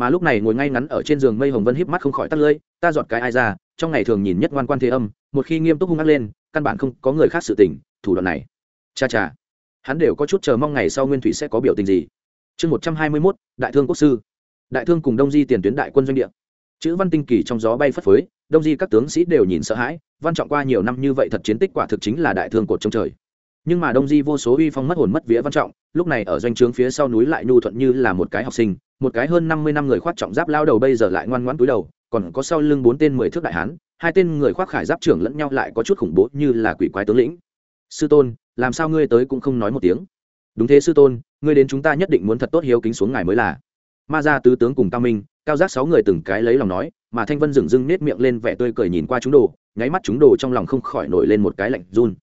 mà lúc này ngồi ngay ngắn ở trên giường mây hồng vân híp mắt không khỏi tắt lưỡi, ta dọn cái ai ra, trong ngày thường nhìn nhất ngoan quan thế âm, một khi nghiêm túc hung ác lên, căn bản không có người khác sự tình, thủ đoạn này. Cha cha. Hắn đều có chút chờ mong ngày sau nguyên thủy sẽ có biểu tình gì. Chương một trăm hai mươi mốt, đại thương quốc sư. Đại thương cùng đông di tiền tuyến đại quân doanh địa. Chữ văn tinh kỳ trong gió bay phất phới, đông di các tướng sĩ đều nhìn sợ hãi, văn trọng qua nhiều năm như vậy thật chiến tích quả thực chính là đại thương cột trong trời. Nhưng mà đông di vô số uy phong mất hồn mất vía văn trọng, lúc này ở doanh trướng phía sau núi lại nhu thuận như là một cái học sinh một cái hơn năm mươi năm người khoác trọng giáp lao đầu bây giờ lại ngoan ngoãn túi đầu, còn có sau lưng bốn tên mười thước đại hán, hai tên người khoác khải giáp trưởng lẫn nhau lại có chút khủng bố như là quỷ quái tướng lĩnh. Sư tôn, làm sao ngươi tới cũng không nói một tiếng? Đúng thế sư tôn, ngươi đến chúng ta nhất định muốn thật tốt hiếu kính xuống ngài mới là. Ma gia tứ tướng cùng cao minh, cao giác sáu người từng cái lấy lòng nói, mà thanh vân dừng dưng nết miệng lên vẻ tươi cười nhìn qua chúng đồ, nháy mắt chúng đồ trong lòng không khỏi nổi lên một cái lạnh run.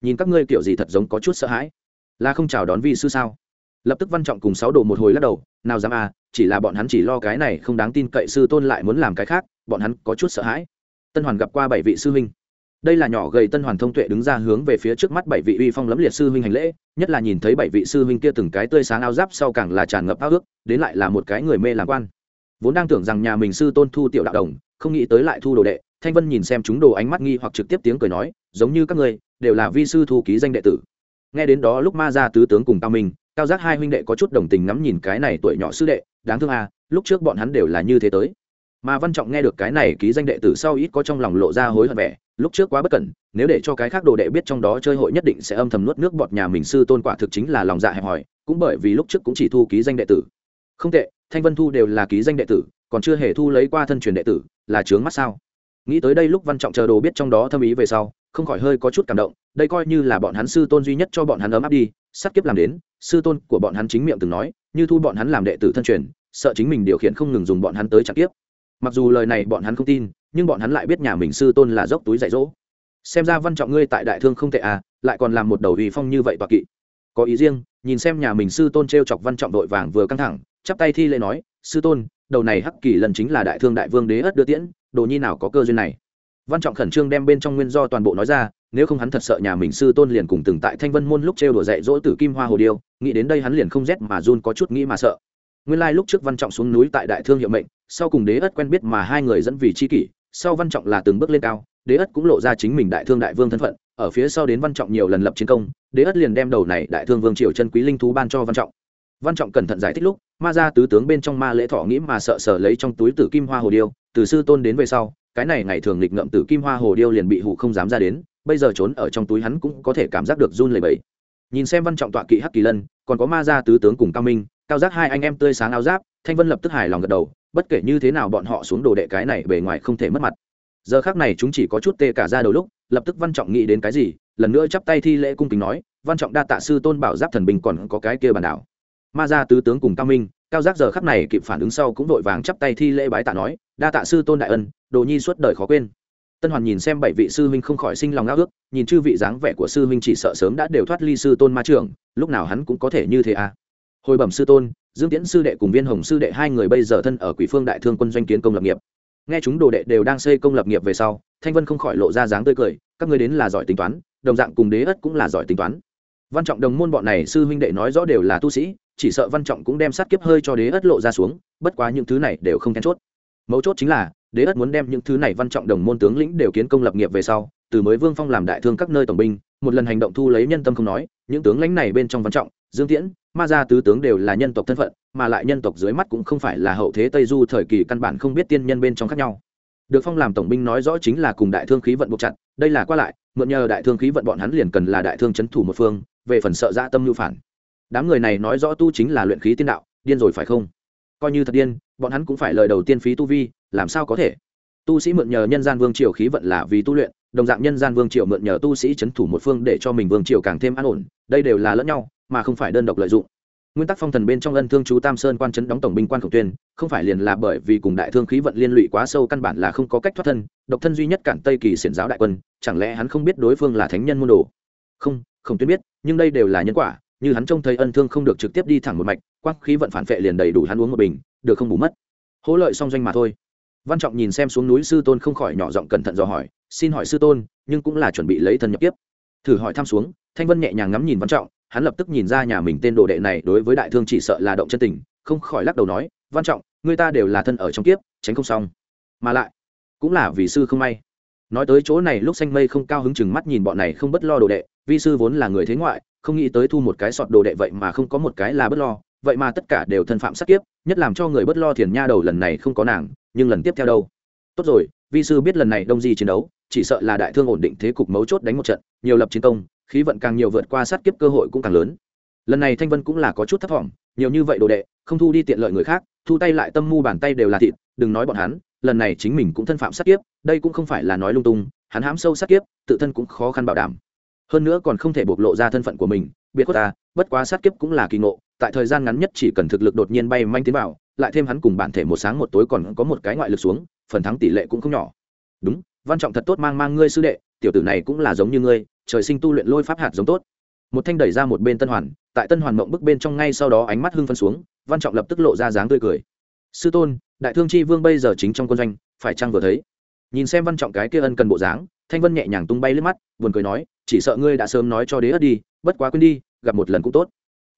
Nhìn các ngươi kiểu gì thật giống có chút sợ hãi. Là không chào đón vi sư sao? Lập tức văn trọng cùng sáu đồ một hồi lắc đầu, nào dám à chỉ là bọn hắn chỉ lo cái này không đáng tin cậy sư tôn lại muốn làm cái khác, bọn hắn có chút sợ hãi. Tân hoàn gặp qua bảy vị sư huynh. Đây là nhỏ gầy tân hoàn thông tuệ đứng ra hướng về phía trước mắt bảy vị uy phong lẫm liệt sư huynh hành lễ, nhất là nhìn thấy bảy vị sư huynh kia từng cái tươi sáng áo giáp sau càng là tràn ngập ao ước đến lại là một cái người mê làm quan. Vốn đang tưởng rằng nhà mình sư tôn thu tiểu đạo đồng, không nghĩ tới lại thu đồ đệ, thanh vân nhìn xem chúng đồ ánh mắt nghi hoặc trực tiếp tiếng cười nói, giống như các ngươi, đều là vi sư thu ký danh đệ tử. Nghe đến đó lúc ma ra tứ tướng cùng cao minh cao giác hai huynh đệ có chút đồng tình ngắm nhìn cái này tuổi nhỏ sư đệ, đáng thương à lúc trước bọn hắn đều là như thế tới. Mà văn trọng nghe được cái này ký danh đệ tử sau ít có trong lòng lộ ra hối hận vẻ, lúc trước quá bất cẩn, nếu để cho cái khác đồ đệ biết trong đó chơi hội nhất định sẽ âm thầm nuốt nước bọt nhà mình sư tôn quả thực chính là lòng dạ hẹp hòi, cũng bởi vì lúc trước cũng chỉ thu ký danh đệ tử. Không tệ, thanh vân thu đều là ký danh đệ tử, còn chưa hề thu lấy qua thân truyền đệ tử, là chướng mắt sao? Nghĩ tới đây lúc văn trọng chờ đồ biết trong đó thâm ý về sau không khỏi hơi có chút cảm động, đây coi như là bọn hắn sư tôn duy nhất cho bọn hắn ấm áp đi, sắp kiếp làm đến, sư tôn của bọn hắn chính miệng từng nói, như thu bọn hắn làm đệ tử thân truyền, sợ chính mình điều khiển không ngừng dùng bọn hắn tới chặt kiếp. Mặc dù lời này bọn hắn không tin, nhưng bọn hắn lại biết nhà mình sư tôn là dốc túi dạy dỗ. Xem ra văn trọng ngươi tại đại thương không tệ à lại còn làm một đầu uy phong như vậy toạc kỵ. Có ý riêng, nhìn xem nhà mình sư tôn t r e o chọc văn trọng đội vàng vừa căng thẳng, chắp tay thi lễ nói, sư tôn, đầu này hắc kỳ lần chính là đại thương đại vương đế ất đưa tiễn, đồ nhi nào có cơ duyên này? Văn trọng khẩn trương đem bên trong nguyên do toàn bộ nói ra, nếu không hắn thật sợ nhà mình sư tôn liền cùng từng tại thanh vân môn lúc trêu đùa dạy dỗ tử kim hoa hồ điêu, nghĩ đến đây hắn liền không rét mà run có chút nghĩ mà sợ. Nguyên lai lúc trước văn trọng xuống núi tại đại thương hiệu mệnh, sau cùng đế ất quen biết mà hai người dẫn vì c h i kỷ, sau văn trọng là từng bước lên cao, đế ất cũng lộ ra chính mình đại thương đại vương thân phận, ở phía sau đến văn trọng nhiều lần lập chiến công, đế ất liền đem đầu này đại thương vương triều chân quý linh thú ban cho văn trọng. Văn trọng cẩn thận giải thích lúc, ma ra tứ tướng bên trong ma lễ thọ nghĩ mà sợ sở lấy trong túi tử kim hoa hồ điêu, từ sư tôn đến về sau cái này ngày thường lịch ngậm từ kim hoa hồ điêu liền bị hụ không dám ra đến, bây giờ trốn ở trong túi hắn cũng có thể cảm giác được run lẩy bẩy. Nhìn xem văn trọng tọa kỵ hắc kỳ lân, còn có ma gia tứ tướng cùng cao minh, cao giác hai anh em tươi sáng áo giáp, thanh vân lập tức hài lòng gật đầu, bất kể như thế nào bọn họ xuống đồ đệ cái này bề ngoài không thể mất mặt. Giờ khác này chúng chỉ có chút tê cả ra đầu lúc, lập tức văn trọng nghĩ đến cái gì, lần nữa chắp tay thi lễ cung kính nói, văn trọng đa tạ sư tôn bảo giáp thần binh còn có cái kia bản đảo. Ma gia tứ tướng cùng cao minh cao giác giờ khắc này kịp phản ứng sau cũng vội vàng chắp tay thi lễ bái tạ nói, đa tạ sư tôn đại ân, đồ nhi suốt đời khó quên. Tân hoàn nhìn xem bảy vị sư huynh không khỏi sinh lòng ngao ước, nhìn chư vị dáng vẻ của sư huynh chỉ sợ sớm đã đều thoát ly sư tôn ma trường lúc nào hắn cũng có thể như thế à. Hồi bẩm sư tôn, dương tiễn sư đệ cùng viên hồng sư đệ hai người bây giờ thân ở quỷ phương đại thương quân doanh kiến công lập nghiệp. Nghe chúng đồ đệ đều đang xây công lập nghiệp về sau, thanh vân không khỏi lộ ra dáng tươi cười, các người đến là giỏi tính toán, đồng dạng cùng đế ất cũng là giỏi tính toán. Văn trọng đồng môn bọn này sư huynh đệ nói rõ đều là tu sĩ chỉ sợ văn trọng cũng đem sát kiếp hơi cho đế ất lộ ra xuống, bất quá những thứ này đều không then chốt. Mấu chốt chính là, đế ất muốn đem những thứ này văn trọng đồng môn tướng lĩnh đều kiến công lập nghiệp về sau, từ mới vương phong làm đại thương các nơi tổng binh, một lần hành động thu lấy nhân tâm không nói, những tướng lãnh này bên trong văn trọng, dương tiễn, ma gia tứ tướng đều là nhân tộc thân phận, mà lại nhân tộc dưới mắt cũng không phải là hậu thế tây du thời kỳ căn bản không biết tiên nhân bên trong khác nhau. Được phong làm tổng binh nói rõ chính là cùng đại thương khí vận buộc chặt, đây là qua lại, mượn nhờ đại thương khí vận bọn hắn liền cần là đại thương c h ấ n thủ một phương, về phần sợ dã tâm lưu phản đám người này nói rõ tu chính là luyện khí tiên đạo, điên rồi phải không? Coi như thật điên, bọn hắn cũng phải lời đầu tiên phí tu vi, làm sao có thể? Tu sĩ mượn nhờ nhân gian vương triều khí vận là vì tu luyện, đồng dạng nhân gian vương triều mượn nhờ tu sĩ c h ấ n thủ một phương để cho mình vương triều càng thêm an ổn, đây đều là lẫn nhau, mà không phải đơn độc lợi dụng. Nguyên tắc phong thần bên trong ân thương chú tam sơn quan chấn đóng tổng binh quan khổng tuyên, không phải liền là bởi vì cùng đại thương khí vận liên lụy quá sâu căn bản là không có cách thoát thân, độc thân duy nhất cản tây kỳ xiển giáo đại quân, chẳng lẽ hắn không biết đối phương là thánh nhân môn đồ? Không không tuyên biết, nhưng đây đều là nhân quả như hắn trông thấy ân thương không được trực tiếp đi thẳng một mạch quắc khí vận phản vệ liền đầy đủ hắn uống một bình, được không bù mất. Hỗ lợi song doanh mà thôi. Văn trọng nhìn xem xuống núi sư tôn không khỏi nhỏ giọng cẩn thận dò hỏi, xin hỏi sư tôn, nhưng cũng là chuẩn bị lấy thân nhập tiếp thử hỏi thăm xuống, thanh vân nhẹ nhàng ngắm nhìn văn trọng, hắn lập tức nhìn ra nhà mình tên đồ đệ này đối với đại thương chỉ sợ là động chân tình, không khỏi lắc đầu nói, văn trọng, người ta đều là thân ở trong kiếp, tránh không xong. Mà lại, cũng là vì sư không may. Nói tới chỗ này, lúc xanh mây không cao hứng chừng mắt nhìn bọn này không bất lo đồ đệ, vi sư vốn là người thế ngoại không nghĩ tới thu một cái sọt đồ đệ vậy mà không có một cái là bất lo, vậy mà tất cả đều thân phạm sát kiếp, nhất làm cho người bất lo thiền nha đầu lần này không có nàng, nhưng lần tiếp theo đâu? Tốt rồi, vi sư biết lần này đông di chiến đấu, chỉ sợ là đại thương ổn định thế cục mấu chốt đánh một trận, nhiều lập chiến công, khí vận càng nhiều vượt qua sát kiếp cơ hội cũng càng lớn. Lần này thanh vân cũng là có chút thất vọng nhiều như vậy đồ đệ, không thu đi tiện lợi người khác, thu tay lại tâm mu bàn tay đều là thịt, đừng nói bọn hắn, lần này chính mình cũng thân phạm sát kiếp, đây cũng không phải là nói lung tung, hắn hãm sâu sát kiếp, tự thân cũng khó khăn bảo đảm hơn nữa còn không thể bộc lộ ra thân phận của mình, biệt khuất ta, bất quá sát kiếp cũng là kỳ ngộ, tại thời gian ngắn nhất chỉ cần thực lực đột nhiên bay manh tiến vào, lại thêm hắn cùng bản thể một sáng một tối còn có một cái ngoại lực xuống, phần thắng tỷ lệ cũng không nhỏ. Đúng, văn trọng thật tốt mang mang ngươi sư đệ, tiểu tử này cũng là giống như ngươi, trời sinh tu luyện lôi pháp hạt giống tốt. Một thanh đẩy ra một bên tân hoàn, tại tân hoàn mộng bức bên trong ngay sau đó ánh mắt hưng phân xuống, văn trọng lập tức lộ ra dáng tươi cười. Sư tôn, đại thương chi vương bây giờ chính trong quân doanh, phải chăng vừa thấy? Nhìn xem văn trọng cái kia ân cần bộ dáng thanh vân nhẹ nhàng tung bay lên mắt, buồn cười nói, chỉ sợ ngươi đã sớm nói cho đế ất đi, bất quá quên đi, gặp một lần cũng tốt.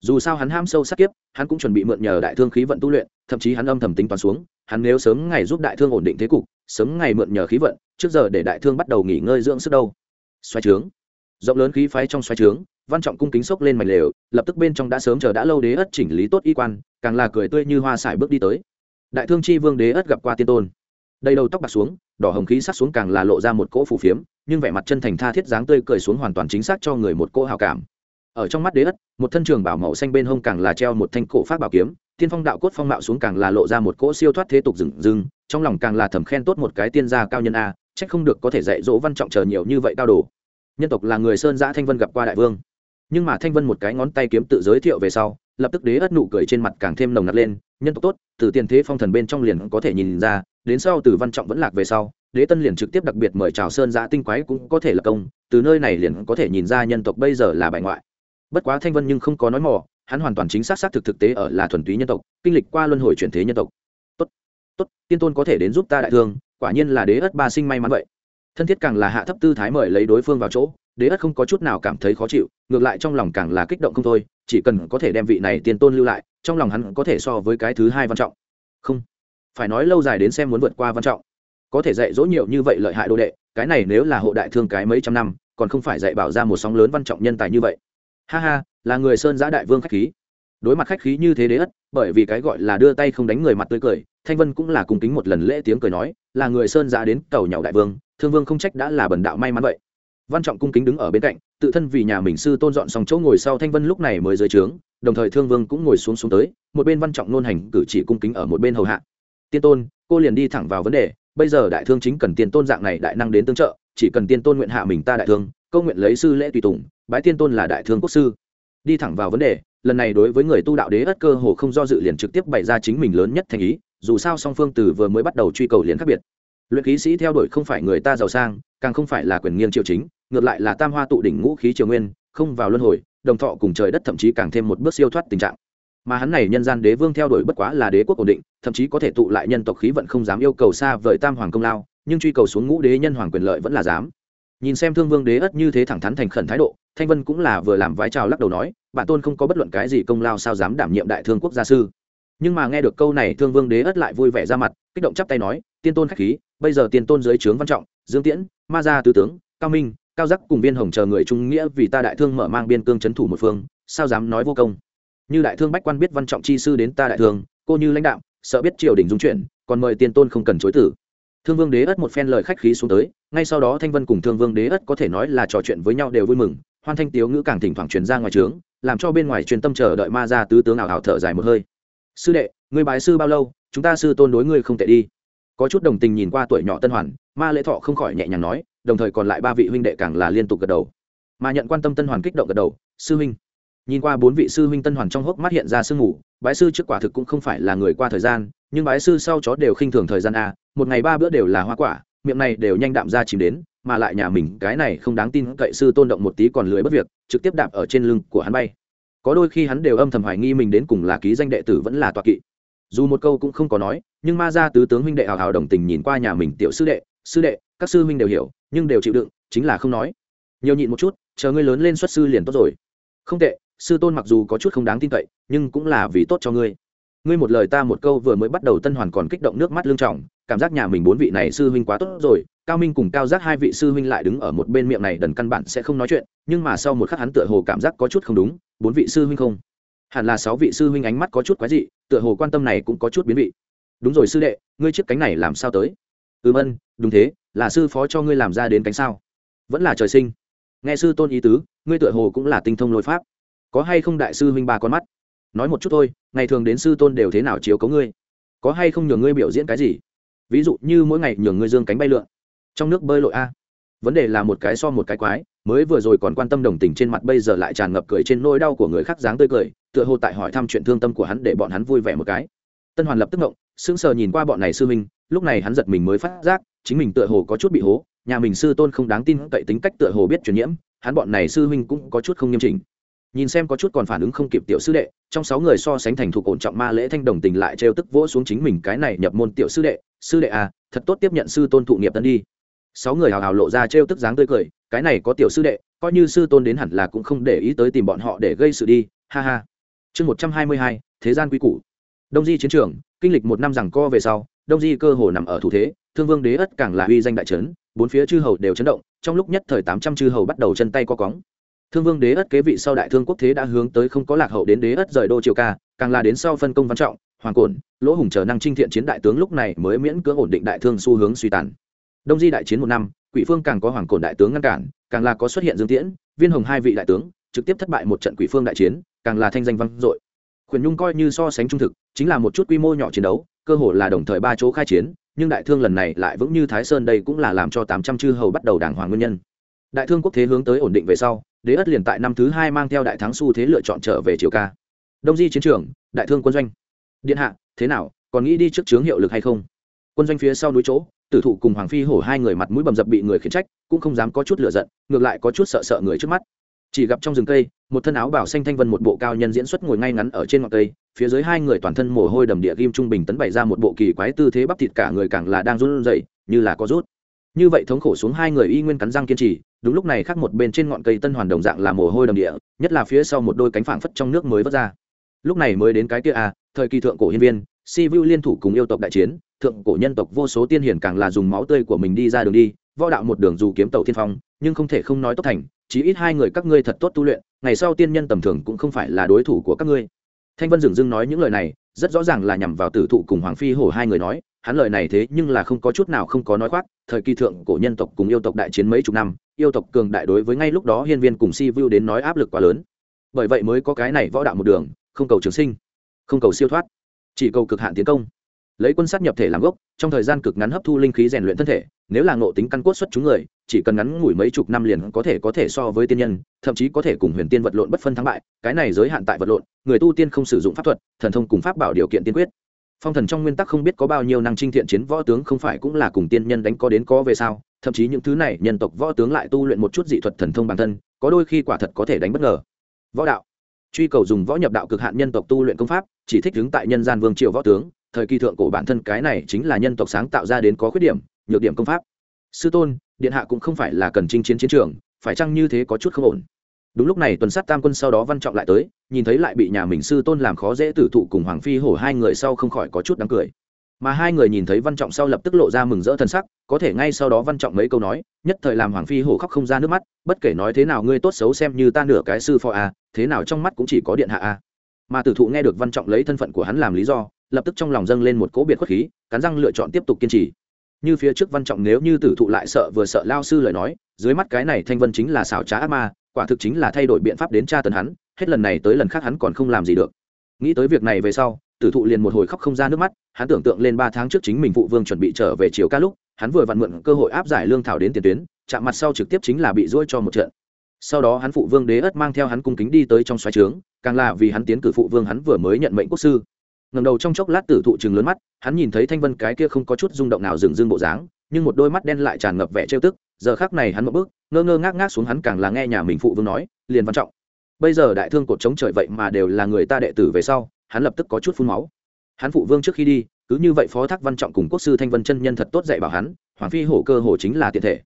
Dù sao hắn ham sâu sắc kiếp, hắn cũng chuẩn bị mượn nhờ đại thương khí vận tu luyện, thậm chí hắn âm thầm tính toán xuống, hắn nếu sớm ngày giúp đại thương ổn định thế cục, sớm ngày mượn nhờ khí vận, trước giờ để đại thương bắt đầu nghỉ ngơi dưỡng sức đâu. Xoay trướng. Rộng lớn khí phái trong xoay trướng, văn trọng cung kính sốc lên mạch lều, lập tức bên trong đã sớm chờ đã lâu đế ất chỉnh lý tốt y quan, càng là cười tươi như hoa sải bước đi tới. Đại thương chi vương đế ất gặp qua tiên tôn đầy đầu tóc bạc xuống, đỏ hồng khí sắc xuống càng là lộ ra một cỗ phù phiếm, nhưng vẻ mặt chân thành tha thiết dáng tươi cười xuống hoàn toàn chính xác cho người một cỗ hào cảm. Ở trong mắt đế ất, một thân trường bảo màu xanh bên hông càng là treo một thanh cổ phát bảo kiếm, tiên phong đạo cốt phong mạo xuống càng là lộ ra một cỗ siêu thoát thế tục rừng rừng, trong lòng càng là thầm khen tốt một cái tiên gia cao nhân a trách không được có thể dạy dỗ văn trọng chờ nhiều như vậy cao đồ. Nhân tộc là người sơn giã thanh vân gặp qua đại vương. Nhưng mà thanh vân một cái ngón tay kiếm tự giới thiệu về sau, lập tức đế ất nụ cười trên mặt càng thêm nồng nặc lên, nhân tộc tốt, từ tiền thế phong thần bên trong liền có thể nhìn ra đến sau từ văn trọng vẫn lạc về sau, đế tân liền trực tiếp đặc biệt mời chào sơn giã tinh quái cũng có thể là công, từ nơi này liền có thể nhìn ra nhân tộc bây giờ là bại ngoại. Bất quá thanh vân nhưng không có nói mỏ hắn hoàn toàn chính xác xác thực thực tế ở là thuần túy nhân tộc, kinh lịch qua luân hồi chuyển thế nhân tộc. Tốt tốt, tiên tôn có thể đến giúp ta đại thương, quả nhiên là đế ất ba sinh may mắn vậy. Thân thiết càng là hạ thấp tư thái mời lấy đối phương vào chỗ, đế ất không có chút nào cảm thấy khó chịu, ngược lại trong lòng càng là kích động không thôi, chỉ cần có thể đem vị này tiên tôn lưu lại, trong lòng hắn có thể so với cái thứ hai văn trọng. Không phải nói lâu dài đến xem muốn vượt qua văn trọng. Có thể dạy dỗ nhiều như vậy lợi hại đồ đệ, cái này nếu là hộ đại thương cái mấy trăm năm, còn không phải dạy bảo ra một sóng lớn văn trọng nhân tài như vậy. Ha ha, là người sơn giã đại vương khách khí. Đối mặt khách khí như thế đế ất, bởi vì cái gọi là đưa tay không đánh người mặt tươi cười, thanh vân cũng là cùng kính một lần lễ tiếng cười nói, là người sơn giã đến cầu nhậu đại vương, thương vương không trách đã là bần đạo may mắn vậy. Văn trọng cung kính đứng ở bên cạnh, tự thân vì nhà mình sư tôn dọn xong chỗ ngồi sau thanh vân lúc này mới dưới trướng, đồng thời thương vương cũng ngồi xuống xuống tới, một bên văn trọng nôn hành cử chỉ cung kính ở một bên hầu hạ tiên tôn, cô liền đi thẳng vào vấn đề, bây giờ đại thương chính cần tiên tôn dạng này đại năng đến tương trợ, chỉ cần tiên tôn nguyện hạ mình ta đại thương câu nguyện lấy sư lễ tùy tùng, bái tiên tôn là đại thương quốc sư. Đi thẳng vào vấn đề, lần này đối với người tu đạo đế ất cơ hồ không do dự liền trực tiếp bày ra chính mình lớn nhất thành ý, dù sao song phương từ vừa mới bắt đầu truy cầu liền khác biệt. Luyện khí sĩ theo đuổi không phải người ta giàu sang, càng không phải là quyền nghiêng triều chính, ngược lại là tam hoa tụ đỉnh ngũ khí triều nguyên, không vào luân hồi, đồng thọ cùng trời đất thậm chí càng thêm một bước siêu thoát tình trạng mà hắn này nhân gian đế vương theo đuổi bất quá là đế quốc ổn định, thậm chí có thể tụ lại nhân tộc khí vận không dám yêu cầu xa vời tam hoàng công lao, nhưng truy cầu xuống ngũ đế nhân hoàng quyền lợi vẫn là dám. Nhìn xem thương vương đế ất như thế thẳng thắn thành khẩn thái độ, thanh vân cũng là vừa làm vái chào lắc đầu nói, bản tôn không có bất luận cái gì công lao sao dám đảm nhiệm đại thương quốc gia sư. Nhưng mà nghe được câu này, thương vương đế ất lại vui vẻ ra mặt, kích động chắp tay nói, tiên tôn khách khí, bây giờ tiên tôn dưới trướng văn trọng, dương tiễn, ma gia tứ tướng, cao minh, cao giác cùng viên hồng chờ người trung nghĩa vì ta đại thương mở mang biên cương c h ấ n thủ một phương, sao dám nói vô công? Như đại thương bách quan biết văn trọng chi sư đến ta đại thương, cô như lãnh đạo, sợ biết triều đình dung chuyển, còn mời tiền tôn không cần chối tử. Thương vương đế ất một phen lời khách khí xuống tới, ngay sau đó thanh vân cùng thương vương đế ất có thể nói là trò chuyện với nhau đều vui mừng, hoan thanh tiếu ngữ càng thỉnh thoảng truyền ra ngoài trướng, làm cho bên ngoài truyền tâm chờ đợi ma ra tứ tướng ảo ảo thở dài một hơi. Sư đệ người bái sư bao lâu, chúng ta sư tôn đối ngươi không tệ đi. Có chút đồng tình nhìn qua tuổi nhỏ tân hoàn, ma lễ thọ không khỏi nhẹ nhàng nói, đồng thời còn lại ba vị huynh đệ càng là liên tục gật đầu. Mà nhận quan tâm tân hoàn kích động gật đầu, sư huynh nhìn qua bốn vị sư huynh tân hoàn trong hốc mắt hiện ra sương ngủ bái sư trước quả thực cũng không phải là người qua thời gian, nhưng bái sư sau chó đều khinh thường thời gian a, một ngày ba bữa đều là hoa quả, miệng này đều nhanh đạm ra chìm đến, mà lại nhà mình cái này không đáng tin cậy sư tôn động một tí còn lười bất việc, trực tiếp đạp ở trên lưng của hắn bay. Có đôi khi hắn đều âm thầm hoài nghi mình đến cùng là ký danh đệ tử vẫn là tọa kỵ. Dù một câu cũng không có nói, nhưng ma gia tứ tướng huynh đệ hào hào đồng tình nhìn qua nhà mình tiểu sư đệ sư đệ, các sư huynh đều hiểu, nhưng đều chịu đựng, chính là không nói. Nhiều nhịn một chút, chờ ngươi lớn lên xuất sư liền tốt rồi. Không tệ sư tôn mặc dù có chút không đáng tin cậy, nhưng cũng là vì tốt cho ngươi. Ngươi một lời ta một câu vừa mới bắt đầu tân hoàn còn kích động nước mắt lương trọng cảm giác nhà mình bốn vị này sư huynh quá tốt rồi, cao minh cùng cao giác hai vị sư huynh lại đứng ở một bên miệng này đần căn bản sẽ không nói chuyện, nhưng mà sau một khắc hắn tựa hồ cảm giác có chút không đúng, bốn vị sư huynh không? Hẳn là sáu vị sư huynh ánh mắt có chút quái dị, tựa hồ quan tâm này cũng có chút biến vị. Đúng rồi sư đệ, ngươi chiếc cánh này làm sao tới? Ừm ân, đúng thế, là sư phó cho ngươi làm ra đến cánh sao? Vẫn là trời sinh. Nghe sư tôn ý tứ, ngươi tựa hồ cũng là tinh thông lôi pháp có hay không đại sư huynh ba con mắt? Nói một chút thôi, ngày thường đến sư tôn đều thế nào chiếu cấu ngươi? Có hay không nhường ngươi biểu diễn cái gì? Ví dụ như mỗi ngày nhường ngươi dương cánh bay lượn, trong nước bơi lội a. Vấn đề là một cái so một cái quái, mới vừa rồi còn quan tâm đồng tình trên mặt bây giờ lại tràn ngập cười trên nỗi đau của người khác dáng tươi cười, tựa hồ tại hỏi thăm chuyện thương tâm của hắn để bọn hắn vui vẻ một cái. Tân hoàn lập tức ngộng, sững sờ nhìn qua bọn này sư minh lúc này hắn giật mình mới phát giác, chính mình tựa hồ có chút bị hố, nhà mình sư tôn không đáng tin cậy tính cách tựa hồ biết truyền nhiễm, hắn bọn này sư huynh cũng có chút không nghiêm chỉnh nhìn xem có chút còn phản ứng không kịp tiểu sư đệ, trong sáu người so sánh thành thục ổn trọng ma lễ thanh đồng tình lại trêu tức vỗ xuống chính mình cái này nhập môn tiểu sư đệ sư đệ à thật tốt tiếp nhận sư tôn thụ nghiệp tân đi. Sáu người hào hào lộ ra trêu tức dáng tươi cười, cái này có tiểu sư đệ, coi như sư tôn đến hẳn là cũng không để ý tới tìm bọn họ để gây sự đi, ha ha. Chương một trăm hai mươi hai, thế gian quy củ. Đông di chiến trường, kinh lịch một năm rằng co về sau, đông di cơ hồ nằm ở thủ thế, thương vương đế ất càng là uy danh đại trấn, bốn phía chư hầu đều chấn động, trong lúc nhất thời tám trăm chư hầu bắt đầu chân tay co cóng thương vương đế ất kế vị sau đại thương quốc thế đã hướng tới không có lạc hậu đến đế ất rời đô triều ca, càng là đến sau phân công văn trọng, hoàng cổn, lỗ hùng trở năng trinh thiện chiến đại tướng lúc này mới miễn cưỡng ổn định đại thương xu hướng suy tàn. Đông di đại chiến một năm, quỷ phương càng có hoàng cổn đại tướng ngăn cản, càng là có xuất hiện dương tiễn, viên hồng hai vị đại tướng, trực tiếp thất bại một trận quỷ phương đại chiến, càng là thanh danh vang dội. Khuyển nhung coi như so sánh trung thực, chính là một chút quy mô nhỏ chiến đấu, cơ hồ là đồng thời ba chỗ khai chiến, nhưng đại thương lần này lại vững như thái sơn đây cũng là làm cho tám trăm chư hầu bắt đầu đàng hoàng nguyên nhân. Đại thương quốc thế hướng tới ổn định về sau đế ất liền tại năm thứ hai mang theo đại thắng xu thế lựa chọn trở về triều ca. Đông di chiến trường, đại thương quân doanh. Điện hạ, thế nào, còn nghĩ đi trước chướng hiệu lực hay không? Quân doanh phía sau núi chỗ, tử thụ cùng hoàng phi hổ hai người mặt mũi bầm dập bị người khiển trách, cũng không dám có chút lựa giận, ngược lại có chút sợ sợ người trước mắt. Chỉ gặp trong rừng cây, một thân áo bảo xanh thanh vân một bộ cao nhân diễn xuất ngồi ngay ngắn ở trên ngọn cây, phía dưới hai người toàn thân mồ hôi đầm địa ghim trung bình tấn bày ra một bộ kỳ quái tư thế bắp thịt cả người càng là đang run rẩy, như là có rút như vậy thống khổ xuống hai người y nguyên cắn răng kiên trì, đúng lúc này khác một bên trên ngọn cây tân hoàn đồng dạng là mồ hôi đầm địa, nhất là phía sau một đôi cánh phảng phất trong nước mới vớt ra. Lúc này mới đến cái kia à thời kỳ thượng cổ hiên viên, si vu liên thủ cùng yêu tộc đại chiến, thượng cổ nhân tộc vô số tiên hiển càng là dùng máu tươi của mình đi ra đường đi, võ đạo một đường dù kiếm tàu thiên phong, nhưng không thể không nói tốt thành, chí ít hai người các ngươi thật tốt tu luyện, ngày sau tiên nhân tầm thường cũng không phải là đối thủ của các ngươi. Thanh vân dừng dưng nói những lời này, rất rõ ràng là nhằm vào tử thụ cùng hoàng phi hổ hai người nói hắn lời này thế nhưng là không có chút nào không có nói khoác, thời kỳ thượng cổ nhân tộc cùng yêu tộc đại chiến mấy chục năm, yêu tộc cường đại đối với ngay lúc đó hiên viên cùng si vu đến nói áp lực quá lớn. Bởi vậy mới có cái này võ đạo một đường, không cầu trường sinh, không cầu siêu thoát, chỉ cầu cực hạn tiến công. Lấy quân sát nhập thể làm gốc, trong thời gian cực ngắn hấp thu linh khí rèn luyện thân thể, nếu là ngộ tính căn cốt xuất chúng người, chỉ cần ngắn ngủi mấy chục năm liền có thể có thể so với tiên nhân, thậm chí có thể cùng huyền tiên vật lộn bất phân thắng bại, cái này giới hạn tại vật lộn, người tu tiên không sử dụng pháp thuật, thần thông cùng pháp bảo điều kiện tiên quyết phong thần trong nguyên tắc không biết có bao nhiêu năng trinh thiện chiến võ tướng không phải cũng là cùng tiên nhân đánh có đến có về sao, thậm chí những thứ này nhân tộc võ tướng lại tu luyện một chút dị thuật thần thông bản thân, có đôi khi quả thật có thể đánh bất ngờ. Võ đạo. Truy cầu dùng võ nhập đạo cực hạn nhân tộc tu luyện công pháp, chỉ thích đứng tại nhân gian vương triều võ tướng, thời kỳ thượng cổ bản thân cái này chính là nhân tộc sáng tạo ra đến có khuyết điểm, nhược điểm công pháp. Sư tôn, điện hạ cũng không phải là cần chinh chiến chiến trường, phải chăng như thế có chút không ổn? Đúng lúc này tuần sát tam quân sau đó văn trọng lại tới, nhìn thấy lại bị nhà mình sư tôn làm khó dễ tử thụ cùng hoàng phi hổ hai người sau không khỏi có chút đáng cười. Mà hai người nhìn thấy văn trọng sau lập tức lộ ra mừng rỡ thân sắc, có thể ngay sau đó văn trọng mấy câu nói, nhất thời làm hoàng phi hổ khóc không ra nước mắt, bất kể nói thế nào ngươi tốt xấu xem như ta nửa cái sư phò a thế nào trong mắt cũng chỉ có điện hạ a mà tử thụ nghe được văn trọng lấy thân phận của hắn làm lý do, lập tức trong lòng dâng lên một cỗ biệt khuất khí, cắn răng lựa chọn tiếp tục kiên trì. Như phía trước văn trọng nếu như tử thụ lại sợ vừa sợ lao sư lời nói, dưới mắt cái này thanh vân chính là xảo trá ác ma quả thực chính là thay đổi biện pháp đến tra tấn hắn, hết lần này tới lần khác hắn còn không làm gì được. Nghĩ tới việc này về sau, tử thụ liền một hồi khóc không ra nước mắt, hắn tưởng tượng lên ba tháng trước chính mình phụ vương chuẩn bị trở về chiều ca lúc, hắn vừa vặn mượn cơ hội áp giải lương thảo đến tiền tuyến, chạm mặt sau trực tiếp chính là bị ruôi cho một trận. Sau đó hắn phụ vương đế ất mang theo hắn cung kính đi tới trong xoáy trướng, càng là vì hắn tiến cử phụ vương hắn vừa mới nhận mệnh quốc sư. Ngầm đầu trong chốc lát tử thụ chừng lớn mắt, hắn nhìn thấy thanh vân cái kia không có chút rung động nào dừng dưng bộ dáng, nhưng một đôi mắt đen lại tràn ngập vẻ trêu tức, giờ khác này hắn một bước ngơ ngơ ngác ngác xuống hắn càng là nghe nhà mình phụ vương nói, liền văn trọng. Bây giờ đại thương cột chống trời vậy mà đều là người ta đệ tử về sau, hắn lập tức có chút phun máu. Hắn phụ vương trước khi đi, cứ như vậy phó thác văn trọng cùng quốc sư thanh vân chân nhân thật tốt dạy bảo hắn, hoàng phi hổ cơ hồ chính là tiện thể.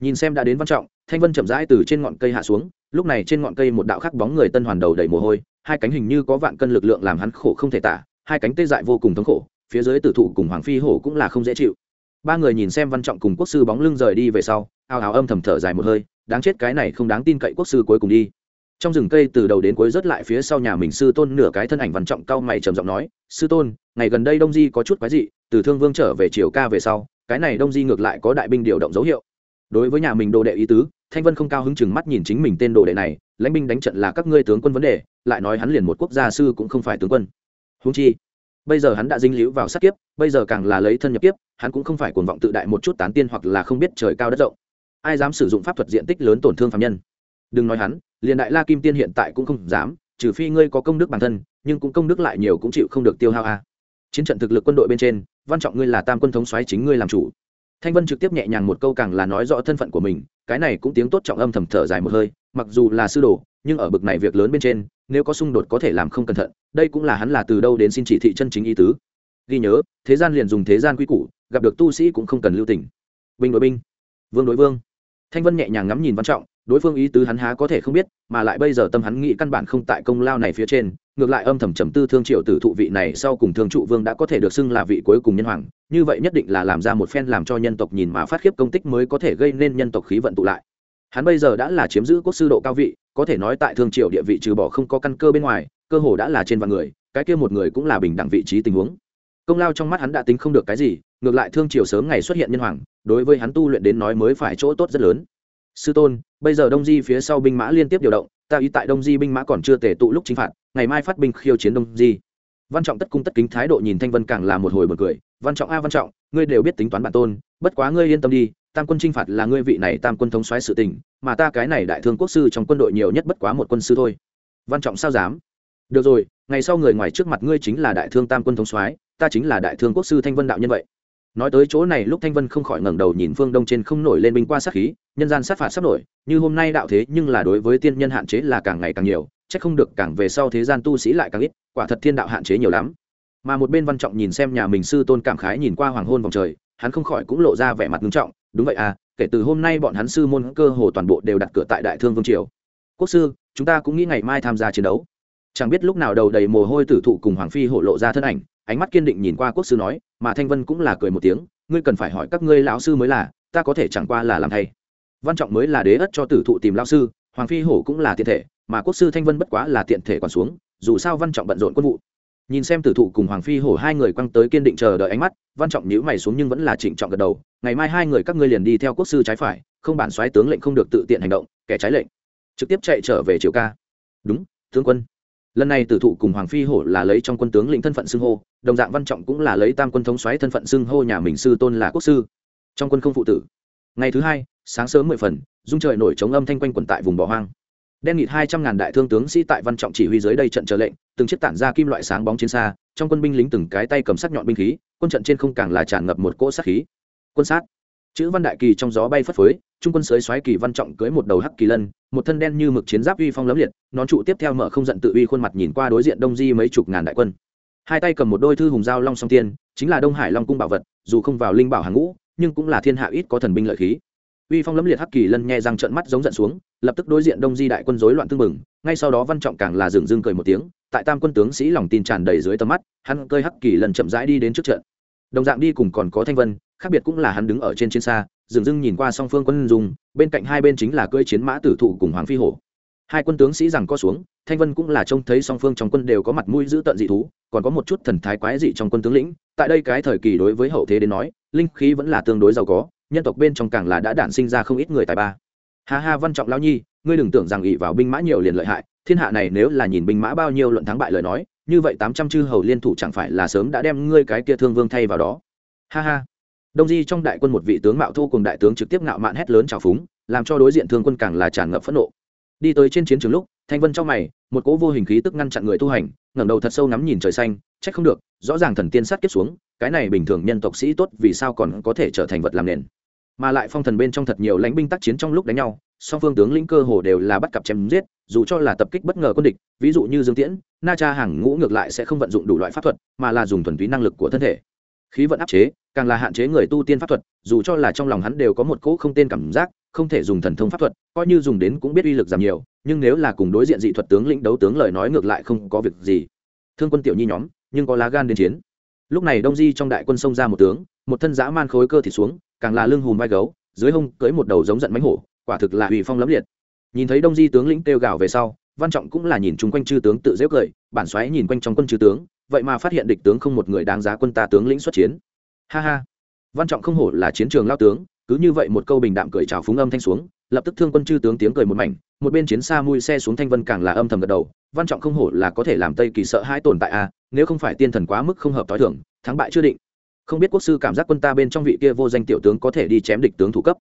Nhìn xem đã đến văn trọng, thanh vân chậm rãi từ trên ngọn cây hạ xuống, lúc này trên ngọn cây một đạo khắc bóng người tân hoàn đầu đầy mồ hôi, hai cánh hình như có vạn cân lực lượng làm hắn khổ không thể tả, hai cánh tê dại vô cùng thống khổ, phía dưới tử thụ cùng hoàng phi hổ cũng là không dễ chịu ba người nhìn xem văn trọng cùng quốc sư bóng lưng rời đi về sau, ào ào âm thầm thở dài một hơi, đáng chết cái này không đáng tin cậy quốc sư cuối cùng đi. Trong rừng cây từ đầu đến cuối rớt lại phía sau nhà mình sư tôn nửa cái thân ảnh văn trọng cao mày trầm giọng nói, sư tôn, ngày gần đây đông di có chút quái dị, từ thương vương trở về triều ca về sau, cái này đông di ngược lại có đại binh điều động dấu hiệu. Đối với nhà mình đồ đệ ý tứ, thanh vân không cao hứng chừng mắt nhìn chính mình tên đồ đệ này, lãnh binh đánh trận là các ngươi tướng quân vấn đề, lại nói hắn liền một quốc gia sư cũng không phải tướng quân. Húng chi bây giờ hắn đã dính líu vào sát kiếp, bây giờ càng là lấy thân nhập kiếp, hắn cũng không phải cuồng vọng tự đại một chút tán tiên hoặc là không biết trời cao đất rộng. Ai dám sử dụng pháp thuật diện tích lớn tổn thương phạm nhân? Đừng nói hắn, liền đại la kim tiên hiện tại cũng không dám, trừ phi ngươi có công đức bản thân, nhưng cũng công đức lại nhiều cũng chịu không được tiêu hao a. Chiến trận thực lực quân đội bên trên, văn trọng ngươi là tam quân thống xoáy chính ngươi làm chủ. Thanh vân trực tiếp nhẹ nhàng một câu càng là nói rõ thân phận của mình, cái này cũng tiếng tốt trọng âm thầm thở dài một hơi, mặc dù là sư đồ, nhưng ở bực này việc lớn bên trên nếu có xung đột có thể làm không cẩn thận, đây cũng là hắn là từ đâu đến xin chỉ thị chân chính ý tứ. Ghi nhớ, thế gian liền dùng thế gian quy củ, gặp được tu sĩ cũng không cần lưu tình. Binh đối binh, vương đối vương. Thanh vân nhẹ nhàng ngắm nhìn văn trọng, đối phương ý tứ hắn há có thể không biết, mà lại bây giờ tâm hắn nghĩ căn bản không tại công lao này phía trên, ngược lại âm thầm trầm tư thương triệu tử thụ vị này sau cùng thương trụ vương đã có thể được xưng là vị cuối cùng nhân hoàng, như vậy nhất định là làm ra một phen làm cho nhân tộc nhìn mà phát khiếp công tích mới có thể gây nên nhân tộc khí vận tụ lại. Hắn bây giờ đã là chiếm giữ quốc sư độ cao vị có thể nói tại thương triệu địa vị trừ bỏ không có căn cơ bên ngoài, cơ hồ đã là trên vạn người, cái kia một người cũng là bình đẳng vị trí tình huống. Công lao trong mắt hắn đã tính không được cái gì, ngược lại thương triều sớm ngày xuất hiện nhân hoàng, đối với hắn tu luyện đến nói mới phải chỗ tốt rất lớn. Sư tôn, bây giờ đông di phía sau binh mã liên tiếp điều động, ta ý tại đông di binh mã còn chưa tề tụ lúc chính phạt, ngày mai phát binh khiêu chiến đông di văn trọng tất cung tất kính thái độ nhìn thanh vân càng là một hồi bật cười, văn trọng a, văn trọng, ngươi đều biết tính toán bản tôn, bất quá ngươi yên tâm đi, tam quân chinh phạt là ngươi vị này tam quân thống soái sự tình, mà ta cái này đại thương quốc sư trong quân đội nhiều nhất bất quá một quân sư thôi. Văn trọng sao dám? Được rồi, ngày sau người ngoài trước mặt ngươi chính là đại thương tam quân thống soái, ta chính là đại thương quốc sư thanh vân đạo nhân vậy. Nói tới chỗ này, lúc thanh vân không khỏi ngẩng đầu nhìn phương đông trên không nổi lên binh qua sát khí, nhân gian sát phạt sắp nổi, như hôm nay đạo thế nhưng là đối với tiên nhân hạn chế là càng ngày càng nhiều chắc không được càng về sau thế gian tu sĩ lại càng ít, quả thật thiên đạo hạn chế nhiều lắm. Mà một bên văn trọng nhìn xem nhà mình sư tôn cảm khái nhìn qua hoàng hôn vòng trời, hắn không khỏi cũng lộ ra vẻ mặt nghiêm trọng, đúng vậy à kể từ hôm nay bọn hắn sư môn cơ hồ toàn bộ đều đặt cửa tại đại thương vương triều. Quốc sư, chúng ta cũng nghĩ ngày mai tham gia chiến đấu. Chẳng biết lúc nào đầu đầy mồ hôi tử thụ cùng hoàng phi hộ lộ ra thân ảnh, ánh mắt kiên định nhìn qua quốc sư nói, mà thanh vân cũng là cười một tiếng, ngươi cần phải hỏi các ngươi lão sư mới là, ta có thể chẳng qua là làm thay văn trọng mới là đế ất cho tử thụ tìm lão sư, hoàng phi hổ cũng là thiên thể mà quốc sư thanh vân bất quá là tiện thể còn xuống, dù sao văn trọng bận rộn quân vụ. Nhìn xem tử thụ cùng hoàng phi hổ hai người quăng tới kiên định chờ đợi ánh mắt, văn trọng nhíu mày xuống nhưng vẫn là trịnh trọng gật đầu, ngày mai hai người các ngươi liền đi theo quốc sư trái phải, không bản soái tướng lệnh không được tự tiện hành động, kẻ trái lệnh. Trực tiếp chạy trở về triều ca. Đúng, tướng quân. Lần này tử thụ cùng hoàng phi hổ là lấy trong quân tướng lĩnh thân phận xưng hô, đồng dạng văn trọng cũng là lấy tam quân thống xoáy thân phận xưng hô nhà mình sư tôn là quốc sư. Trong quân không phụ tử. Ngày thứ hai, sáng sớm mười phần, dung trời nổi chống âm thanh quanh quẩn tại vùng bỏ hoang đen nghịt hai trăm ngàn đại thương tướng sĩ tại văn trọng chỉ huy dưới đây trận chờ lệnh, từng chiếc tản ra kim loại sáng bóng chiến xa, trong quân binh lính từng cái tay cầm sắc nhọn binh khí, quân trận trên không càng là tràn ngập một cỗ sát khí. Quân sát. Chữ văn đại kỳ trong gió bay phất phới, trung quân sới xoáy kỳ văn trọng cưới một đầu hắc kỳ lân, một thân đen như mực chiến giáp uy phong lấm liệt, nón trụ tiếp theo mở không giận tự uy khuôn mặt nhìn qua đối diện đông di mấy chục ngàn đại quân. Hai tay cầm một đôi thư hùng dao long song tiên, chính là đông hải long cung bảo vật, dù không vào linh bảo hàng ngũ, nhưng cũng là thiên hạ ít có thần binh lợi khí. Uy phong lấm liệt hắc kỳ lân nghe răng trợn mắt giống giận xuống lập tức đối diện đông di đại quân rối loạn tương mừng ngay sau đó văn trọng càng là dừng dưng cười một tiếng, tại tam quân tướng sĩ lòng tin tràn đầy dưới tầm mắt, hắn cơi hắc kỳ lần chậm rãi đi đến trước trận. Đồng dạng đi cùng còn có thanh vân, khác biệt cũng là hắn đứng ở trên chiến xa, dừng dưng nhìn qua song phương quân dùng bên cạnh hai bên chính là cưỡi chiến mã tử thụ cùng hoàng phi hổ. Hai quân tướng sĩ rằng co xuống, thanh vân cũng là trông thấy song phương trong quân đều có mặt mũi giữ tận dị thú, còn có một chút thần thái quái dị trong quân tướng lĩnh, tại đây cái thời kỳ đối với hậu thế đến nói, linh khí vẫn là tương đối giàu có, nhân tộc bên trong càng là đã đản sinh ra không ít người tài ba ha ha, văn trọng lao nhi, ngươi đừng tưởng rằng ỵ vào binh mã nhiều liền lợi hại, thiên hạ này nếu là nhìn binh mã bao nhiêu luận thắng bại lời nói, như vậy tám trăm chư hầu liên thủ chẳng phải là sớm đã đem ngươi cái kia thương vương thay vào đó. Ha ha. Đông di trong đại quân một vị tướng mạo thu cùng đại tướng trực tiếp ngạo mạn hét lớn trào phúng, làm cho đối diện thương quân càng là tràn ngập phẫn nộ. Đi tới trên chiến trường lúc, thanh vân trong mày, một cỗ vô hình khí tức ngăn chặn người tu hành, ngẩng đầu thật sâu ngắm nhìn trời xanh, trách không được, rõ ràng thần tiên sát kiếp xuống, cái này bình thường nhân tộc sĩ tốt vì sao còn có thể trở thành vật làm nền mà lại phong thần bên trong thật nhiều lãnh binh tác chiến trong lúc đánh nhau, song phương tướng lĩnh cơ hồ đều là bắt cặp chém giết, dù cho là tập kích bất ngờ quân địch, ví dụ như dương tiễn, na cha hàng ngũ ngược lại sẽ không vận dụng đủ loại pháp thuật, mà là dùng thuần túy năng lực của thân thể. Khí vận áp chế, càng là hạn chế người tu tiên pháp thuật, dù cho là trong lòng hắn đều có một cỗ không tên cảm giác, không thể dùng thần thông pháp thuật, coi như dùng đến cũng biết uy lực giảm nhiều, nhưng nếu là cùng đối diện dị thuật tướng lĩnh đấu tướng lời nói ngược lại không có việc gì. Thương quân tiểu nhi nhóm, nhưng có lá gan đến chiến. Lúc này đông di trong đại quân xông ra một tướng, một thân dã man khối cơ thịt xuống càng là lưng hùm vai gấu dưới hông cưới một đầu giống giận mánh hổ quả thực là ủy phong lẫm liệt. Nhìn thấy đông di tướng lĩnh kêu gào về sau văn trọng cũng là nhìn chung quanh chư tướng tự dễ cười bản xoáy nhìn quanh trong quân chư tướng vậy mà phát hiện địch tướng không một người đáng giá quân ta tướng lĩnh xuất chiến. Ha ha. Văn trọng không hổ là chiến trường lao tướng cứ như vậy một câu bình đạm cười chào phúng âm thanh xuống lập tức thương quân chư tướng tiếng cười một mảnh một bên chiến xa mui xe xuống thanh vân càng là âm thầm gật đầu văn trọng không hổ là có thể làm tây kỳ sợ hai tồn tại a à, nếu không phải tiên thần quá mức không hợp t h i thưởng thắng bại chưa định không biết quốc sư cảm giác quân ta bên trong vị kia vô danh tiểu tướng có thể đi chém địch tướng thủ cấp.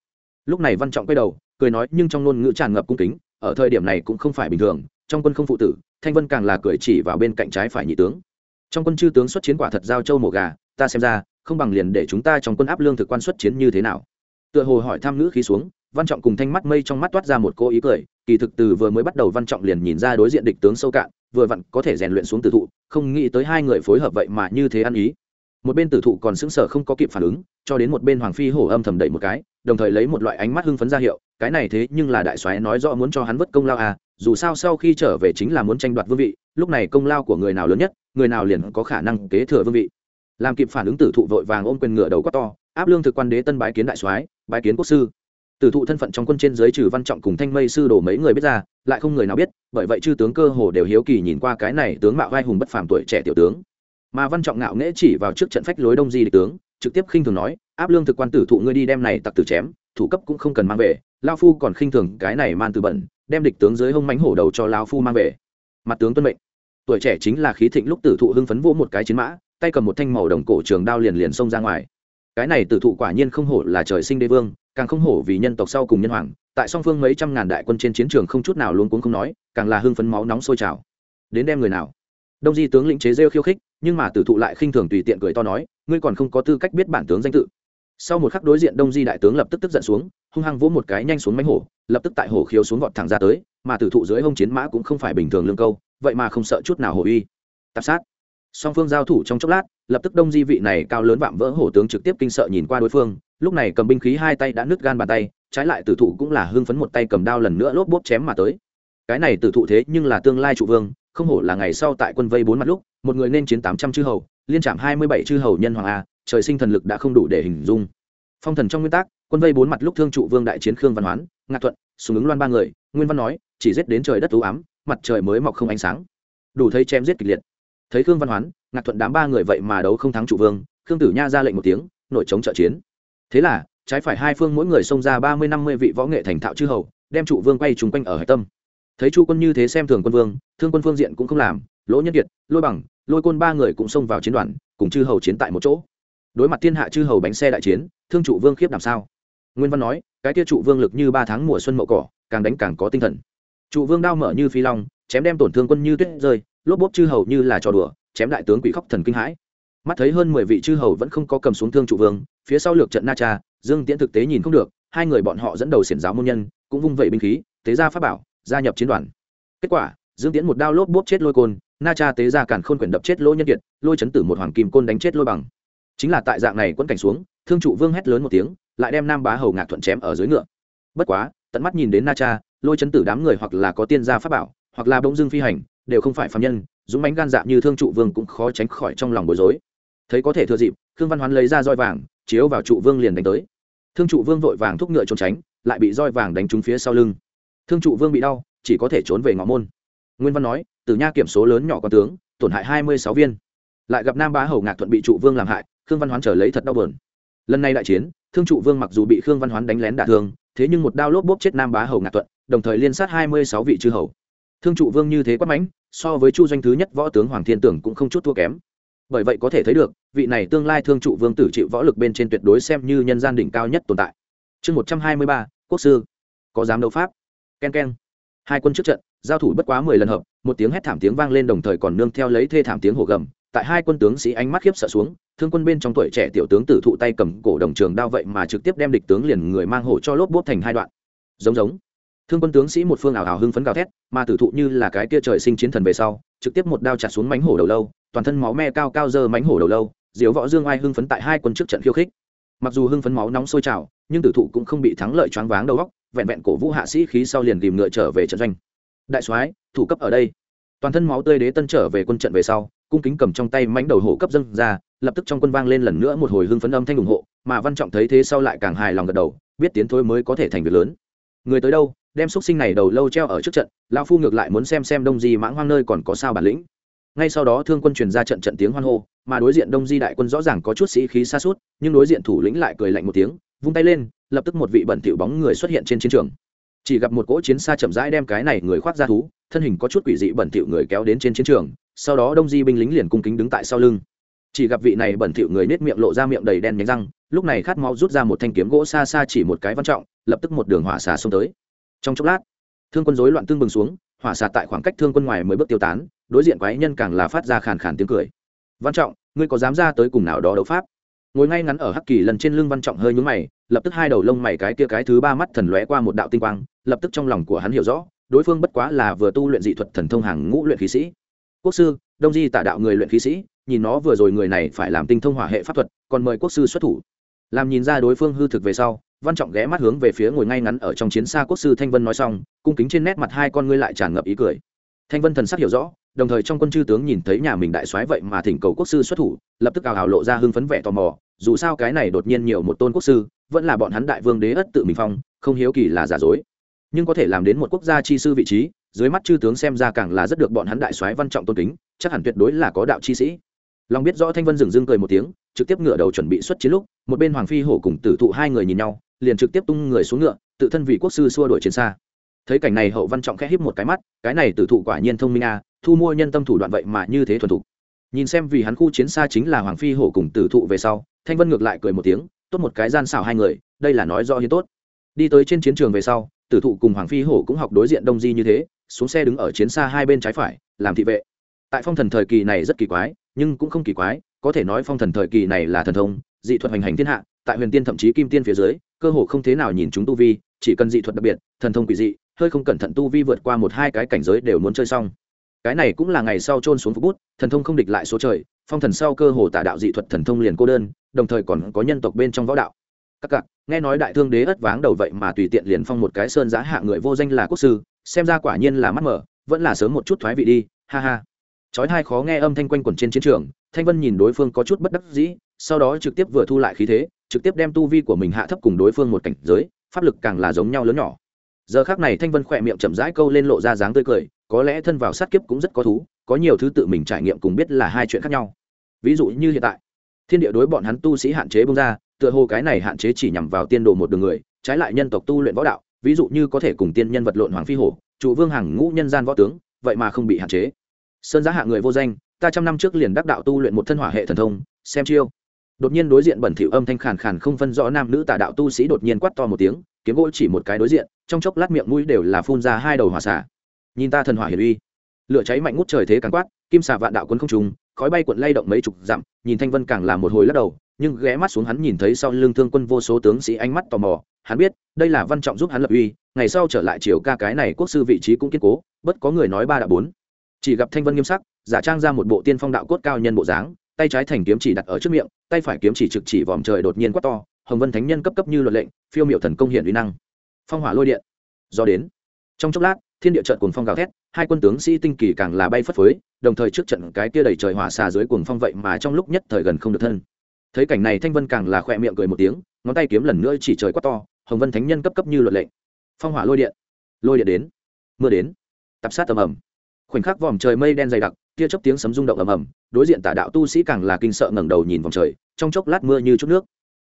Lúc này văn trọng quay đầu, cười nói, nhưng trong ngôn ngữ tràn ngập cung kính, ở thời điểm này cũng không phải bình thường, trong quân không phụ tử, thanh vân càng là cười chỉ vào bên cạnh trái phải nhị tướng. Trong quân chư tướng xuất chiến quả thật giao châu mổ gà, ta xem ra, không bằng liền để chúng ta trong quân áp lương thực quan xuất chiến như thế nào. Tựa hồ hỏi tham ngữ khí xuống, văn trọng cùng thanh mắt mây trong mắt toát ra một cô ý cười, kỳ thực từ vừa mới bắt đầu văn trọng liền nhìn ra đối diện địch tướng sâu cạn, vừa vặn có thể rèn luyện xuống từ thụ, không nghĩ tới hai người phối hợp vậy mà như thế ăn ý một bên tử thụ còn sững sờ không có kịp phản ứng, cho đến một bên hoàng phi hổ âm thầm đẩy một cái, đồng thời lấy một loại ánh mắt hưng phấn ra hiệu, cái này thế nhưng là đại soái nói rõ muốn cho hắn vất công lao à dù sao sau khi trở về chính là muốn tranh đoạt vương vị, lúc này công lao của người nào lớn nhất, người nào liền có khả năng kế thừa vương vị. Làm kịp phản ứng tử thụ vội vàng ôm quyền ngựa đầu quát to, áp lương thực quan đế tân bái kiến đại soái, bái kiến quốc sư. Tử thụ thân phận trong quân trên giới trừ văn trọng cùng thanh mây sư đồ mấy người biết ra, lại không người nào biết, bởi vậy chư tướng cơ hồ đều hiếu kỳ nhìn qua cái này tướng mạo vai hùng bất phàm tuổi trẻ tiểu tướng mà văn trọng ngạo nghễ chỉ vào trước trận phách lối đông di địch tướng, trực tiếp khinh thường nói, áp lương thực quan tử thụ ngươi đi đem này tặc tử chém, thủ cấp cũng không cần mang về, lao phu còn khinh thường cái này man từ bẩn, đem địch tướng dưới hông mánh hổ đầu cho lao phu mang về. Mặt tướng tuân mệnh. Tuổi trẻ chính là khí thịnh lúc tử thụ hưng phấn vỗ một cái chiến mã, tay cầm một thanh màu đồng cổ trường đao liền liền xông ra ngoài. Cái này tử thụ quả nhiên không hổ là trời sinh đế vương, càng không hổ vì nhân tộc sau cùng nhân hoàng, tại song phương mấy trăm ngàn đại quân trên chiến trường không chút nào luôn cuống không nói, càng là hưng phấn máu nóng sôi trào. Đến đem người nào? Đông di tướng lĩnh chế rêu khiêu khích nhưng mà tử thụ lại khinh thường tùy tiện cười to nói, ngươi còn không có tư cách biết bản tướng danh tự. Sau một khắc đối diện đông di đại tướng lập tức tức giận xuống, hung hăng vỗ một cái nhanh xuống mánh hổ, lập tức tại hổ khiếu xuống gọt thẳng ra tới, mà tử thụ dưới hông chiến mã cũng không phải bình thường lương câu, vậy mà không sợ chút nào hổ uy. Tạp sát. Song phương giao thủ trong chốc lát, lập tức đông di vị này cao lớn vạm vỡ hổ tướng trực tiếp kinh sợ nhìn qua đối phương, lúc này cầm binh khí hai tay đã nứt gan bàn tay, trái lại tử thụ cũng là hưng phấn một tay cầm đao lần nữa lốp bốp chém mà tới. Cái này tử thụ thế nhưng là tương lai trụ vương, không hổ là ngày sau tại quân vây bốn mặt lúc một người nên chiến tám trăm chư hầu, liên trạm hai mươi bảy chư hầu nhân hoàng a, trời sinh thần lực đã không đủ để hình dung. Phong thần trong nguyên tắc, quân vây bốn mặt lúc thương trụ vương đại chiến khương văn hoán ngạc thuận súng ứng loan ba người, nguyên văn nói, chỉ giết đến trời đất ưu ám, mặt trời mới mọc không ánh sáng. Đủ thấy chém giết kịch liệt. Thấy khương văn hoán ngạc thuận đám ba người vậy mà đấu không thắng trụ vương, khương tử nha ra lệnh một tiếng, nội chống trợ chiến. Thế là, trái phải hai phương mỗi người xông ra ba mươi năm mươi vị võ nghệ thành thạo chư hầu, đem trụ vương quay trùng quanh ở hải tâm. Thấy chu quân như thế xem thường quân vương, thương quân phương diện cũng không làm lỗ nhân kiệt, lôi bằng, lôi côn ba người cũng xông vào chiến đoàn, cùng chư hầu chiến tại một chỗ. Đối mặt thiên hạ chư hầu bánh xe đại chiến, thương trụ vương khiếp làm sao? Nguyên văn nói, cái kia trụ vương lực như ba tháng mùa xuân mậu cỏ, càng đánh càng có tinh thần. Trụ vương đao mở như phi long, chém đem tổn thương quân như tuyết rơi, lốp bốp chư hầu như là trò đùa, chém đại tướng quỷ khóc thần kinh hãi. Mắt thấy hơn mười vị chư hầu vẫn không có cầm xuống thương trụ vương, phía sau lược trận na cha, dương tiễn thực tế nhìn không được, hai người bọn họ dẫn đầu xiển giáo môn nhân, cũng vung vẩy binh khí, tế ra pháp bảo, gia nhập chiến đoàn. Kết quả, dương tiễn một đao lốp bốp chết lôi côn na cha tế ra càn khôn quyển đập chết lỗ nhân kiệt, lôi chấn tử một hoàng kim côn đánh chết lôi bằng. Chính là tại dạng này quẫn cảnh xuống, thương trụ vương hét lớn một tiếng, lại đem nam bá hầu ngạc thuận chém ở dưới ngựa. Bất quá, tận mắt nhìn đến na cha, lôi chấn tử đám người hoặc là có tiên gia pháp bảo, hoặc là bỗng dưng phi hành, đều không phải phạm nhân, dũng bánh gan dạ như thương trụ vương cũng khó tránh khỏi trong lòng bối rối. Thấy có thể thừa dịp thương văn hoán lấy ra roi vàng, chiếu vào trụ vương liền đánh tới. Thương trụ vương vội vàng thúc ngựa trốn tránh, lại bị roi vàng đánh trúng phía sau lưng. Thương trụ vương bị đau, chỉ có thể trốn về ngõ môn. Nguyên văn nói từ nha kiểm số lớn nhỏ con tướng, tổn hại hai mươi sáu viên. Lại gặp nam bá hầu ngạc thuận bị trụ vương làm hại, khương văn hoán trở lấy thật đau bờn lần này đại chiến, thương trụ vương mặc dù bị khương văn hoán đánh lén đả thương, thế nhưng một đao lốp bốp chết nam bá hầu ngạc thuận, đồng thời liên sát hai mươi sáu vị chư hầu. Thương trụ vương như thế quát mãnh, so với chu doanh thứ nhất võ tướng hoàng thiên tưởng cũng không chút thua kém. Bởi vậy có thể thấy được, vị này tương lai thương trụ vương tử chịu võ lực bên trên tuyệt đối xem như nhân gian đỉnh cao nhất tồn tại. Chương một trăm hai mươi ba, quốc sư. Có dám đấu pháp? K e n k e n hai quân trước trận, giao thủ bất quá mười lần hợp một tiếng hét thảm tiếng vang lên đồng thời còn nương theo lấy thê thảm tiếng hổ gầm, tại hai quân tướng sĩ ánh mắt khiếp sợ xuống, thương quân bên trong tuổi trẻ tiểu tướng tử thụ tay cầm cổ đồng trường đao vậy mà trực tiếp đem địch tướng liền người mang hổ cho lốp bốp thành hai đoạn. Giống giống. Thương quân tướng sĩ một phương ảo hào hưng phấn gào thét, mà tử thụ như là cái kia trời sinh chiến thần về sau, trực tiếp một đao chặt xuống mánh hổ đầu lâu, toàn thân máu me cao cao dơ mánh hổ đầu lâu, diếu võ dương ai hưng phấn tại hai quân trước trận khiêu khích. Mặc dù hưng phấn máu nóng sôi trào, nhưng tử thụ cũng không bị thắng lợi choáng váng đầu góc vẹn vẹn cổ vũ hạ sĩ khí sau liền tìm ngựa trở về trận doanh. Đại soái thủ cấp ở đây. Toàn thân máu tươi đế tân trở về quân trận về sau, cung kính cầm trong tay mánh đầu hổ cấp dâng ra, lập tức trong quân vang lên lần nữa một hồi hưng phấn âm thanh ủng hộ, mà văn trọng thấy thế sau lại càng hài lòng gật đầu, biết tiến thôi mới có thể thành việc lớn. Người tới đâu, đem xúc sinh này đầu lâu treo ở trước trận, lão phu ngược lại muốn xem xem đông di mãng hoang nơi còn có sao bản lĩnh. Ngay sau đó thương quân truyền ra trận trận tiếng hoan hô, mà đối diện đông di đại quân rõ ràng có chút sĩ khí xa suốt nhưng đối diện thủ lĩnh lại cười lạnh một tiếng, vung tay lên, lập tức một vị bẩn tiểu bóng người xuất hiện trên chiến trường. Chỉ gặp một cỗ chiến xa chậm rãi đem cái này người khoác ra thú thân hình có chút quỷ dị bẩn thỉu người kéo đến trên chiến trường, sau đó đông di binh lính liền cung kính đứng tại sau lưng. Chỉ gặp vị này bẩn thỉu người nết miệng lộ ra miệng đầy đen nhánh răng, lúc này khát máu rút ra một thanh kiếm gỗ xa xa chỉ một cái văn trọng, lập tức một đường hỏa xà xông tới. Trong chốc lát, thương quân rối loạn tương bừng xuống, hỏa xà tại khoảng cách thương quân ngoài mới bước tiêu tán, đối diện quái nhân càng là phát ra khàn khàn tiếng cười. Văn trọng, ngươi có dám ra tới cùng nào đó đấu pháp? Ngồi ngay ngắn ở hắc kỳ lần trên lưng văn trọng hơi nhúng mày, lập tức hai đầu lông mày cái kia cái thứ ba mắt thần lóe qua một đạo tinh quang, lập tức trong lòng của hắn hiểu rõ đối phương bất quá là vừa tu luyện dị thuật thần thông hàng ngũ luyện khí sĩ. Quốc sư, đông di tả đạo người luyện khí sĩ, nhìn nó vừa rồi người này phải làm tinh thông hỏa hệ pháp thuật, còn mời quốc sư xuất thủ. Làm nhìn ra đối phương hư thực về sau, văn trọng ghé mắt hướng về phía ngồi ngay ngắn ở trong chiến xa quốc sư thanh vân nói xong, cung kính trên nét mặt hai con ngươi lại tràn ngập ý cười. Thanh vân thần sắc hiểu rõ, đồng thời trong quân chư tướng nhìn thấy nhà mình đại soái vậy mà thỉnh cầu quốc sư xuất thủ, lập tức ào ào lộ ra hưng phấn vẻ tò mò, dù sao cái này đột nhiên nhiều một tôn quốc sư, vẫn là bọn hắn đại vương đế ất tự mình phong, không hiếu kỳ là giả dối nhưng có thể làm đến một quốc gia chi sư vị trí, dưới mắt chư tướng xem ra càng là rất được bọn hắn đại soái văn trọng tôn kính, chắc hẳn tuyệt đối là có đạo chi sĩ. Lòng biết rõ thanh vân dừng dưng cười một tiếng, trực tiếp ngựa đầu chuẩn bị xuất chiến lúc, một bên hoàng phi hổ cùng tử thụ hai người nhìn nhau, liền trực tiếp tung người xuống ngựa, tự thân vị quốc sư xua đuổi chiến xa. Thấy cảnh này hậu văn trọng khẽ híp một cái mắt, cái này tử thụ quả nhiên thông minh a thu mua nhân tâm thủ đoạn vậy mà như thế thuần thục. Nhìn xem vì hắn khu chiến xa chính là hoàng phi hổ cùng tử thụ về sau, thanh vân ngược lại cười một tiếng, tốt một cái gian xảo hai người, đây là nói rõ hiến tốt đi tới trên chiến trường về sau, tử thụ cùng hoàng phi hổ cũng học đối diện đông di như thế, xuống xe đứng ở chiến xa hai bên trái phải, làm thị vệ. Tại phong thần thời kỳ này rất kỳ quái, nhưng cũng không kỳ quái, có thể nói phong thần thời kỳ này là thần thông, dị thuật hành hành thiên hạ, tại huyền tiên thậm chí kim tiên phía dưới, cơ hồ không thế nào nhìn chúng tu vi, chỉ cần dị thuật đặc biệt, thần thông quỷ dị, hơi không cẩn thận tu vi vượt qua một hai cái cảnh giới đều muốn chơi xong. Cái này cũng là ngày sau trôn xuống phú bút, thần thông không địch lại số trời, phong thần sau cơ hồ tả đạo dị thuật thần thông liền cô đơn, đồng thời còn có nhân tộc bên trong võ đạo các cặc nghe nói đại thương đế ất váng đầu vậy mà tùy tiện liền phong một cái sơn giá hạ người vô danh là quốc sư, xem ra quả nhiên là mắt mở, vẫn là sớm một chút thoái vị đi, ha ha. Chói hai khó nghe âm thanh quanh quẩn trên chiến trường, thanh vân nhìn đối phương có chút bất đắc dĩ, sau đó trực tiếp vừa thu lại khí thế, trực tiếp đem tu vi của mình hạ thấp cùng đối phương một cảnh giới, pháp lực càng là giống nhau lớn nhỏ. Giờ khác này thanh vân khỏe miệng chậm rãi câu lên lộ ra dáng tươi cười, có lẽ thân vào sát kiếp cũng rất có thú, có nhiều thứ tự mình trải nghiệm cùng biết là hai chuyện khác nhau. Ví dụ như hiện tại, thiên địa đối bọn hắn tu sĩ hạn chế bông ra tựa hồ cái này hạn chế chỉ nhằm vào tiên đồ một đường người, trái lại nhân tộc tu luyện võ đạo, ví dụ như có thể cùng tiên nhân vật lộn hoàng phi hổ, trụ vương hàng ngũ nhân gian võ tướng, vậy mà không bị hạn chế. Sơn giá hạ người vô danh, ta trăm năm trước liền đắc đạo tu luyện một thân hỏa hệ thần thông, xem chiêu. Đột nhiên đối diện bẩn thỉu âm thanh khàn khàn không phân rõ nam nữ tà đạo tu sĩ đột nhiên quát to một tiếng, kiếm gỗ chỉ một cái đối diện, trong chốc lát miệng mũi đều là phun ra hai đầu hỏa xả nhìn ta thần hỏa hiển uy. Lửa cháy mạnh ngút trời thế càng quát, kim xà vạn đạo cuốn không trùng, khói bay cuộn lay động mấy chục dặm, nhìn thanh vân càng là một hồi lắc đầu nhưng ghé mắt xuống hắn nhìn thấy sau lưng thương quân vô số tướng sĩ ánh mắt tò mò, hắn biết, đây là văn trọng giúp hắn lập uy, ngày sau trở lại triều ca cái này quốc sư vị trí cũng kiên cố, bất có người nói ba đã bốn. Chỉ gặp thanh vân nghiêm sắc, giả trang ra một bộ tiên phong đạo cốt cao nhân bộ dáng, tay trái thành kiếm chỉ đặt ở trước miệng, tay phải kiếm chỉ trực chỉ vòm trời đột nhiên quát to, hồng vân thánh nhân cấp cấp như luật lệnh, phiêu miệu thần công hiện uy năng. Phong hỏa lôi điện. Do đến. Trong chốc lát, thiên địa trận cuồng phong gào thét, hai quân tướng sĩ tinh kỳ càng là bay phất phới, đồng thời trước trận cái kia đầy trời hỏa xà dưới cuồng phong vậy mà trong lúc nhất thời gần không được thân thấy cảnh này thanh vân càng là khỏe miệng cười một tiếng, ngón tay kiếm lần nữa chỉ trời quát to, hồng vân thánh nhân cấp cấp như luật lệnh. Phong hỏa lôi điện. Lôi điện đến. Mưa đến. Tập sát tầm ầm. Khoảnh khắc vòm trời mây đen dày đặc, tia chớp tiếng sấm rung động ầm ầm, đối diện tả đạo tu sĩ càng là kinh sợ ngẩng đầu nhìn vòng trời, trong chốc lát mưa như chút nước.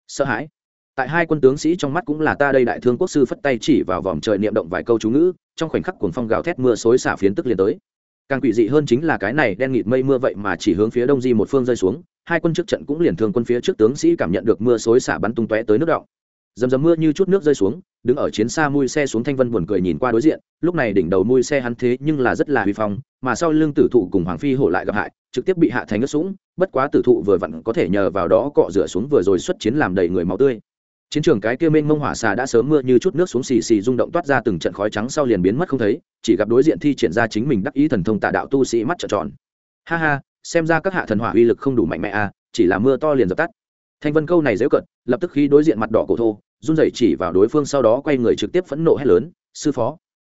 Sợ hãi. Tại hai quân tướng sĩ trong mắt cũng là ta đây đại thương quốc sư phất tay chỉ vào vòm trời niệm động vài câu chú ngữ, trong khoảnh khắc cuồng phong gào thét mưa xối xả phiến tức liền tới càng quỷ dị hơn chính là cái này đen nghịt mây mưa vậy mà chỉ hướng phía đông di một phương rơi xuống, hai quân trước trận cũng liền thương quân phía trước tướng sĩ cảm nhận được mưa xối xả bắn tung tóe tới nước động dầm dầm mưa như chút nước rơi xuống, đứng ở chiến xa mui xe xuống thanh vân buồn cười nhìn qua đối diện, lúc này đỉnh đầu mui xe hắn thế nhưng là rất là huy phong, mà sau lưng tử thụ cùng hoàng phi hổ lại gặp hại, trực tiếp bị hạ thành ngất sũng, bất quá tử thụ vừa vặn có thể nhờ vào đó cọ rửa xuống vừa rồi xuất chiến làm đầy người máu tươi chiến trường cái kia mênh mông hỏa xà đã sớm mưa như chút nước xuống xì xì rung động toát ra từng trận khói trắng sau liền biến mất không thấy, chỉ gặp đối diện thi triển ra chính mình đắc ý thần thông tạ đạo tu sĩ mắt trợn tròn. Ha ha, xem ra các hạ thần hỏa uy lực không đủ mạnh mẽ à chỉ là mưa to liền dập tắt. Thanh vân câu này dễ cận lập tức khi đối diện mặt đỏ cổ thô, run rẩy chỉ vào đối phương sau đó quay người trực tiếp phẫn nộ hét lớn, sư phó.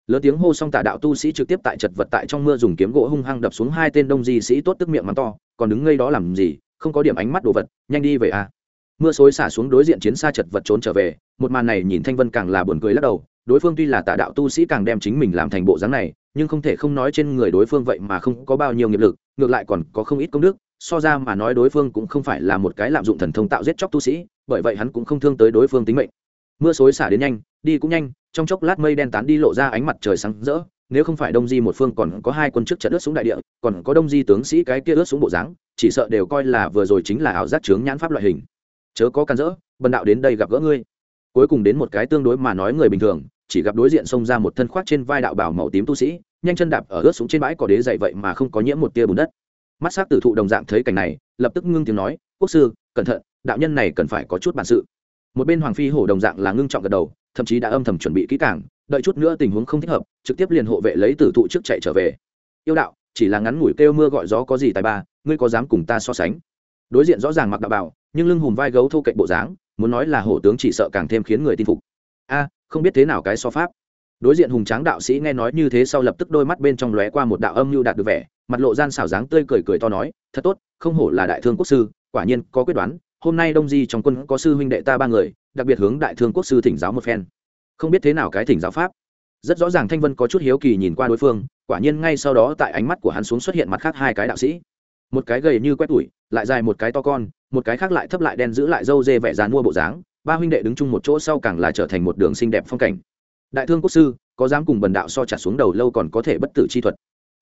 Lớn tiếng hô xong tà đạo tu sĩ trực tiếp tại chật vật tại trong mưa dùng kiếm gỗ hung hăng đập xuống hai tên đông di sĩ tốt tức miệng mắng to, còn đứng ngây đó làm gì, không có điểm ánh mắt đồ vật, nhanh đi về a mưa xối xả xuống đối diện chiến xa chật vật trốn trở về, một màn này nhìn thanh vân càng là buồn cười lắc đầu, đối phương tuy là tà đạo tu sĩ càng đem chính mình làm thành bộ dáng này, nhưng không thể không nói trên người đối phương vậy mà không có bao nhiêu nghiệp lực, ngược lại còn có không ít công đức, so ra mà nói đối phương cũng không phải là một cái lạm dụng thần thông tạo giết chóc tu sĩ, bởi vậy hắn cũng không thương tới đối phương tính mệnh. Mưa xối xả đến nhanh, đi cũng nhanh, trong chốc lát mây đen tán đi lộ ra ánh mặt trời sáng rỡ, nếu không phải đông di một phương còn có hai quân trước trận ướt xuống đại địa, còn có đông di tướng sĩ cái kia ướt xuống bộ dáng, chỉ sợ đều coi là vừa rồi chính là ảo giác chướng nhãn pháp loại hình chớ có can dỡ, bần đạo đến đây gặp gỡ ngươi. Cuối cùng đến một cái tương đối mà nói người bình thường, chỉ gặp đối diện xông ra một thân khoác trên vai đạo bảo màu tím tu sĩ, nhanh chân đạp ở ướt xuống trên bãi cỏ đế dậy vậy mà không có nhiễm một tia bùn đất. Mắt s á c tử thụ đồng dạng thấy cảnh này, lập tức ngưng tiếng nói, quốc sư, cẩn thận, đạo nhân này cần phải có chút bản sự. Một bên hoàng phi hổ đồng dạng là ngưng trọng gật đầu, thậm chí đã âm thầm chuẩn bị kỹ càng, đợi chút nữa tình huống không thích hợp, trực tiếp liền hộ vệ lấy tử thụ trước chạy trở về. Yêu đạo, chỉ là ngắn ngủi kêu mưa gọi gió có gì tài ba, ngươi có dám cùng ta so sánh? Đối diện rõ ràng mặc đạo bảo, nhưng lưng hùm vai gấu thô cạnh bộ dáng, muốn nói là hổ tướng chỉ sợ càng thêm khiến người tin phục. A, không biết thế nào cái so pháp. Đối diện hùng tráng đạo sĩ nghe nói như thế sau lập tức đôi mắt bên trong lóe qua một đạo âm mưu đạt được vẻ, mặt lộ gian xảo dáng tươi cười cười to nói, thật tốt, không hổ là đại thương quốc sư, quả nhiên có quyết đoán, hôm nay đông di trong quân có sư huynh đệ ta ba người, đặc biệt hướng đại thương quốc sư thỉnh giáo một phen. Không biết thế nào cái thỉnh giáo pháp. Rất rõ ràng thanh vân có chút hiếu kỳ nhìn qua đối phương, quả nhiên ngay sau đó tại ánh mắt của hắn xuống xuất hiện mặt khác hai cái đạo sĩ. Một cái gầy như quét tủi lại dài một cái to con, một cái khác lại thấp lại đen giữ lại dâu dê vẻ dàn mua bộ dáng, ba huynh đệ đứng chung một chỗ sau càng là trở thành một đường xinh đẹp phong cảnh. Đại thương quốc sư, có dám cùng bần đạo so trả xuống đầu lâu còn có thể bất tử chi thuật.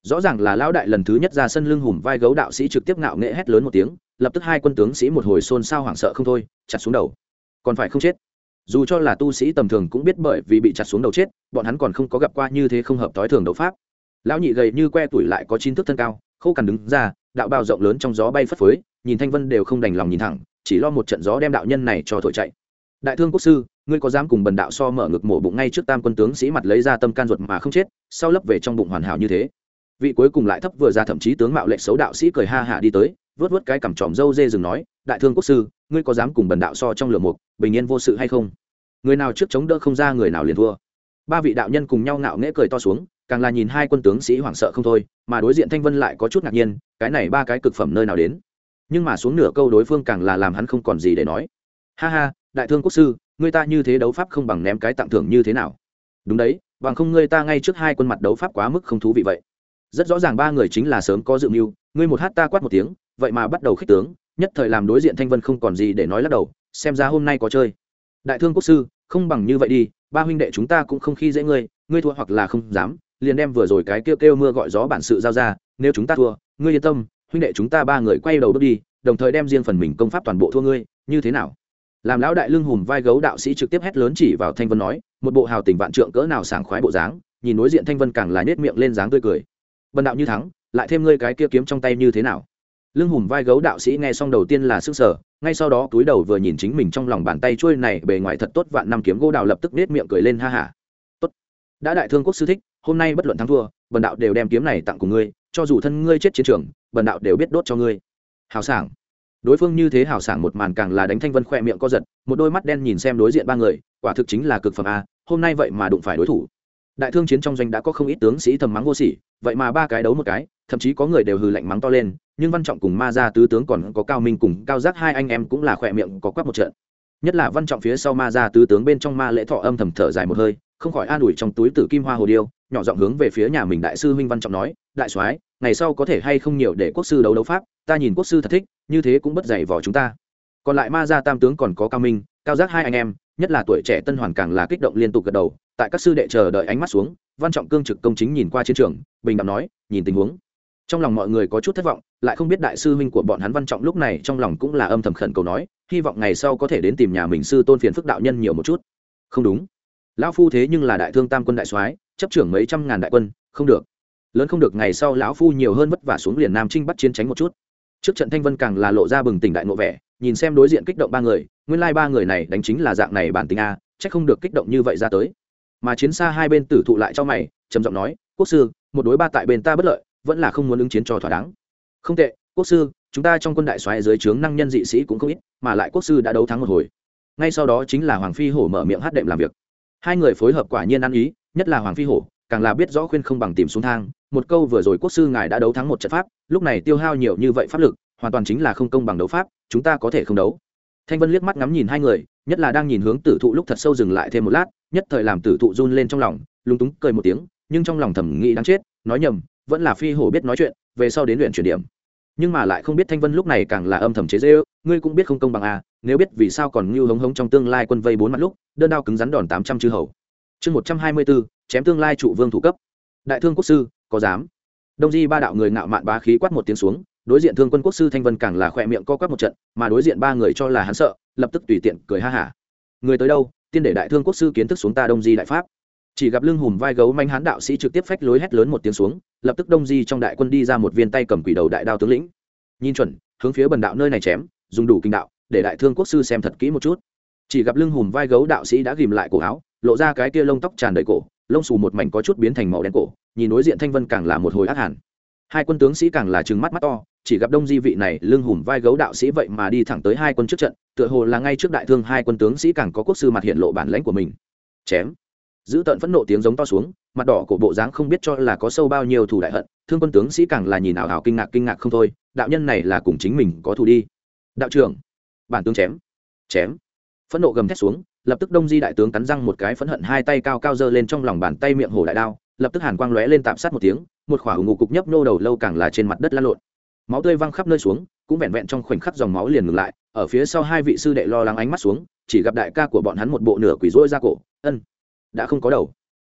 Rõ ràng là lão đại lần thứ nhất ra sân lưng hùm vai gấu đạo sĩ trực tiếp ngạo nghệ hét lớn một tiếng, lập tức hai quân tướng sĩ một hồi xôn xao hoảng sợ không thôi, chặt xuống đầu. Còn phải không chết? Dù cho là tu sĩ tầm thường cũng biết bởi vì bị chặt xuống đầu chết, bọn hắn còn không có gặp qua như thế không hợp t i thường đấu pháp. Lão nhị gầy như que tuổi lại có chín thước thân cao khâu cằn đứng ra đạo bao rộng lớn trong gió bay phất phới, nhìn thanh vân đều không đành lòng nhìn thẳng, chỉ lo một trận gió đem đạo nhân này cho thổi chạy. Đại thương quốc sư, ngươi có dám cùng bần đạo so mở ngực mổ bụng ngay trước tam quân tướng sĩ mặt lấy ra tâm can ruột mà không chết, sau lấp về trong bụng hoàn hảo như thế. Vị cuối cùng lại thấp vừa ra thậm chí tướng mạo lệnh xấu đạo sĩ cười ha hạ đi tới, vớt vớt cái cằm tròm râu dê rừng nói, đại thương quốc sư, ngươi có dám cùng bần đạo so trong lửa mục, bình yên vô sự hay không? Người nào trước chống đỡ không ra người nào liền thua. Ba vị đạo nhân cùng nhau ngạo nghễ cười to xuống càng là nhìn hai quân tướng sĩ hoảng sợ không thôi, mà đối diện thanh vân lại có chút ngạc nhiên, cái này ba cái cực phẩm nơi nào đến? Nhưng mà xuống nửa câu đối phương càng là làm hắn không còn gì để nói. Ha ha, đại thương quốc sư, người ta như thế đấu pháp không bằng ném cái tặng thưởng như thế nào? Đúng đấy, bằng không ngươi ta ngay trước hai quân mặt đấu pháp quá mức không thú vị vậy. Rất rõ ràng ba người chính là sớm có dự mưu, ngươi một hát ta quát một tiếng, vậy mà bắt đầu khích tướng, nhất thời làm đối diện thanh vân không còn gì để nói lắc đầu, xem ra hôm nay có chơi. Đại thương quốc sư, không bằng như vậy đi, ba huynh đệ chúng ta cũng không khi dễ ngươi ngươi thua hoặc là không dám liền đem vừa rồi cái kêu kêu mưa gọi gió bản sự giao ra, nếu chúng ta thua, ngươi yên tâm, huynh đệ chúng ta ba người quay đầu bước đi, đồng thời đem riêng phần mình công pháp toàn bộ thua ngươi, như thế nào? Làm lão đại lưng hùm vai gấu đạo sĩ trực tiếp hét lớn chỉ vào thanh vân nói, một bộ hào tình vạn trượng cỡ nào sảng khoái bộ dáng, nhìn đối diện thanh vân càng là nhét miệng lên dáng tươi cười. Bần đạo như thắng, lại thêm ngươi cái kia kiếm trong tay như thế nào? Lưng hùm vai gấu đạo sĩ nghe xong đầu tiên là sức sở ngay sau đó túi đầu vừa nhìn chính mình trong lòng bàn tay trôi này bề ngoài thật tốt vạn năm kiếm gỗ đào lập tức nết miệng cười lên ha hả tốt. Đã đại thương quốc sư thích hôm nay bất luận thắng thua bần đạo đều đem kiếm này tặng của ngươi, cho dù thân ngươi chết chiến trường bần đạo đều biết đốt cho ngươi. Hào sảng. Đối phương như thế hào sảng một màn càng là đánh thanh vân khoe miệng co giật, một đôi mắt đen nhìn xem đối diện ba người, quả thực chính là cực phẩm a, hôm nay vậy mà đụng phải đối thủ. Đại thương chiến trong doanh đã có không ít tướng sĩ thầm mắng vô sỉ, vậy mà ba cái đấu một cái, thậm chí có người đều hừ lạnh mắng to lên, nhưng văn trọng cùng ma gia tứ tướng còn có cao minh cùng cao giác hai anh em cũng là khỏe miệng có quắc một trận. Nhất là văn trọng phía sau ma gia tứ tướng bên trong ma lễ thọ âm thầm thở dài một hơi không khỏi an ủi trong túi tử kim hoa hồ điêu, nhỏ giọng hướng về phía nhà mình đại sư huynh văn trọng nói, đại soái, ngày sau có thể hay không nhiều để quốc sư đấu đấu pháp, ta nhìn quốc sư thật thích, như thế cũng bất dày vò chúng ta. Còn lại ma gia tam tướng còn có cao minh, cao giác hai anh em, nhất là tuổi trẻ tân hoàn càng là kích động liên tục gật đầu, tại các sư đệ chờ đợi ánh mắt xuống, văn trọng cương trực công chính nhìn qua chiến trường, bình đẳng nói, nhìn tình huống. Trong lòng mọi người có chút thất vọng, lại không biết đại sư huynh của bọn hắn văn trọng lúc này trong lòng cũng là âm thầm khẩn cầu nói, hy vọng ngày sau có thể đến tìm nhà mình sư tôn phiền phức đạo nhân nhiều một chút. Không đúng lão phu thế nhưng là đại thương tam quân đại soái, chấp trưởng mấy trăm ngàn đại quân, không được. Lớn không được ngày sau lão phu nhiều hơn vất vả xuống liền nam trinh bắt chiến tránh một chút. Trước trận thanh vân càng là lộ ra bừng tỉnh đại ngộ vẻ, nhìn xem đối diện kích động ba người, nguyên lai ba người này đánh chính là dạng này bản tính a, chắc không được kích động như vậy ra tới. Mà chiến xa hai bên tử thụ lại cho mày, trầm giọng nói, quốc sư, một đối ba tại bên ta bất lợi, vẫn là không muốn ứng chiến cho thỏa đáng. Không tệ, quốc sư, chúng ta trong quân đại xoáy dưới trướng năng nhân dị sĩ cũng không ít, mà lại quốc sư đã đấu thắng một hồi. Ngay sau đó chính là hoàng phi hổ mở miệng hát đệm làm việc hai người phối hợp quả nhiên ăn ý, nhất là hoàng phi hổ, càng là biết rõ khuyên không bằng tìm xuống thang. Một câu vừa rồi quốc sư ngài đã đấu thắng một trận pháp, lúc này tiêu hao nhiều như vậy pháp lực, hoàn toàn chính là không công bằng đấu pháp, chúng ta có thể không đấu. Thanh vân liếc mắt ngắm nhìn hai người, nhất là đang nhìn hướng tử thụ lúc thật sâu dừng lại thêm một lát, nhất thời làm tử thụ run lên trong lòng, lúng túng cười một tiếng, nhưng trong lòng thầm nghĩ đáng chết, nói nhầm, vẫn là phi hổ biết nói chuyện, về sau đến luyện chuyển điểm nhưng mà lại không biết thanh vân lúc này càng là âm thầm chế dễ ư ngươi cũng biết không công bằng à nếu biết vì sao còn ngưu hống hống trong tương lai quân vây bốn mặt lúc, đơn đao cứng rắn đòn tám trăm chư hầu. Chương một trăm hai mươi bốn, chém tương lai trụ vương thủ cấp. Đại thương quốc sư, có dám? Đông di ba đạo người ngạo mạn bá khí quát một tiếng xuống, đối diện thương quân quốc sư thanh vân càng là khỏe miệng co quắp một trận, mà đối diện ba người cho là hắn sợ, lập tức tùy tiện cười ha hả. Người tới đâu? Tiên để đại thương quốc sư kiến thức xuống ta đông di đại pháp chỉ gặp lưng hùm vai gấu manh hán đạo sĩ trực tiếp phách lối hét lớn một tiếng xuống, lập tức đông di trong đại quân đi ra một viên tay cầm quỷ đầu đại đao tướng lĩnh. Nhìn chuẩn, hướng phía bần đạo nơi này chém, dùng đủ kinh đạo, để đại thương quốc sư xem thật kỹ một chút. Chỉ gặp lưng hùm vai gấu đạo sĩ đã ghìm lại cổ áo, lộ ra cái kia lông tóc tràn đầy cổ, lông xù một mảnh có chút biến thành màu đen cổ, nhìn đối diện thanh vân càng là một hồi ác hẳn hai quân tướng sĩ càng là trừng mắt mắt to, chỉ gặp đông di vị này lưng hùm vai gấu đạo sĩ vậy mà đi thẳng tới hai quân trước trận, tựa hồ là ngay trước đại thương hai quân tướng sĩ càng có quốc sư mặt hiện lộ bản lãnh của mình. Chém giữ tận phẫn nộ tiếng giống to xuống, mặt đỏ của bộ dáng không biết cho là có sâu bao nhiêu thù đại hận, thương quân tướng sĩ càng là nhìn ảo ảo kinh ngạc kinh ngạc không thôi, đạo nhân này là cùng chính mình có thù đi. Đạo trưởng, bản tướng chém chém. Phẫn nộ gầm thét xuống, lập tức đông di đại tướng cắn răng một cái phẫn hận hai tay cao cao giơ lên trong lòng bàn tay miệng hổ đại đao, lập tức hàn quang lóe lên tạm sát một tiếng, một khỏa ngủ cục nhấp nô đầu lâu càng là trên mặt đất lăn lộn. Máu tươi văng khắp nơi xuống, cũng vẹn vẹn trong khoảnh khắc dòng máu liền ngừng lại, ở phía sau hai vị sư đệ lo lắng ánh mắt xuống, chỉ gặp đại ca của bọn hắn một bộ nửa quỷ rỗi ra cổ, ân đã không có đầu.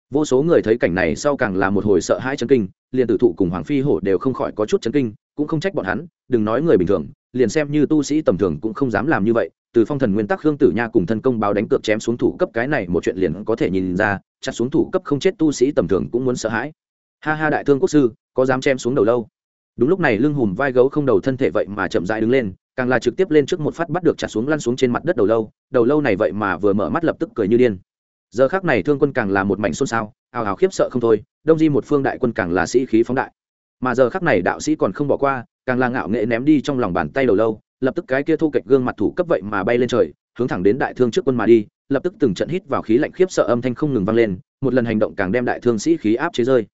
Vô số người thấy cảnh này sau càng là một hồi sợ hãi chấn kinh, liền tử thụ cùng hoàng phi hổ đều không khỏi có chút chấn kinh, cũng không trách bọn hắn, đừng nói người bình thường, liền xem như tu sĩ tầm thường cũng không dám làm như vậy, từ phong thần nguyên tắc hương tử nha cùng thân công báo đánh cược chém xuống thủ cấp cái này một chuyện liền có thể nhìn ra, chặt xuống thủ cấp không chết tu sĩ tầm thường cũng muốn sợ hãi. Ha ha đại thương quốc sư, có dám chém xuống đầu lâu? Đúng lúc này lưng hùm vai gấu không đầu thân thể vậy mà chậm dại đứng lên, càng là trực tiếp lên trước một phát bắt được chặt xuống lăn xuống trên mặt đất đầu lâu đầu lâu này vậy mà vừa mở mắt lập tức cười như điên giờ khác này thương quân càng là một mảnh xôn xao ào ào khiếp sợ không thôi, đông di một phương đại quân càng là sĩ khí phóng đại. Mà giờ khắc này đạo sĩ còn không bỏ qua, càng là ngạo nghệ ném đi trong lòng bàn tay đầu lâu, lập tức cái kia thu kệch gương mặt thủ cấp vậy mà bay lên trời, hướng thẳng đến đại thương trước quân mà đi, lập tức từng trận hít vào khí lạnh khiếp sợ âm thanh không ngừng vang lên, một lần hành động càng đem đại thương sĩ khí áp chế rơi.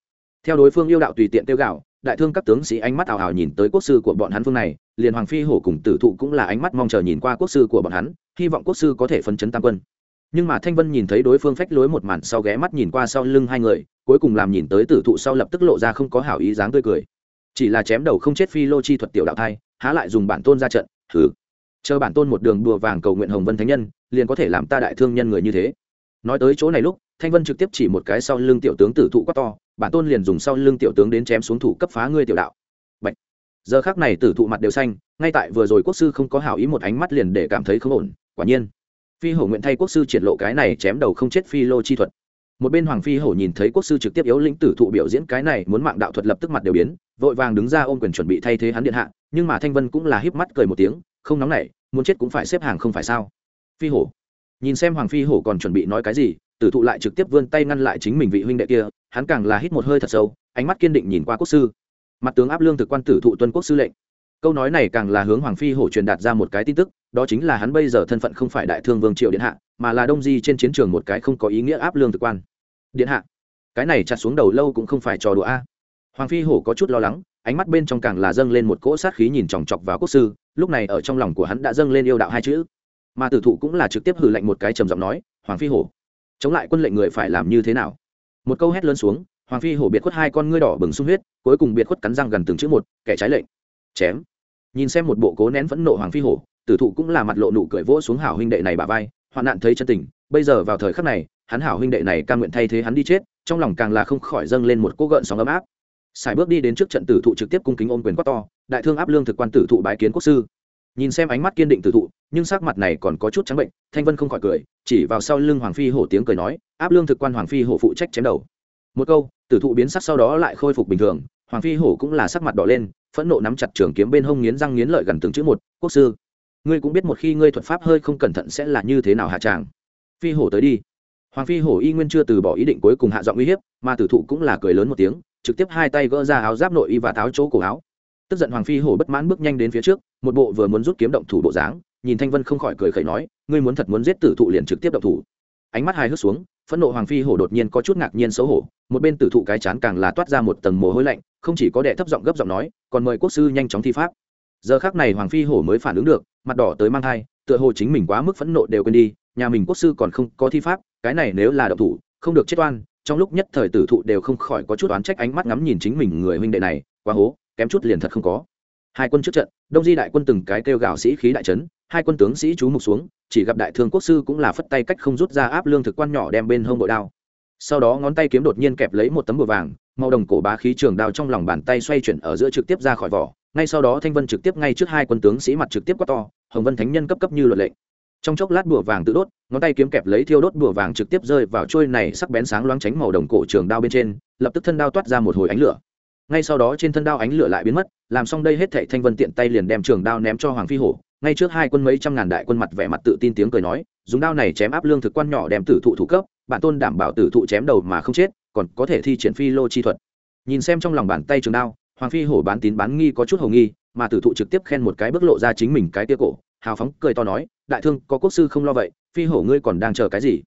Theo đối phương yêu đạo tùy tiện tiêu gạo, đại thương các tướng sĩ ánh mắt ảo ảo nhìn tới quốc sư của bọn hắn phương này, liền hoàng phi hổ cùng tử thụ cũng là ánh mắt mong chờ nhìn qua quốc sư của bọn hắn, hy vọng quốc sư có thể phấn chấn tam quân nhưng mà thanh vân nhìn thấy đối phương phách lối một màn sau ghé mắt nhìn qua sau lưng hai người, cuối cùng làm nhìn tới tử thụ sau lập tức lộ ra không có hảo ý dáng tươi cười. Chỉ là chém đầu không chết phi lô chi thuật tiểu đạo thai, há lại dùng bản tôn ra trận thử chờ bản tôn một đường đùa vàng cầu nguyện hồng vân thánh nhân, liền có thể làm ta đại thương nhân người như thế. Nói tới chỗ này lúc, thanh vân trực tiếp chỉ một cái sau lưng tiểu tướng tử thụ quá to, bản tôn liền dùng sau lưng tiểu tướng đến chém xuống thủ cấp phá ngươi tiểu đạo. Bạch. giờ khác này tử thụ mặt đều xanh, ngay tại vừa rồi quốc sư không có hảo ý một ánh mắt liền để cảm thấy không ổn, quả nhiên phi hổ nguyện thay quốc sư triển lộ cái này chém đầu không chết phi lô chi thuật. Một bên hoàng phi hổ nhìn thấy quốc sư trực tiếp yếu lĩnh tử thụ biểu diễn cái này, muốn mạng đạo thuật lập tức mặt đều biến, vội vàng đứng ra ôm quyền chuẩn bị thay thế hắn điện hạ, nhưng mà thanh vân cũng là híp mắt cười một tiếng, không nóng nảy, muốn chết cũng phải xếp hàng không phải sao? Phi hổ. Nhìn xem hoàng phi hổ còn chuẩn bị nói cái gì, tử thụ lại trực tiếp vươn tay ngăn lại chính mình vị huynh đệ kia, hắn càng là hít một hơi thật sâu, ánh mắt kiên định nhìn qua quốc sư. Mặt tướng áp lương thực quan tử thụ tuân quốc sư lệnh. Câu nói này càng là hướng hoàng phi hổ truyền đạt ra một cái tin tức đó chính là hắn bây giờ thân phận không phải đại thương vương triều điện hạ, mà là đông di trên chiến trường một cái không có ý nghĩa áp lương thực quan. Điện hạ, cái này chặt xuống đầu lâu cũng không phải trò đùa a. Hoàng phi hổ có chút lo lắng, ánh mắt bên trong càng là dâng lên một cỗ sát khí nhìn chòng chọc vào quốc sư, lúc này ở trong lòng của hắn đã dâng lên yêu đạo hai chữ. Mà tử thụ cũng là trực tiếp hử lạnh một cái trầm giọng nói, hoàng phi hổ, chống lại quân lệnh người phải làm như thế nào? Một câu hét lớn xuống, hoàng phi hổ biệt khuất hai con ngươi đỏ bừng sung huyết, cuối cùng biệt khuất cắn răng gần từng chữ một, kẻ trái lệnh, chém. Nhìn xem một bộ cố nén phẫn nộ hoàng phi hổ tử thụ cũng là mặt lộ nụ cười vỗ xuống hảo huynh đệ này bà vai, hoạn nạn thấy chân tình. Bây giờ vào thời khắc này, hắn hảo huynh đệ này ca nguyện thay thế hắn đi chết, trong lòng càng là không khỏi dâng lên một cỗ gợn sóng ấm áp. Sài bước đi đến trước trận tử thụ trực tiếp cung kính ôm quyền quát to, đại thương áp lương thực quan tử thụ bái kiến quốc sư. Nhìn xem ánh mắt kiên định tử thụ, nhưng sắc mặt này còn có chút trắng bệnh, thanh vân không khỏi cười, chỉ vào sau lưng hoàng phi hổ tiếng cười nói, áp lương thực quan hoàng phi hổ phụ trách chém đầu. Một câu, tử thụ biến sắc sau đó lại khôi phục bình thường, hoàng phi hổ cũng là sắc mặt đỏ lên, phẫn nộ nắm chặt trường kiếm bên hông nghiến răng nghiến lợi gần từng chữ một, quốc sư ngươi cũng biết một khi ngươi thuật pháp hơi không cẩn thận sẽ là như thế nào hạ tràng. Phi hổ tới đi. Hoàng phi hổ y nguyên chưa từ bỏ ý định cuối cùng hạ giọng uy hiếp, mà tử thụ cũng là cười lớn một tiếng, trực tiếp hai tay gỡ ra áo giáp nội y và tháo chỗ cổ áo. Tức giận hoàng phi hổ bất mãn bước nhanh đến phía trước, một bộ vừa muốn rút kiếm động thủ bộ dáng, nhìn thanh vân không khỏi cười khẩy nói, ngươi muốn thật muốn giết tử thụ liền trực tiếp động thủ. Ánh mắt hai hước xuống, phẫn nộ hoàng phi hổ đột nhiên có chút ngạc nhiên xấu hổ, một bên tử thụ cái chán càng là toát ra một tầng mồ hôi lạnh, không chỉ có đệ thấp giọng gấp giọng nói, còn mời quốc sư nhanh chóng thi pháp. Giờ khác này hoàng phi hổ mới phản ứng được mặt đỏ tới mang thai, tựa hồ chính mình quá mức phẫn nộ đều quên đi, nhà mình quốc sư còn không có thi pháp, cái này nếu là động thủ, không được chết oan, trong lúc nhất thời tử thụ đều không khỏi có chút oán trách ánh mắt ngắm nhìn chính mình người huynh đệ này, quá hố, kém chút liền thật không có. Hai quân trước trận, đông di đại quân từng cái kêu gào sĩ khí đại trấn hai quân tướng sĩ chú mục xuống, chỉ gặp đại thương quốc sư cũng là phất tay cách không rút ra áp lương thực quan nhỏ đem bên hông bội đao. Sau đó ngón tay kiếm đột nhiên kẹp lấy một tấm bùa vàng, màu đồng cổ bá khí trường đao trong lòng bàn tay xoay chuyển ở giữa trực tiếp ra khỏi vỏ ngay sau đó thanh vân trực tiếp ngay trước hai quân tướng sĩ mặt trực tiếp quát to, hồng vân thánh nhân cấp cấp như luật lệnh. Trong chốc lát bùa vàng tự đốt, ngón tay kiếm kẹp lấy thiêu đốt bùa vàng trực tiếp rơi vào trôi này sắc bén sáng loáng tránh màu đồng cổ trường đao bên trên, lập tức thân đao toát ra một hồi ánh lửa. Ngay sau đó trên thân đao ánh lửa lại biến mất, làm xong đây hết thệ thanh vân tiện tay liền đem trường đao ném cho hoàng phi hổ. Ngay trước hai quân mấy trăm ngàn đại quân mặt vẻ mặt tự tin tiếng cười nói, dùng đao này chém áp lương thực quan nhỏ đem tử thụ thủ cấp, bản tôn đảm bảo tử thụ chém đầu mà không chết, còn có thể thi triển phi lô chi thuật. Nhìn xem trong lòng bàn tay trường đao hoàng phi hổ bán tín bán nghi có chút hầu nghi, mà tử thụ trực tiếp khen một cái bước lộ ra chính mình cái tia cổ, hào phóng, cười to nói, đại thương, có quốc sư không lo vậy, phi hổ ngươi còn đang chờ cái gì?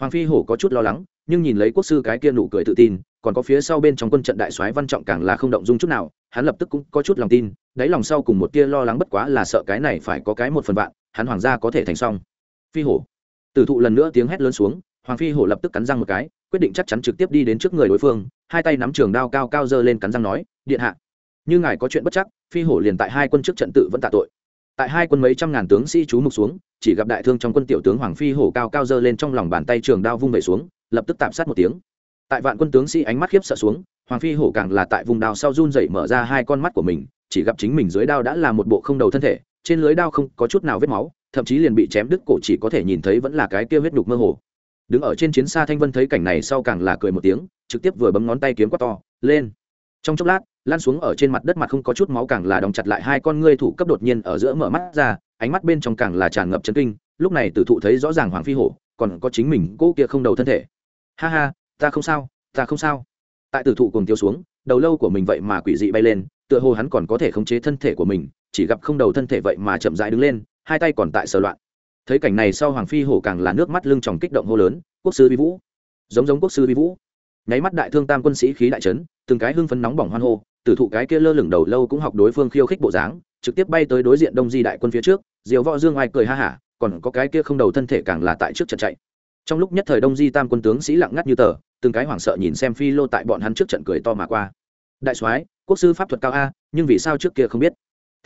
Hoàng phi hổ có chút lo lắng, nhưng nhìn lấy quốc sư cái kia nụ cười tự tin, còn có phía sau bên trong quân trận đại soái văn trọng càng là không động dung chút nào, hắn lập tức cũng có chút lòng tin, đáy lòng sau cùng một tia lo lắng bất quá là sợ cái này phải có cái một phần vạn, hắn hoàng gia có thể thành xong. Phi hổ. Tử thụ lần nữa tiếng hét lớn xuống, hoàng phi hổ lập tức cắn răng một cái, quyết định chắc chắn trực tiếp đi đến trước người đối phương, hai tay nắm trường đao cao cao dơ lên cắn răng nói điện hạ. Như ngài có chuyện bất chắc, phi hổ liền tại hai quân trước trận tự vẫn tạ tội. Tại hai quân mấy trăm ngàn tướng sĩ chú mục xuống, chỉ gặp đại thương trong quân tiểu tướng hoàng phi hổ cao cao dơ lên trong lòng bàn tay trường đao vung về xuống, lập tức tạm sát một tiếng. Tại vạn quân tướng sĩ ánh mắt khiếp sợ xuống, hoàng phi hổ càng là tại vùng đao sau run dậy mở ra hai con mắt của mình, chỉ gặp chính mình dưới đao đã là một bộ không đầu thân thể, trên lưới đao không có chút nào vết máu, thậm chí liền bị chém đứt cổ chỉ có thể nhìn thấy vẫn là cái kia huyết nhục mơ hồ. Đứng ở trên chiến xa thanh vân thấy cảnh này sau càng là cười một tiếng, trực tiếp vừa bấm ngón tay kiếm quát to, lên! Trong chốc lát lan xuống ở trên mặt đất mặt không có chút máu càng là đóng chặt lại hai con ngươi thủ cấp đột nhiên ở giữa mở mắt ra, ánh mắt bên trong càng là tràn ngập chấn kinh, lúc này tử thụ thấy rõ ràng hoàng phi hổ, còn có chính mình cô kia không đầu thân thể. Ha ha, ta không sao, ta không sao. Tại tử thụ cùng tiêu xuống, đầu lâu của mình vậy mà quỷ dị bay lên, tựa hồ hắn còn có thể khống chế thân thể của mình, chỉ gặp không đầu thân thể vậy mà chậm rãi đứng lên, hai tay còn tại sờ loạn. Thấy cảnh này sau hoàng phi hổ càng là nước mắt lưng tròng kích động hô lớn, quốc sư vi vũ! Giống giống quốc sư vi vũ. Nháy mắt đại thương tam quân sĩ khí đại trấn từng cái hưng phấn nóng bỏng hoan hô tử thụ cái kia lơ lửng đầu lâu cũng học đối phương khiêu khích bộ dáng, trực tiếp bay tới đối diện đông di đại quân phía trước, diều võ dương oai cười ha hả, còn có cái kia không đầu thân thể càng là tại trước trận chạy. Trong lúc nhất thời đông di tam quân tướng sĩ lặng ngắt như tờ, từng cái hoảng sợ nhìn xem phi lô tại bọn hắn trước trận cười to mà qua. Đại soái, quốc sư pháp thuật cao a, nhưng vì sao trước kia không biết?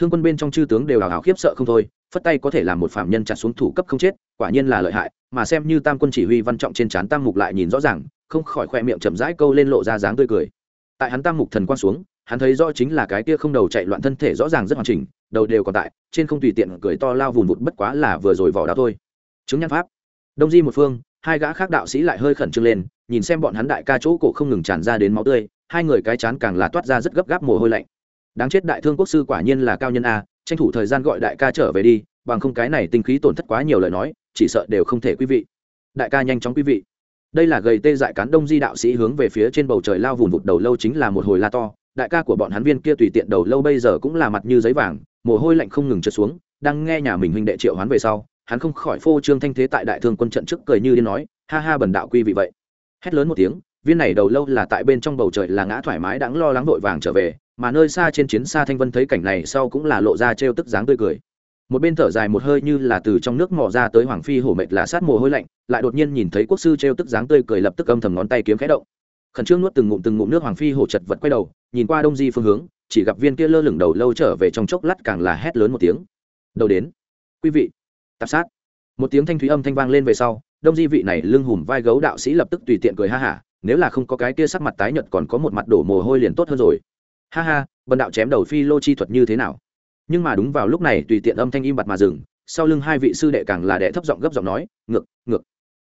Thương quân bên trong chư tướng đều hào hào khiếp sợ không thôi, phất tay có thể làm một phạm nhân chặt xuống thủ cấp không chết, quả nhiên là lợi hại, mà xem như tam quân chỉ huy văn trọng trên trán tam mục lại nhìn rõ ràng, không khỏi khoe miệng chậm rãi câu lên lộ ra dáng tươi cười. Tại hắn tam mục thần quan xuống hắn thấy rõ chính là cái kia không đầu chạy loạn thân thể rõ ràng rất hoàn chỉnh, đầu đều còn tại, trên không tùy tiện cười to lao vùn vụt bất quá là vừa rồi vỏ đá thôi. Chứng nhân pháp. Đông di một phương, hai gã khác đạo sĩ lại hơi khẩn trương lên, nhìn xem bọn hắn đại ca chỗ cổ không ngừng tràn ra đến máu tươi, hai người cái chán càng là toát ra rất gấp gáp mồ hôi lạnh. Đáng chết đại thương quốc sư quả nhiên là cao nhân a, tranh thủ thời gian gọi đại ca trở về đi, bằng không cái này tinh khí tổn thất quá nhiều lời nói, chỉ sợ đều không thể quý vị. Đại ca nhanh chóng quý vị. Đây là gầy tê dại cán đông di đạo sĩ hướng về phía trên bầu trời lao vùn vụt đầu lâu chính là một hồi la to đại ca của bọn hắn viên kia tùy tiện đầu lâu bây giờ cũng là mặt như giấy vàng, mồ hôi lạnh không ngừng trượt xuống, đang nghe nhà mình huynh đệ triệu hoán về sau, hắn không khỏi phô trương thanh thế tại đại thương quân trận trước cười như điên nói, ha ha bần đạo quy vị vậy. Hét lớn một tiếng, viên này đầu lâu là tại bên trong bầu trời là ngã thoải mái đáng lo lắng vội vàng trở về, mà nơi xa trên chiến xa thanh vân thấy cảnh này sau cũng là lộ ra trêu tức dáng tươi cười. Một bên thở dài một hơi như là từ trong nước mò ra tới hoàng phi hổ mệt là sát mồ hôi lạnh, lại đột nhiên nhìn thấy quốc sư trêu tức dáng tươi cười lập tức âm thầm ngón tay kiếm khẽ động khẩn trương nuốt từng ngụm từng ngụm nước hoàng phi hổ chật vật quay đầu, nhìn qua đông di phương hướng, chỉ gặp viên kia lơ lửng đầu lâu trở về trong chốc lát càng là hét lớn một tiếng. Đầu đến, quý vị, tạp sát. Một tiếng thanh thúy âm thanh vang lên về sau, đông di vị này lưng hùm vai gấu đạo sĩ lập tức tùy tiện cười ha hả, nếu là không có cái kia sắc mặt tái nhợt còn có một mặt đổ mồ hôi liền tốt hơn rồi. Ha ha, bần đạo chém đầu phi lô chi thuật như thế nào? Nhưng mà đúng vào lúc này, tùy tiện âm thanh im bặt mà dừng, sau lưng hai vị sư đệ càng là đệ thấp giọng gấp giọng nói, ngược ngược,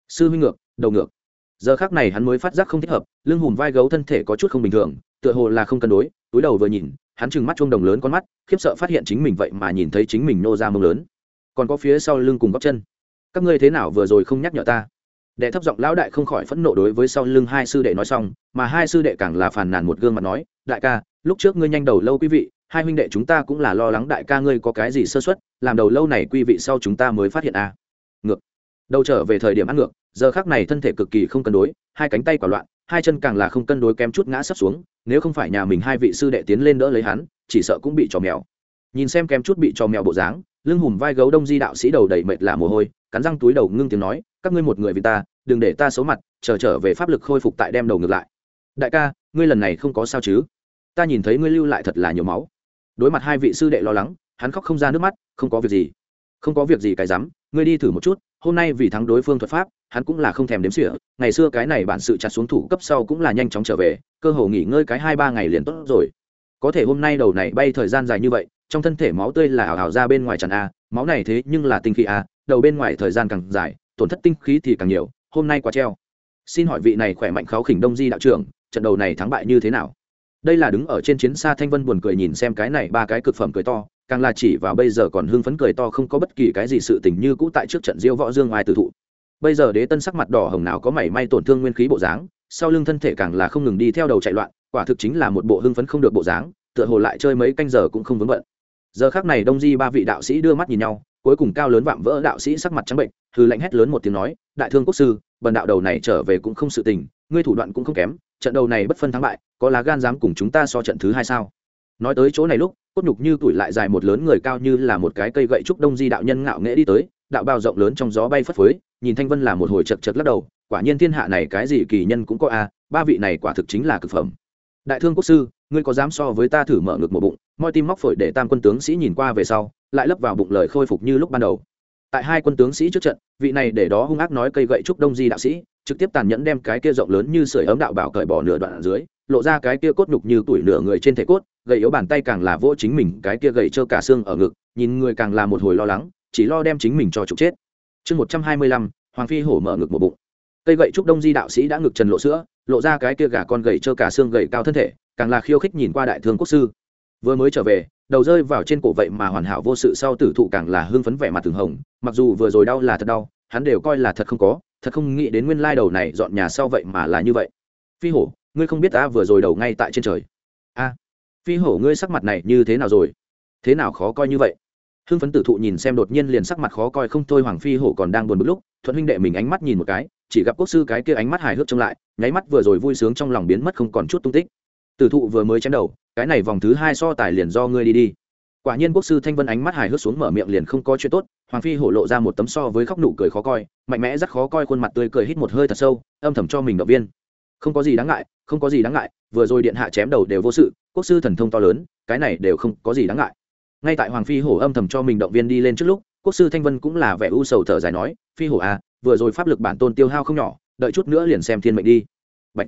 sư huynh ngược, đầu ngược giờ khác này hắn mới phát giác không thích hợp, lưng hùm vai gấu thân thể có chút không bình thường, tựa hồ là không cân đối, túi đầu vừa nhìn, hắn trừng mắt chuông đồng lớn con mắt, khiếp sợ phát hiện chính mình vậy mà nhìn thấy chính mình nô ra mông lớn. Còn có phía sau lưng cùng góc chân. Các ngươi thế nào vừa rồi không nhắc nhở ta? Đệ thấp giọng lão đại không khỏi phẫn nộ đối với sau lưng hai sư đệ nói xong, mà hai sư đệ càng là phàn nàn một gương mặt nói, đại ca, lúc trước ngươi nhanh đầu lâu quý vị, hai huynh đệ chúng ta cũng là lo lắng đại ca ngươi có cái gì sơ xuất làm đầu lâu này quý vị sau chúng ta mới phát hiện a à. ngược đầu trở về thời điểm ăn ngược, giờ khác này thân thể cực kỳ không cân đối, hai cánh tay quả loạn, hai chân càng là không cân đối kém chút ngã sấp xuống, nếu không phải nhà mình hai vị sư đệ tiến lên đỡ lấy hắn, chỉ sợ cũng bị trò mèo. Nhìn xem kém chút bị trò mèo bộ dáng, lưng hùm vai gấu đông di đạo sĩ đầu đầy mệt là mồ hôi, cắn răng túi đầu ngưng tiếng nói, các ngươi một người vì ta, đừng để ta xấu mặt, chờ trở về pháp lực khôi phục tại đem đầu ngược lại. Đại ca, ngươi lần này không có sao chứ? Ta nhìn thấy ngươi lưu lại thật là nhiều máu. Đối mặt hai vị sư đệ lo lắng, hắn khóc không ra nước mắt, không có việc gì, không có việc gì cái rắm, ngươi đi thử một chút hôm nay vì thắng đối phương thuật pháp, hắn cũng là không thèm đếm xỉa, ngày xưa cái này bản sự chặt xuống thủ cấp sau cũng là nhanh chóng trở về, cơ hồ nghỉ ngơi cái hai ba ngày liền tốt rồi. Có thể hôm nay đầu này bay thời gian dài như vậy, trong thân thể máu tươi là ảo ảo ra bên ngoài tràn a, máu này thế nhưng là tinh khí a, đầu bên ngoài thời gian càng dài, tổn thất tinh khí thì càng nhiều, hôm nay quá treo. Xin hỏi vị này khỏe mạnh kháo khỉnh đông di đạo trưởng, trận đầu này thắng bại như thế nào? Đây là đứng ở trên chiến xa thanh vân buồn cười nhìn xem cái này ba cái cực phẩm cười to càng là chỉ vào bây giờ còn hưng phấn cười to không có bất kỳ cái gì sự tình như cũ tại trước trận diêu võ dương ai tử thụ. Bây giờ đế tân sắc mặt đỏ hồng nào có mảy may tổn thương nguyên khí bộ dáng, sau lưng thân thể càng là không ngừng đi theo đầu chạy loạn, quả thực chính là một bộ hưng phấn không được bộ dáng, tựa hồ lại chơi mấy canh giờ cũng không vướng bận. Giờ khác này đông di ba vị đạo sĩ đưa mắt nhìn nhau, cuối cùng cao lớn vạm vỡ đạo sĩ sắc mặt trắng bệnh hư lạnh hét lớn một tiếng nói, đại thương quốc sư, bần đạo đầu này trở về cũng không sự tình, ngươi thủ đoạn cũng không kém, trận đầu này bất phân thắng bại, có lá gan dám cùng chúng ta so trận thứ hai sao? Nói tới chỗ này lúc, cốt nhục như tuổi lại dài một lớn người cao như là một cái cây gậy trúc đông di đạo nhân ngạo nghễ đi tới, đạo bao rộng lớn trong gió bay phất phới, nhìn thanh vân là một hồi chật chật lắc đầu, quả nhiên thiên hạ này cái gì kỳ nhân cũng có a, ba vị này quả thực chính là cực phẩm. Đại thương quốc sư, ngươi có dám so với ta thử mở ngực một bụng, moi tim móc phổi để tam quân tướng sĩ nhìn qua về sau, lại lấp vào bụng lời khôi phục như lúc ban đầu. Tại hai quân tướng sĩ trước trận, vị này để đó hung ác nói cây gậy trúc đông di đạo sĩ, trực tiếp tàn nhẫn đem cái kia rộng lớn như sưởi ấm đạo bảo cởi bỏ nửa đoạn ở dưới, lộ ra cái kia cốt nhục như tuổi nửa người trên thể cốt gầy yếu bàn tay càng là vỗ chính mình, cái kia gầy trơ cả xương ở ngực, nhìn người càng là một hồi lo lắng, chỉ lo đem chính mình cho trục chết. Chương một trăm hai mươi lăm, hoàng phi hổ mở ngực một bụng. Cây gậy trúc đông di đạo sĩ đã ngực trần lộ sữa, lộ ra cái kia gà con gầy trơ cả xương gầy cao thân thể, càng là khiêu khích nhìn qua đại thương quốc sư. Vừa mới trở về, đầu rơi vào trên cổ vậy mà hoàn hảo vô sự sau tử thụ càng là hưng phấn vẻ mặt thường hồng, mặc dù vừa rồi đau là thật đau, hắn đều coi là thật không có, thật không nghĩ đến nguyên lai đầu này dọn nhà sau vậy mà là như vậy. Phi hổ, ngươi không biết ta vừa rồi đầu ngay tại trên trời. A phi hổ ngươi sắc mặt này như thế nào rồi? Thế nào khó coi như vậy? Hưng phấn tử thụ nhìn xem đột nhiên liền sắc mặt khó coi không thôi, hoàng phi hổ còn đang buồn bực lúc, thuận huynh đệ mình ánh mắt nhìn một cái, chỉ gặp quốc sư cái kia ánh mắt hài hước trông lại, nháy mắt vừa rồi vui sướng trong lòng biến mất không còn chút tung tích. Tử thụ vừa mới chém đầu, cái này vòng thứ hai so tài liền do ngươi đi đi. Quả nhiên quốc sư thanh vân ánh mắt hài hước xuống mở miệng liền không có chuyện tốt, hoàng phi hổ lộ ra một tấm so với khóc nụ cười khó coi, mạnh mẽ rất khó coi, khuôn mặt tươi cười hít một hơi thật sâu, âm thầm cho mình động viên. Không có gì đáng ngại, không có gì đáng ngại, vừa rồi điện hạ chém đầu đều vô sự quốc sư thần thông to lớn, cái này đều không có gì đáng ngại. Ngay tại hoàng phi hổ âm thầm cho mình động viên đi lên trước lúc, quốc sư thanh vân cũng là vẻ u sầu thở dài nói, phi hổ à vừa rồi pháp lực bản tôn tiêu hao không nhỏ, đợi chút nữa liền xem thiên mệnh đi. Bạch.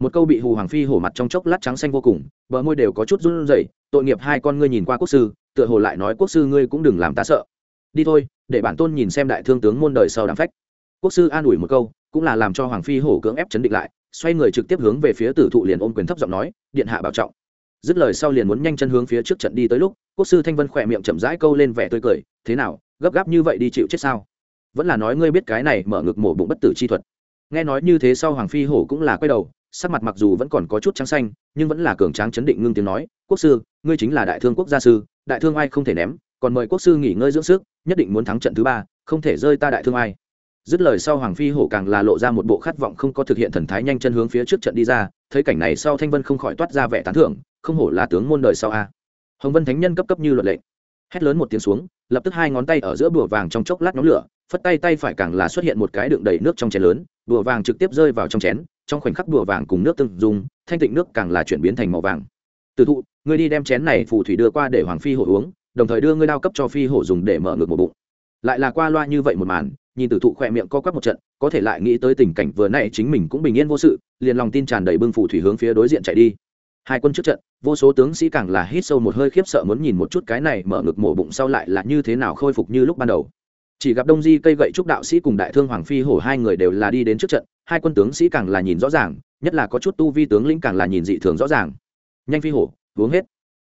một câu bị hù hoàng phi hổ mặt trong chốc lát trắng xanh vô cùng, bờ môi đều có chút run rẩy, tội nghiệp hai con ngươi nhìn qua quốc sư, tựa hồ lại nói quốc sư ngươi cũng đừng làm ta sợ. Đi thôi, để bản tôn nhìn xem đại thương tướng môn đời sau đám phách. Quốc sư an ủi một câu, cũng là làm cho hoàng phi hổ cưỡng ép chấn định lại, xoay người trực tiếp hướng về phía tử thụ liền ôm quyền thấp giọng nói, điện hạ bảo trọng dứt lời sau liền muốn nhanh chân hướng phía trước trận đi tới lúc, quốc sư thanh vân khỏe miệng chậm rãi câu lên vẻ tươi cười, thế nào, gấp gáp như vậy đi chịu chết sao? Vẫn là nói ngươi biết cái này mở ngực mổ bụng bất tử chi thuật. Nghe nói như thế sau hoàng phi hổ cũng là quay đầu, sắc mặt mặc dù vẫn còn có chút trắng xanh, nhưng vẫn là cường tráng chấn định ngưng tiếng nói, quốc sư, ngươi chính là đại thương quốc gia sư, đại thương ai không thể ném, còn mời quốc sư nghỉ ngơi dưỡng sức, nhất định muốn thắng trận thứ ba, không thể rơi ta đại thương ai. Dứt lời sau hoàng phi hổ càng là lộ ra một bộ khát vọng không có thực hiện thần thái nhanh chân hướng phía trước trận đi ra, thấy cảnh này sau thanh vân không khỏi toát ra vẻ tán thưởng không hổ là tướng môn đời sau a. Hồng vân thánh nhân cấp cấp như luật lệnh. Hét lớn một tiếng xuống lập tức hai ngón tay ở giữa bùa vàng trong chốc lát nhóm lửa phất tay tay phải càng là xuất hiện một cái đựng đầy nước trong chén lớn bùa vàng trực tiếp rơi vào trong chén trong khoảnh khắc bùa vàng cùng nước tương dung, thanh tịnh nước càng là chuyển biến thành màu vàng. Từ thụ ngươi đi đem chén này phù thủy đưa qua để hoàng phi hổ uống đồng thời đưa ngươi đao cấp cho phi hổ dùng để mở ngược một bụng. Lại là qua loa như vậy một màn nhìn tử thụ khỏe miệng co quắp một trận có thể lại nghĩ tới tình cảnh vừa nãy chính mình cũng bình yên vô sự liền lòng tin tràn đầy bưng phù thủy hướng phía đối diện chạy đi hai quân trước trận, vô số tướng sĩ càng là hít sâu một hơi khiếp sợ muốn nhìn một chút cái này mở ngực mổ bụng sau lại là như thế nào khôi phục như lúc ban đầu. Chỉ gặp đông di cây gậy trúc đạo sĩ cùng đại thương hoàng phi hổ hai người đều là đi đến trước trận, hai quân tướng sĩ càng là nhìn rõ ràng, nhất là có chút tu vi tướng lĩnh càng là nhìn dị thường rõ ràng. Nhanh phi hổ, uống hết.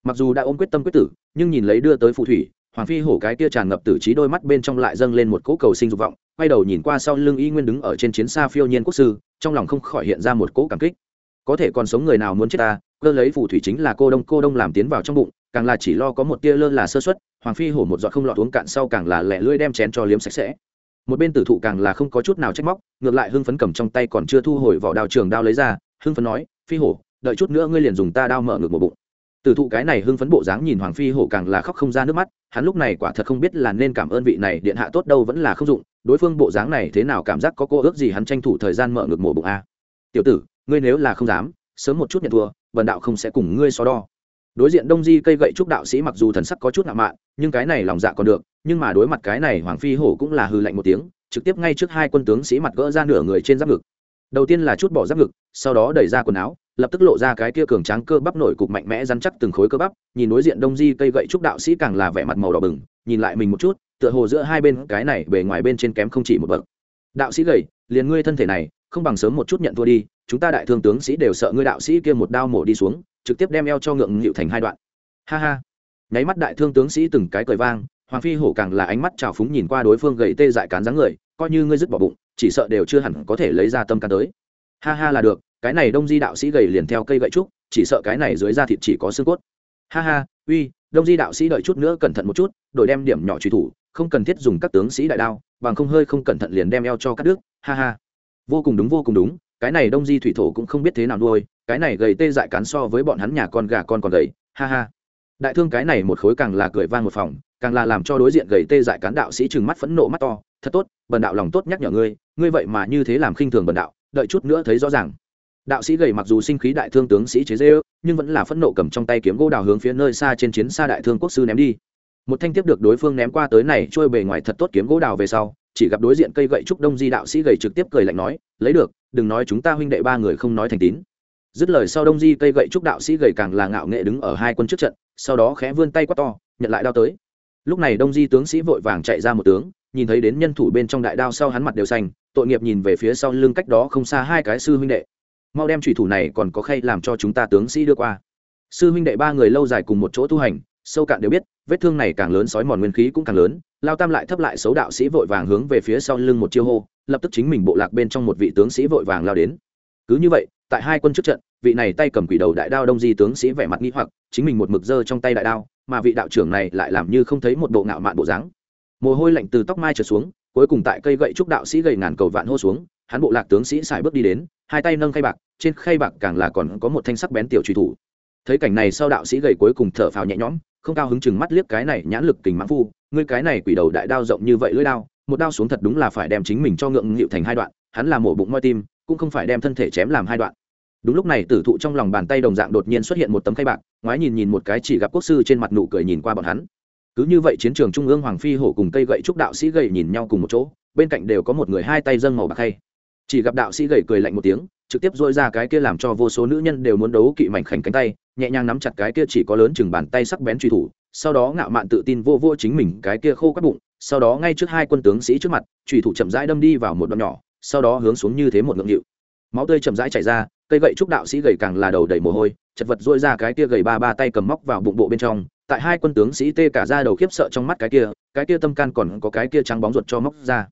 Mặc dù đã ôm quyết tâm quyết tử, nhưng nhìn lấy đưa tới phù thủy, hoàng phi hổ cái kia tràn ngập tử trí đôi mắt bên trong lại dâng lên một cỗ cầu sinh dục vọng, quay đầu nhìn qua sau lưng y nguyên đứng ở trên chiến xa phiêu nhiên quốc sư, trong lòng không khỏi hiện ra một cỗ cảm kích. Có thể còn sống người nào muốn chết ta cơ lấy phù thủy chính là cô đông cô đông làm tiến vào trong bụng, càng là chỉ lo có một tia lơ là sơ xuất hoàng phi hổ một giọt không lọt uống cạn sau càng là lẹ lưỡi đem chén cho liếm sạch sẽ. Một bên tử thụ càng là không có chút nào trách móc, ngược lại hưng phấn cầm trong tay còn chưa thu hồi vỏ đao trường đao lấy ra, hưng phấn nói, phi hổ, đợi chút nữa ngươi liền dùng ta đao mở ngược một bụng. Tử thụ cái này hưng phấn bộ dáng nhìn hoàng phi hổ càng là khóc không ra nước mắt, hắn lúc này quả thật không biết là nên cảm ơn vị này điện hạ tốt đâu vẫn là không dụng, đối phương bộ dáng này thế nào cảm giác có cô ước gì hắn tranh thủ thời gian mở ngược mổ bụng a. Tiểu tử, ngươi nếu là không dám, sớm một chút nhận thua vần đạo không sẽ cùng ngươi so đo. Đối diện đông di cây gậy trúc đạo sĩ mặc dù thần sắc có chút ngạo mạn, nhưng cái này lòng dạ còn được, nhưng mà đối mặt cái này hoàng phi hổ cũng là hư lạnh một tiếng, trực tiếp ngay trước hai quân tướng sĩ mặt gỡ ra nửa người trên giáp ngực. Đầu tiên là chút bỏ giáp ngực, sau đó đẩy ra quần áo, lập tức lộ ra cái kia cường tráng cơ bắp nổi cục mạnh mẽ rắn chắc từng khối cơ bắp, nhìn đối diện đông di cây gậy trúc đạo sĩ càng là vẻ mặt màu đỏ bừng, nhìn lại mình một chút, tựa hồ giữa hai bên, cái này bề ngoài bên trên kém không chỉ một bậc. Đạo sĩ gầy, liền ngươi thân thể này không bằng sớm một chút nhận thua đi, chúng ta đại thương tướng sĩ đều sợ ngươi đạo sĩ kia một đao mổ đi xuống, trực tiếp đem eo cho ngượng nghịu thành hai đoạn. Ha ha. Nháy mắt đại thương tướng sĩ từng cái cười vang, hoàng phi hổ càng là ánh mắt trào phúng nhìn qua đối phương gậy tê dại cán dáng người, coi như ngươi dứt bỏ bụng, chỉ sợ đều chưa hẳn có thể lấy ra tâm can tới. Ha ha là được, cái này đông di đạo sĩ gầy liền theo cây gậy trúc, chỉ sợ cái này dưới da thịt chỉ có xương cốt. Ha ha, uy, đông di đạo sĩ đợi chút nữa cẩn thận một chút, đổi đem điểm nhỏ truy thủ, không cần thiết dùng các tướng sĩ đại đao, bằng không hơi không cẩn thận liền đem eo cho các đức ha ha vô cùng đúng, vô cùng đúng, cái này đông di thủy thổ cũng không biết thế nào nuôi, cái này gầy tê dại cán so với bọn hắn nhà con gà con còn gầy, ha ha. Đại thương cái này một khối càng là cười vang một phòng, càng là làm cho đối diện gầy tê dại cán đạo sĩ trừng mắt phẫn nộ mắt to, thật tốt, bần đạo lòng tốt nhắc nhở ngươi ngươi vậy mà như thế làm khinh thường bần đạo, đợi chút nữa thấy rõ ràng. Đạo sĩ gầy mặc dù sinh khí đại thương tướng sĩ chế dê nhưng vẫn là phẫn nộ cầm trong tay kiếm gỗ đào hướng phía nơi xa trên chiến xa đại thương quốc sư ném đi. Một thanh tiếp được đối phương ném qua tới này, trôi bề ngoài thật tốt kiếm gỗ đào về sau chỉ gặp đối diện cây gậy trúc đông di đạo sĩ gầy trực tiếp cười lạnh nói, lấy được, đừng nói chúng ta huynh đệ ba người không nói thành tín. Dứt lời sau đông di cây gậy trúc đạo sĩ gầy càng là ngạo nghệ đứng ở hai quân trước trận, sau đó khẽ vươn tay quát to, nhận lại đao tới. Lúc này đông di tướng sĩ vội vàng chạy ra một tướng, nhìn thấy đến nhân thủ bên trong đại đao sau hắn mặt đều xanh, tội nghiệp nhìn về phía sau lưng cách đó không xa hai cái sư huynh đệ. Mau đem thủy thủ này còn có khay làm cho chúng ta tướng sĩ đưa qua. Sư huynh đệ ba người lâu dài cùng một chỗ tu hành sâu cạn đều biết, vết thương này càng lớn sói mòn nguyên khí cũng càng lớn, lao tam lại thấp lại xấu đạo sĩ vội vàng hướng về phía sau lưng một chiêu hô, lập tức chính mình bộ lạc bên trong một vị tướng sĩ vội vàng lao đến. Cứ như vậy, tại hai quân trước trận, vị này tay cầm quỷ đầu đại đao đông di tướng sĩ vẻ mặt nghĩ hoặc, chính mình một mực dơ trong tay đại đao, mà vị đạo trưởng này lại làm như không thấy một bộ ngạo mạn bộ dáng. Mồ hôi lạnh từ tóc mai trở xuống, cuối cùng tại cây gậy trúc đạo sĩ gầy ngàn cầu vạn hô xuống, hắn bộ lạc tướng sĩ xài bước đi đến, hai tay nâng khay bạc, trên khay bạc càng là còn có một thanh sắc bén tiểu truy thủ thấy cảnh này sau đạo sĩ gầy cuối cùng thở phào nhẹ nhõm, không cao hứng chừng mắt liếc cái này nhãn lực kình mãn phu, ngươi cái này quỷ đầu đại đao rộng như vậy lưỡi đao, một đao xuống thật đúng là phải đem chính mình cho ngượng nghịu thành hai đoạn, hắn là mổ bụng moi tim, cũng không phải đem thân thể chém làm hai đoạn. Đúng lúc này tử thụ trong lòng bàn tay đồng dạng đột nhiên xuất hiện một tấm khay bạc, ngoái nhìn nhìn một cái chỉ gặp quốc sư trên mặt nụ cười nhìn qua bọn hắn. Cứ như vậy chiến trường trung ương hoàng phi hổ cùng cây gậy trúc đạo sĩ gầy nhìn nhau cùng một chỗ, bên cạnh đều có một người hai tay dâng màu bạc khay. Chỉ gặp đạo sĩ gầy cười lạnh một tiếng trực tiếp dội ra cái kia làm cho vô số nữ nhân đều muốn đấu kỵ mảnh khảnh cánh tay, nhẹ nhàng nắm chặt cái kia chỉ có lớn chừng bàn tay sắc bén truy thủ, sau đó ngạo mạn tự tin vô vô chính mình cái kia khô các bụng, sau đó ngay trước hai quân tướng sĩ trước mặt, truy thủ chậm rãi đâm đi vào một đoạn nhỏ, sau đó hướng xuống như thế một ngưỡng hiệu. Máu tươi chậm rãi chảy ra, cây gậy trúc đạo sĩ gầy càng là đầu đầy mồ hôi, chật vật dội ra cái kia gầy ba ba tay cầm móc vào bụng bộ bên trong, tại hai quân tướng sĩ tê cả ra đầu khiếp sợ trong mắt cái kia cái kia tâm can còn có cái kia trắng bóng ruột cho móc ra.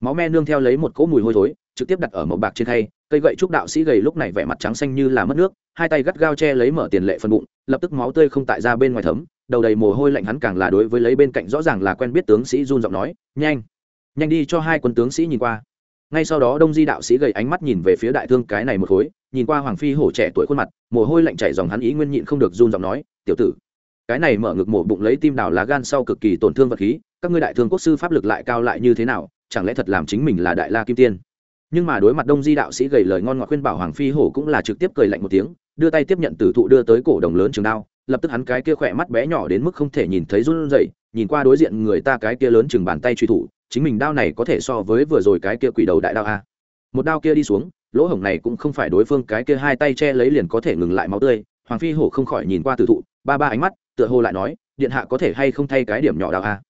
Máu me nương theo lấy một cỗ mùi hôi thối trực tiếp đặt ở màu bạc trên khay, cây gậy trúc đạo sĩ gầy lúc này vẻ mặt trắng xanh như là mất nước, hai tay gắt gao che lấy mở tiền lệ phần bụng, lập tức máu tươi không tại ra bên ngoài thấm, đầu đầy mồ hôi lạnh hắn càng là đối với lấy bên cạnh rõ ràng là quen biết tướng sĩ run giọng nói, nhanh nhanh đi cho hai quân tướng sĩ nhìn qua. Ngay sau đó đông di đạo sĩ gầy ánh mắt nhìn về phía đại thương cái này một khối, nhìn qua hoàng phi hổ trẻ tuổi khuôn mặt, mồ hôi lạnh chảy dòng hắn ý nguyên nhịn không được run giọng nói, tiểu tử, cái này mở ngực mổ bụng lấy tim đào lá gan sau cực kỳ tổn thương vật khí, các ngươi đại thương quốc sư pháp lực lại cao lại như thế nào, chẳng lẽ thật làm chính mình là đại la kim tiên? Nhưng mà đối mặt đông di đạo sĩ gầy lời ngon ngọt khuyên bảo hoàng phi hổ cũng là trực tiếp cười lạnh một tiếng, đưa tay tiếp nhận tử thụ đưa tới cổ đồng lớn trường đao, lập tức hắn cái kia khỏe mắt bé nhỏ đến mức không thể nhìn thấy run rẩy, nhìn qua đối diện người ta cái kia lớn chừng bàn tay truy thủ, chính mình đao này có thể so với vừa rồi cái kia quỷ đầu đại đao a. Một đao kia đi xuống, lỗ hổng này cũng không phải đối phương cái kia hai tay che lấy liền có thể ngừng lại máu tươi, hoàng phi hổ không khỏi nhìn qua tử thụ, ba ba ánh mắt, tựa hồ lại nói, điện hạ có thể hay không thay cái điểm nhỏ đao a.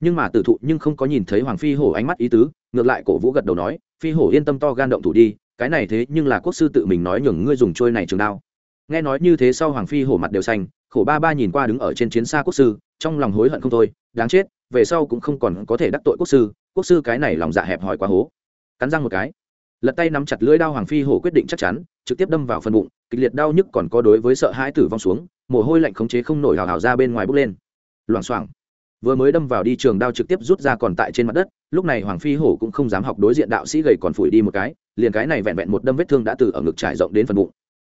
Nhưng mà tử thụ nhưng không có nhìn thấy hoàng phi hổ ánh mắt ý tứ, ngược lại cổ vũ gật đầu nói phi hổ yên tâm to gan động thủ đi, cái này thế nhưng là quốc sư tự mình nói nhường ngươi dùng trôi này trường đao. Nghe nói như thế sau hoàng phi hổ mặt đều xanh, khổ ba ba nhìn qua đứng ở trên chiến xa quốc sư, trong lòng hối hận không thôi, đáng chết, về sau cũng không còn có thể đắc tội quốc sư quốc sư cái này lòng dạ hẹp hòi quá hố. Cắn răng một cái, lật tay nắm chặt lưỡi đao hoàng phi hổ quyết định chắc chắn, trực tiếp đâm vào phần bụng, kịch liệt đau nhức còn có đối với sợ hãi tử vong xuống, mồ hôi lạnh khống chế không nổi hào hào ra bên ngoài bốc lên. Loảng xoảng vừa mới đâm vào đi trường đao trực tiếp rút ra còn tại trên mặt đất, lúc này hoàng phi hổ cũng không dám học đối diện đạo sĩ gầy còn phủi đi một cái, liền cái này vẹn vẹn một đâm vết thương đã từ ở ngực trải rộng đến phần bụng.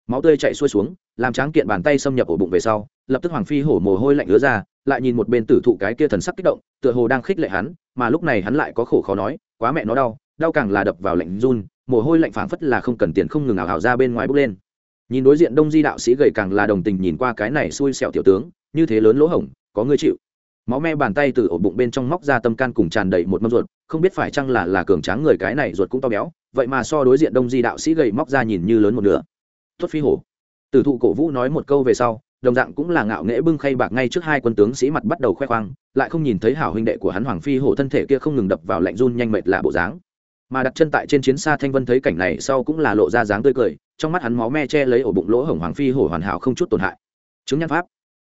Máu tươi chạy xuôi xuống, làm tráng kiện bàn tay xâm nhập ổ bụng về sau, lập tức hoàng phi hổ mồ hôi lạnh ứa ra, lại nhìn một bên tử thụ cái kia thần sắc kích động, tựa hồ đang khích lệ hắn, mà lúc này hắn lại có khổ khó nói, quá mẹ nó đau đau càng là đập vào lạnh run, mồ hôi lạnh phảng phất là không cần tiền không ngừng ảo hào ra bên ngoài bốc lên. Nhìn đối diện đông di đạo sĩ gầy càng là đồng tình nhìn qua cái này xui xẻo tiểu tướng, như thế lớn lỗ hổng, có người chịu máu me bàn tay từ ổ bụng bên trong móc ra tâm can cùng tràn đầy một mâm ruột, không biết phải chăng là là cường tráng người cái này ruột cũng to béo, vậy mà so đối diện đông di đạo sĩ gầy móc ra nhìn như lớn một nửa. Tuất phi hổ. Tử thụ cổ vũ nói một câu về sau, đồng dạng cũng là ngạo nghễ bưng khay bạc ngay trước hai quân tướng sĩ mặt bắt đầu khoe khoang, lại không nhìn thấy hảo huynh đệ của hắn hoàng phi hổ thân thể kia không ngừng đập vào lạnh run nhanh mệt là bộ dáng. Mà đặt chân tại trên chiến xa thanh vân thấy cảnh này sau cũng là lộ ra dáng tươi cười, trong mắt hắn máu me che lấy ổ bụng lỗ hổng hoàng phi hổ hoàn hảo không chút tổn hại. Chứng nhân pháp.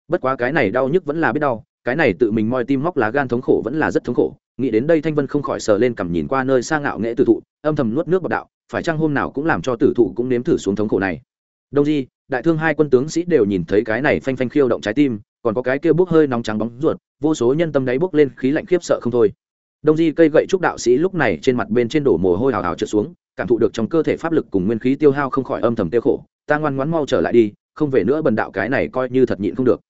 Bất quá cái này đau nhức vẫn là biết đau cái này tự mình moi tim móc lá gan thống khổ vẫn là rất thống khổ, nghĩ đến đây thanh vân không khỏi sờ lên cầm nhìn qua nơi xa ngạo nghệ tử thụ, âm thầm nuốt nước bọc đạo, phải chăng hôm nào cũng làm cho tử thụ cũng nếm thử xuống thống khổ này. Đông di, đại thương hai quân tướng sĩ đều nhìn thấy cái này phanh phanh khiêu động trái tim, còn có cái kia bốc hơi nóng trắng bóng ruột, vô số nhân tâm đáy bốc lên khí lạnh khiếp sợ không thôi. Đông di cây gậy trúc đạo sĩ lúc này trên mặt bên trên đổ mồ hôi hào hào trượt xuống, cảm thụ được trong cơ thể pháp lực cùng nguyên khí tiêu hao không khỏi âm thầm tiêu khổ, ta ngoan ngoãn mau trở lại đi, không về nữa bần đạo cái này coi như thật nhịn không được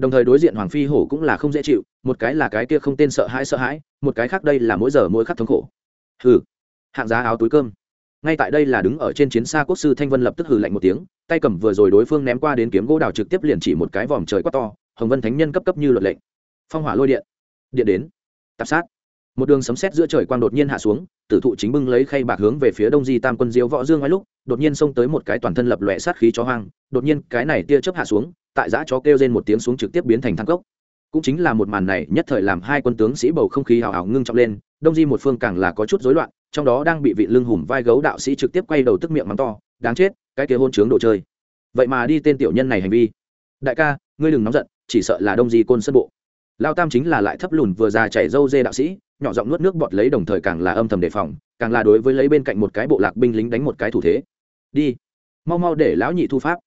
đồng thời đối diện hoàng phi hổ cũng là không dễ chịu, một cái là cái kia không tên sợ hãi sợ hãi, một cái khác đây là mỗi giờ mỗi khắc thống khổ. Hừ, hạng giá áo túi cơm. Ngay tại đây là đứng ở trên chiến xa quốc sư thanh vân lập tức hừ lạnh một tiếng, tay cầm vừa rồi đối phương ném qua đến kiếm gỗ đào trực tiếp liền chỉ một cái vòm trời quá to, hồng vân thánh nhân cấp cấp như luật lệnh. Phong hỏa lôi điện. Điện đến. Tạp sát. Một đường sấm sét giữa trời quang đột nhiên hạ xuống, tử thụ chính bưng lấy khay bạc hướng về phía đông di tam quân diếu võ dương ngay lúc, đột nhiên xông tới một cái toàn thân lập lòe sát khí chó hoang, đột nhiên cái này tia chớp hạ xuống tại giã chó kêu lên một tiếng xuống trực tiếp biến thành thang cốc. Cũng chính là một màn này, nhất thời làm hai quân tướng sĩ bầu không khí hào hào ngưng trọng lên, đông di một phương càng là có chút rối loạn, trong đó đang bị vị lưng hùm vai gấu đạo sĩ trực tiếp quay đầu tức miệng mắng to, đáng chết, cái kia hôn trướng đồ chơi. Vậy mà đi tên tiểu nhân này hành vi. Đại ca, ngươi đừng nóng giận, chỉ sợ là đông di côn sân bộ. Lao tam chính là lại thấp lùn vừa già chảy dâu dê đạo sĩ, nhỏ giọng nuốt nước bọt lấy đồng thời càng là âm thầm đề phòng, càng là đối với lấy bên cạnh một cái bộ lạc binh lính đánh một cái thủ thế. Đi, mau mau để lão nhị thu pháp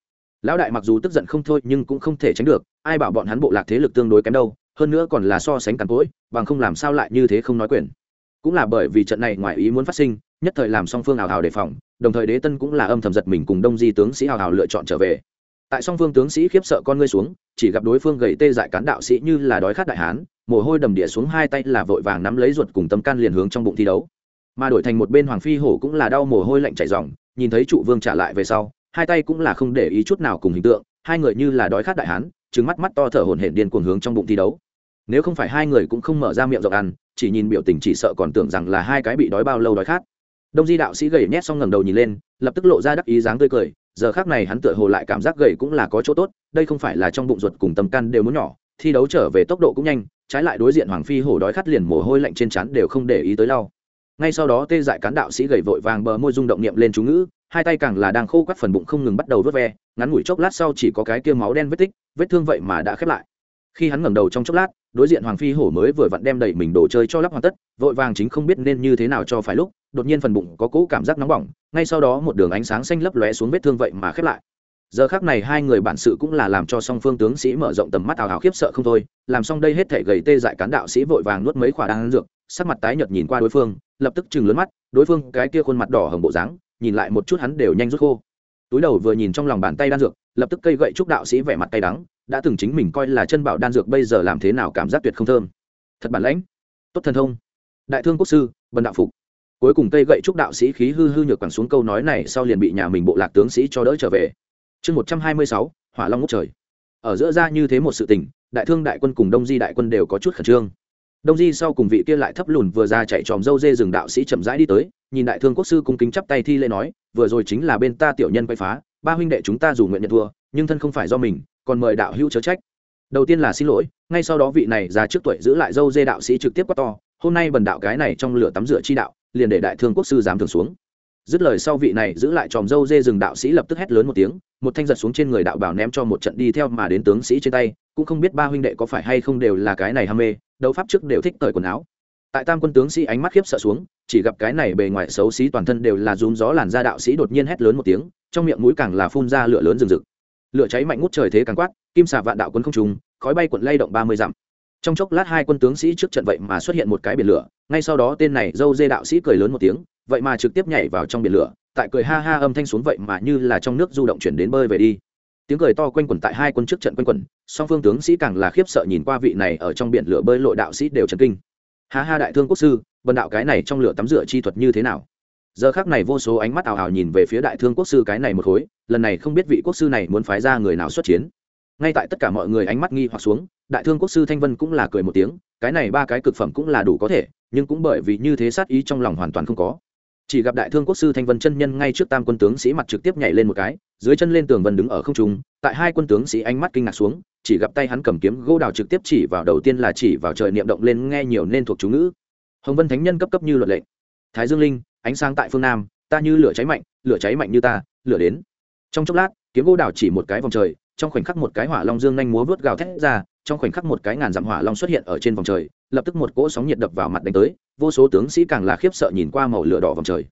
lão đại mặc dù tức giận không thôi nhưng cũng không thể tránh được, ai bảo bọn hắn bộ lạc thế lực tương đối kém đâu, hơn nữa còn là so sánh càn cỗi, bằng không làm sao lại như thế không nói quyền. Cũng là bởi vì trận này ngoài ý muốn phát sinh, nhất thời làm song phương hào hào đề phòng, đồng thời đế tân cũng là âm thầm giật mình cùng đông di tướng sĩ hào hào lựa chọn trở về. Tại song phương tướng sĩ khiếp sợ con ngươi xuống, chỉ gặp đối phương gầy tê dại cán đạo sĩ như là đói khát đại hán, mồ hôi đầm địa xuống hai tay là vội vàng nắm lấy ruột cùng tâm can liền hướng trong bụng thi đấu. Mà đổi thành một bên hoàng phi hổ cũng là đau mồ hôi lạnh chảy ròng, nhìn thấy trụ vương trả lại về sau hai tay cũng là không để ý chút nào cùng hình tượng, hai người như là đói khát đại hán trứng mắt mắt to thở hổn hển điên cuồng hướng trong bụng thi đấu. Nếu không phải hai người cũng không mở ra miệng rộng ăn, chỉ nhìn biểu tình chỉ sợ còn tưởng rằng là hai cái bị đói bao lâu đói khát. Đông di đạo sĩ gầy nhét xong ngẩng đầu nhìn lên, lập tức lộ ra đắc ý dáng tươi cười, giờ khác này hắn tựa hồ lại cảm giác gầy cũng là có chỗ tốt, đây không phải là trong bụng ruột cùng tầm căn đều muốn nhỏ, thi đấu trở về tốc độ cũng nhanh, trái lại đối diện hoàng phi hổ đói khát liền mồ hôi lạnh trên trán đều không để ý tới lau. Ngay sau đó tê dại cán đạo sĩ gầy vội vàng bờ môi rung động niệm lên chú ngữ hai tay càng là đang khô quắt phần bụng không ngừng bắt đầu vớt ve, ngắn ngủi chốc lát sau chỉ có cái kia máu đen vết tích, vết thương vậy mà đã khép lại. Khi hắn ngẩng đầu trong chốc lát, đối diện hoàng phi hổ mới vừa vặn đem đầy mình đồ chơi cho lắp hoàn tất, vội vàng chính không biết nên như thế nào cho phải lúc, đột nhiên phần bụng có cỗ cảm giác nóng bỏng, ngay sau đó một đường ánh sáng xanh lấp lóe xuống vết thương vậy mà khép lại. Giờ khác này hai người bản sự cũng là làm cho song phương tướng sĩ mở rộng tầm mắt ảo hào khiếp sợ không thôi, làm xong đây hết thể gầy tê dại cán đạo sĩ vội vàng nuốt mấy khỏa đan dược, sắc mặt tái nhợt nhìn qua đối phương, lập tức chừng lớn mắt, đối phương cái kia khuôn mặt đỏ hồng bộ dáng nhìn lại một chút hắn đều nhanh rút khô. Túi đầu vừa nhìn trong lòng bàn tay đan dược, lập tức cây gậy trúc đạo sĩ vẻ mặt tay đắng, đã từng chính mình coi là chân bảo đan dược bây giờ làm thế nào cảm giác tuyệt không thơm. Thật bản lãnh. Tốt thần thông. Đại thương quốc sư, bần đạo phục. Cuối cùng cây gậy trúc đạo sĩ khí hư hư nhược quẳng xuống câu nói này sau liền bị nhà mình bộ lạc tướng sĩ cho đỡ trở về. Chương một trăm hai mươi sáu, hỏa long ngốc trời. Ở giữa ra như thế một sự tình, đại thương đại quân cùng đông di đại quân đều có chút khẩn trương. Đông di sau cùng vị kia lại thấp lùn vừa ra chạy tròm dâu dê rừng đạo sĩ chậm rãi đi tới nhìn đại thương quốc sư cung kính chắp tay thi lễ nói, vừa rồi chính là bên ta tiểu nhân quay phá, ba huynh đệ chúng ta dù nguyện nhận thua, nhưng thân không phải do mình, còn mời đạo hữu chớ trách. Đầu tiên là xin lỗi, ngay sau đó vị này ra trước tuổi giữ lại dâu dê đạo sĩ trực tiếp quát to, hôm nay bần đạo cái này trong lửa tắm rửa chi đạo, liền để đại thương quốc sư dám thường xuống. Dứt lời sau vị này giữ lại tròm dâu dê rừng đạo sĩ lập tức hét lớn một tiếng, một thanh giật xuống trên người đạo bảo ném cho một trận đi theo mà đến tướng sĩ trên tay, cũng không biết ba huynh đệ có phải hay không đều là cái này ham mê, đấu pháp trước đều thích cởi quần áo tại tam quân tướng sĩ ánh mắt khiếp sợ xuống, chỉ gặp cái này bề ngoài xấu xí toàn thân đều là rúm gió làn da đạo sĩ đột nhiên hét lớn một tiếng, trong miệng mũi càng là phun ra lửa lớn rừng rực. Lửa cháy mạnh ngút trời thế càng quát, kim xà vạn đạo quân không trùng khói bay cuộn lay động ba mươi dặm. Trong chốc lát hai quân tướng sĩ trước trận vậy mà xuất hiện một cái biển lửa, ngay sau đó tên này dâu dê đạo sĩ cười lớn một tiếng, vậy mà trực tiếp nhảy vào trong biển lửa, tại cười ha ha âm thanh xuống vậy mà như là trong nước du động chuyển đến bơi về đi. Tiếng cười to quanh quẩn tại hai quân trước trận quanh quẩn, song phương tướng sĩ càng là khiếp sợ nhìn qua vị này ở trong biển lửa bơi lội đạo sĩ đều trần kinh ha ha đại thương quốc sư vần đạo cái này trong lửa tắm rửa chi thuật như thế nào? Giờ khác này vô số ánh mắt ảo ảo nhìn về phía đại thương quốc sư cái này một khối, lần này không biết vị quốc sư này muốn phái ra người nào xuất chiến. Ngay tại tất cả mọi người ánh mắt nghi hoặc xuống, đại thương quốc sư thanh vân cũng là cười một tiếng, cái này ba cái cực phẩm cũng là đủ có thể, nhưng cũng bởi vì như thế sát ý trong lòng hoàn toàn không có chỉ gặp đại thương quốc sư thanh vân chân nhân ngay trước tam quân tướng sĩ mặt trực tiếp nhảy lên một cái, dưới chân lên tường vân đứng ở không trung, tại hai quân tướng sĩ ánh mắt kinh ngạc xuống, chỉ gặp tay hắn cầm kiếm gỗ đào trực tiếp chỉ vào đầu tiên là chỉ vào trời niệm động lên nghe nhiều nên thuộc chú ngữ. Hồng vân thánh nhân cấp cấp như luật lệnh. Thái dương linh, ánh sáng tại phương nam, ta như lửa cháy mạnh, lửa cháy mạnh như ta, lửa đến. Trong chốc lát, kiếm gỗ đào chỉ một cái vòng trời, trong khoảnh khắc một cái hỏa long dương nhanh múa vớt gào thét ra, trong khoảnh khắc một cái ngàn dặm hỏa long xuất hiện ở trên vòng trời lập tức một cỗ sóng nhiệt đập vào mặt đánh tới, vô số tướng sĩ càng là khiếp sợ nhìn qua màu lửa đỏ vòng trời.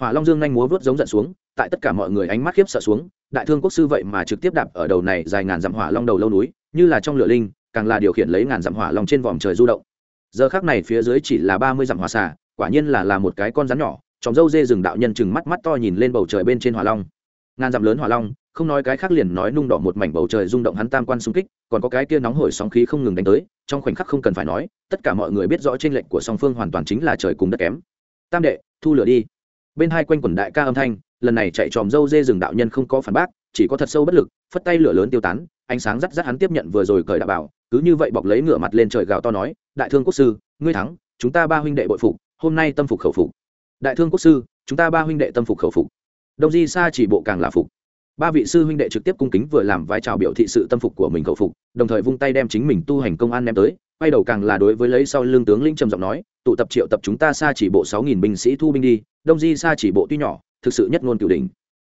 Hỏa long dương nhanh múa vớt giống giận xuống, tại tất cả mọi người ánh mắt khiếp sợ xuống, đại thương quốc sư vậy mà trực tiếp đạp ở đầu này dài ngàn dặm hỏa long đầu lâu núi, như là trong lửa linh, càng là điều khiển lấy ngàn dặm hỏa long trên vòm trời du động. Giờ khác này phía dưới chỉ là ba mươi dặm hỏa xả quả nhiên là là một cái con rắn nhỏ tròng dâu dê rừng đạo nhân chừng mắt mắt to nhìn lên bầu trời bên trên hỏa long ngàn dặm lớn hỏa long, không nói cái khác liền nói nung đỏ một mảnh bầu trời rung động hắn tam quan xung kích, còn có cái kia nóng hổi sóng khí không ngừng đánh tới, trong khoảnh khắc không cần phải nói, tất cả mọi người biết rõ trên lệnh của song phương hoàn toàn chính là trời cùng đất kém. Tam đệ, thu lửa đi. Bên hai quanh quần đại ca âm thanh, lần này chạy tròm dâu dê rừng đạo nhân không có phản bác, chỉ có thật sâu bất lực, phất tay lửa lớn tiêu tán, ánh sáng rắt rắt hắn tiếp nhận vừa rồi cởi đạo bảo, cứ như vậy bọc lấy ngửa mặt lên trời gào to nói, đại thương quốc sư, ngươi thắng, chúng ta ba huynh đệ bội phục, hôm nay tâm phục khẩu phục. Đại thương quốc sư, chúng ta ba huynh đệ tâm phục khẩu phục đông di sa chỉ bộ càng là phục. Ba vị sư huynh đệ trực tiếp cung kính vừa làm vai trò biểu thị sự tâm phục của mình khẩu phục, đồng thời vung tay đem chính mình tu hành công an đem tới, quay đầu càng là đối với lấy sau lương tướng linh trầm giọng nói, tụ tập triệu tập chúng ta xa chỉ bộ sáu nghìn binh sĩ thu binh đi, đông di xa chỉ bộ tuy nhỏ, thực sự nhất ngôn cửu đỉnh.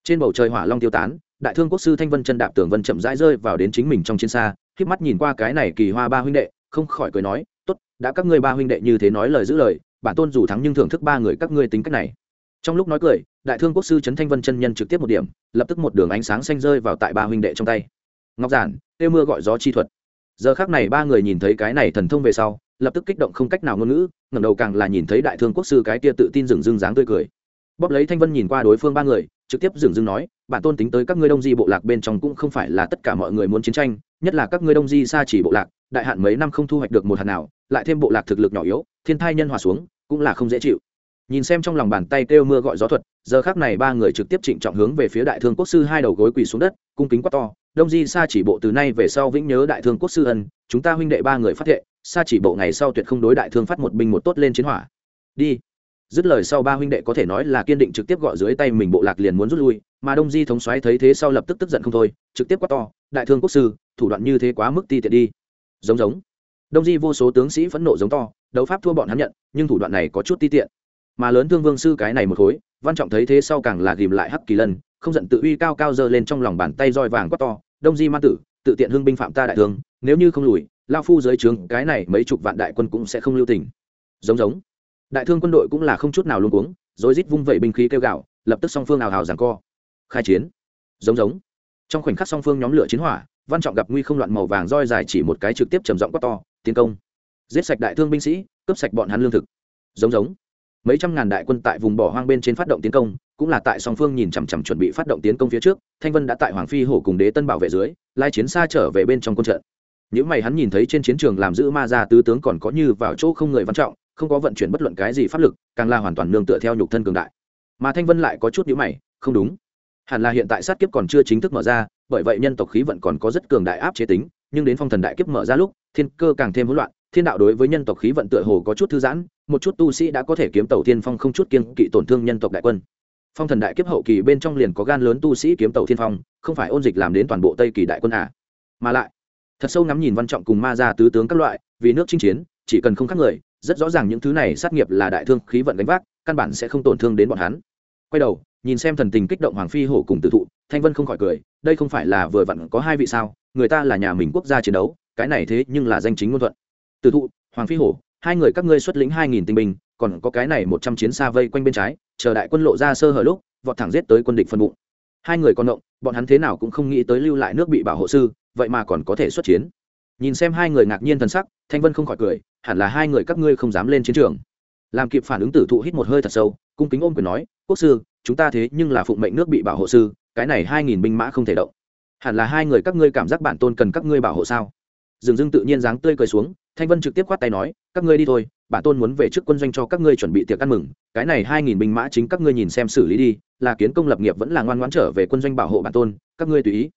Trên bầu trời hỏa long tiêu tán, đại thương quốc sư thanh vân chân đạp tường vân chậm rãi rơi vào đến chính mình trong chiến xa khiếp mắt nhìn qua cái này kỳ hoa ba huynh đệ, không khỏi cười nói, tốt, đã các ngươi ba huynh đệ như thế nói lời giữ lời, bản tôn dù thắng nhưng thưởng thức ba người các ngươi tính cách này. Trong lúc nói cười đại thương quốc sư trấn thanh vân chân nhân trực tiếp một điểm, lập tức một đường ánh sáng xanh rơi vào tại ba huynh đệ trong tay. Ngọc giản tiêu mưa gọi gió chi thuật. Giờ khác này ba người nhìn thấy cái này thần thông về sau, lập tức kích động không cách nào ngôn ngữ, ngẩng đầu càng là nhìn thấy đại thương quốc sư cái kia tự tin dừng dưng dáng tươi cười. Bóp lấy thanh vân nhìn qua đối phương ba người, trực tiếp dừng dưng nói bản tôn tính tới các ngươi đông di bộ lạc bên trong cũng không phải là tất cả mọi người muốn chiến tranh, nhất là các ngươi đông di xa chỉ bộ lạc, đại hạn mấy năm không thu hoạch được một hạt nào, lại thêm bộ lạc thực lực nhỏ yếu, thiên thai nhân hòa xuống, cũng là không dễ chịu nhìn xem trong lòng bàn tay kêu mưa gọi gió thuật, giờ khác này ba người trực tiếp trịnh trọng hướng về phía đại thương quốc sư hai đầu gối quỳ xuống đất, cung kính quát to, đông di sa chỉ bộ từ nay về sau vĩnh nhớ đại thương quốc sư ân, chúng ta huynh đệ ba người phát thệ, sa chỉ bộ ngày sau tuyệt không đối đại thương phát một binh một tốt lên chiến hỏa. Đi. Dứt lời sau ba huynh đệ có thể nói là kiên định trực tiếp gọi dưới tay mình bộ lạc liền muốn rút lui, mà đông di thống xoáy thấy thế sau lập tức tức giận không thôi, trực tiếp quát to, đại thương quốc sư, thủ đoạn như thế quá mức ti tiện đi. Giống giống. Đông di vô số tướng sĩ phẫn nộ giống to, đấu pháp thua bọn hắn nhận, nhưng thủ đoạn này có chút ti tiện mà lớn thương vương sư cái này một khối, văn trọng thấy thế sau càng là ghìm lại hắc kỳ lân, không giận tự uy cao cao giơ lên trong lòng bàn tay roi vàng quát to, đông di ma tử, tự tiện hưng binh phạm ta đại thương, nếu như không lùi lao phu dưới trướng, cái này mấy chục vạn đại quân cũng sẽ không lưu tình. Giống giống. Đại thương quân đội cũng là không chút nào luôn cuống rồi rít vung vẩy binh khí kêu gạo lập tức song phương ào hào giằng co. Khai chiến. Giống giống. Trong khoảnh khắc song phương nhóm lửa chiến hỏa, văn trọng gặp nguy không loạn màu vàng roi dài chỉ một cái trực tiếp trầm giọng quát to, tiến công. Giết sạch đại thương binh sĩ, cướp sạch bọn hắn lương thực. Giống giống mấy trăm ngàn đại quân tại vùng bỏ hoang bên trên phát động tiến công, cũng là tại song phương nhìn chằm chằm chuẩn bị phát động tiến công phía trước, thanh vân đã tại hoàng phi hổ cùng đế tân bảo vệ dưới, lai chiến xa trở về bên trong quân trận. Những mày hắn nhìn thấy trên chiến trường làm giữ ma ra tứ tướng còn có như vào chỗ không người văn trọng, không có vận chuyển bất luận cái gì pháp lực, càng là hoàn toàn nương tựa theo nhục thân cường đại. Mà thanh vân lại có chút nhữ mày, không đúng. Hẳn là hiện tại sát kiếp còn chưa chính thức mở ra, bởi vậy nhân tộc khí vận còn có rất cường đại áp chế tính, nhưng đến phong thần đại kiếp mở ra lúc, thiên cơ càng thêm hỗn loạn, thiên đạo đối với nhân tộc khí vận tựa hồ có chút thư giãn một chút tu sĩ đã có thể kiếm tàu thiên phong không chút kiên kỵ tổn thương nhân tộc đại quân. Phong thần đại kiếp hậu kỳ bên trong liền có gan lớn tu sĩ kiếm tàu thiên phong, không phải ôn dịch làm đến toàn bộ tây kỳ đại quân à. mà lại, thật sâu ngắm nhìn văn trọng cùng ma ra tứ tướng các loại, vì nước chinh chiến, chỉ cần không khác người, rất rõ ràng những thứ này sát nghiệp là đại thương khí vận gánh vác, căn bản sẽ không tổn thương đến bọn hắn. Quay đầu, nhìn xem thần tình kích động hoàng phi hổ cùng tử thụ, thanh vân không khỏi cười, đây không phải là vừa vặn có hai vị sao, người ta là nhà mình quốc gia chiến đấu, cái này thế nhưng là danh chính ngôn thuận. Tử thụ, hoàng phi hổ hai người các ngươi xuất lĩnh hai nghìn tinh binh, còn có cái này một trăm chiến xa vây quanh bên trái, chờ đại quân lộ ra sơ hở lúc, vọt thẳng giết tới quân địch phân bụng. Hai người còn động, bọn hắn thế nào cũng không nghĩ tới lưu lại nước bị bảo hộ sư, vậy mà còn có thể xuất chiến. Nhìn xem hai người ngạc nhiên thần sắc, thanh vân không khỏi cười, hẳn là hai người các ngươi không dám lên chiến trường. Làm kịp phản ứng tử thụ hít một hơi thật sâu, cung kính ôm quyền nói, quốc sư, chúng ta thế nhưng là phụng mệnh nước bị bảo hộ sư, cái này hai nghìn binh mã không thể động. Hẳn là hai người các ngươi cảm giác bản tôn cần các ngươi bảo hộ sao? Dừng dưng tự nhiên dáng tươi cười xuống thanh vân trực tiếp khoát tay nói, các ngươi đi thôi bản tôn muốn về trước quân doanh cho các ngươi chuẩn bị tiệc ăn mừng, cái này hai nghìn binh mã chính các ngươi nhìn xem xử lý đi, là kiến công lập nghiệp vẫn là ngoan ngoãn trở về quân doanh bảo hộ bản tôn, các ngươi tùy ý.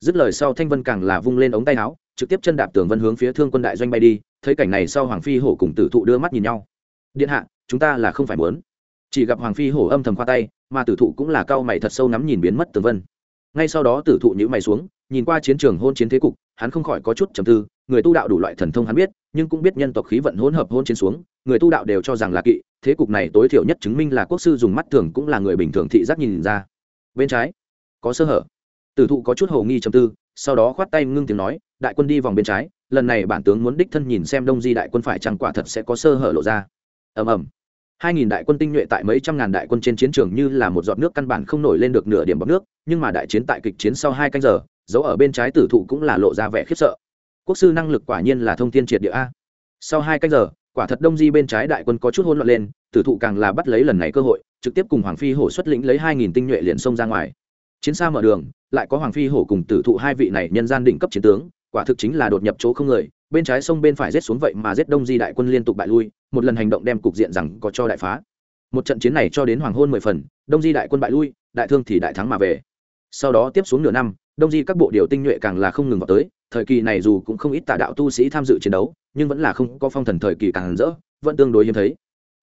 Dứt lời sau thanh vân càng là vung lên ống tay áo, trực tiếp chân đạp tường vân hướng phía thương quân đại doanh bay đi, thấy cảnh này sau hoàng phi hổ cùng tử thụ đưa mắt nhìn nhau. Điện hạ, chúng ta là không phải muốn. Chỉ gặp hoàng phi hổ âm thầm khoa tay, mà tử thụ cũng là cao mày thật sâu nắm nhìn biến mất tường vân. Ngay sau đó tử thụ nhữ mày xuống nhìn qua chiến trường hôn chiến thế cục, hắn không khỏi có chút trầm tư, người tu đạo đủ loại thần thông hắn biết, nhưng cũng biết nhân tộc khí vận hỗn hợp hôn chiến xuống, người tu đạo đều cho rằng là kỵ, thế cục này tối thiểu nhất chứng minh là quốc sư dùng mắt thường cũng là người bình thường thị giác nhìn ra. Bên trái, có sơ hở. Tử thụ có chút hồ nghi trầm tư, sau đó khoát tay ngưng tiếng nói, đại quân đi vòng bên trái, lần này bản tướng muốn đích thân nhìn xem đông di đại quân phải chăng quả thật sẽ có sơ hở lộ ra. Ầm ầm. Hai nghìn đại quân tinh nhuệ tại mấy trăm ngàn đại quân trên chiến trường như là một giọt nước căn bản không nổi lên được nửa điểm bọc nước, nhưng mà đại chiến tại kịch chiến sau hai canh giờ dấu ở bên trái tử thụ cũng là lộ ra vẻ khiếp sợ. Quốc sư năng lực quả nhiên là thông thiên triệt địa a. Sau hai canh giờ, quả thật đông di bên trái đại quân có chút hôn loạn lên, tử thụ càng là bắt lấy lần này cơ hội, trực tiếp cùng hoàng phi hổ xuất lĩnh lấy hai nghìn tinh nhuệ liền xông ra ngoài. Chiến xa mở đường, lại có hoàng phi hổ cùng tử thụ hai vị này nhân gian đỉnh cấp chiến tướng, quả thực chính là đột nhập chỗ không người, bên trái sông bên phải rết xuống vậy mà rết đông di đại quân liên tục bại lui, một lần hành động đem cục diện rằng có cho đại phá. Một trận chiến này cho đến hoàng hôn mười phần, đông di đại quân bại lui, đại thương thì đại thắng mà về sau đó tiếp xuống nửa năm, đông di các bộ điều tinh nhuệ càng là không ngừng vào tới, thời kỳ này dù cũng không ít tà đạo tu sĩ tham dự chiến đấu, nhưng vẫn là không có phong thần thời kỳ càng rỡ, vẫn tương đối hiếm thấy.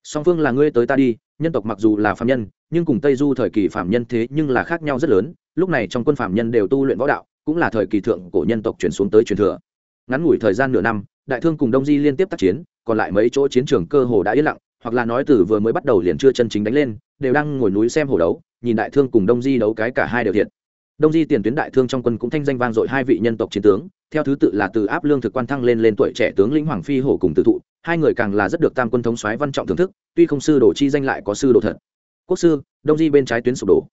Song phương là ngươi tới ta đi, nhân tộc mặc dù là phạm nhân, nhưng cùng tây du thời kỳ phạm nhân thế nhưng là khác nhau rất lớn, lúc này trong quân phạm nhân đều tu luyện võ đạo, cũng là thời kỳ thượng cổ nhân tộc chuyển xuống tới truyền thừa. Ngắn ngủi thời gian nửa năm, đại thương cùng đông di liên tiếp tác chiến, còn lại mấy chỗ chiến trường cơ hồ đã yên lặng, hoặc là nói từ vừa mới bắt đầu liền chưa chân chính đánh lên, đều đang ngồi núi xem hồ đấu nhìn đại thương cùng đông di đấu cái cả hai đều thiện đông di tiền tuyến đại thương trong quân cũng thanh danh vang dội hai vị nhân tộc chiến tướng, theo thứ tự là từ áp lương thực quan thăng lên lên tuổi trẻ tướng lĩnh hoàng phi hổ cùng tử thụ, hai người càng là rất được tam quân thống soái văn trọng thưởng thức, tuy không sư đồ chi danh lại có sư đồ thật. Quốc sư, đông di bên trái tuyến sụp đổ.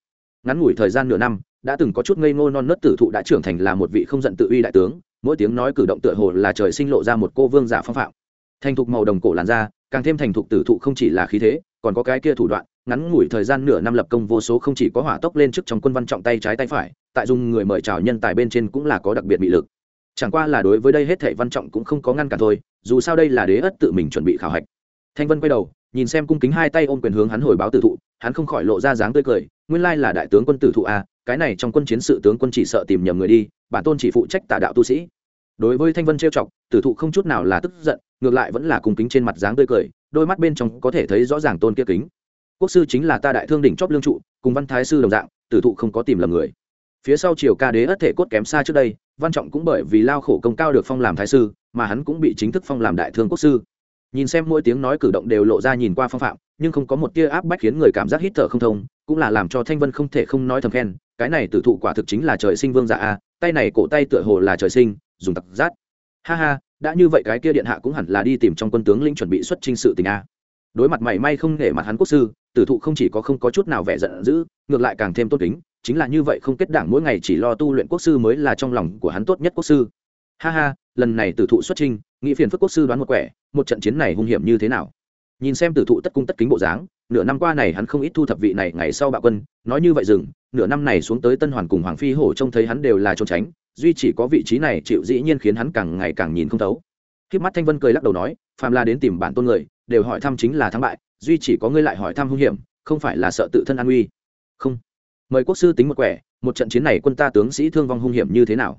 Ngắn ngủi thời gian nửa năm, đã từng có chút ngây ngô non nớt tử thụ đã trưởng thành là một vị không giận tự uy đại tướng, mỗi tiếng nói cử động tựa hồ là trời sinh lộ ra một cô vương giả phong phạm thành thục màu đồng cổ làn da, càng thêm thành thục tử thụ không chỉ là khí thế, còn có cái kia thủ đoạn, ngắn ngủi thời gian nửa năm lập công vô số không chỉ có hỏa tốc lên trước trong quân văn trọng tay trái tay phải, tại dùng người mời chào nhân tài bên trên cũng là có đặc biệt bị lực. Chẳng qua là đối với đây hết thảy văn trọng cũng không có ngăn cản thôi, dù sao đây là đế ất tự mình chuẩn bị khảo hạch. Thanh vân quay đầu, nhìn xem cung kính hai tay ôm quyền hướng hắn hồi báo tử thụ, hắn không khỏi lộ ra dáng tươi cười, nguyên lai là đại tướng quân tử thụ a, cái này trong quân chiến sự tướng quân chỉ sợ tìm nhầm người đi, bản tôn chỉ phụ trách tả đạo tu sĩ đối với thanh vân trêu chọc, tử thụ không chút nào là tức giận, ngược lại vẫn là cung kính trên mặt dáng tươi cười, đôi mắt bên trong có thể thấy rõ ràng tôn kia kính. Quốc sư chính là ta đại thương đỉnh chóp lương trụ, cùng văn thái sư đồng dạng, tử thụ không có tìm lầm người. Phía sau triều ca đế ất thể cốt kém xa trước đây, văn trọng cũng bởi vì lao khổ công cao được phong làm thái sư, mà hắn cũng bị chính thức phong làm đại thương quốc sư. Nhìn xem mỗi tiếng nói cử động đều lộ ra nhìn qua phong phạm, nhưng không có một tia áp bách khiến người cảm giác hít thở không thông, cũng là làm cho thanh vân không thể không nói thầm khen, cái này tử thụ quả thực chính là trời sinh vương dạ a, tay này cổ tay tựa hồ là trời sinh dùng tặc rát ha ha, đã như vậy cái kia điện hạ cũng hẳn là đi tìm trong quân tướng lĩnh chuẩn bị xuất trinh sự tình a. Đối mặt mảy may không để mặt hắn quốc sư, tử thụ không chỉ có không có chút nào vẻ giận dữ, ngược lại càng thêm tốt kính, chính là như vậy không kết đảng mỗi ngày chỉ lo tu luyện quốc sư mới là trong lòng của hắn tốt nhất quốc sư. Ha ha, lần này tử thụ xuất trinh nghĩ phiền phức quốc sư đoán một quẻ, một trận chiến này hung hiểm như thế nào? Nhìn xem tử thụ tất cung tất kính bộ dáng, nửa năm qua này hắn không ít thu thập vị này ngày sau bạo quân, nói như vậy dừng, nửa năm này xuống tới tân hoàn cùng hoàng phi hổ trông thấy hắn đều là trốn tránh duy chỉ có vị trí này chịu dĩ nhiên khiến hắn càng ngày càng nhìn không thấu. Khi mắt thanh vân cười lắc đầu nói phàm la đến tìm bản tôn người, đều hỏi thăm chính là thắng bại, duy chỉ có ngươi lại hỏi thăm hung hiểm, không phải là sợ tự thân an nguy không. Mời quốc sư tính một quẻ, một trận chiến này quân ta tướng sĩ thương vong hung hiểm như thế nào?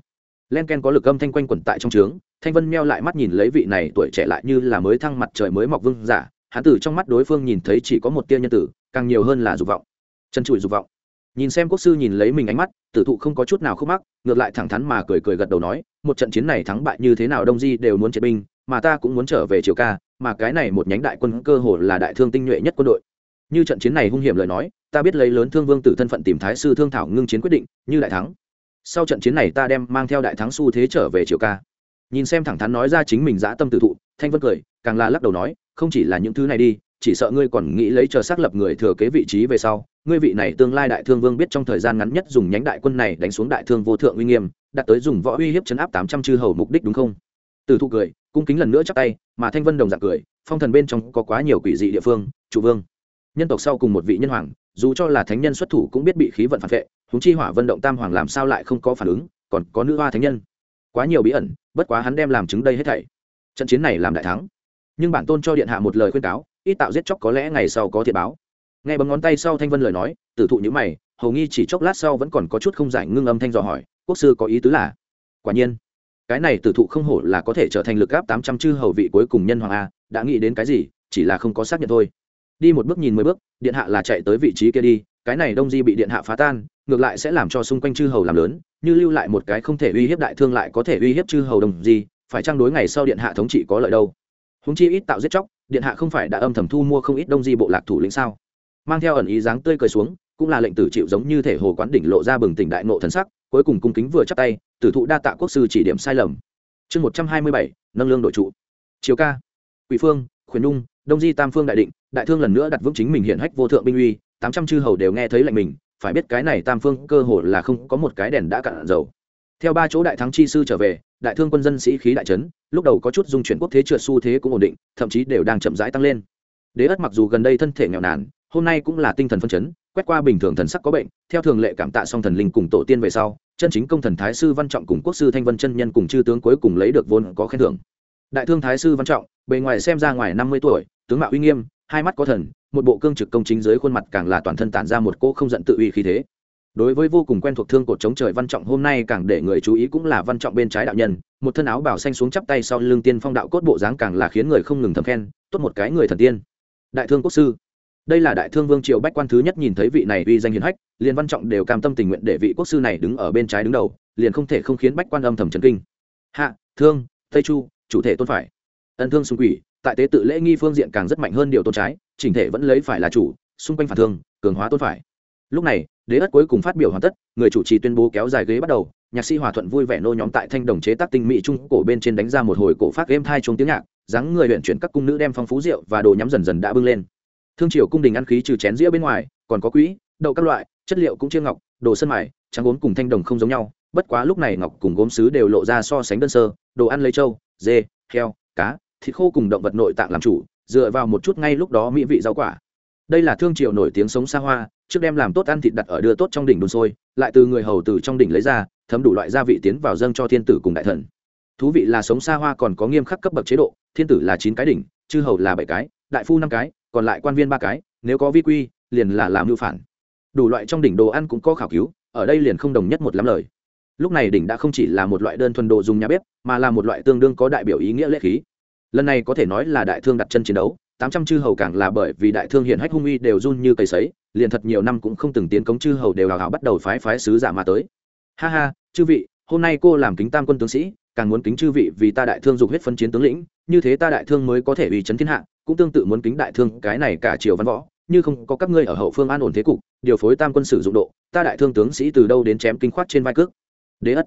Len ken có lực âm thanh quanh quẩn tại trong trướng, thanh vân meo lại mắt nhìn lấy vị này tuổi trẻ lại như là mới thăng mặt trời mới mọc vương giả, hắn tử trong mắt đối phương nhìn thấy chỉ có một tia nhân tử, càng nhiều hơn là dục vọng. Chân trụi dục vọng nhìn xem quốc sư nhìn lấy mình ánh mắt, tử thụ không có chút nào khúc mắc, ngược lại thẳng thắn mà cười cười gật đầu nói, một trận chiến này thắng bại như thế nào đông di đều muốn triệt binh, mà ta cũng muốn trở về triều ca, mà cái này một nhánh đại quân cơ hồ là đại thương tinh nhuệ nhất quân đội. Như trận chiến này hung hiểm lời nói, ta biết lấy lớn thương vương tử thân phận tìm thái sư thương thảo ngưng chiến quyết định, như đại thắng. Sau trận chiến này ta đem mang theo đại thắng xu thế trở về triều ca. Nhìn xem thẳng thắn nói ra chính mình dã tâm tử thụ, thanh vân cười, càng là lắc đầu nói, không chỉ là những thứ này đi, chỉ sợ ngươi còn nghĩ lấy chờ xác lập người thừa kế vị trí về sau ngươi vị này tương lai đại thương vương biết trong thời gian ngắn nhất dùng nhánh đại quân này đánh xuống đại thương vô thượng uy nghiêm, đạt tới dùng võ uy hiếp chấn áp tám trăm chư hầu mục đích đúng không? Từ thụ cười, cung kính lần nữa chắc tay, mà thanh vân đồng dạng cười, phong thần bên trong có quá nhiều quỷ dị địa phương, chủ vương. Nhân tộc sau cùng một vị nhân hoàng, dù cho là thánh nhân xuất thủ cũng biết bị khí vận phản vệ húng chi hỏa vận động tam hoàng làm sao lại không có phản ứng, còn có nữ hoa thánh nhân. Quá nhiều bí ẩn, bất quá hắn đem làm chứng đây hết thảy. Trận chiến này làm đại thắng. Nhưng bản tôn cho điện hạ một lời khuyên cáo, ít tạo giết chóc có lẽ ngày sau có thiệt báo nghe bấm ngón tay sau thanh vân lời nói, tử thụ nhữ mày, hầu nghi chỉ chốc lát sau vẫn còn có chút không giải ngưng âm thanh dò hỏi, quốc sư có ý tứ là? Quả nhiên. Cái này tử thụ không hổ là có thể trở thành lực gáp tám trăm chư hầu vị cuối cùng nhân hoàng a, đã nghĩ đến cái gì, chỉ là không có xác nhận thôi. Đi một bước nhìn mười bước, điện hạ là chạy tới vị trí kia đi, cái này đông di bị điện hạ phá tan, ngược lại sẽ làm cho xung quanh chư hầu làm lớn, như lưu lại một cái không thể uy hiếp đại thương lại có thể uy hiếp chư hầu đồng di, phải trang đối ngày sau điện hạ thống trị có lợi đâu? Húng chi ít tạo giết chóc, điện hạ không phải đã âm thầm thu mua không ít đông di bộ lạc thủ lĩnh sao? Mang theo ẩn ý dáng tươi cười xuống, cũng là lệnh tử chịu giống như thể hồ quán đỉnh lộ ra bừng tỉnh đại nộ thần sắc, cuối cùng cung kính vừa chắp tay, tử thụ đa tạ quốc sư chỉ điểm sai lầm. Chương một trăm hai mươi bảy, nâng lương đội trụ. Chiều ca, quỷ phương khuyến nung, đông di tam phương đại định, đại thương lần nữa đặt vững chính mình hiện hách vô thượng binh uy, tám trăm chư hầu đều nghe thấy lệnh mình, phải biết cái này tam phương cơ hồ là không có một cái đèn đã cạn dầu. Theo ba chỗ đại thắng chi sư trở về, đại thương quân dân sĩ khí đại trấn lúc đầu có chút dung chuyển quốc thế trượt xu thế cũng ổn định, thậm chí đều đang chậm rãi tăng lên. Đế ất mặc dù gần đây thân thể nghèo nàn hôm nay cũng là tinh thần phân chấn, quét qua bình thường thần sắc có bệnh, theo thường lệ cảm tạ song thần linh cùng tổ tiên về sau, chân chính công thần thái sư văn trọng cùng quốc sư thanh vân chân nhân cùng chư tướng cuối cùng lấy được vốn có khen thưởng. Đại thương thái sư văn trọng, bề ngoài xem ra ngoài năm mươi tuổi, tướng mạo uy nghiêm, hai mắt có thần, một bộ cương trực công chính dưới khuôn mặt càng là toàn thân tản ra một cỗ không giận tự uy khí thế. Đối với vô cùng quen thuộc thương cột chống trời văn trọng hôm nay càng để người chú ý cũng là văn trọng bên trái đạo nhân, một thân áo bảo xanh xuống chắp tay sau lưng tiên phong đạo cốt bộ dáng càng là khiến người không ngừng thầm khen, tốt một cái người thần tiên. Đại thương quốc sư đây là đại thương vương triều bách quan thứ nhất nhìn thấy vị này uy danh hiền hách, liền văn trọng đều cam tâm tình nguyện để vị quốc sư này đứng ở bên trái đứng đầu, liền không thể không khiến bách quan âm thầm trần kinh. Hạ, thương, tây chu, chủ thể tôn phải. Ân thương xung quỷ, tại tế tự lễ nghi phương diện càng rất mạnh hơn điều tôn trái, chỉnh thể vẫn lấy phải là chủ, xung quanh phản thương, cường hóa tôn phải. Lúc này, đế ất cuối cùng phát biểu hoàn tất, người chủ trì tuyên bố kéo dài ghế bắt đầu, nhạc sĩ hòa thuận vui vẻ nô nhóm tại thanh đồng chế tác tinh mỹ trung cổ bên trên đánh ra một hồi cổ phát game thai chung tiếng nhạc, dáng người luyện chuyển các cung nữ đem phong phú rượu và đồ nhắm dần dần đã bưng lên thương triều cung đình ăn khí trừ chén dĩa bên ngoài, còn có quỹ đậu các loại, chất liệu cũng chia ngọc, đồ sân mài, trắng gốm cùng thanh đồng không giống nhau, bất quá lúc này ngọc cùng gốm sứ đều lộ ra so sánh đơn sơ, đồ ăn lấy trâu, dê, heo, cá, thịt khô cùng động vật nội tạng làm chủ, dựa vào một chút ngay lúc đó mỹ vị rau quả. Đây là thương triều nổi tiếng sống xa hoa, trước đem làm tốt ăn thịt đặt ở đưa tốt trong đỉnh đun sôi, lại từ người hầu từ trong đỉnh lấy ra, thấm đủ loại gia vị tiến vào dâng cho thiên tử cùng đại thần. Thú vị là sống xa hoa còn có nghiêm khắc cấp bậc chế độ, thiên tử là chín cái đỉnh, chư hầu là bảy cái, đại phu năm cái còn lại quan viên ba cái, nếu có vi quy, liền là làm mưu phản. Đủ loại trong đỉnh đồ ăn cũng có khảo cứu, ở đây liền không đồng nhất một lắm lời. Lúc này đỉnh đã không chỉ là một loại đơn thuần đồ dùng nhà bếp, mà là một loại tương đương có đại biểu ý nghĩa lễ khí. Lần này có thể nói là đại thương đặt chân chiến đấu, tám trăm chư hầu càng là bởi vì đại thương hiện hách hung uy đều run như cầy sấy, liền thật nhiều năm cũng không từng tiến cống chư hầu đều hào hào bắt đầu phái phái sứ giả mà tới. Ha ha, chư vị, hôm nay cô làm kính tam quân tướng sĩ, càng muốn kính chư vị vì ta đại thương dục huyết phân chiến tướng lĩnh, như thế ta đại thương mới có thể uy chấn thiên hạ cũng tương tự muốn kính đại thương cái này cả triều văn võ, như không có các ngươi ở hậu phương an ổn thế cục, điều phối tam quân sử dụng độ, ta đại thương tướng sĩ từ đâu đến chém kinh khoát trên vai cước. Đế ất.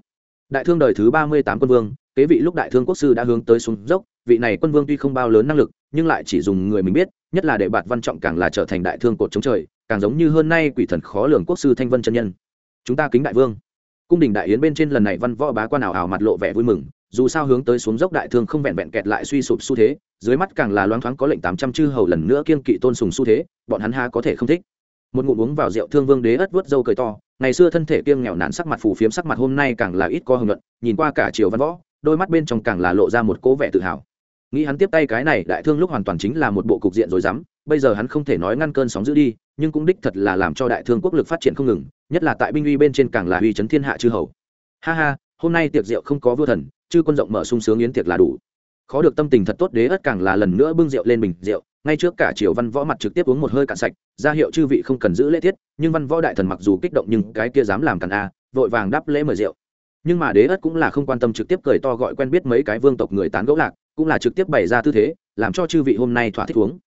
Đại thương đời thứ ba mươi tám quân vương, kế vị lúc đại thương quốc sư đã hướng tới xuống dốc, vị này quân vương tuy không bao lớn năng lực, nhưng lại chỉ dùng người mình biết, nhất là để bạt văn trọng càng là trở thành đại thương cột chống trời, càng giống như hơn nay quỷ thần khó lường quốc sư thanh vân chân nhân. Chúng ta kính đại vương. Cung đình đại yến bên trên lần này văn võ bá quan ảo ảo mặt lộ vẻ vui mừng dù sao hướng tới xuống dốc đại thương không vẹn vẹn kẹt lại suy sụp xu thế, dưới mắt càng là loáng thoáng có lệnh tám trăm chư hầu lần nữa kiên kỵ tôn sùng xu thế, bọn hắn ha có thể không thích. Một ngụm uống vào rượu thương vương đế ất vớt dâu cười to, ngày xưa thân thể kiêng nghèo nàn sắc mặt phù phiếm sắc mặt hôm nay càng là ít có hồng luận, nhìn qua cả triều văn võ, đôi mắt bên trong càng là lộ ra một cố vẻ tự hào. Nghĩ hắn tiếp tay cái này, đại thương lúc hoàn toàn chính là một bộ cục diện rồi dám bây giờ hắn không thể nói ngăn cơn sóng giữ đi, nhưng cũng đích thật là làm cho đại thương quốc lực phát triển không ngừng, nhất là tại binh uy bên trên càng là uy chấn thiên hạ chư hầu. Ha ha, hôm nay tiệc rượu không có vua thần chư quân rộng mở sung sướng yến tiệc là đủ. Khó được tâm tình thật tốt, đế ất càng là lần nữa bưng rượu lên bình rượu, ngay trước cả triều văn võ mặt trực tiếp uống một hơi cạn sạch, ra hiệu chư vị không cần giữ lễ tiết, nhưng văn võ đại thần mặc dù kích động nhưng cái kia dám làm càn a, vội vàng đáp lễ mời rượu. Nhưng mà đế ất cũng là không quan tâm trực tiếp cười to gọi quen biết mấy cái vương tộc người tán gẫu lạc, cũng là trực tiếp bày ra tư thế, làm cho chư vị hôm nay thỏa thích uống.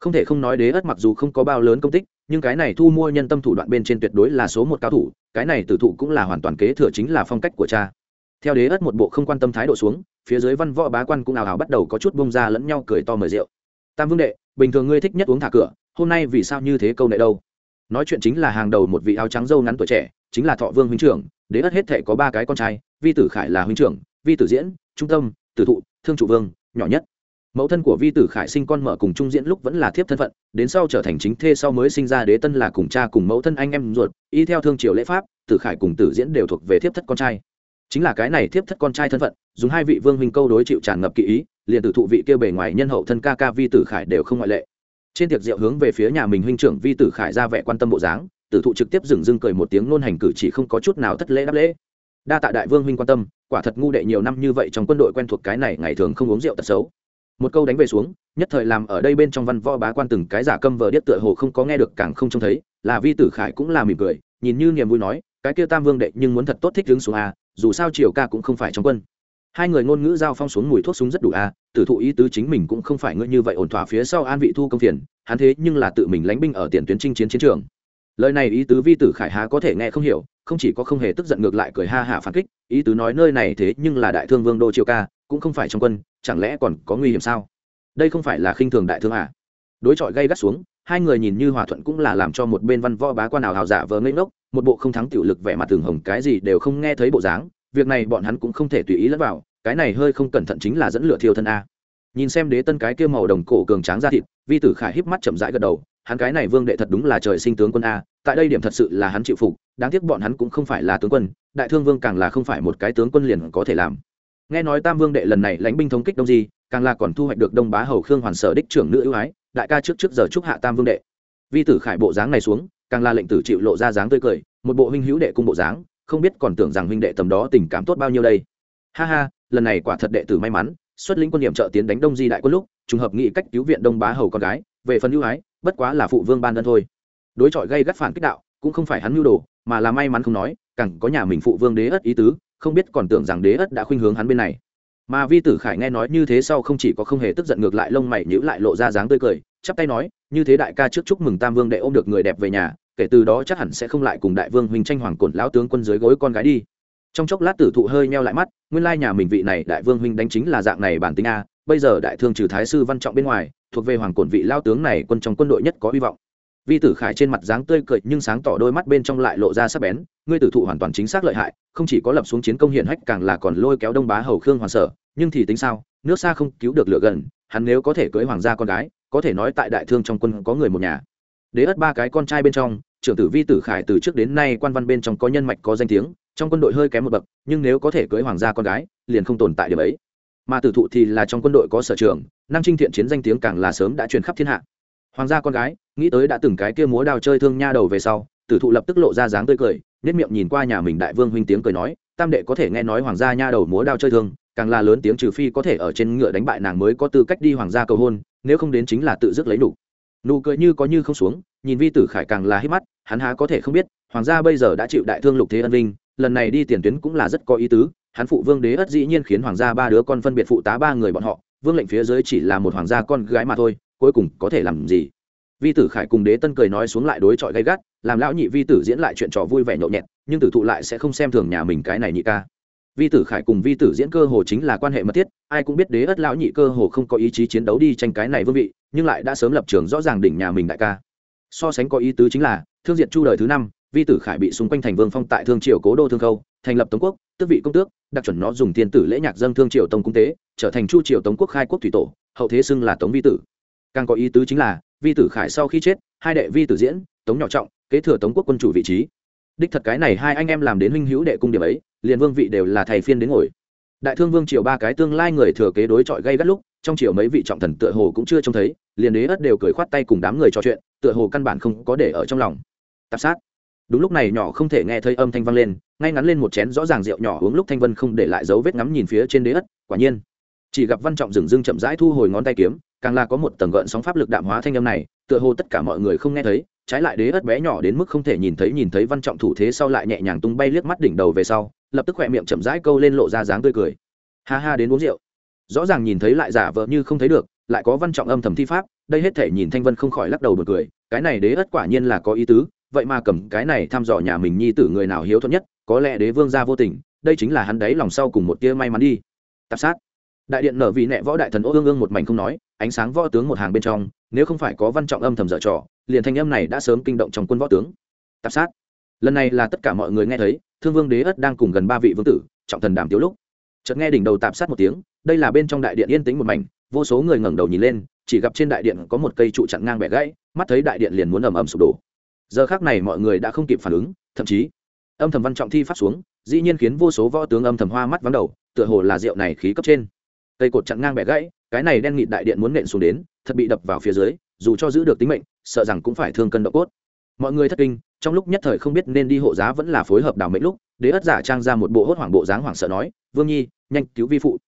Không thể không nói đế ất mặc dù không có bao lớn công tích, nhưng cái này thu mua nhân tâm thủ đoạn bên trên tuyệt đối là số một cao thủ, cái này tử thụ cũng là hoàn toàn kế thừa chính là phong cách của cha theo đế ất một bộ không quan tâm thái độ xuống, phía dưới văn võ bá quan cũng ảo ảo bắt đầu có chút bông ra lẫn nhau cười to mời rượu. Tam vương đệ, bình thường ngươi thích nhất uống thả cửa, hôm nay vì sao như thế câu nệ đâu? Nói chuyện chính là hàng đầu một vị áo trắng dâu ngắn tuổi trẻ, chính là thọ vương huynh trưởng, đế ất hết thể có ba cái con trai, vi tử khải là huynh trưởng, vi tử diễn, trung tâm, tử thụ, thương trụ vương, nhỏ nhất. Mẫu thân của vi tử khải sinh con mở cùng trung diễn lúc vẫn là thiếp thân phận, đến sau trở thành chính thê sau mới sinh ra đế tân là cùng cha cùng mẫu thân anh em ruột, y theo thương triều lễ pháp, tử khải cùng tử diễn đều thuộc về thiếp thất con trai chính là cái này thiếp thất con trai thân phận, dùng hai vị vương huynh câu đối chịu tràn ngập kỹ ý, liền tử thụ vị kia bề ngoài nhân hậu thân ca ca vi tử khải đều không ngoại lệ. Trên tiệc rượu hướng về phía nhà mình huynh trưởng vi tử khải ra vẻ quan tâm bộ dáng, tử thụ trực tiếp dừng dưng cười một tiếng nôn hành cử chỉ không có chút nào thất lễ đáp lễ. Đa tạ đại vương huynh quan tâm, quả thật ngu đệ nhiều năm như vậy trong quân đội quen thuộc cái này ngày thường không uống rượu tật xấu. Một câu đánh về xuống, nhất thời làm ở đây bên trong văn võ bá quan từng cái giả câm vờ điếc tựa hồ không có nghe được càng không trông thấy, là vi tử khải cũng là mỉm cười, nhìn như niềm vui nói, cái kia tam vương đệ nhưng muốn thật tốt thích đứng xuống a dù sao triều ca cũng không phải trong quân. Hai người ngôn ngữ giao phong xuống mùi thuốc súng rất đủ a tử thụ ý tứ chính mình cũng không phải ngươi như vậy ổn thỏa phía sau an vị thu công phiền, hắn thế nhưng là tự mình lánh binh ở tiền tuyến chinh chiến chiến trường. Lời này ý tứ vi tử khải há có thể nghe không hiểu, không chỉ có không hề tức giận ngược lại cười ha hả phản kích, ý tứ nói nơi này thế nhưng là đại thương vương đô triều ca, cũng không phải trong quân, chẳng lẽ còn có nguy hiểm sao? Đây không phải là khinh thường đại thương à? Đối chọi gây gắt xuống, hai người nhìn như hòa thuận cũng là làm cho một bên văn võ bá quan nào hào giả vờ ngây ngốc một bộ không thắng tiểu lực vẻ mặt tường hồng cái gì đều không nghe thấy bộ dáng, việc này bọn hắn cũng không thể tùy ý lẫn vào, cái này hơi không cẩn thận chính là dẫn lửa thiêu thân a. Nhìn xem đế tân cái kia màu đồng cổ cường tráng ra thịt, vi tử khải híp mắt chậm rãi gật đầu, hắn cái này vương đệ thật đúng là trời sinh tướng quân a, tại đây điểm thật sự là hắn chịu phục, đáng tiếc bọn hắn cũng không phải là tướng quân, đại thương vương càng là không phải một cái tướng quân liền có thể làm. Nghe nói tam vương đệ lần này lãnh binh thống kích đông di, càng là còn thu hoạch được đông bá hầu khương hoàn sở đích trưởng nữ ưu ái, đại ca trước trước giờ chúc hạ tam vương đệ vi tử khải bộ dáng này xuống, càng là lệnh tử chịu lộ ra dáng tươi cười, một bộ huynh hữu đệ cung bộ dáng, không biết còn tưởng rằng huynh đệ tầm đó tình cảm tốt bao nhiêu đây. Ha ha, lần này quả thật đệ tử may mắn, xuất lĩnh quân điểm trợ tiến đánh đông di đại quân lúc, trùng hợp nghị cách cứu viện đông bá hầu con gái, về phần ưu ái, bất quá là phụ vương ban đơn thôi. Đối chọi gây gắt phản kích đạo, cũng không phải hắn mưu đồ, mà là may mắn không nói, càng có nhà mình phụ vương đế ất ý tứ, không biết còn tưởng rằng đế ất đã khuynh hướng hắn bên này. Mà vi tử khải nghe nói như thế sau không chỉ có không hề tức giận ngược lại lông mày nhữ lại lộ ra dáng tươi cười chắp tay nói, như thế đại ca trước chúc mừng tam vương đệ ôm được người đẹp về nhà, kể từ đó chắc hẳn sẽ không lại cùng đại vương huynh tranh hoàng cổn lão tướng quân dưới gối con gái đi. Trong chốc lát tử thụ hơi meo lại mắt, nguyên lai nhà mình vị này đại vương huynh đánh chính là dạng này bản tính a, bây giờ đại thương trừ thái sư văn trọng bên ngoài, thuộc về hoàng cổn vị lao tướng này quân trong quân đội nhất có hy vọng. Vi tử khải trên mặt dáng tươi cười nhưng sáng tỏ đôi mắt bên trong lại lộ ra sắc bén, ngươi tử thụ hoàn toàn chính xác lợi hại, không chỉ có lập xuống chiến công hiển hách càng là còn lôi kéo đông bá hầu khương hoàn sở, nhưng thì tính sao, nước xa không cứu được lửa gần hắn nếu có thể cưới hoàng gia con gái, có thể nói tại đại thương trong quân có người một nhà. Đế ất ba cái con trai bên trong, trưởng tử vi tử khải từ trước đến nay quan văn bên trong có nhân mạch có danh tiếng, trong quân đội hơi kém một bậc, nhưng nếu có thể cưới hoàng gia con gái, liền không tồn tại điểm ấy. Mà tử thụ thì là trong quân đội có sở trường năng trinh thiện chiến danh tiếng càng là sớm đã truyền khắp thiên hạ. Hoàng gia con gái, nghĩ tới đã từng cái kia múa đào chơi thương nha đầu về sau, tử thụ lập tức lộ ra dáng tươi cười nếp miệng nhìn qua nhà mình đại vương huynh tiếng cười nói, tam đệ có thể nghe nói hoàng gia nha đầu múa đao chơi thương càng là lớn tiếng trừ phi có thể ở trên ngựa đánh bại nàng mới có tư cách đi hoàng gia cầu hôn, nếu không đến chính là tự dứt lấy đủ nụ cười như có như không xuống, nhìn vi tử khải càng là hít mắt, hắn há có thể không biết, hoàng gia bây giờ đã chịu đại thương lục thế ân vinh, lần này đi tiền tuyến cũng là rất có ý tứ, hắn phụ vương đế ất dĩ nhiên khiến hoàng gia ba đứa con phân biệt phụ tá ba người bọn họ, vương lệnh phía dưới chỉ là một hoàng gia con gái mà thôi, cuối cùng có thể làm gì? Vi tử khải cùng đế tân cười nói xuống lại đối chọi gay gắt, làm lão nhị vi tử diễn lại chuyện trò vui vẻ nhộn nhẹt, nhưng tử thụ lại sẽ không xem thường nhà mình cái này nhị ca vi tử khải cùng vi tử diễn cơ hồ chính là quan hệ mật thiết, ai cũng biết đế ất lão nhị cơ hồ không có ý chí chiến đấu đi tranh cái này vương vị, nhưng lại đã sớm lập trường rõ ràng đỉnh nhà mình đại ca. So sánh có ý tứ chính là, thương diện chu đời thứ năm, vi tử khải bị xung quanh thành vương phong tại thương triều cố đô thương khâu, thành lập tống quốc, tước vị công tước, đặc chuẩn nó dùng tiền tử lễ nhạc dân thương triều tông cung tế, trở thành chu triều tống quốc khai quốc thủy tổ, hậu thế xưng là tống vi tử. Càng có ý tứ chính là, vi tử khải sau khi chết, hai đệ vi tử diễn, tống nhỏ trọng, kế thừa tống quốc quân chủ vị trí đích thật cái này hai anh em làm đến huynh hữu đệ cung điểm ấy, liền vương vị đều là thầy phiên đến ngồi. Đại thương vương triều ba cái tương lai người thừa kế đối chọi gây gắt lúc, trong triều mấy vị trọng thần tựa hồ cũng chưa trông thấy, liền đế ất đều cười khoát tay cùng đám người trò chuyện, tựa hồ căn bản không có để ở trong lòng. Tạp sát. Đúng lúc này nhỏ không thể nghe thấy âm thanh vang lên, ngay ngắn lên một chén rõ ràng rượu nhỏ uống lúc thanh vân không để lại dấu vết ngắm nhìn phía trên đế ất, quả nhiên. Chỉ gặp văn trọng dừng dưng chậm rãi thu hồi ngón tay kiếm, càng là có một tầng gợn sóng pháp lực đạm hóa thanh âm này, tựa hồ tất cả mọi người không nghe thấy trái lại đế ất bé nhỏ đến mức không thể nhìn thấy nhìn thấy văn trọng thủ thế sau lại nhẹ nhàng tung bay liếc mắt đỉnh đầu về sau, lập tức khỏe miệng chậm rãi câu lên lộ ra dáng tươi cười. Ha ha, đến uống rượu. Rõ ràng nhìn thấy lại giả vợ như không thấy được, lại có văn trọng âm thầm thi pháp, đây hết thể nhìn thanh vân không khỏi lắc đầu bật cười, cái này đế ất quả nhiên là có ý tứ, vậy mà cầm cái này thăm dò nhà mình nhi tử người nào hiếu thuận nhất, có lẽ đế vương gia vô tình, đây chính là hắn đấy lòng sau cùng một tia may mắn đi. Tạp sát. Đại điện nở vì nẹ võ đại thần ô ương ương một mảnh không nói, ánh sáng võ tướng một hàng bên trong, nếu không phải có văn trọng âm thầm dở trò liền thanh âm này đã sớm kinh động trong quân võ tướng. Tạp sát. Lần này là tất cả mọi người nghe thấy, thương vương đế ất đang cùng gần ba vị vương tử, trọng thần đàm tiếu lúc. Chợt nghe đỉnh đầu tạp sát một tiếng, đây là bên trong đại điện yên tĩnh một mảnh, vô số người ngẩng đầu nhìn lên, chỉ gặp trên đại điện có một cây trụ chặn ngang bẻ gãy, mắt thấy đại điện liền muốn ầm ầm sụp đổ. Giờ khác này mọi người đã không kịp phản ứng, thậm chí, âm thầm văn trọng thi phát xuống, dĩ nhiên khiến vô số võ tướng âm thầm hoa mắt vắng đầu, tựa hồ là rượu này khí cấp trên. Cây cột chặn ngang bẻ gãy, cái này đen nghịt đại điện muốn nện xuống đến, thật bị đập vào phía dưới dù cho giữ được tính mệnh, sợ rằng cũng phải thương cân độ cốt. Mọi người thất kinh, trong lúc nhất thời không biết nên đi hộ giá vẫn là phối hợp đảo mệnh lúc, đế ất giả trang ra một bộ hốt hoảng bộ dáng hoảng sợ nói, vương nhi, nhanh cứu vi phụ.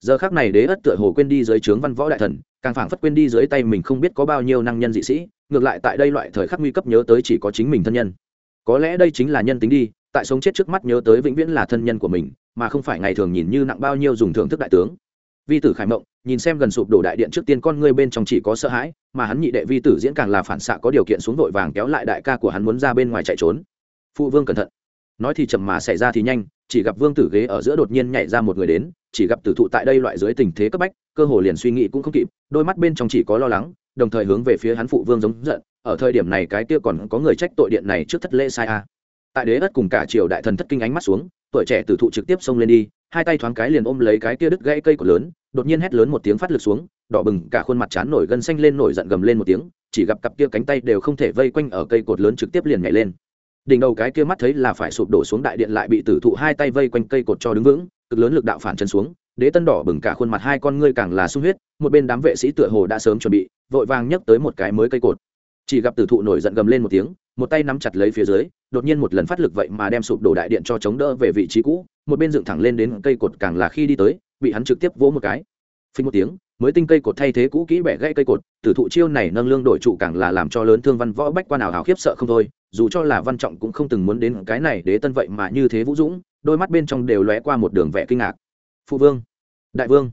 Giờ khác này đế ất tựa hồ quên đi dưới trướng văn võ đại thần, càng phảng phất quên đi dưới tay mình không biết có bao nhiêu năng nhân dị sĩ, ngược lại tại đây loại thời khắc nguy cấp nhớ tới chỉ có chính mình thân nhân. Có lẽ đây chính là nhân tính đi, tại sống chết trước mắt nhớ tới vĩnh viễn là thân nhân của mình, mà không phải ngày thường nhìn như nặng bao nhiêu dùng thưởng thức đại tướng. Vi tử khải mộng nhìn xem gần sụp đổ đại điện trước tiên con ngươi bên trong chỉ có sợ hãi, mà hắn nhị đệ vi tử diễn càng là phản xạ có điều kiện xuống vội vàng kéo lại đại ca của hắn muốn ra bên ngoài chạy trốn. Phụ vương cẩn thận. Nói thì chậm mà xảy ra thì nhanh, chỉ gặp vương tử ghế ở giữa đột nhiên nhảy ra một người đến, chỉ gặp tử thụ tại đây loại dưới tình thế cấp bách, cơ hồ liền suy nghĩ cũng không kịp, đôi mắt bên trong chỉ có lo lắng, đồng thời hướng về phía hắn phụ vương giống giận, ở thời điểm này cái kia còn có người trách tội điện này trước thất lễ sai a. Tại đế ất cùng cả triều đại thần thất kinh ánh mắt xuống, tuổi trẻ tử thụ trực tiếp xông lên đi, hai tay thoáng cái liền ôm lấy cái kia đứt gãy cây của lớn đột nhiên hét lớn một tiếng phát lực xuống, đỏ bừng cả khuôn mặt chán nổi gân xanh lên nổi giận gầm lên một tiếng, chỉ gặp cặp kia cánh tay đều không thể vây quanh ở cây cột lớn trực tiếp liền nhảy lên. Đỉnh đầu cái kia mắt thấy là phải sụp đổ xuống đại điện lại bị tử thụ hai tay vây quanh cây cột cho đứng vững, cực lớn lực đạo phản chân xuống, đế tân đỏ bừng cả khuôn mặt hai con ngươi càng là sung huyết, một bên đám vệ sĩ tựa hồ đã sớm chuẩn bị, vội vàng nhấc tới một cái mới cây cột. Chỉ gặp tử thụ nổi giận gầm lên một tiếng, một tay nắm chặt lấy phía dưới, đột nhiên một lần phát lực vậy mà đem sụp đổ đại điện cho chống đỡ về vị trí cũ, một bên dựng thẳng lên đến cây cột càng là khi đi tới bị hắn trực tiếp vỗ một cái. Phình một tiếng, mới tinh cây cột thay thế cũ kỹ bẻ gãy cây cột, tử thụ chiêu này nâng lương đổi trụ càng là làm cho lớn thương văn võ bách quan nào hào khiếp sợ không thôi, dù cho là văn trọng cũng không từng muốn đến cái này đế tân vậy mà như thế vũ dũng, đôi mắt bên trong đều lóe qua một đường vẻ kinh ngạc. Phụ vương, đại vương,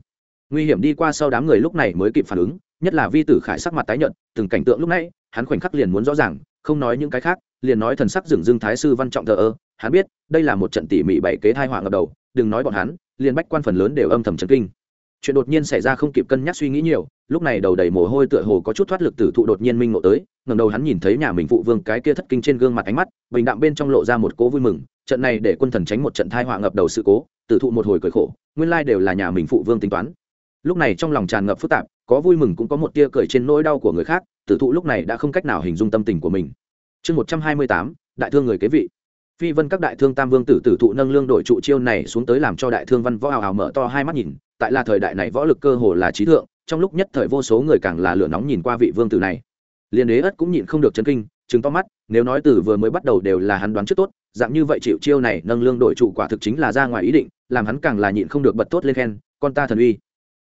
nguy hiểm đi qua sau đám người lúc này mới kịp phản ứng, nhất là vi tử khải sắc mặt tái nhợt, từng cảnh tượng lúc nãy, hắn khoảnh khắc liền muốn rõ ràng, không nói những cái khác, liền nói thần sắc dừng dưng thái sư văn trọng thờ ơ, hắn biết, đây là một trận tỉ mỉ bảy kế thai họa ngập đầu, đừng nói bọn hắn liền bách quan phần lớn đều âm thầm chấn kinh. Chuyện đột nhiên xảy ra không kịp cân nhắc suy nghĩ nhiều, lúc này đầu đầy mồ hôi tựa hồ có chút thoát lực tử thụ đột nhiên minh ngộ tới ngầm đầu hắn nhìn thấy nhà mình phụ vương cái kia thất kinh trên gương mặt ánh mắt, bình đạm bên trong lộ ra một cố vui mừng, trận này để quân thần tránh một trận thai họa ngập đầu sự cố, tử thụ một hồi cười khổ, nguyên lai đều là nhà mình phụ vương tính toán. Lúc này trong lòng tràn ngập phức tạp, có vui mừng cũng có một tia cười trên nỗi đau của người khác, tử thụ lúc này đã không cách nào hình dung tâm tình của mình. Chương một trăm hai mươi tám, đại thương người kế vị phi vân các đại thương tam vương tử tử thụ nâng lương đội trụ chiêu này xuống tới làm cho đại thương văn võ hào hào mở to hai mắt nhìn, tại là thời đại này võ lực cơ hồ là trí thượng, trong lúc nhất thời vô số người càng là lửa nóng nhìn qua vị vương tử này. Liên đế ất cũng nhịn không được chấn kinh chứng to mắt, nếu nói từ vừa mới bắt đầu đều là hắn đoán trước tốt, dạng như vậy chịu chiêu này nâng lương đổi trụ quả thực chính là ra ngoài ý định, làm hắn càng là nhịn không được bật tốt lên khen, con ta thần uy.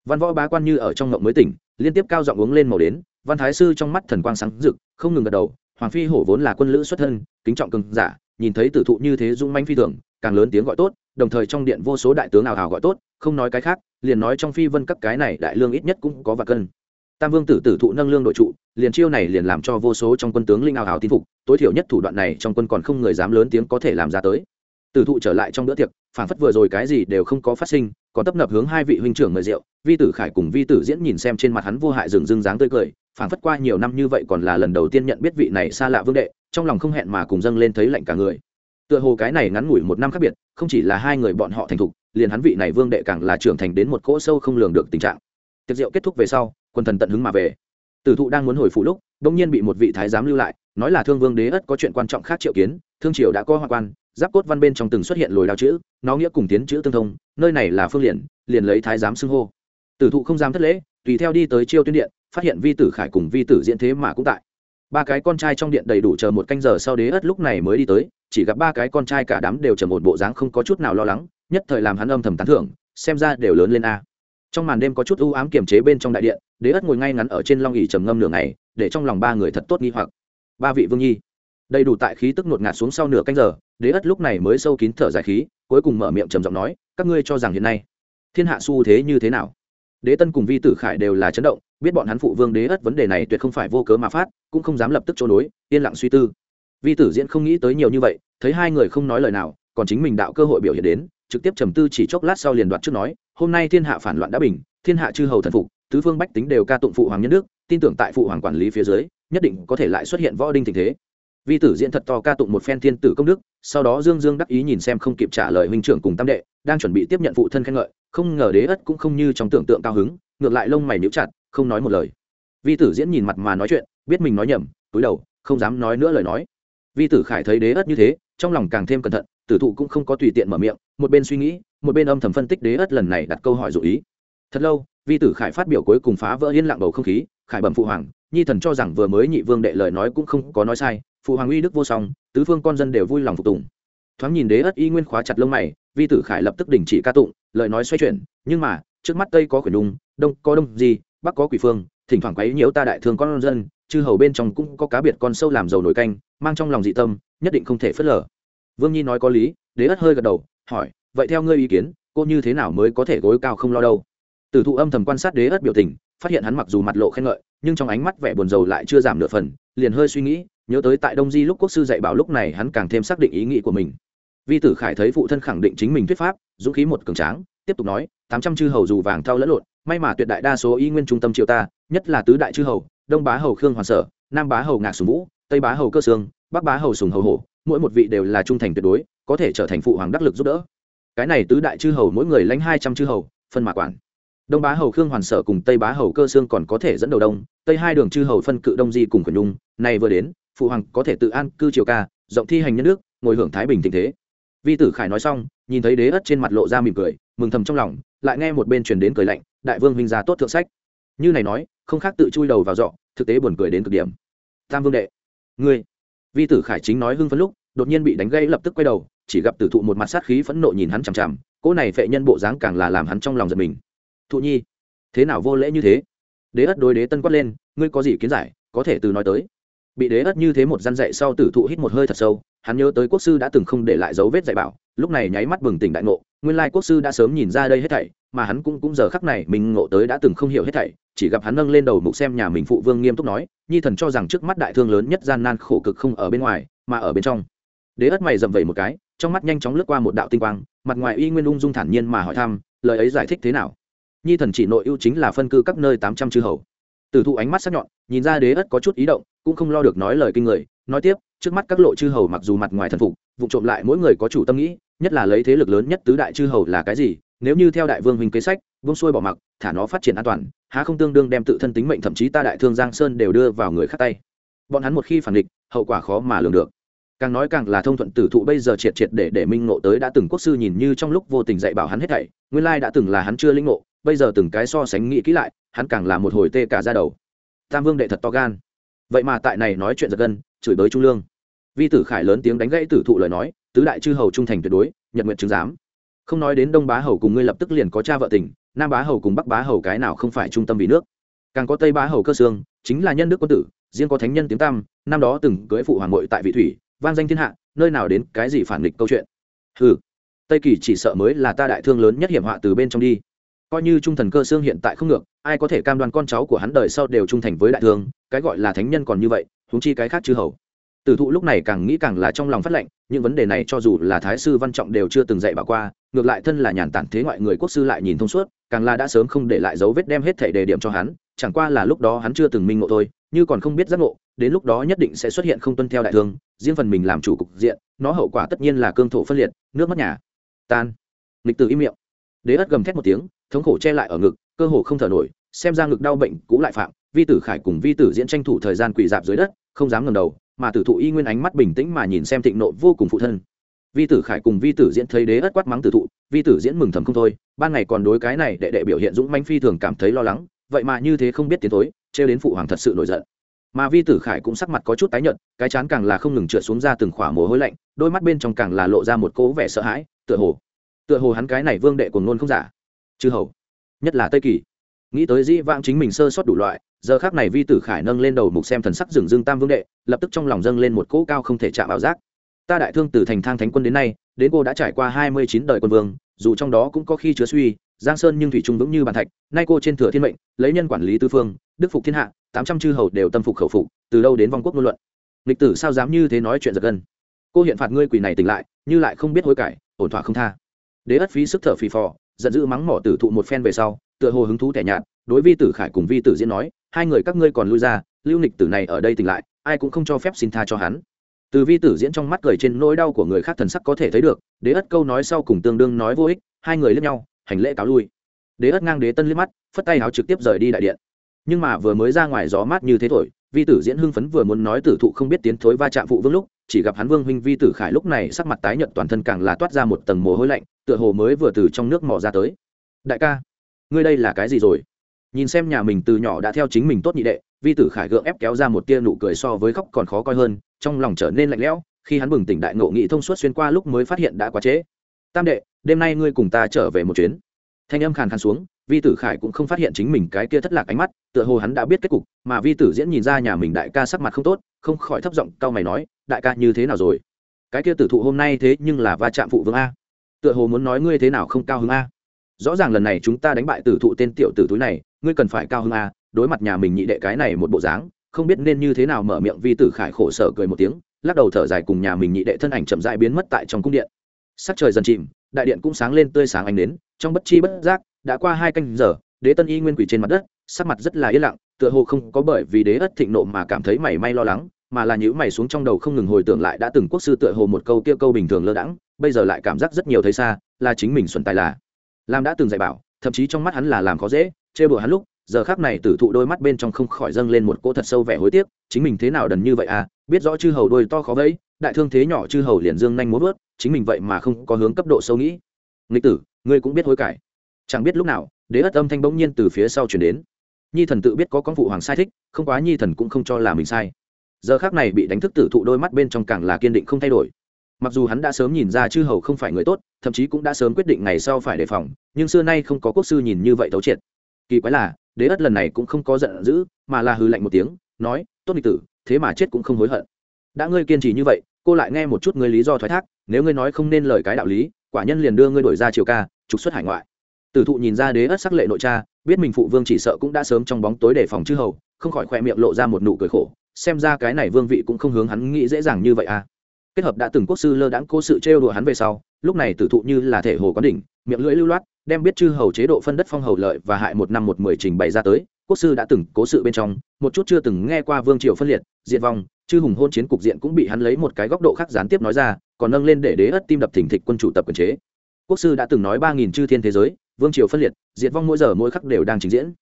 Văn võ bá quan như ở trong ngộng mới tỉnh, liên tiếp cao giọng uống lên màu đến, văn thái sư trong mắt thần quang sáng rực, không ngừng gật đầu, hoàng phi hổ vốn là quân lữ xuất thân, kính trọng cường giả nhìn thấy tử thụ như thế dũng manh phi thường, càng lớn tiếng gọi tốt, đồng thời trong điện vô số đại tướng ảo hào gọi tốt, không nói cái khác, liền nói trong phi vân các cái này đại lương ít nhất cũng có vài cân. Tam vương tử tử thụ nâng lương đội trụ, liền chiêu này liền làm cho vô số trong quân tướng linh ảo hào tin phục, tối thiểu nhất thủ đoạn này trong quân còn không người dám lớn tiếng có thể làm ra tới. Tử thụ trở lại trong bữa tiệc phản phất vừa rồi cái gì đều không có phát sinh, còn tấp nập hướng hai vị huynh trưởng mời rượu, vi tử khải cùng vi tử diễn nhìn xem trên mặt hắn vô hại rừng rưng dáng tươi cười phản phất qua nhiều năm như vậy còn là lần đầu tiên nhận biết vị này xa lạ vương đệ trong lòng không hẹn mà cùng dâng lên thấy lạnh cả người. Tựa hồ cái này ngắn ngủi một năm khác biệt, không chỉ là hai người bọn họ thành thục, liền hắn vị này vương đệ càng là trưởng thành đến một cỗ sâu không lường được tình trạng. Tiệc rượu kết thúc về sau, quân thần tận hứng mà về. Tử thụ đang muốn hồi phủ lúc đông nhiên bị một vị thái giám lưu lại, nói là thương vương đế ất có chuyện quan trọng khác triệu kiến, thương triều đã có hoa quan, giáp cốt văn bên trong từng xuất hiện lồi đao chữ, nó nghĩa cùng tiến chữ tương thông, nơi này là phương liền liền lấy thái giám xưng hô. Tử thụ không dám thất lễ, tùy theo đi tới chiêu tuyên điện, phát hiện vi tử khải cùng vi tử diễn thế mà cũng tại ba cái con trai trong điện đầy đủ chờ một canh giờ sau đế ất lúc này mới đi tới, chỉ gặp ba cái con trai cả đám đều chờ một bộ dáng không có chút nào lo lắng, nhất thời làm hắn âm thầm tán thưởng, xem ra đều lớn lên a. Trong màn đêm có chút ưu ám kiềm chế bên trong đại điện, đế ất ngồi ngay ngắn ở trên long ỉ trầm ngâm nửa ngày, để trong lòng ba người thật tốt nghi hoặc. Ba vị vương nhi, đầy đủ tại khí tức ngột ngạt xuống sau nửa canh giờ, đế ất lúc này mới sâu kín thở dài khí, cuối cùng mở miệng trầm giọng nói, các ngươi cho rằng hiện nay thiên hạ xu thế như thế nào? Đế tân cùng vi tử khải đều là chấn động biết bọn hắn phụ vương đế ất vấn đề này tuyệt không phải vô cớ mà phát, cũng không dám lập tức trốn đối yên lặng suy tư. Vi tử diễn không nghĩ tới nhiều như vậy, thấy hai người không nói lời nào, còn chính mình đạo cơ hội biểu hiện đến, trực tiếp trầm tư chỉ chốc lát sau liền đoạt trước nói, hôm nay thiên hạ phản loạn đã bình, thiên hạ chư hầu thần phục, tứ phương bách tính đều ca tụng phụ hoàng nhân đức, tin tưởng tại phụ hoàng quản lý phía dưới, nhất định có thể lại xuất hiện võ đinh tình thế. Vi tử diễn thật to ca tụng một phen thiên tử công đức, sau đó dương dương đắc ý nhìn xem không kịp trả lời huynh trưởng cùng tam đệ, đang chuẩn bị tiếp nhận phụ thân khen ngợi, không ngờ đế ất cũng không như trong tưởng tượng cao hứng, ngược lại lông mày níu chặt không nói một lời. Vi tử diễn nhìn mặt mà nói chuyện, biết mình nói nhầm, túi đầu, không dám nói nữa lời nói. Vi tử khải thấy đế ất như thế, trong lòng càng thêm cẩn thận, tử thụ cũng không có tùy tiện mở miệng, một bên suy nghĩ, một bên âm thầm phân tích đế ất lần này đặt câu hỏi dụ ý. Thật lâu, vi tử khải phát biểu cuối cùng phá vỡ yên lặng bầu không khí, khải bẩm phụ hoàng, nhi thần cho rằng vừa mới nhị vương đệ lời nói cũng không có nói sai, phụ hoàng uy đức vô song, tứ phương con dân đều vui lòng phục tùng. Thoáng nhìn đế ất y nguyên khóa chặt lông mày, vi tử khải lập tức đình chỉ ca tụng, lời nói xoay chuyển, nhưng mà, trước mắt tây có khuyển đung, đông có đông gì bắc có quỷ phương, thỉnh thoảng quấy nhiễu ta đại thương con dân, chư hầu bên trong cũng có cá biệt con sâu làm dầu nổi canh, mang trong lòng dị tâm, nhất định không thể phớt lờ. Vương nhi nói có lý, đế ất hơi gật đầu, hỏi, vậy theo ngươi ý kiến, cô như thế nào mới có thể gối cao không lo đâu? Tử thụ âm thầm quan sát đế ất biểu tình, phát hiện hắn mặc dù mặt lộ khen ngợi, nhưng trong ánh mắt vẻ buồn rầu lại chưa giảm nửa phần, liền hơi suy nghĩ, nhớ tới tại đông di lúc quốc sư dạy bảo lúc này hắn càng thêm xác định ý nghĩ của mình. Vi tử khải thấy phụ thân khẳng định chính mình thuyết pháp, dũng khí một cường tráng tiếp tục nói, tám trăm chư hầu dù vàng thau lẫn lộn, may mà tuyệt đại đa số y nguyên trung tâm triều ta, nhất là tứ đại chư hầu, đông bá hầu khương hoàn sở, nam bá hầu ngạc sùng vũ, tây bá hầu cơ sương, bắc bá hầu sùng hầu hổ, mỗi một vị đều là trung thành tuyệt đối, có thể trở thành phụ hoàng đắc lực giúp đỡ. Cái này tứ đại chư hầu mỗi người lãnh hai trăm chư hầu, phân mà quản. Đông bá hầu khương hoàn sở cùng tây bá hầu cơ sương còn có thể dẫn đầu đông, tây hai đường chư hầu phân cự đông di cùng quần nhung này vừa đến, phụ hoàng có thể tự an cư triều ca, rộng thi hành nhân nước ngồi hưởng thái bình tình thế. Vi tử khải nói xong, nhìn thấy đế ất trên mặt lộ ra mỉm cười mừng thầm trong lòng, lại nghe một bên truyền đến cười lạnh, đại vương huynh gia tốt thượng sách. Như này nói, không khác tự chui đầu vào dọ, thực tế buồn cười đến cực điểm. Tam vương đệ, ngươi. Vi tử khải chính nói hưng phấn lúc, đột nhiên bị đánh gây lập tức quay đầu, chỉ gặp tử thụ một mặt sát khí phẫn nộ nhìn hắn chằm chằm, cỗ này phệ nhân bộ dáng càng là làm hắn trong lòng giật mình. Thụ nhi, thế nào vô lễ như thế? Đế ất đối đế tân quát lên, ngươi có gì kiến giải, có thể từ nói tới. Bị đế ất như thế một gian dạy sau tử thụ hít một hơi thật sâu, hắn nhớ tới quốc sư đã từng không để lại dấu vết dạy bảo, lúc này nháy mắt bừng tỉnh đại ngộ nguyên lai quốc sư đã sớm nhìn ra đây hết thảy, mà hắn cũng cũng giờ khắc này mình ngộ tới đã từng không hiểu hết thảy, chỉ gặp hắn nâng lên đầu mục xem nhà mình phụ vương nghiêm túc nói, nhi thần cho rằng trước mắt đại thương lớn nhất gian nan khổ cực không ở bên ngoài, mà ở bên trong. Đế ất mày dầm vẩy một cái, trong mắt nhanh chóng lướt qua một đạo tinh quang, mặt ngoài y nguyên ung dung thản nhiên mà hỏi thăm, lời ấy giải thích thế nào? Nhi thần chỉ nội ưu chính là phân cư các nơi tám trăm chư hầu. Tử thụ ánh mắt sắc nhọn, nhìn ra đế ất có chút ý động, cũng không lo được nói lời kinh người, nói tiếp, trước mắt các lộ chư hầu mặc dù mặt ngoài thần phục, vụ trộm lại mỗi người có chủ tâm nghĩ nhất là lấy thế lực lớn nhất tứ đại chư hầu là cái gì, nếu như theo đại vương huynh kế sách, vương xuôi bỏ mặc, thả nó phát triển an toàn, há không tương đương đem tự thân tính mệnh thậm chí ta đại thương giang sơn đều đưa vào người khác tay. Bọn hắn một khi phản địch, hậu quả khó mà lường được. Càng nói càng là thông thuận tử thụ bây giờ triệt triệt để để minh ngộ tới đã từng quốc sư nhìn như trong lúc vô tình dạy bảo hắn hết thảy, nguyên lai đã từng là hắn chưa linh ngộ, bây giờ từng cái so sánh nghĩ kỹ lại, hắn càng là một hồi tê cả ra đầu. Tam vương đệ thật to gan. Vậy mà tại này nói chuyện giật gân, chửi bới trung lương. Vi tử khải lớn tiếng đánh gãy tử thụ lời nói tứ đại chư hầu trung thành tuyệt đối, nhật nguyện chứng giám. Không nói đến đông bá hầu cùng ngươi lập tức liền có cha vợ tình, nam bá hầu cùng bắc bá hầu cái nào không phải trung tâm vì nước. Càng có tây bá hầu cơ xương, chính là nhân đức quân tử, riêng có thánh nhân tiếng tam năm đó từng cưới phụ hoàng nội tại vị thủy, vang danh thiên hạ, nơi nào đến cái gì phản nghịch câu chuyện. Ừ tây kỳ chỉ sợ mới là ta đại thương lớn nhất hiểm họa từ bên trong đi. Coi như trung thần cơ xương hiện tại không ngược, ai có thể cam đoan con cháu của hắn đời sau đều trung thành với đại thương, cái gọi là thánh nhân còn như vậy, huống chi cái khác chư hầu tử thụ lúc này càng nghĩ càng là trong lòng phát lệnh, những vấn đề này cho dù là thái sư văn trọng đều chưa từng dạy bà qua, ngược lại thân là nhàn tản thế ngoại người quốc sư lại nhìn thông suốt, càng là đã sớm không để lại dấu vết đem hết thể đề điểm cho hắn, chẳng qua là lúc đó hắn chưa từng minh ngộ thôi, như còn không biết giác ngộ, đến lúc đó nhất định sẽ xuất hiện không tuân theo đại thương riêng phần mình làm chủ cục diện, nó hậu quả tất nhiên là cương thổ phân liệt, nước mất nhà, tan. Lịch tử im miệng. Đế ất gầm thét một tiếng, thống khổ che lại ở ngực, cơ hồ không thở nổi, xem ra ngực đau bệnh cũ lại phạm, vi tử khải cùng vi tử diễn tranh thủ thời gian quỳ dạp dưới đất, không dám ngầm đầu mà tử thụ y nguyên ánh mắt bình tĩnh mà nhìn xem thịnh nộ vô cùng phụ thân. Vi tử khải cùng vi tử diễn thấy đế ất quát mắng tử thụ, vi tử diễn mừng thầm không thôi, ban ngày còn đối cái này đệ đệ biểu hiện dũng manh phi thường cảm thấy lo lắng, vậy mà như thế không biết tiến thối, trêu đến phụ hoàng thật sự nổi giận. Mà vi tử khải cũng sắc mặt có chút tái nhợt, cái chán càng là không ngừng trượt xuống ra từng khỏa mồ hôi lạnh, đôi mắt bên trong càng là lộ ra một cố vẻ sợ hãi, tựa hồ tựa hồ hắn cái này vương đệ của ngôn không giả. Chư hầu, nhất là tây kỳ, nghĩ tới dĩ vãng chính mình sơ sót đủ loại giờ khác này vi tử khải nâng lên đầu mục xem thần sắc rừng dương tam vương đệ, lập tức trong lòng dâng lên một cỗ cao không thể chạm ảo giác. Ta đại thương từ thành thang thánh quân đến nay, đến cô đã trải qua hai mươi chín đời quân vương, dù trong đó cũng có khi chứa suy, giang sơn nhưng thủy trung vững như bàn thạch, nay cô trên thừa thiên mệnh, lấy nhân quản lý tư phương, đức phục thiên hạ, tám trăm chư hầu đều tâm phục khẩu phục, từ đâu đến vong quốc ngôn luận. Lịch tử sao dám như thế nói chuyện giật gân. Cô hiện phạt ngươi quỷ này tỉnh lại, như lại không biết hối cải, ổn thỏa không tha. Đế ất phí sức thở phì phò, giận dữ mắng mỏ tử thụ một phen về sau, tựa hồ hứng thú tẻ nhạt, đối vi tử khải cùng vi tử diễn nói hai người các ngươi còn lui ra, lưu nịch tử này ở đây tỉnh lại, ai cũng không cho phép xin tha cho hắn. Từ vi tử diễn trong mắt cười trên nỗi đau của người khác thần sắc có thể thấy được, đế ất câu nói sau cùng tương đương nói vô ích, hai người lướt nhau, hành lễ cáo lui. Đế ất ngang đế tân liếc mắt, phất tay áo trực tiếp rời đi đại điện. Nhưng mà vừa mới ra ngoài gió mát như thế thổi, vi tử diễn hưng phấn vừa muốn nói tử thụ không biết tiến thối va chạm phụ vương lúc, chỉ gặp hắn vương huynh vi tử khải lúc này sắc mặt tái nhợt toàn thân càng là toát ra một tầng mồ hôi lạnh, tựa hồ mới vừa từ trong nước mò ra tới. Đại ca, ngươi đây là cái gì rồi? Nhìn xem nhà mình từ nhỏ đã theo chính mình tốt nhị đệ, vi tử khải gượng ép kéo ra một tia nụ cười so với khóc còn khó coi hơn, trong lòng trở nên lạnh lẽo, khi hắn bừng tỉnh đại ngộ nghị thông suốt xuyên qua lúc mới phát hiện đã quá trễ. Tam đệ, đêm nay ngươi cùng ta trở về một chuyến. Thanh âm khàn khàn xuống, vi tử khải cũng không phát hiện chính mình cái kia thất lạc ánh mắt, tựa hồ hắn đã biết kết cục, mà vi tử diễn nhìn ra nhà mình đại ca sắc mặt không tốt, không khỏi thấp giọng cau mày nói, đại ca như thế nào rồi? Cái kia tử thụ hôm nay thế nhưng là va chạm phụ vương a. Tựa hồ muốn nói ngươi thế nào không cao hứng a. Rõ ràng lần này chúng ta đánh bại tử thụ tên tiểu tử túi này ngươi cần phải cao hơn a à, đối mặt nhà mình nhị đệ cái này một bộ dáng, không biết nên như thế nào mở miệng vi tử khải khổ sở cười một tiếng, lắc đầu thở dài cùng nhà mình nhị đệ thân ảnh chậm dại biến mất tại trong cung điện. Sắc trời dần chìm, đại điện cũng sáng lên tươi sáng ánh đến trong bất chi bất giác, đã qua hai canh giờ, đế tân y nguyên quỷ trên mặt đất, sắc mặt rất là yên lặng, tựa hồ không có bởi vì đế ất thịnh nộ mà cảm thấy mảy may lo lắng, mà là nhữ mày xuống trong đầu không ngừng hồi tưởng lại đã từng quốc sư tựa hồ một câu kia câu bình thường lơ đãng, bây giờ lại cảm giác rất nhiều thấy xa, là chính mình xuân tài là. Làm đã từng dạy bảo thậm chí trong mắt hắn là làm khó dễ chê bừa hắn lúc, giờ khác này tử thụ đôi mắt bên trong không khỏi dâng lên một cỗ thật sâu vẻ hối tiếc, chính mình thế nào đần như vậy à biết rõ chư hầu đôi to khó vẫy, đại thương thế nhỏ chư hầu liền dương nhanh muốn vớt, chính mình vậy mà không có hướng cấp độ sâu nghĩ. Nghịch tử, ngươi cũng biết hối cải. Chẳng biết lúc nào, đế ất âm thanh bỗng nhiên từ phía sau chuyển đến. Nhi thần tự biết có con phụ hoàng sai thích, không quá nhi thần cũng không cho là mình sai. Giờ khác này bị đánh thức tử thụ đôi mắt bên trong càng là kiên định không thay đổi mặc dù hắn đã sớm nhìn ra chư hầu không phải người tốt, thậm chí cũng đã sớm quyết định ngày sau phải đề phòng, nhưng xưa nay không có quốc sư nhìn như vậy thấu triệt. Kỳ quái là, đế ất lần này cũng không có giận dữ, mà là hư lạnh một tiếng, nói, tốt nghịch tử, thế mà chết cũng không hối hận. Đã ngươi kiên trì như vậy, cô lại nghe một chút ngươi lý do thoái thác, nếu ngươi nói không nên lời cái đạo lý, quả nhân liền đưa ngươi đổi ra triều ca, trục xuất hải ngoại. Tử thụ nhìn ra đế ất sắc lệ nội cha biết mình phụ vương chỉ sợ cũng đã sớm trong bóng tối để phòng chư hầu, không khỏi khoe miệng lộ ra một nụ cười khổ, xem ra cái này vương vị cũng không hướng hắn nghĩ dễ dàng như vậy à kết hợp đã từng quốc sư lơ đãng cố sự trêu đùa hắn về sau, lúc này tử thụ như là thể hồ có đỉnh, miệng lưỡi lưu loát, đem biết chư hầu chế độ phân đất phong hầu lợi và hại một năm một mười trình bày ra tới. Quốc sư đã từng cố sự bên trong, một chút chưa từng nghe qua vương triều phân liệt, diệt vong, chư hùng hôn chiến cục diện cũng bị hắn lấy một cái góc độ khác gián tiếp nói ra, còn nâng lên để đế ất tim đập thỉnh thịch quân chủ tập quyền chế. Quốc sư đã từng nói ba nghìn chư thiên thế giới, vương triều phân liệt, diệt vong mỗi giờ mỗi khắc đều đang trình diễn.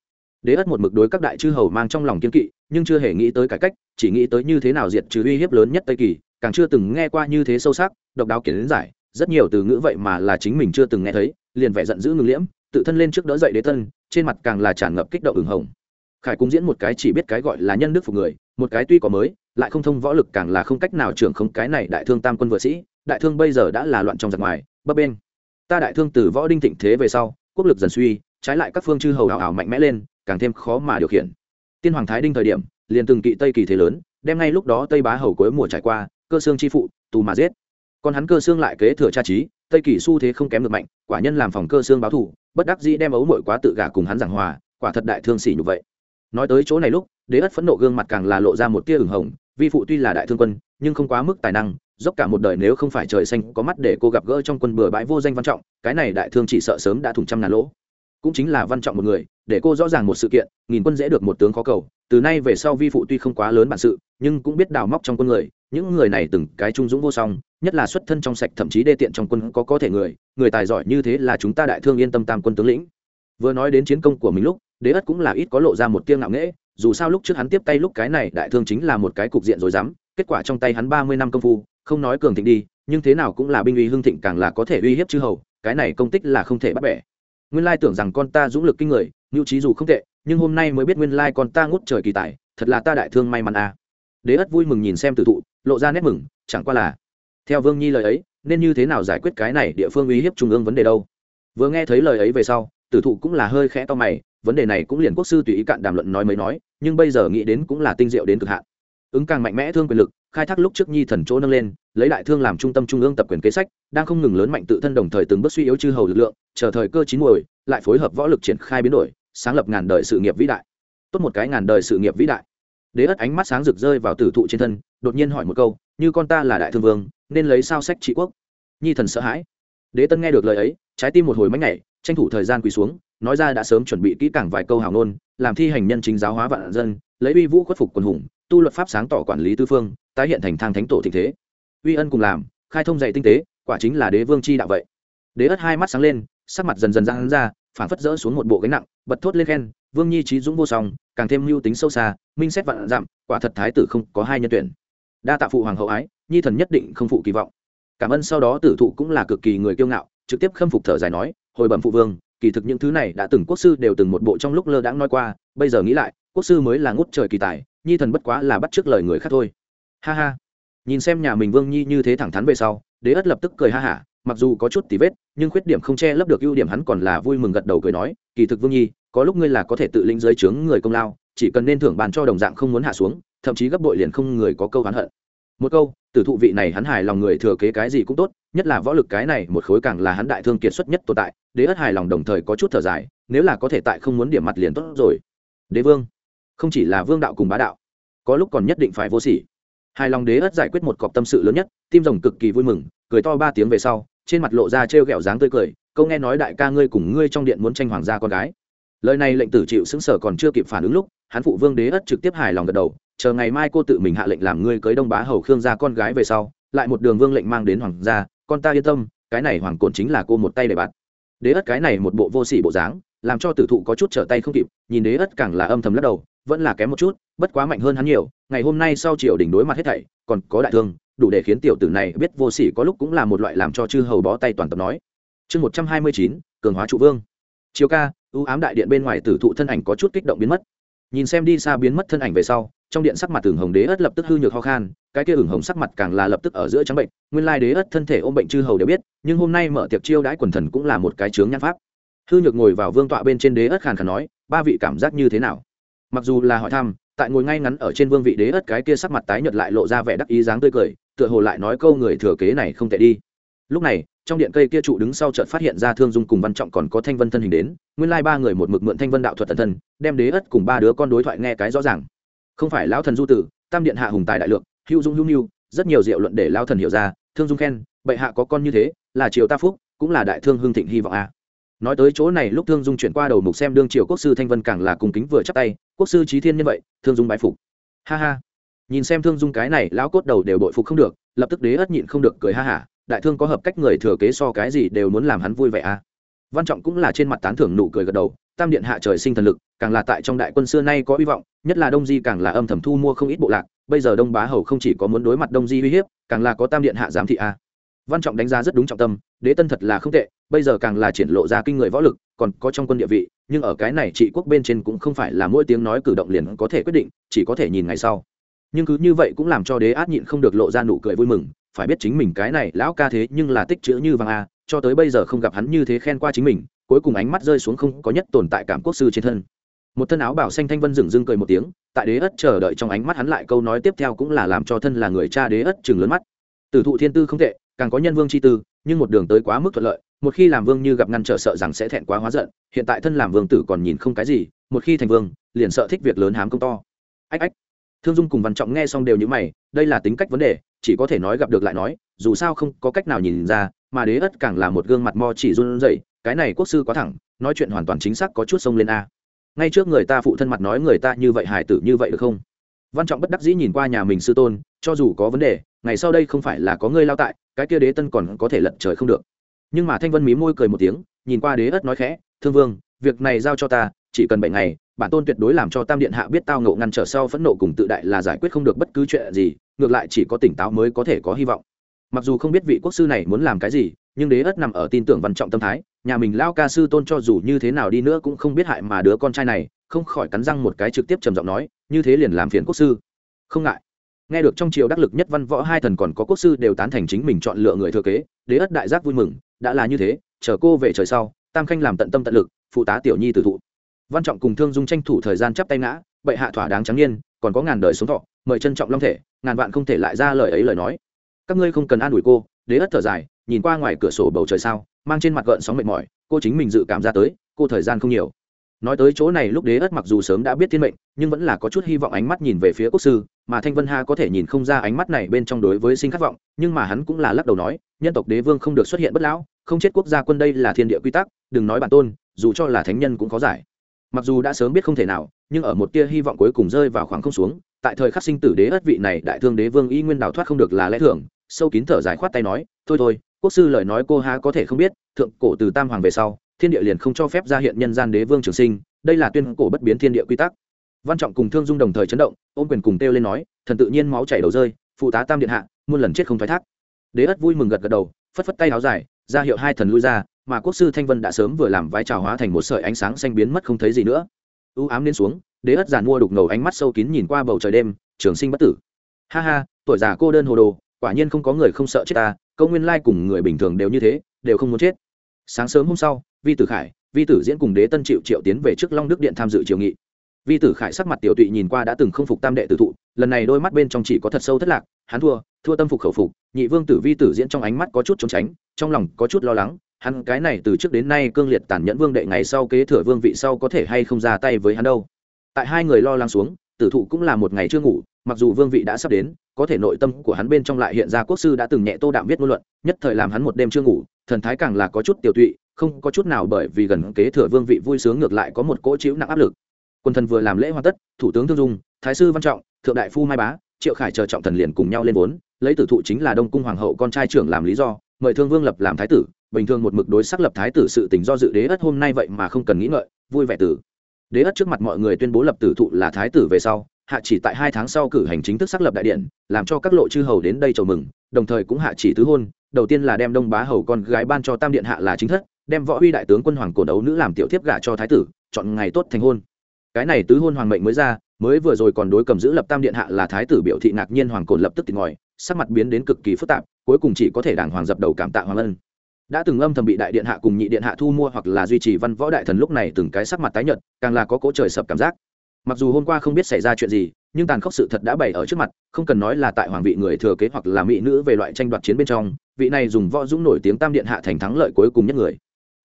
Đế ất một mực đối các đại chư hầu mang trong lòng kiên kỵ, nhưng chưa hề nghĩ tới cải cách, chỉ nghĩ tới như thế nào diệt trừ uy hiếp lớn nhất tây kỳ càng chưa từng nghe qua như thế sâu sắc, độc đáo kiến giải, rất nhiều từ ngữ vậy mà là chính mình chưa từng nghe thấy, liền vẻ giận dữ ngừng liễm, tự thân lên trước đỡ dậy đế tân, trên mặt càng là tràn ngập kích động ửng hồng. Khải cung diễn một cái chỉ biết cái gọi là nhân đức phục người, một cái tuy có mới, lại không thông võ lực càng là không cách nào trưởng không cái này đại thương tam quân vợ sĩ, đại thương bây giờ đã là loạn trong giặc ngoài, bấp bên ta đại thương từ võ đinh thịnh thế về sau, quốc lực dần suy, trái lại các phương chư hầu ảo ảo mạnh mẽ lên, càng thêm khó mà điều khiển. Tiên hoàng thái đinh thời điểm, liền từng kỵ tây kỳ thế lớn, đem ngay lúc đó tây bá hầu cuối mùa trải qua cơ xương chi phụ, tù mà giết. Còn hắn cơ xương lại kế thừa cha trí, tây kỳ xu thế không kém được mạnh, quả nhân làm phòng cơ xương báo thủ bất đắc dĩ đem ấu mội quá tự gả cùng hắn giảng hòa, quả thật đại thương xỉ nhục vậy. Nói tới chỗ này lúc, đế ất phẫn nộ gương mặt càng là lộ ra một tia ửng hồng, vi phụ tuy là đại thương quân, nhưng không quá mức tài năng, dốc cả một đời nếu không phải trời xanh có mắt để cô gặp gỡ trong quân bừa bãi vô danh văn trọng, cái này đại thương chỉ sợ sớm đã thủng trăm ngàn lỗ cũng chính là văn trọng một người, để cô rõ ràng một sự kiện, nghìn quân dễ được một tướng khó cầu. Từ nay về sau vi phụ tuy không quá lớn bản sự, nhưng cũng biết đào móc trong quân người. Những người này từng cái trung dũng vô song, nhất là xuất thân trong sạch, thậm chí đê tiện trong quân có có thể người. Người tài giỏi như thế là chúng ta đại thương yên tâm tam quân tướng lĩnh. Vừa nói đến chiến công của mình lúc, đế ất cũng là ít có lộ ra một tiêng ngạo nghễ. Dù sao lúc trước hắn tiếp tay lúc cái này đại thương chính là một cái cục diện rồi dám kết quả trong tay hắn ba mươi năm công phu, không nói cường thịnh đi, nhưng thế nào cũng là binh uy hưng thịnh càng là có thể uy hiếp chư hầu. Cái này công tích là không thể bắt bẻ nguyên lai tưởng rằng con ta dũng lực kinh người nhu trí dù không tệ, nhưng hôm nay mới biết nguyên lai con ta ngút trời kỳ tài, thật là ta đại thương may mắn à. đế ất vui mừng nhìn xem tử thụ, lộ ra nét mừng, chẳng qua là, theo vương nhi lời ấy, nên như thế nào giải quyết cái này địa phương uy hiếp trung ương vấn đề đâu vừa nghe thấy lời ấy về sau, tử thụ cũng là hơi khẽ to mày, vấn đề này cũng liền quốc sư tùy ý cạn đàm luận nói mới nói, nhưng bây giờ nghĩ đến cũng là tinh diệu đến cực hạn ứng càng mạnh mẽ thương quyền lực, khai thác lúc trước nhi thần chỗ nâng lên, lấy đại thương làm trung tâm trung ương tập quyền kế sách, đang không ngừng lớn mạnh tự thân đồng thời từng bước suy yếu chư hầu lực lượng, chờ thời cơ chín muồi, lại phối hợp võ lực triển khai biến đổi, sáng lập ngàn đời sự nghiệp vĩ đại. Tốt một cái ngàn đời sự nghiệp vĩ đại. Đế ất ánh mắt sáng rực rơi vào tử thụ trên thân, đột nhiên hỏi một câu, như con ta là đại thương vương, nên lấy sao sách trị quốc? Nhi thần sợ hãi. Đế tân nghe được lời ấy, trái tim một hồi mánh nhảy, tranh thủ thời gian quỳ xuống, nói ra đã sớm chuẩn bị kỹ càng vài câu hào nôn làm thi hành nhân chính giáo hóa vạn dân, lấy uy vũ khuất phục quần hùng tu luật pháp sáng tỏ quản lý tư phương, tái hiện thành thang thánh tổ thịnh thế. Uy ân cùng làm, khai thông dạy tinh tế, quả chính là đế vương chi đạo vậy. Đế ất hai mắt sáng lên, sắc mặt dần dần ra hắn ra phản phất dỡ xuống một bộ gánh nặng, bật thốt lên khen, vương nhi trí dũng vô song, càng thêm mưu tính sâu xa, minh xét vạn dặm, quả thật thái tử không có hai nhân tuyển. Đa tạ phụ hoàng hậu ái, nhi thần nhất định không phụ kỳ vọng. Cảm ơn sau đó tử thụ cũng là cực kỳ người kiêu ngạo, trực tiếp khâm phục thở dài nói, hồi bẩm phụ vương, kỳ thực những thứ này đã từng quốc sư đều từng một bộ trong lúc lơ đãng nói qua, bây giờ nghĩ lại, quốc sư mới là ngút trời kỳ tài nhi thần bất quá là bắt trước lời người khác thôi. Ha ha. Nhìn xem nhà mình vương nhi như thế thẳng thắn về sau, đế ất lập tức cười ha hả, mặc dù có chút tí vết, nhưng khuyết điểm không che lấp được ưu điểm hắn còn là vui mừng gật đầu cười nói, kỳ thực vương nhi, có lúc ngươi là có thể tự lĩnh giới chướng người công lao, chỉ cần nên thưởng bàn cho đồng dạng không muốn hạ xuống, thậm chí gấp bội liền không người có câu hắn hận. Một câu từ thụ vị này hắn hài lòng người thừa kế cái gì cũng tốt, nhất là võ lực cái này một khối càng là hắn đại thương kiệt xuất nhất tồn tại, đế ất hài lòng đồng thời có chút thở dài, nếu là có thể tại không muốn điểm mặt liền tốt rồi. Đế vương không chỉ là vương đạo cùng bá đạo, có lúc còn nhất định phải vô sỉ. Hài lòng đế ất giải quyết một cọc tâm sự lớn nhất, tim rồng cực kỳ vui mừng, cười to ba tiếng về sau, trên mặt lộ ra trêu ghẹo dáng tươi cười, câu nghe nói đại ca ngươi cùng ngươi trong điện muốn tranh hoàng gia con gái. Lời này lệnh tử chịu xứng sở còn chưa kịp phản ứng lúc, hắn phụ vương đế ất trực tiếp hài lòng gật đầu, chờ ngày mai cô tự mình hạ lệnh làm ngươi cưới đông bá hầu khương gia con gái về sau, lại một đường vương lệnh mang đến hoàng gia, con ta yên tâm, cái này hoàng cồn chính là cô một tay để bạn. Đế ất cái này một bộ vô sỉ bộ dáng, làm cho tử thụ có chút trở tay không kịp, nhìn đế ất càng là âm thầm lắc đầu vẫn là kém một chút, bất quá mạnh hơn hắn nhiều, ngày hôm nay sau triều đình đối mặt hết thảy, còn có đại thương, đủ để khiến tiểu tử này biết vô sỉ có lúc cũng là một loại làm cho chư hầu bó tay toàn tập nói. Chương một trăm hai mươi chín, cường hóa trụ vương. Chiều ca, ưu ám đại điện bên ngoài tử thụ thân ảnh có chút kích động biến mất. Nhìn xem đi xa biến mất thân ảnh về sau, trong điện sắc mặt tường hồng đế ất lập tức hư nhược ho khan, cái kia ửng hồng sắc mặt càng là lập tức ở giữa trắng bệnh, nguyên lai đế ất thân thể ôm bệnh chư hầu đều biết, nhưng hôm nay mở tiệc chiêu đãi quần thần cũng là một cái chướng nhan pháp. Hư nhược ngồi vào vương tọa bên trên đế ất khàn khàn nói, ba vị cảm giác như thế nào? Mặc dù là hỏi thăm, tại ngồi ngay ngắn ở trên vương vị đế ất cái kia sắc mặt tái nhợt lại lộ ra vẻ đắc ý dáng tươi cười, tựa hồ lại nói câu người thừa kế này không tệ đi. Lúc này, trong điện cây kia trụ đứng sau chợt phát hiện ra thương dung cùng văn trọng còn có thanh vân thân hình đến, nguyên lai ba người một mực mượn thanh vân đạo thuật thần thân, đem đế ất cùng ba đứa con đối thoại nghe cái rõ ràng. Không phải lão thần du tử, tam điện hạ hùng tài đại lượng, hữu dung hữu nhu rất nhiều diệu luận để lao thần hiểu ra, thương dung khen, bệ hạ có con như thế, là triều ta phúc, cũng là đại thương hưng thịnh hy vọng a. Nói tới chỗ này, lúc thương dung chuyển qua đầu mục xem đương triều quốc sư thanh vân càng là cùng kính vừa chắp tay quốc sư trí thiên nhân vậy, thương dung bái phục. Ha ha. Nhìn xem thương dung cái này, lão cốt đầu đều bội phục không được, lập tức đế ất nhịn không được cười ha hả đại thương có hợp cách người thừa kế so cái gì đều muốn làm hắn vui vẻ à? văn trọng cũng là trên mặt tán thưởng nụ cười gật đầu, tam điện hạ trời sinh thần lực, càng là tại trong đại quân xưa nay có hy vọng, nhất là đông di càng là âm thầm thu mua không ít bộ lạc, bây giờ đông bá hầu không chỉ có muốn đối mặt đông di uy hiếp, càng là có tam điện hạ giám thị a văn trọng đánh giá rất đúng trọng tâm đế tân thật là không tệ, bây giờ càng là triển lộ ra kinh người võ lực, còn có trong quân địa vị, nhưng ở cái này trị quốc bên trên cũng không phải là mỗi tiếng nói cử động liền có thể quyết định, chỉ có thể nhìn ngày sau. Nhưng cứ như vậy cũng làm cho đế át nhịn không được lộ ra nụ cười vui mừng, phải biết chính mình cái này lão ca thế nhưng là tích chữ như vàng a, cho tới bây giờ không gặp hắn như thế khen qua chính mình, cuối cùng ánh mắt rơi xuống không có nhất tồn tại cảm quốc sư trên thân. Một thân áo bảo xanh thanh vân dừng dưng cười một tiếng, tại đế ất chờ đợi trong ánh mắt hắn lại câu nói tiếp theo cũng là làm cho thân là người cha đế ất chừng lớn mắt. Tử thụ thiên tư không tệ, càng có nhân vương chi tư nhưng một đường tới quá mức thuận lợi, một khi làm vương như gặp ngăn trở sợ rằng sẽ thẹn quá hóa giận, hiện tại thân làm vương tử còn nhìn không cái gì, một khi thành vương, liền sợ thích việc lớn hám công to. Ách ách. Thương dung cùng văn trọng nghe xong đều như mày, đây là tính cách vấn đề, chỉ có thể nói gặp được lại nói, dù sao không có cách nào nhìn ra, mà đế ất càng là một gương mặt mo chỉ run rẩy, cái này quốc sư quá thẳng, nói chuyện hoàn toàn chính xác có chút sông lên a. Ngay trước người ta phụ thân mặt nói người ta như vậy hải tử như vậy được không? Văn trọng bất đắc dĩ nhìn qua nhà mình sư tôn, cho dù có vấn đề ngày sau đây không phải là có ngươi lao tại, cái kia đế tân còn có thể lật trời không được. Nhưng mà thanh vân mí môi cười một tiếng, nhìn qua đế ất nói khẽ, thương vương, việc này giao cho ta, chỉ cần bảy ngày, bản tôn tuyệt đối làm cho tam điện hạ biết tao ngộ ngăn trở sau phẫn nộ cùng tự đại là giải quyết không được bất cứ chuyện gì, ngược lại chỉ có tỉnh táo mới có thể có hy vọng. Mặc dù không biết vị quốc sư này muốn làm cái gì, nhưng đế ất nằm ở tin tưởng văn trọng tâm thái, nhà mình lao ca sư tôn cho dù như thế nào đi nữa cũng không biết hại mà đứa con trai này, không khỏi cắn răng một cái trực tiếp trầm giọng nói, như thế liền làm phiền quốc sư. Không ngại nghe được trong triều đắc lực nhất văn võ hai thần còn có quốc sư đều tán thành chính mình chọn lựa người thừa kế đế ất đại giác vui mừng đã là như thế chờ cô về trời sau tam khanh làm tận tâm tận lực phụ tá tiểu nhi tử thụ. Văn trọng cùng thương dung tranh thủ thời gian chắp tay ngã bệ hạ thỏa đáng trắng nhiên, còn có ngàn đời sống thọ mời trân trọng long thể ngàn vạn không thể lại ra lời ấy lời nói. Các ngươi không cần an ủi cô đế ất thở dài nhìn qua ngoài cửa sổ bầu trời sao mang trên mặt gợn sóng mệt mỏi cô chính mình dự cảm ra tới cô thời gian không nhiều nói tới chỗ này lúc đế ất mặc dù sớm đã biết thiên mệnh, nhưng vẫn là có chút hy vọng ánh mắt nhìn về phía quốc sư, mà thanh vân ha có thể nhìn không ra ánh mắt này bên trong đối với sinh khát vọng, nhưng mà hắn cũng là lắc đầu nói, nhân tộc đế vương không được xuất hiện bất lão, không chết quốc gia quân đây là thiên địa quy tắc, đừng nói bản tôn, dù cho là thánh nhân cũng có giải. Mặc dù đã sớm biết không thể nào, nhưng ở một tia hy vọng cuối cùng rơi vào khoảng không xuống, tại thời khắc sinh tử đế ất vị này đại thương đế vương y nguyên đào thoát không được là lẽ thường, sâu kín thở dài khoát tay nói, thôi thôi, quốc sư lời nói cô há có thể không biết, thượng cổ từ tam hoàng về sau thiên địa liền không cho phép ra hiện nhân gian đế vương trường sinh, đây là tuyên cổ bất biến thiên địa quy tắc. Văn trọng cùng thương dung đồng thời chấn động, ôm quyền cùng kêu lên nói, thần tự nhiên máu chảy đầu rơi, phụ tá tam điện hạ, muôn lần chết không thoái thác. Đế ất vui mừng gật gật đầu, phất phất tay áo dài, ra hiệu hai thần lui ra, mà quốc sư thanh vân đã sớm vừa làm vai trào hóa thành một sợi ánh sáng xanh biến mất không thấy gì nữa. U ám lên xuống, đế ất giàn mua đục ngầu ánh mắt sâu kín nhìn qua bầu trời đêm, trường sinh bất tử. Ha ha, tuổi già cô đơn hồ đồ, quả nhiên không có người không sợ chết ta, câu nguyên lai cùng người bình thường đều như thế, đều không muốn chết. Sáng sớm hôm sau vi tử khải, vi tử diễn cùng đế tân triệu triệu tiến về trước long đức điện tham dự triều nghị. Vi tử khải sắc mặt tiểu tụy nhìn qua đã từng không phục tam đệ tử thụ, lần này đôi mắt bên trong chỉ có thật sâu thất lạc, hắn thua thua tâm phục khẩu phục, nhị vương tử vi tử diễn trong ánh mắt có chút trốn tránh, trong lòng có chút lo lắng, hắn cái này từ trước đến nay cương liệt tàn nhẫn vương đệ ngày sau kế thừa vương vị sau có thể hay không ra tay với hắn đâu. Tại hai người lo lắng xuống, tử thụ cũng là một ngày chưa ngủ, mặc dù vương vị đã sắp đến, có thể nội tâm của hắn bên trong lại hiện ra quốc sư đã từng nhẹ tô đạm viết ngôn luận, nhất thời làm hắn một đêm chưa ngủ, thần thái càng là có chút tiểu tụy không có chút nào bởi vì gần kế thừa vương vị vui sướng ngược lại có một cỗ chịu nặng áp lực. Quân thần vừa làm lễ hoàn tất, thủ tướng thương dung, thái sư văn trọng, thượng đại phu mai bá, triệu khải chờ trọng thần liền cùng nhau lên vốn, lấy tử thụ chính là đông cung hoàng hậu con trai trưởng làm lý do, mời thương vương lập làm thái tử, bình thường một mực đối sắc lập thái tử sự tình do dự đế ất hôm nay vậy mà không cần nghĩ ngợi, vui vẻ tử. Đế ất trước mặt mọi người tuyên bố lập tử thụ là thái tử về sau, hạ chỉ tại hai tháng sau cử hành chính thức xác lập đại điện, làm cho các lộ chư hầu đến đây chầu mừng, đồng thời cũng hạ chỉ tứ hôn, đầu tiên là đem đông bá hầu con gái ban cho tam điện hạ là chính thất đem võ huy đại tướng quân hoàng cổ đấu nữ làm tiểu thiếp gả cho thái tử, chọn ngày tốt thành hôn. Cái này tứ hôn hoàng mệnh mới ra, mới vừa rồi còn đối cầm giữ lập tam điện hạ là thái tử biểu thị ngạc nhiên hoàng cồn lập tức tìm ngòi sắc mặt biến đến cực kỳ phức tạp, cuối cùng chỉ có thể đảng hoàng dập đầu cảm tạ hoàng ân. Đã từng âm thầm bị đại điện hạ cùng nhị điện hạ thu mua hoặc là duy trì văn võ đại thần lúc này từng cái sắc mặt tái nhợt, càng là có cỗ trời sập cảm giác. Mặc dù hôm qua không biết xảy ra chuyện gì, nhưng tàn khốc sự thật đã bày ở trước mặt, không cần nói là tại hoàng vị người thừa kế hoặc là mỹ nữ về loại tranh đoạt chiến bên trong, vị này dùng võ dũng nổi tiếng tam điện hạ thành thắng lợi cuối cùng nhất người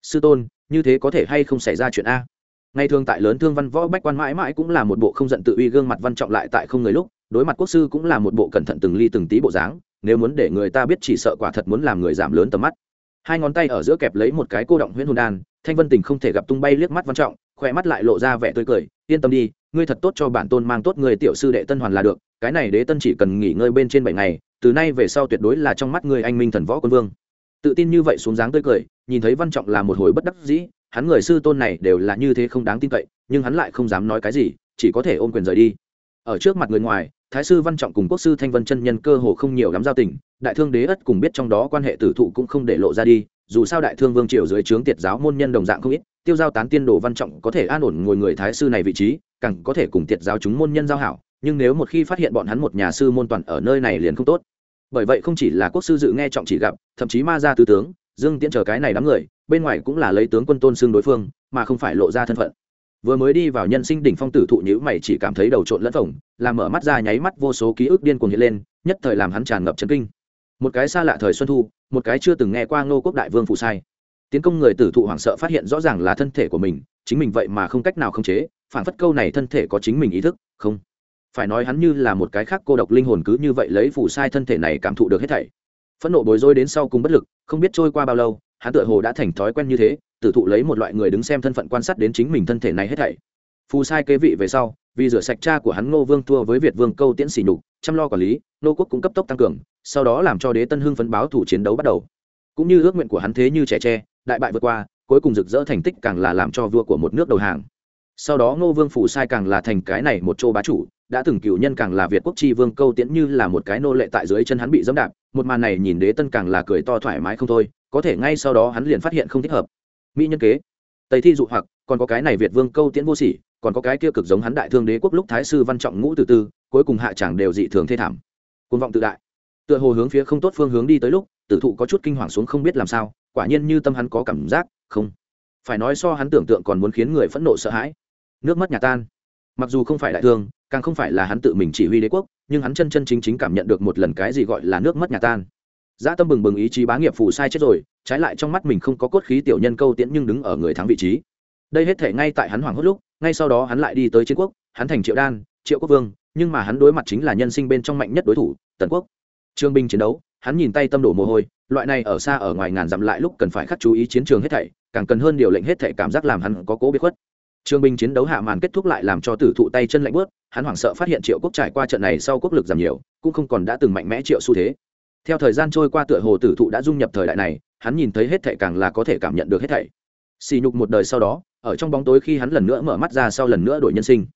sư tôn, như thế có thể hay không xảy ra chuyện a? Ngày thường tại lớn thương văn võ bách quan mãi mãi cũng là một bộ không giận tự uy gương mặt văn trọng lại tại không người lúc, đối mặt quốc sư cũng là một bộ cẩn thận từng ly từng tí bộ dáng, nếu muốn để người ta biết chỉ sợ quả thật muốn làm người giảm lớn tầm mắt. Hai ngón tay ở giữa kẹp lấy một cái cô động huyễn hồn đan, thanh vân tình không thể gặp tung bay liếc mắt văn trọng, khỏe mắt lại lộ ra vẻ tươi cười, yên tâm đi, ngươi thật tốt cho bản tôn mang tốt người tiểu sư đệ tân hoàn là được, cái này đế tân chỉ cần nghỉ ngơi bên trên bảy ngày, từ nay về sau tuyệt đối là trong mắt người anh minh thần võ quân vương tự tin như vậy xuống dáng tươi cười, nhìn thấy văn trọng là một hồi bất đắc dĩ, hắn người sư tôn này đều là như thế không đáng tin cậy, nhưng hắn lại không dám nói cái gì, chỉ có thể ôm quyền rời đi. Ở trước mặt người ngoài, thái sư văn trọng cùng quốc sư thanh vân chân nhân cơ hồ không nhiều lắm giao tình, đại thương đế ất cùng biết trong đó quan hệ tử thụ cũng không để lộ ra đi, dù sao đại thương vương triều dưới trướng tiệt giáo môn nhân đồng dạng không ít, tiêu giao tán tiên đồ văn trọng có thể an ổn ngồi người thái sư này vị trí, càng có thể cùng tiệt giáo chúng môn nhân giao hảo, nhưng nếu một khi phát hiện bọn hắn một nhà sư môn toàn ở nơi này liền không tốt bởi vậy không chỉ là quốc sư dự nghe trọng chỉ gặp, thậm chí ma gia tứ tướng, dương tiễn chờ cái này đám người, bên ngoài cũng là lấy tướng quân tôn xương đối phương, mà không phải lộ ra thân phận. Vừa mới đi vào nhân sinh đỉnh phong tử thụ nhữ mày chỉ cảm thấy đầu trộn lẫn phồng, làm mở mắt ra nháy mắt vô số ký ức điên cuồng hiện lên, nhất thời làm hắn tràn ngập chấn kinh. Một cái xa lạ thời xuân thu, một cái chưa từng nghe qua ngô quốc đại vương phụ sai. Tiến công người tử thụ hoảng sợ phát hiện rõ ràng là thân thể của mình, chính mình vậy mà không cách nào khống chế, phản phất câu này thân thể có chính mình ý thức, không phải nói hắn như là một cái khác cô độc linh hồn cứ như vậy lấy phủ sai thân thể này cảm thụ được hết thảy. Phẫn nộ bối rối đến sau cùng bất lực, không biết trôi qua bao lâu, hắn tựa hồ đã thành thói quen như thế tự thụ lấy một loại người đứng xem thân phận quan sát đến chính mình thân thể này hết thảy. Phù sai kế vị về sau, vì rửa sạch cha của hắn ngô vương thua với việt vương câu tiễn xỉ nhục, chăm lo quản lý nô quốc cũng cấp tốc tăng cường, sau đó làm cho đế tân hưng phấn báo thủ chiến đấu bắt đầu. Cũng như ước nguyện của hắn thế như trẻ tre, đại bại vượt qua, cuối cùng rực rỡ thành tích càng là làm cho vua của một nước đầu hàng sau đó ngô vương phủ sai càng là thành cái này một châu bá chủ, đã từng cựu nhân càng là việt quốc chi vương câu tiễn như là một cái nô lệ tại dưới chân hắn bị dẫm đạp, một màn này nhìn đế tân càng là cười to thoải mái không thôi, có thể ngay sau đó hắn liền phát hiện không thích hợp. Mỹ nhân kế, tây thi dụ hoặc, còn có cái này việt vương câu tiễn vô sỉ, còn có cái kia cực giống hắn đại thương đế quốc lúc thái sư văn trọng ngũ từ tư, cuối cùng hạ chẳng đều dị thường thê thảm. Côn vọng tự đại. Tựa hồ hướng phía không tốt phương hướng đi tới lúc, tử thụ có chút kinh hoàng xuống không biết làm sao, quả nhiên như tâm hắn có cảm giác, không. Phải nói so hắn tưởng tượng còn muốn khiến người phẫn nộ sợ hãi nước mất nhà tan. Mặc dù không phải đại thương, càng không phải là hắn tự mình chỉ huy đế quốc, nhưng hắn chân chân chính chính cảm nhận được một lần cái gì gọi là nước mất nhà tan. Dã tâm bừng bừng ý chí bá nghiệp phù sai chết rồi, trái lại trong mắt mình không có cốt khí tiểu nhân câu tiễn nhưng đứng ở người thắng vị trí. Đây hết thể ngay tại hắn hoảng hốt lúc, ngay sau đó hắn lại đi tới chiến quốc, hắn thành triệu đan, triệu quốc vương, nhưng mà hắn đối mặt chính là nhân sinh bên trong mạnh nhất đối thủ, tần quốc. Trương binh chiến đấu, hắn nhìn tay tâm đổ mồ hôi, loại này ở xa ở ngoài ngàn dặm lại lúc cần phải khắc chú ý chiến trường hết thảy, càng cần hơn điều lệnh hết thảy cảm giác làm hắn có cố biết khuất trương binh chiến đấu hạ màn kết thúc lại làm cho tử thụ tay chân lạnh bước, hắn hoảng sợ phát hiện triệu quốc trải qua trận này sau quốc lực giảm nhiều cũng không còn đã từng mạnh mẽ triệu xu thế. Theo thời gian trôi qua tựa hồ tử thụ đã dung nhập thời đại này hắn nhìn thấy hết thảy càng là có thể cảm nhận được hết thảy. Xì nhục một đời sau đó ở trong bóng tối khi hắn lần nữa mở mắt ra sau lần nữa đổi nhân sinh.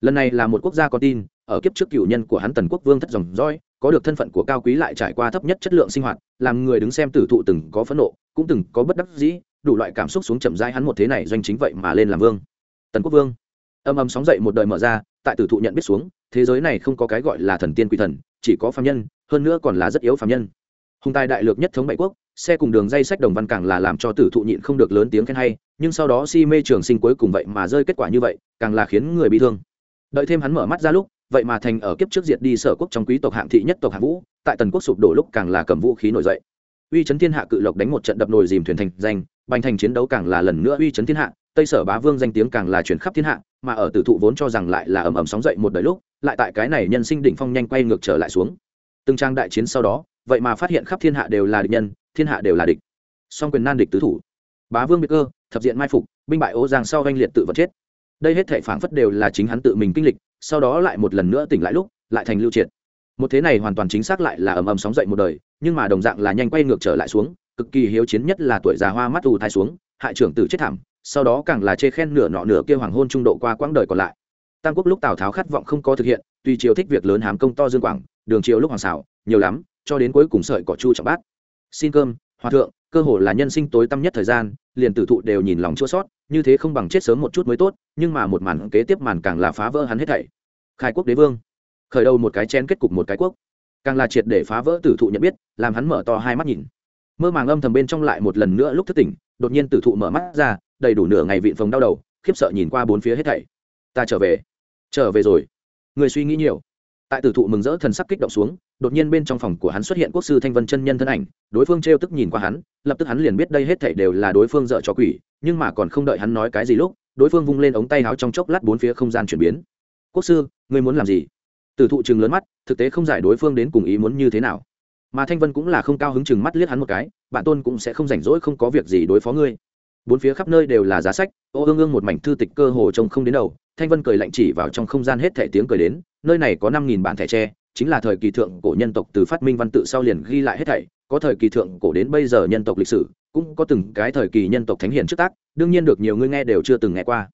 Lần này là một quốc gia có tin ở kiếp trước cựu nhân của hắn tần quốc vương thất dòng dõi, có được thân phận của cao quý lại trải qua thấp nhất chất lượng sinh hoạt làm người đứng xem tử thụ từng có phẫn nộ cũng từng có bất đắc dĩ đủ loại cảm xúc xuống chậm rãi hắn một thế này doanh chính vậy mà lên làm vương tần quốc vương. Âm âm sóng dậy một đời mở ra, tại tử thụ nhận biết xuống, thế giới này không có cái gọi là thần tiên quỷ thần, chỉ có phạm nhân, hơn nữa còn là rất yếu phạm nhân. Hùng tài đại lược nhất thống bảy quốc, xe cùng đường dây sách đồng văn càng là làm cho tử thụ nhịn không được lớn tiếng khen hay, nhưng sau đó si mê trường sinh cuối cùng vậy mà rơi kết quả như vậy, càng là khiến người bị thương. Đợi thêm hắn mở mắt ra lúc, vậy mà thành ở kiếp trước diệt đi sở quốc trong quý tộc hạng thị nhất tộc hạng vũ, tại tần quốc sụp đổ lúc càng là cầm vũ khí nổi dậy. Uy chấn thiên hạ cự lộc đánh một trận đập nồi dìm thuyền thành danh, bành thành chiến đấu càng là lần nữa uy chấn thiên hạ tây sở bá vương danh tiếng càng là chuyển khắp thiên hạ, mà ở tử thụ vốn cho rằng lại là ầm ầm sóng dậy một đời lúc, lại tại cái này nhân sinh đỉnh phong nhanh quay ngược trở lại xuống. Từng trang đại chiến sau đó, vậy mà phát hiện khắp thiên hạ đều là địch nhân, thiên hạ đều là địch. Song quyền nan địch tứ thủ. Bá vương biệt cơ, thập diện mai phục, binh bại ô giang sau oanh liệt tự vật chết. Đây hết thể phảng phất đều là chính hắn tự mình kinh lịch, sau đó lại một lần nữa tỉnh lại lúc, lại thành lưu triệt. Một thế này hoàn toàn chính xác lại là ầm ầm sóng dậy một đời, nhưng mà đồng dạng là nhanh quay ngược trở lại xuống, cực kỳ hiếu chiến nhất là tuổi già hoa mắt ù thai xuống, hại trưởng tử chết thảm sau đó càng là chê khen nửa nọ nửa kia hoàng hôn trung độ qua quãng đời còn lại. Tam quốc lúc tào tháo khát vọng không có thực hiện, tuy triều thích việc lớn hám công to dương quảng, đường triều lúc hoàng xảo nhiều lắm, cho đến cuối cùng sợi cỏ chu trọng bát. Xin cơm, hòa thượng, cơ hồ là nhân sinh tối tăm nhất thời gian, liền tử thụ đều nhìn lòng chua sót như thế không bằng chết sớm một chút mới tốt, nhưng mà một màn kế tiếp màn càng là phá vỡ hắn hết thảy. Khai quốc đế vương. Khởi đầu một cái chen kết cục một cái quốc. Càng là triệt để phá vỡ tử thụ nhận biết, làm hắn mở to hai mắt nhìn. Mơ màng âm thầm bên trong lại một lần nữa lúc thức tỉnh, đột nhiên tử thụ mở mắt ra đầy đủ nửa ngày vịn phòng đau đầu, khiếp sợ nhìn qua bốn phía hết thảy. Ta trở về. Trở về rồi. Người suy nghĩ nhiều. Tại tử thụ mừng rỡ thần sắc kích động xuống, đột nhiên bên trong phòng của hắn xuất hiện quốc sư thanh vân chân nhân thân ảnh, đối phương t tức nhìn qua hắn, lập tức hắn liền biết đây hết thảy đều là đối phương dợ cho quỷ, nhưng mà còn không đợi hắn nói cái gì lúc, đối phương vung lên ống tay áo trong chốc lát bốn phía không gian chuyển biến. Quốc sư, ngươi muốn làm gì? Tử thụ chừng lớn mắt, thực tế không giải đối phương đến cùng ý muốn như thế nào. Mà thanh vân cũng là không cao hứng chừng mắt liếc hắn một cái, bạn tôn cũng sẽ không rảnh rỗi không có việc gì đối phó ngươi bốn phía khắp nơi đều là giá sách, ô ương ương một mảnh thư tịch cơ hồ trông không đến đầu, thanh vân cười lạnh chỉ vào trong không gian hết thẻ tiếng cười đến, nơi này có năm nghìn bản thẻ tre, chính là thời kỳ thượng cổ nhân tộc từ phát minh văn tự sau liền ghi lại hết thảy, có thời kỳ thượng cổ đến bây giờ nhân tộc lịch sử, cũng có từng cái thời kỳ nhân tộc thánh hiền trước tác, đương nhiên được nhiều người nghe đều chưa từng nghe qua.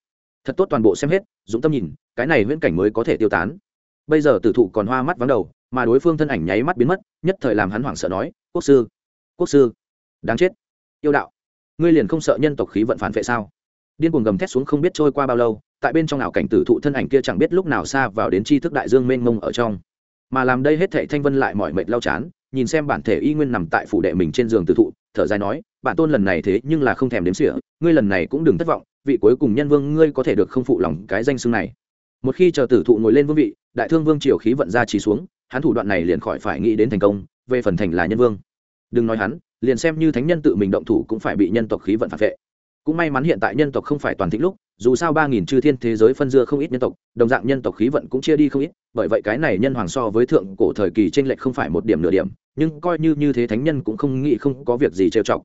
Thật tốt toàn bộ xem hết, dũng tâm nhìn, cái này viễn cảnh mới có thể tiêu tán. Bây giờ tử thụ còn hoa mắt vắng đầu, mà đối phương thân ảnh nháy mắt biến mất, nhất thời làm hắn hoảng sợ nói, quốc sư quốc sư, đáng chết, yêu đạo ngươi liền không sợ nhân tộc khí vận phản vệ sao? Điên cuồng gầm thét xuống không biết trôi qua bao lâu, tại bên trong ảo cảnh tử thụ thân ảnh kia chẳng biết lúc nào xa vào đến tri thức đại dương mênh mông ở trong. Mà làm đây hết thệ thanh vân lại mọi mệt lao chán, nhìn xem bản thể y nguyên nằm tại phủ đệ mình trên giường tử thụ, thở dài nói, bản tôn lần này thế nhưng là không thèm đếm xỉa, ngươi lần này cũng đừng thất vọng, vị cuối cùng nhân vương ngươi có thể được không phụ lòng cái danh xưng này. Một khi chờ tử thụ ngồi lên vương vị, đại thương vương triều khí vận ra chỉ xuống, hắn thủ đoạn này liền khỏi phải nghĩ đến thành công, về phần thành là nhân vương. Đừng nói hắn liền xem như thánh nhân tự mình động thủ cũng phải bị nhân tộc khí vận phản vệ. Cũng may mắn hiện tại nhân tộc không phải toàn thịnh lúc, dù sao ba nghìn chư thiên thế giới phân dưa không ít nhân tộc, đồng dạng nhân tộc khí vận cũng chia đi không ít, bởi vậy cái này nhân hoàng so với thượng cổ thời kỳ t r ê n lệch không phải một điểm nửa điểm, nhưng coi như như thế thánh nhân cũng không nghĩ không có việc gì trêu chọc.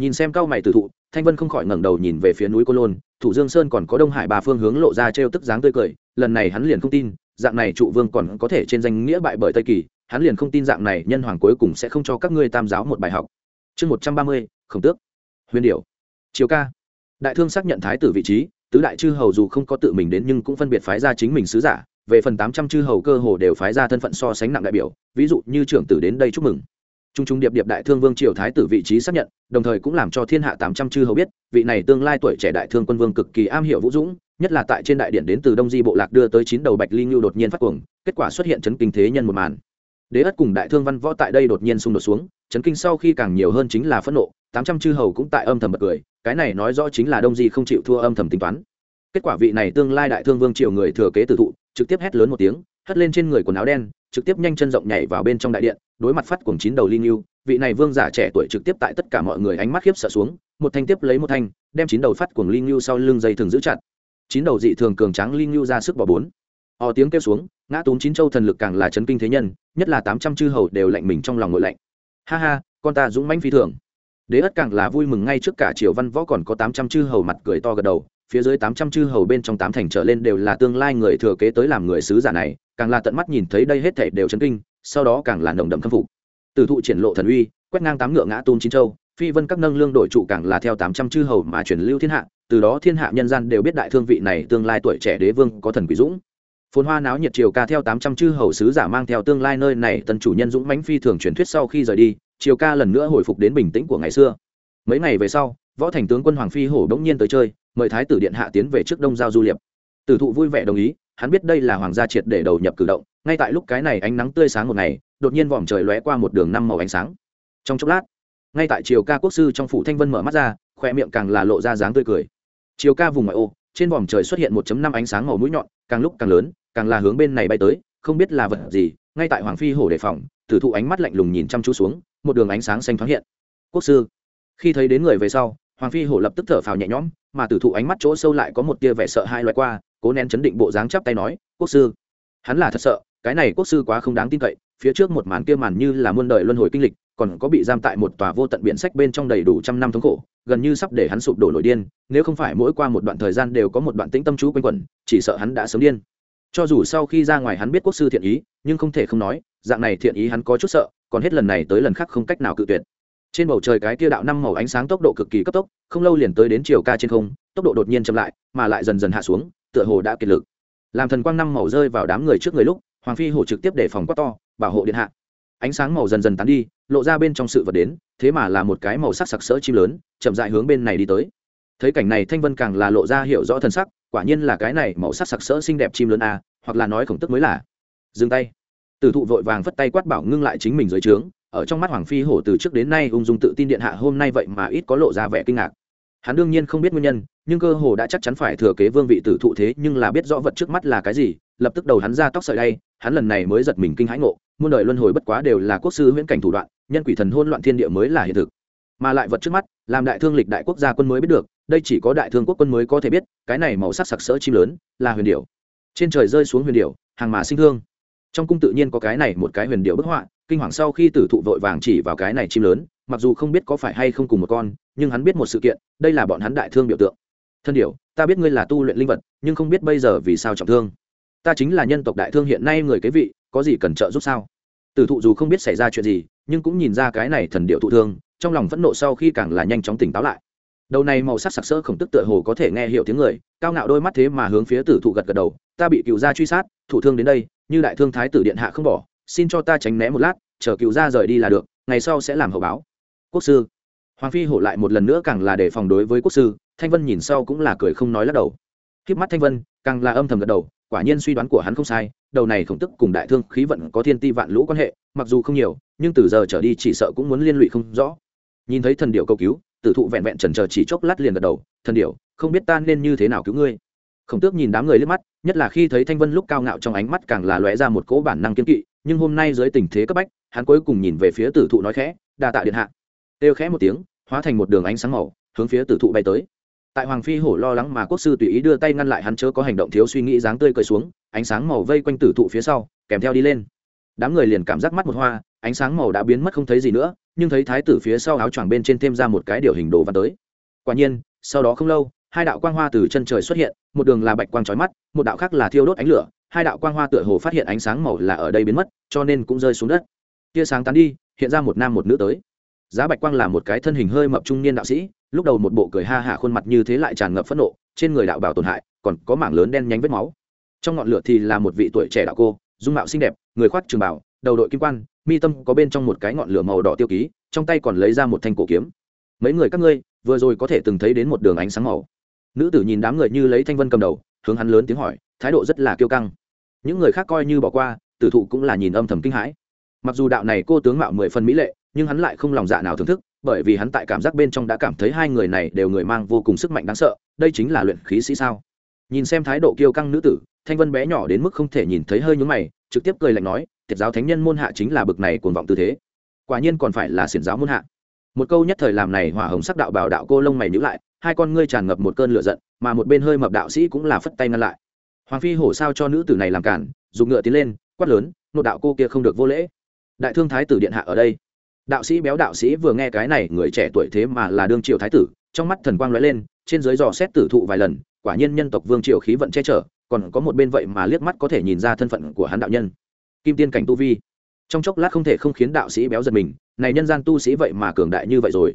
Nhìn xem cao mày từ thụ, thanh vân không khỏi ngẩng đầu nhìn về phía núi cô lôn, thủ dương sơn còn có đông hải ba phương hướng lộ ra trêu tức dáng tươi cười, lần này hắn liền không tin, dạng này trụ vương còn có thể trên danh nghĩa bại bởi tây kỳ, hắn liền không tin dạng này nhân hoàng cuối cùng sẽ không cho các ngươi tam giáo một bài học chương một trăm ba mươi, khổng tước. Huyền điệu chiều ca. Đại thương xác nhận thái tử vị trí, tứ đại chư hầu dù không có tự mình đến nhưng cũng phân biệt phái ra chính mình sứ giả, về phần tám trăm chư hầu cơ hồ đều phái ra thân phận so sánh nặng đại biểu, ví dụ như trưởng tử đến đây chúc mừng. T r u n g t r u n g điệp điệp đại thương vương triều thái tử vị trí xác nhận, đồng thời cũng làm cho thiên hạ tám trăm chư hầu biết, vị này tương lai tuổi trẻ đại thương quân vương cực kỳ am hiểu vũ dũng, nhất là tại trên đại điện đến từ đông di bộ lạc đưa tới chín đầu bạch ly ngưu đột nhiên phát cuồng, kết quả xuất hiện chấn kinh thế nhân một màn. Đế ất cùng đại thương văn võ tại đây đột nhiên xung đột xuống chấn kinh sau khi càng nhiều hơn chính là phẫn nộ, tám trăm chư hầu cũng tại âm thầm bật cười, cái này nói rõ chính là đông di không chịu thua âm thầm tính toán. Kết quả vị này tương lai đại thương vương triều người thừa kế tử thụ, trực tiếp hét lớn một tiếng, hất lên trên người quần áo đen, trực tiếp nhanh chân rộng nhảy vào bên trong đại điện, đối mặt phát cùng chín đầu linh yêu vị này vương giả trẻ tuổi trực tiếp tại tất cả mọi người ánh mắt khiếp sợ xuống, một thanh tiếp lấy một thanh, đem chín đầu phát cuồng linh yêu sau lưng dây thường giữ chặt. Chín đầu dị thường cường tráng linh yêu ra sức bỏ bốn. Ò tiếng kêu xuống, ngã túm chín châu thần lực càng là chấn kinh thế nhân, nhất là tám trăm chư hầu đều lạnh mình trong lòng ngội lạnh ha ha, con ta dũng mãnh phi thường. Đế ất càng là vui mừng ngay trước cả triều văn võ còn có tám trăm chư hầu mặt cười to gật đầu, phía dưới tám trăm chư hầu bên trong tám thành trở lên đều là tương lai người thừa kế tới làm người sứ giả này, càng là tận mắt nhìn thấy đây hết thảy đều chấn kinh, sau đó càng là nồng đậm khâm phục. Từ thụ triển lộ thần uy, quét ngang tám ngựa ngã tôn chín châu, phi vân các nâng lương đổi trụ càng là theo tám trăm chư hầu mà truyền lưu thiên hạ, từ đó thiên hạ nhân gian đều biết đại thương vị này tương lai tuổi trẻ đế vương có thần quý dũng phồn hoa náo nhiệt triều ca theo tám trăm chư hầu sứ giả mang theo tương lai nơi này tần chủ nhân dũng mãnh phi thường truyền thuyết sau khi rời đi triều ca lần nữa hồi phục đến bình tĩnh của ngày xưa. Mấy ngày về sau, võ thành tướng quân hoàng phi hổ bỗng nhiên tới chơi, mời thái tử điện hạ tiến về trước đông giao du liệp. Tử thụ vui vẻ đồng ý, hắn biết đây là hoàng gia triệt để đầu nhập cử động, ngay tại lúc cái này ánh nắng tươi sáng một ngày, đột nhiên vòm trời lóe qua một đường năm màu ánh sáng. Trong chốc lát, ngay tại triều ca quốc sư trong phủ thanh vân mở mắt ra khoe miệng càng là lộ ra dáng tươi cười. Chiều ca vùng ngoại ô, trên vòm trời xuất hiện 1 năm ánh sáng màu mũi nhọn càng lúc càng lớn, càng là hướng bên này bay tới, không biết là vật gì, ngay tại hoàng phi hổ đề phòng, tử thụ ánh mắt lạnh lùng nhìn chăm chú xuống, một đường ánh sáng xanh thoáng hiện. Quốc sư, khi thấy đến người về sau, hoàng phi hổ lập tức thở phào nhẹ nhõm, mà tử thụ ánh mắt chỗ sâu lại có một tia vẻ sợ hai loại qua, cố nén chấn định bộ dáng chắp tay nói, quốc sư, hắn là thật sợ, cái này quốc sư quá không đáng tin cậy, phía trước một màn kia màn như là muôn đời luân hồi kinh lịch còn có bị giam tại một tòa vô tận biển sách bên trong đầy đủ trăm năm thống khổ, gần như sắp để hắn sụp đổ nổi điên, nếu không phải mỗi qua một đoạn thời gian đều có một đoạn tĩnh tâm chú quanh quẩn, chỉ sợ hắn đã sớm điên. Cho dù sau khi ra ngoài hắn biết quốc sư thiện ý, nhưng không thể không nói, dạng này thiện ý hắn có chút sợ, còn hết lần này tới lần khác không cách nào cự tuyệt. Trên bầu trời cái kia đạo năm màu ánh sáng tốc độ cực kỳ cấp tốc, không lâu liền tới đến chiều ca trên không, tốc độ đột nhiên chậm lại, mà lại dần dần hạ xuống, tựa hồ đã kiệt lực. Làm thần quang năm màu rơi vào đám người trước người lúc, hoàng phi hổ trực tiếp để phòng quát to, bảo hộ điện hạ ánh sáng màu dần dần tán đi, lộ ra bên trong sự vật đến, thế mà là một cái màu sắc sặc sỡ chim lớn, chậm dại hướng bên này đi tới. Thấy cảnh này thanh vân càng là lộ ra hiểu rõ thân sắc, quả nhiên là cái này màu sắc sặc sỡ xinh đẹp chim lớn a hoặc là nói khổng tức mới là. Dừng tay. Tử thụ vội vàng phất tay quát bảo ngưng lại chính mình dưới trướng, ở trong mắt hoàng phi hổ từ trước đến nay ung dung tự tin điện hạ hôm nay vậy mà ít có lộ ra vẻ kinh ngạc. Hắn đương nhiên không biết nguyên nhân, nhưng cơ hồ đã chắc chắn phải thừa kế vương vị tử thụ thế, nhưng là biết rõ vật trước mắt là cái gì, lập tức đầu hắn ra tóc sợi đay, hắn lần này mới giật mình kinh hãi ngộ muôn đời luân hồi bất quá đều là quốc sư huyễn cảnh thủ đoạn, nhân quỷ thần hôn loạn thiên địa mới là hiện thực. Mà lại vật trước mắt, làm đại thương lịch đại quốc gia quân mới biết được, đây chỉ có đại thương quốc quân mới có thể biết, cái này màu sắc sặc sỡ chim lớn, là huyền điệu trên trời rơi xuống huyền điệu hàng mà sinh thương trong cung tự nhiên có cái này một cái huyền điệu bức họa, kinh hoàng sau khi tử thụ vội vàng chỉ vào cái này chim lớn, mặc dù không biết có phải hay không cùng một con, nhưng hắn biết một sự kiện, đây là bọn hắn đại thương biểu tượng. Thân điệu ta biết ngươi là tu luyện linh vật, nhưng không biết bây giờ vì sao trọng thương ta chính là nhân tộc đại thương hiện nay người kế vị, có gì cần trợ giúp sao? Tử thụ dù không biết xảy ra chuyện gì, nhưng cũng nhìn ra cái này thần điệu thụ thương, trong lòng phẫn nộ sau khi càng là nhanh chóng tỉnh táo lại. Đầu này màu sắc sặc sỡ khổng tức tựa hồ có thể nghe hiểu tiếng người, cao ngạo đôi mắt thế mà hướng phía tử thụ gật gật đầu, ta bị cựu gia truy sát thủ thương đến đây, như đại thương thái tử điện hạ không bỏ, xin cho ta tránh né một lát, chờ cựu gia rời đi là được, ngày sau sẽ làm hậu báo. Quốc sư. Hoàng phi hổ lại một lần nữa càng là để phòng đối với quốc sư, thanh vân nhìn sau cũng là cười không nói lắc đầu. Khiếp mắt thanh vân, càng là âm thầm gật đầu quả nhiên suy đoán của hắn không sai, đầu này khổng tức cùng đại thương khí vận có thiên ti vạn lũ quan hệ, mặc dù không nhiều, nhưng từ giờ trở đi chỉ sợ cũng muốn liên lụy không rõ. Nhìn thấy thần điệu cầu cứu, tử thụ vẹn vẹn trần chờ chỉ chốc lát liền gật đầu, thần điệu không biết ta nên như thế nào cứu ngươi? Khổng tước nhìn đám người liếc mắt, nhất là khi thấy thanh vân lúc cao ngạo trong ánh mắt càng là lóe ra một cỗ bản năng kiên kỵ, nhưng hôm nay dưới tình thế cấp bách, hắn cuối cùng nhìn về phía tử thụ nói khẽ, đa tạ điện hạ. Têu khẽ một tiếng, hóa thành một đường ánh sáng màu, hướng phía tử thụ bay tới tại hoàng phi hổ lo lắng mà quốc sư tùy ý đưa tay ngăn lại hắn chớ có hành động thiếu suy nghĩ dáng tươi cười xuống, ánh sáng màu vây quanh tử thụ phía sau, kèm theo đi lên. Đám người liền cảm giác mắt một hoa, ánh sáng màu đã biến mất không thấy gì nữa, nhưng thấy thái tử phía sau áo choàng bên trên thêm ra một cái điều hình đồ văn tới. Quả nhiên, sau đó không lâu, hai đạo quang hoa từ chân trời xuất hiện, một đường là bạch quang trói mắt, một đạo khác là thiêu đốt ánh lửa, hai đạo quang hoa tựa hồ phát hiện ánh sáng màu là ở đây biến mất, cho nên cũng rơi xuống đất. Tia sáng tán đi, hiện ra một nam một nữ tới giá bạch quang là một cái thân hình hơi mập trung niên đạo sĩ, lúc đầu một bộ cười ha hạ khuôn mặt như thế lại tràn ngập phẫn nộ, trên người đạo bảo tổn hại, còn có mảng lớn đen nhánh vết máu. Trong ngọn lửa thì là một vị tuổi trẻ đạo cô, dung mạo xinh đẹp, người khoác trường bảo, đầu đội kim quan, mi tâm có bên trong một cái ngọn lửa màu đỏ tiêu ký, trong tay còn lấy ra một thanh cổ kiếm. Mấy người các ngươi, vừa rồi có thể từng thấy đến một đường ánh sáng màu. Nữ tử nhìn đám người như lấy thanh vân cầm đầu, hướng hắn lớn tiếng hỏi, thái độ rất là kiêu căng. Những người khác coi như bỏ qua, tử thụ cũng là nhìn âm thầm kinh hãi. Mặc dù đạo này cô tướng mạo mười phần mỹ lệ nhưng hắn lại không lòng dạ nào thưởng thức, bởi vì hắn tại cảm giác bên trong đã cảm thấy hai người này đều người mang vô cùng sức mạnh đáng sợ, đây chính là luyện khí sĩ sao? Nhìn xem thái độ kiêu căng nữ tử, thanh vân bé nhỏ đến mức không thể nhìn thấy hơi nhúng mày, trực tiếp cười lạnh nói thiệt giáo thánh nhân môn hạ chính là bực này cuồng vọng tư thế. Quả nhiên còn phải là xiển giáo môn hạ. Một câu nhất thời làm này hỏa hồng sắc đạo bảo đạo cô lông mày nhữ lại, hai con ngươi tràn ngập một cơn lửa giận, mà một bên hơi mập đạo sĩ cũng là phất tay ngăn lại. Hoàng phi hổ sao cho nữ tử này làm cản, dùng ngựa tiến lên, quát lớn nộ đạo cô kia không được vô lễ. Đại thương thái tử điện hạ ở đây đạo sĩ béo đạo sĩ vừa nghe cái này, người trẻ tuổi thế mà là đương triều thái tử, trong mắt thần quang lóe lên, trên dưới dò xét tử thụ vài lần, quả nhiên nhân tộc vương triều khí vận che chở, còn có một bên vậy mà liếc mắt có thể nhìn ra thân phận của hắn đạo nhân. Kim tiên cảnh tu vi. Trong chốc lát không thể không khiến đạo sĩ béo giật mình, này nhân gian tu sĩ vậy mà cường đại như vậy rồi.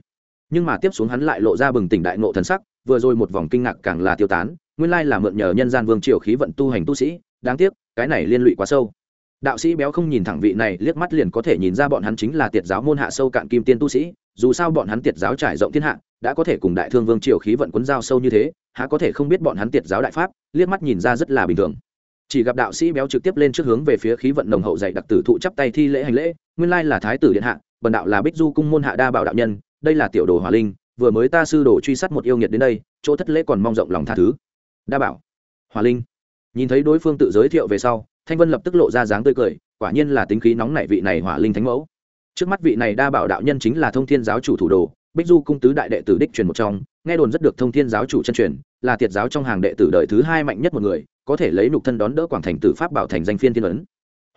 Nhưng mà tiếp xuống hắn lại lộ ra bừng tỉnh đại ngộ thần sắc, vừa rồi một vòng kinh ngạc càng là tiêu tán, nguyên lai là mượn nhờ nhân gian vương triều khí vận tu hành tu sĩ, đáng tiếc, cái này liên lụy quá sâu đạo sĩ béo không nhìn thẳng vị này, liếc mắt liền có thể nhìn ra bọn hắn chính là tiệt giáo môn hạ sâu cạn kim tiên tu sĩ, dù sao bọn hắn tiệt giáo trải rộng thiên hạ, đã có thể cùng đại thương vương triều khí vận quấn giao sâu như thế, há có thể không biết bọn hắn tiệt giáo đại pháp, liếc mắt nhìn ra rất là bình thường. Chỉ gặp đạo sĩ béo trực tiếp lên trước hướng về phía khí vận nồng hậu dạy đặc tử thụ chắp tay thi lễ hành lễ, nguyên lai là thái tử điện hạ, bần đạo là bích du cung môn hạ đa bảo đạo nhân, đây là tiểu đồ hòa linh, vừa mới ta sư đồ truy sát một yêu nghiệt đến đây, chỗ thất lễ còn mong rộng lòng tha thứ. Đa bảo hòa linh. Nhìn thấy đối phương tự giới thiệu về sau thanh vân lập tức lộ ra dáng tươi cười, quả nhiên là tính khí nóng nảy vị này hỏa linh thánh mẫu. Trước mắt vị này đa bảo đạo nhân chính là thông thiên giáo chủ thủ đồ, bích du cung tứ đại đệ tử đích truyền một trong, nghe đồn rất được thông thiên giáo chủ chân truyền, là tiệt giáo trong hàng đệ tử đời thứ hai mạnh nhất một người, có thể lấy nục thân đón đỡ quảng thành tử pháp bảo thành danh phiên thiên ấn.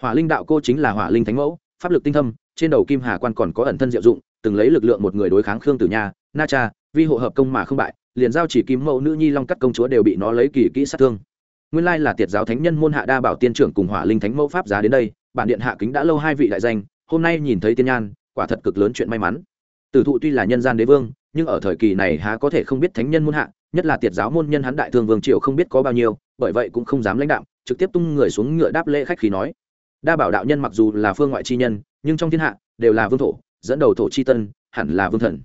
Hỏa linh đạo cô chính là hỏa linh thánh mẫu, pháp lực tinh thâm, trên đầu kim hà quan còn có ẩn thân diệu dụng, từng lấy lực lượng một người đối kháng khương tử nha, na cha, vi hộ hợp công mà không bại, liền giao chỉ kim mẫu nữ nhi long cắt công chúa đều bị nó lấy kỳ kỹ sát thương nguyên lai là tiệt giáo thánh nhân môn hạ đa bảo tiên trưởng cùng hỏa linh thánh mẫu pháp giá đến đây, bản điện hạ kính đã lâu hai vị đại danh, hôm nay nhìn thấy tiên nhan, quả thật cực lớn chuyện may mắn. Tử thụ tuy là nhân gian đế vương, nhưng ở thời kỳ này há có thể không biết thánh nhân môn hạ, nhất là tiệt giáo môn nhân hắn đại thương vương triều không biết có bao nhiêu, bởi vậy cũng không dám lãnh đạo, trực tiếp tung người xuống ngựa đáp lễ khách khí nói. Đa bảo đạo nhân mặc dù là phương ngoại chi nhân, nhưng trong thiên hạ, đều là vương thổ, dẫn đầu thổ chi tân, hẳn là vương thần.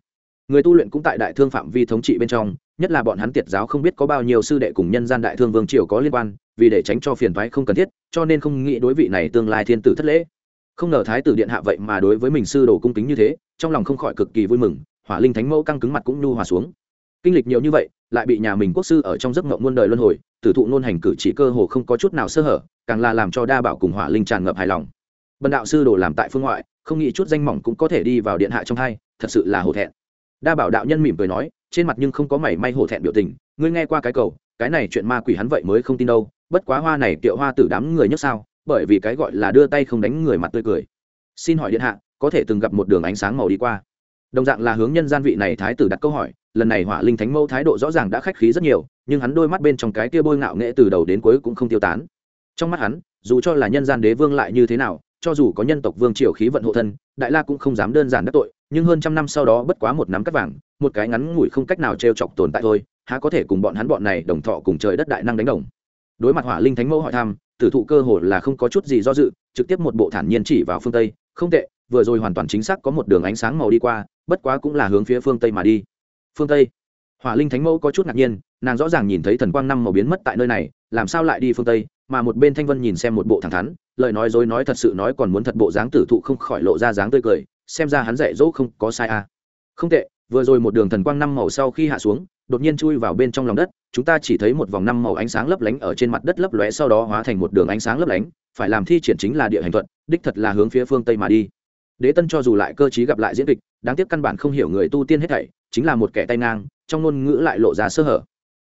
Người tu luyện cũng tại đại thương phạm vi thống trị bên trong nhất là bọn hắn tiệt giáo không biết có bao nhiêu sư đệ cùng nhân gian đại thương vương triều có liên quan, vì để tránh cho phiền thoái không cần thiết, cho nên không nghĩ đối vị này tương lai thiên tử thất lễ. Không ngờ thái tử điện hạ vậy mà đối với mình sư đồ cung kính như thế, trong lòng không khỏi cực kỳ vui mừng, hỏa linh thánh mẫu căng cứng mặt cũng nhu hòa xuống. Kinh lịch nhiều như vậy, lại bị nhà mình quốc sư ở trong giấc mộng muôn đời luân hồi, tử thụ nôn hành cử chỉ cơ hồ không có chút nào sơ hở, càng là làm cho đa bảo cùng hỏa linh tràn ngập hài lòng. Bần đạo sư đồ làm tại phương ngoại, không nghĩ chút danh mỏng cũng có thể đi vào điện hạ trong hai, thật sự là hổ thẹn. Đa bảo đạo nhân mỉm cười nói trên mặt nhưng không có mảy may hổ thẹn biểu tình, ngươi nghe qua cái cầu, cái này chuyện ma quỷ hắn vậy mới không tin đâu, bất quá hoa này tiệu hoa tử đám người nhất sao, bởi vì cái gọi là đưa tay không đánh người mặt tươi cười. Xin hỏi điện hạ, có thể từng gặp một đường ánh sáng màu đi qua? Đồng dạng là hướng nhân gian vị này thái tử đặt câu hỏi, lần này hỏa linh thánh mẫu thái độ rõ ràng đã khách khí rất nhiều, nhưng hắn đôi mắt bên trong cái tia bôi ngạo nghệ từ đầu đến cuối cũng không tiêu tán. Trong mắt hắn, dù cho là nhân gian đế vương lại như thế nào, cho dù có nhân tộc vương triều khí vận hộ thân, đại la cũng không dám đơn giản đắc tội, nhưng hơn trăm năm sau đó bất quá một nắm cắt vàng một cái ngắn ngủi không cách nào t r e o chọc tồn tại thôi, há có thể cùng bọn hắn bọn này đồng thọ cùng trời đất đại năng đánh đồng. Đối mặt hỏa linh thánh mẫu hỏi thăm, tử thụ cơ hồ là không có chút gì do dự, trực tiếp một bộ thản nhiên chỉ vào phương tây, không tệ, vừa rồi hoàn toàn chính xác có một đường ánh sáng màu đi qua, bất quá cũng là hướng phía phương tây mà đi. Phương tây. Hỏa linh thánh mẫu có chút ngạc nhiên, nàng rõ ràng nhìn thấy thần quang năm màu biến mất tại nơi này, làm sao lại đi phương tây, mà một bên thanh vân nhìn xem một bộ thẳng thắn, lời nói dối nói thật sự nói còn muốn thật bộ dáng tử thụ không khỏi lộ ra dáng tươi cười, xem ra hắn dạy dỗ không có sai à. không tệ vừa rồi một đường thần quang năm màu sau khi hạ xuống, đột nhiên chui vào bên trong lòng đất, chúng ta chỉ thấy một vòng năm màu ánh sáng lấp lánh ở trên mặt đất lấp lóe sau đó hóa thành một đường ánh sáng lấp lánh, phải làm thi triển chính là địa hành thuận đích thật là hướng phía phương tây mà đi. Đế tân cho dù lại cơ chí gặp lại diễn kịch, đáng tiếc căn bản không hiểu người tu tiên hết thảy, chính là một kẻ tay ngang, trong ngôn ngữ lại lộ ra sơ hở.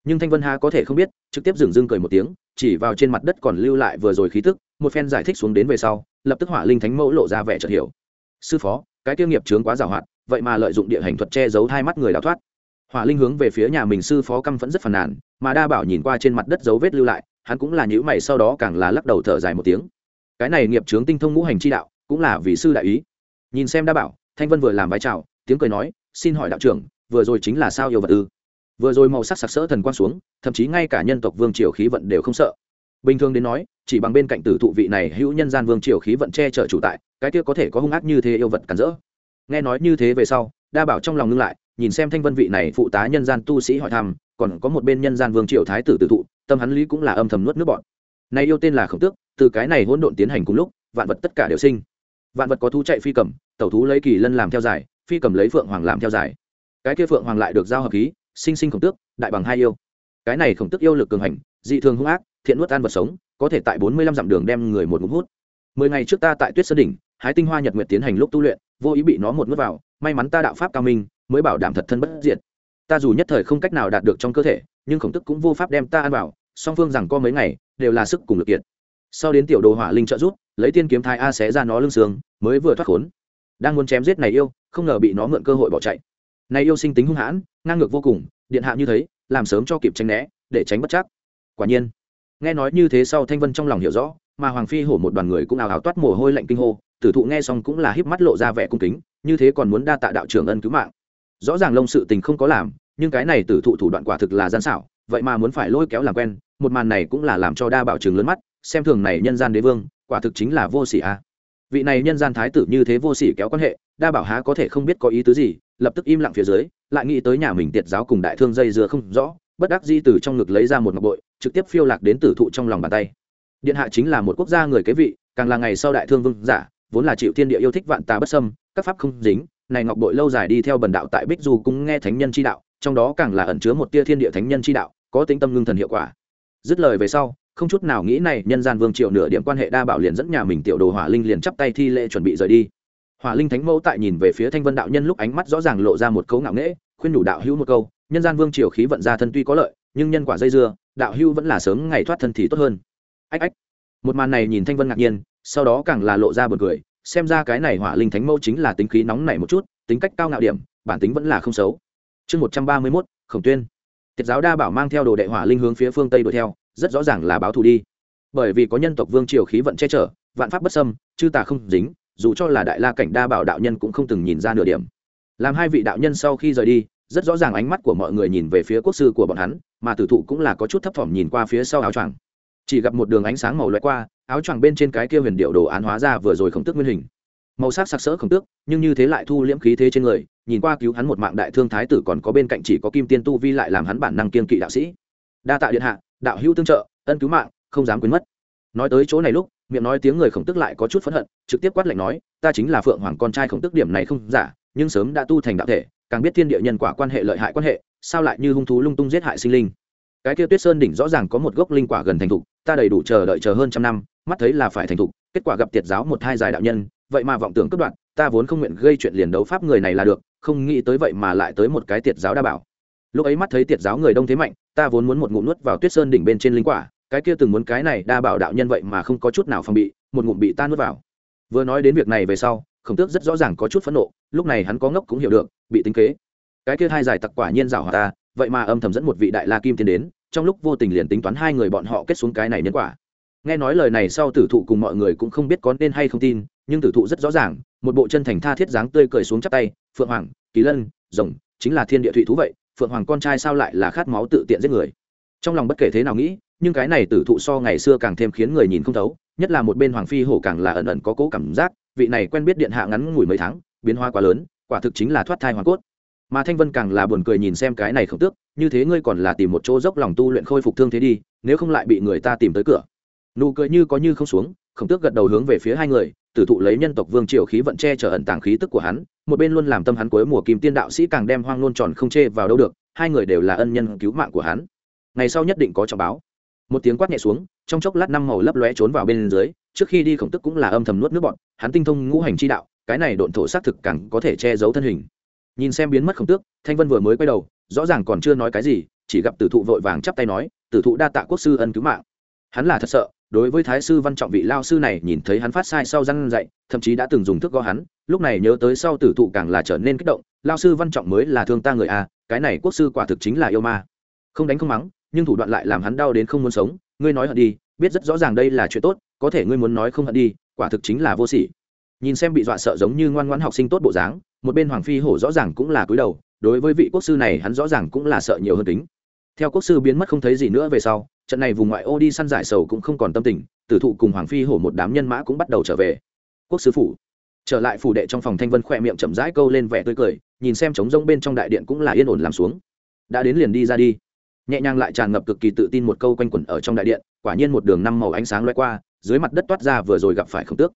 Nhưng thanh vân hà có thể không biết, trực tiếp dừng dưng cười một tiếng, chỉ vào trên mặt đất còn lưu lại vừa rồi khí tức, một phen giải thích xuống đến về sau, lập tức hỏa linh thánh mẫu lộ ra vẻ chợt hiểu. Sư phó, cái tiêu nghiệp trướng quá giàu hoạt vậy mà lợi dụng địa hành thuật che giấu hai mắt người đào thoát. Hỏa linh hướng về phía nhà mình sư phó căm vẫn rất phàn nàn, mà đa bảo nhìn qua trên mặt đất dấu vết lưu lại, hắn cũng là nhữ mày sau đó càng là lắc đầu thở dài một tiếng. Cái này nghiệp trướng tinh thông ngũ hành chi đạo, cũng là vì sư đại ý. Nhìn xem đa bảo, thanh vân vừa làm vai trào tiếng cười nói, xin hỏi đạo trưởng, vừa rồi chính là sao yêu vật ư? Vừa rồi màu sắc sặc sỡ thần quang xuống, thậm chí ngay cả nhân tộc vương triều khí vận đều không sợ. Bình thường đến nói, chỉ bằng bên cạnh tử thụ vị này hữu nhân gian vương triều khí vận che chở chủ tại, cái kia có thể có hung ác như thế yêu vật cản rỡ nghe nói như thế về sau, đa bảo trong lòng ngưng lại, nhìn xem thanh vân vị này phụ tá nhân gian tu sĩ hỏi thăm, còn có một bên nhân gian vương triều thái tử tử thụ, tâm hắn lý cũng là âm thầm nuốt nước bọn này yêu tên là khổng tước, từ cái này hỗn độn tiến hành cùng lúc, vạn vật tất cả đều sinh. Vạn vật có thú chạy phi cầm, tẩu thú lấy kỳ lân làm theo giải, phi cầm lấy phượng hoàng làm theo giải. Cái kia phượng hoàng lại được giao hợp khí, sinh sinh khổng tước, đại bằng hai yêu. Cái này khổng tước yêu lực cường hành, dị thường hung ác, thiện nuốt ăn vật sống, có thể tại bốn mươi lăm dặm đường đem người một ngụm hút. Mười ngày trước ta tại tuyết sơn đỉnh hái tinh hoa nhật nguyệt tiến hành lúc tu luyện, vô ý bị nó một nuốt vào, may mắn ta đạo pháp cao minh, mới bảo đảm thật thân bất diệt. Ta dù nhất thời không cách nào đạt được trong cơ thể, nhưng khổng tức cũng vô pháp đem ta ăn vào, song phương rằng có mấy ngày, đều là sức cùng lực kiệt. Sau đến tiểu đồ hỏa linh trợ giúp, lấy tiên kiếm thai a xé ra nó lưng xương, mới vừa thoát khốn. Đang muốn chém giết này yêu, không ngờ bị nó mượn cơ hội bỏ chạy. Này yêu sinh tính hung hãn, ngang ngược vô cùng, điện hạ như thế, làm sớm cho kịp tránh né, để tránh bất chắc. Quả nhiên, nghe nói như thế sau thanh vân trong lòng hiểu rõ mà hoàng phi hổ một đoàn người cũng ào ào toát mồ hôi lạnh kinh hô, tử thụ nghe xong cũng là híp mắt lộ ra vẻ cung kính, như thế còn muốn đa tạ đạo trưởng ân cứu mạng. Rõ ràng lông sự tình không có làm, nhưng cái này tử thụ thủ đoạn quả thực là gian xảo, vậy mà muốn phải lôi kéo làm quen, một màn này cũng là làm cho đa bảo trường lớn mắt, xem thường này nhân gian đế vương, quả thực chính là vô sỉ a. Vị này nhân gian thái tử như thế vô sỉ kéo quan hệ, đa bảo há có thể không biết có ý tứ gì, lập tức im lặng phía dưới, lại nghĩ tới nhà mình tiệt giáo cùng đại thương dây dưa không rõ, bất đắc di từ trong ngực lấy ra một ngọc bội, trực tiếp phiêu lạc đến tử thụ trong lòng bàn tay điện hạ chính là một quốc gia người kế vị, càng là ngày sau đại thương vương giả, vốn là chịu thiên địa yêu thích vạn tà bất sâm các pháp không dính, này ngọc bội lâu dài đi theo bần đạo tại bích du cũng nghe thánh nhân chi đạo, trong đó càng là ẩn chứa một tia thiên địa thánh nhân chi đạo, có tính tâm ngưng thần hiệu quả. Dứt lời về sau, không chút nào nghĩ này nhân gian vương triệu nửa điểm quan hệ đa bảo liền dẫn nhà mình tiểu đồ hỏa linh liền chắp tay thi lễ chuẩn bị rời đi. Hỏa linh thánh mẫu tại nhìn về phía thanh vân đạo nhân lúc ánh mắt rõ ràng lộ ra một câu ngạo nghễ, khuyên đủ đạo hữu một câu, nhân gian vương triều khí vận ra thân tuy có lợi, nhưng nhân quả dây dưa, đạo hữu vẫn là sớm ngày thoát thân thì tốt hơn ách ách. Một màn này nhìn thanh vân ngạc nhiên, sau đó càng là lộ ra b u ồ n cười, xem ra cái này hỏa linh thánh mẫu chính là tính khí nóng nảy một chút, tính cách cao ngạo điểm, bản tính vẫn là không xấu. Chương một trăm ba mươi mốt, khổng tuyên. Tiết giáo đa bảo mang theo đồ đệ hỏa linh hướng phía phương tây đuổi theo, rất rõ ràng là báo thù đi. Bởi vì có nhân tộc vương triều khí vận che chở, vạn pháp bất sâm chư tà không dính, dù cho là đại la cảnh đa bảo đạo nhân cũng không từng nhìn ra nửa điểm. Làm hai vị đạo nhân sau khi rời đi, rất rõ ràng ánh mắt của mọi người nhìn về phía quốc sư của bọn hắn, mà tử thụ cũng là có chút thấp thỏm nhìn qua phía sau áo choàng chỉ gặp một đường ánh sáng màu loại qua, áo choàng bên trên cái kia huyền điệu đồ án hóa ra vừa rồi khổng tước nguyên hình. Màu sắc sặc sỡ khổng tước, nhưng như thế lại thu liễm khí thế trên người, nhìn qua cứu hắn một mạng đại thương thái tử còn có bên cạnh chỉ có kim tiên tu vi lại làm hắn bản năng kiên kỵ đạo sĩ. Đa tạ điện hạ, đạo hữu tương trợ, ân cứu mạng, không dám quên mất. Nói tới chỗ này lúc, miệng nói tiếng người khổng tức lại có chút phẫn hận, trực tiếp quát lạnh nói, ta chính là phượng hoàng con trai khổng tức điểm này không giả, nhưng sớm đã tu thành đạo thể, càng biết thiên địa nhân quả quan hệ lợi hại quan hệ, sao lại như hung thú lung tung giết hại sinh linh? Cái kia tuyết sơn đỉnh rõ ràng có một gốc linh quả gần thành thục, ta đầy đủ chờ đợi chờ hơn trăm năm, mắt thấy là phải thành thục, kết quả gặp tiệt giáo một hai dài đạo nhân, vậy mà vọng tưởng cướp đoạn ta vốn không nguyện gây chuyện liền đấu pháp người này là được, không nghĩ tới vậy mà lại tới một cái tiệt giáo đa bảo. Lúc ấy mắt thấy tiệt giáo người đông thế mạnh, ta vốn muốn một ngụm nuốt vào tuyết sơn đỉnh bên trên linh quả, cái kia từng muốn cái này đa bảo đạo nhân vậy mà không có chút nào phòng bị, một ngụm bị ta nuốt vào. Vừa nói đến việc này về sau, khổng tước rất rõ ràng có chút phẫn nộ, lúc này hắn có ngốc cũng hiểu được, bị tính kế. Cái kia hai giải tặc quả nhiên rảo hòa ta vậy mà âm thầm dẫn một vị đại la kim tiến đến, trong lúc vô tình liền tính toán hai người bọn họ kết xuống cái này nhân quả. Nghe nói lời này sau tử thụ cùng mọi người cũng không biết có nên hay không tin, nhưng tử thụ rất rõ ràng, một bộ chân thành tha thiết dáng tươi cười xuống chắp tay, phượng hoàng, kỳ lân, rồng, chính là thiên địa thụy thú vậy, phượng hoàng con trai sao lại là khát máu tự tiện giết người? Trong lòng bất kể thế nào nghĩ, nhưng cái này tử thụ so ngày xưa càng thêm khiến người nhìn không thấu, nhất là một bên hoàng phi hổ càng là ẩn ẩn có cố cảm giác, vị này quen biết điện hạ ngắn ngủi mấy tháng, biến hóa quá lớn, quả thực chính là thoát thai hoàng cốt mà thanh vân càng là buồn cười nhìn xem cái này không tước, như thế ngươi còn là tìm một chỗ dốc lòng tu luyện khôi phục thương thế đi, nếu không lại bị người ta tìm tới cửa. Nụ cười như có như không xuống, khổng tước gật đầu hướng về phía hai người, tử thụ lấy nhân tộc vương triều khí vận che chở ẩn tàng khí tức của hắn, một bên luôn làm tâm hắn cuối mùa kim tiên đạo sĩ càng đem hoang nôn tròn không chê vào đâu được, hai người đều là ân nhân cứu mạng của hắn. Ngày sau nhất định có trọng báo. Một tiếng quát nhẹ xuống, trong chốc lát năm màu lấp lóe trốn vào bên dưới, trước khi đi khổng tức cũng là âm thầm nuốt nước bọn hắn tinh thông ngũ hành chi đạo, cái này độn thổ xác thực càng có thể che giấu thân hình nhìn xem biến mất khổng tước, thanh vân vừa mới quay đầu, rõ ràng còn chưa nói cái gì, chỉ gặp tử thụ vội vàng chắp tay nói, tử thụ đa tạ quốc sư ân cứu mạng. Hắn là thật sợ, đối với thái sư văn trọng vị lao sư này nhìn thấy hắn phát sai sau răn dậy thậm chí đã từng dùng thức gõ hắn, lúc này nhớ tới sau tử thụ càng là trở nên kích động, lao sư văn trọng mới là thương ta người a cái này quốc sư quả thực chính là yêu ma. Không đánh không mắng, nhưng thủ đoạn lại làm hắn đau đến không muốn sống, ngươi nói hận đi, biết rất rõ ràng đây là chuyện tốt, có thể ngươi muốn nói không hận đi, quả thực chính là vô sỉ. Nhìn xem bị dọa sợ giống như ngoan ngoãn học sinh tốt bộ dáng một bên hoàng phi hổ rõ ràng cũng là cúi đầu, đối với vị quốc sư này hắn rõ ràng cũng là sợ nhiều hơn tính. Theo quốc sư biến mất không thấy gì nữa về sau, trận này vùng ngoại ô đi săn giải sầu cũng không còn tâm tình, tử thụ cùng hoàng phi hổ một đám nhân mã cũng bắt đầu trở về. Quốc sư phủ. Trở lại phủ đệ trong phòng thanh vân khỏe miệng chậm rãi câu lên vẻ tươi cười, nhìn xem trống rông bên trong đại điện cũng là yên ổn làm xuống. Đã đến liền đi ra đi. Nhẹ nhàng lại tràn ngập cực kỳ tự tin một câu quanh quẩn ở trong đại điện, quả nhiên một đường năm màu ánh sáng loay qua, dưới mặt đất toát ra vừa rồi gặp phải khổng tước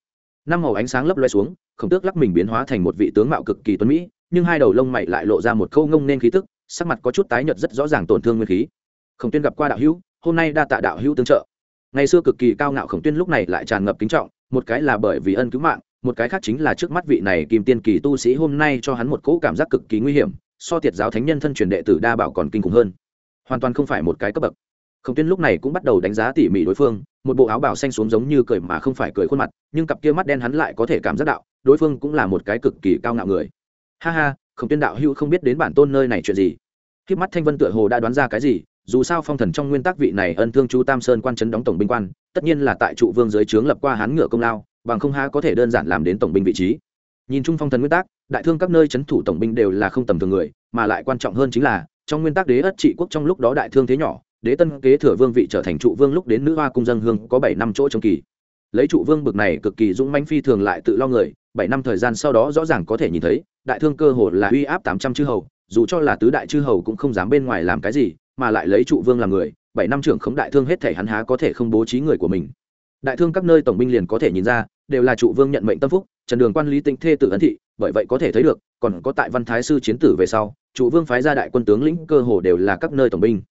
năm màu ánh sáng lấp loe xuống, khổng tước lắc mình biến hóa thành một vị tướng mạo cực kỳ tuấn mỹ, nhưng hai đầu lông mày lại lộ ra một câu ngông nên khí tức, sắc mặt có chút tái nhợt rất rõ ràng tổn thương nguyên khí. Khổng tuyên gặp qua đạo hữu, hôm nay đa tạ đạo hữu tương trợ. Ngày xưa cực kỳ cao ngạo khổng tuyên lúc này lại tràn ngập kính trọng, một cái là bởi vì ân cứu mạng, một cái khác chính là trước mắt vị này kim tiên kỳ tu sĩ hôm nay cho hắn một cỗ cảm giác cực kỳ nguy hiểm, so tiệt giáo thánh nhân thân truyền đệ tử đa bảo còn kinh khủng hơn. Hoàn toàn không phải một cái cấp bậc khổng tuyên lúc này cũng bắt đầu đánh giá tỉ mỉ đối phương, một bộ áo bào xanh xuống giống như cười mà không phải cười khuôn mặt, nhưng cặp kia mắt đen hắn lại có thể cảm giác đạo, đối phương cũng là một cái cực kỳ cao ngạo người. Ha ha, khổng tuyên đạo hữu không biết đến bản tôn nơi này chuyện gì. Khi mắt thanh vân tựa hồ đã đoán ra cái gì, dù sao phong thần trong nguyên tắc vị này ân thương chu tam sơn quan trấn đóng tổng binh quan, tất nhiên là tại trụ vương dưới trướng lập qua hán ngựa công lao, bằng không ha có thể đơn giản làm đến tổng binh vị trí. Nhìn chung phong thần nguyên tắc, đại thương các nơi trấn thủ tổng binh đều là không tầm thường người, mà lại quan trọng hơn chính là, trong nguyên tắc đế ất trị quốc trong lúc đó đại thương thế nhỏ đế tân kế thừa vương vị trở thành trụ vương lúc đến nữ hoa cung dân hương có bảy năm chỗ trong kỳ. Lấy trụ vương bực này cực kỳ dũng manh phi thường lại tự lo người, bảy năm thời gian sau đó rõ ràng có thể nhìn thấy, đại thương cơ hồ là uy áp tám trăm chư hầu, dù cho là tứ đại chư hầu cũng không dám bên ngoài làm cái gì, mà lại lấy trụ vương làm người, bảy năm trưởng khống đại thương hết thể hắn há có thể không bố trí người của mình. Đại thương các nơi tổng binh liền có thể nhìn ra, đều là trụ vương nhận mệnh tâm phúc, trần đường quan lý tĩnh thê tự ấn thị, bởi vậy có thể thấy được, còn có tại văn thái sư chiến tử về sau, trụ vương phái ra đại quân tướng lĩnh cơ hồ đều là các nơi tổng binh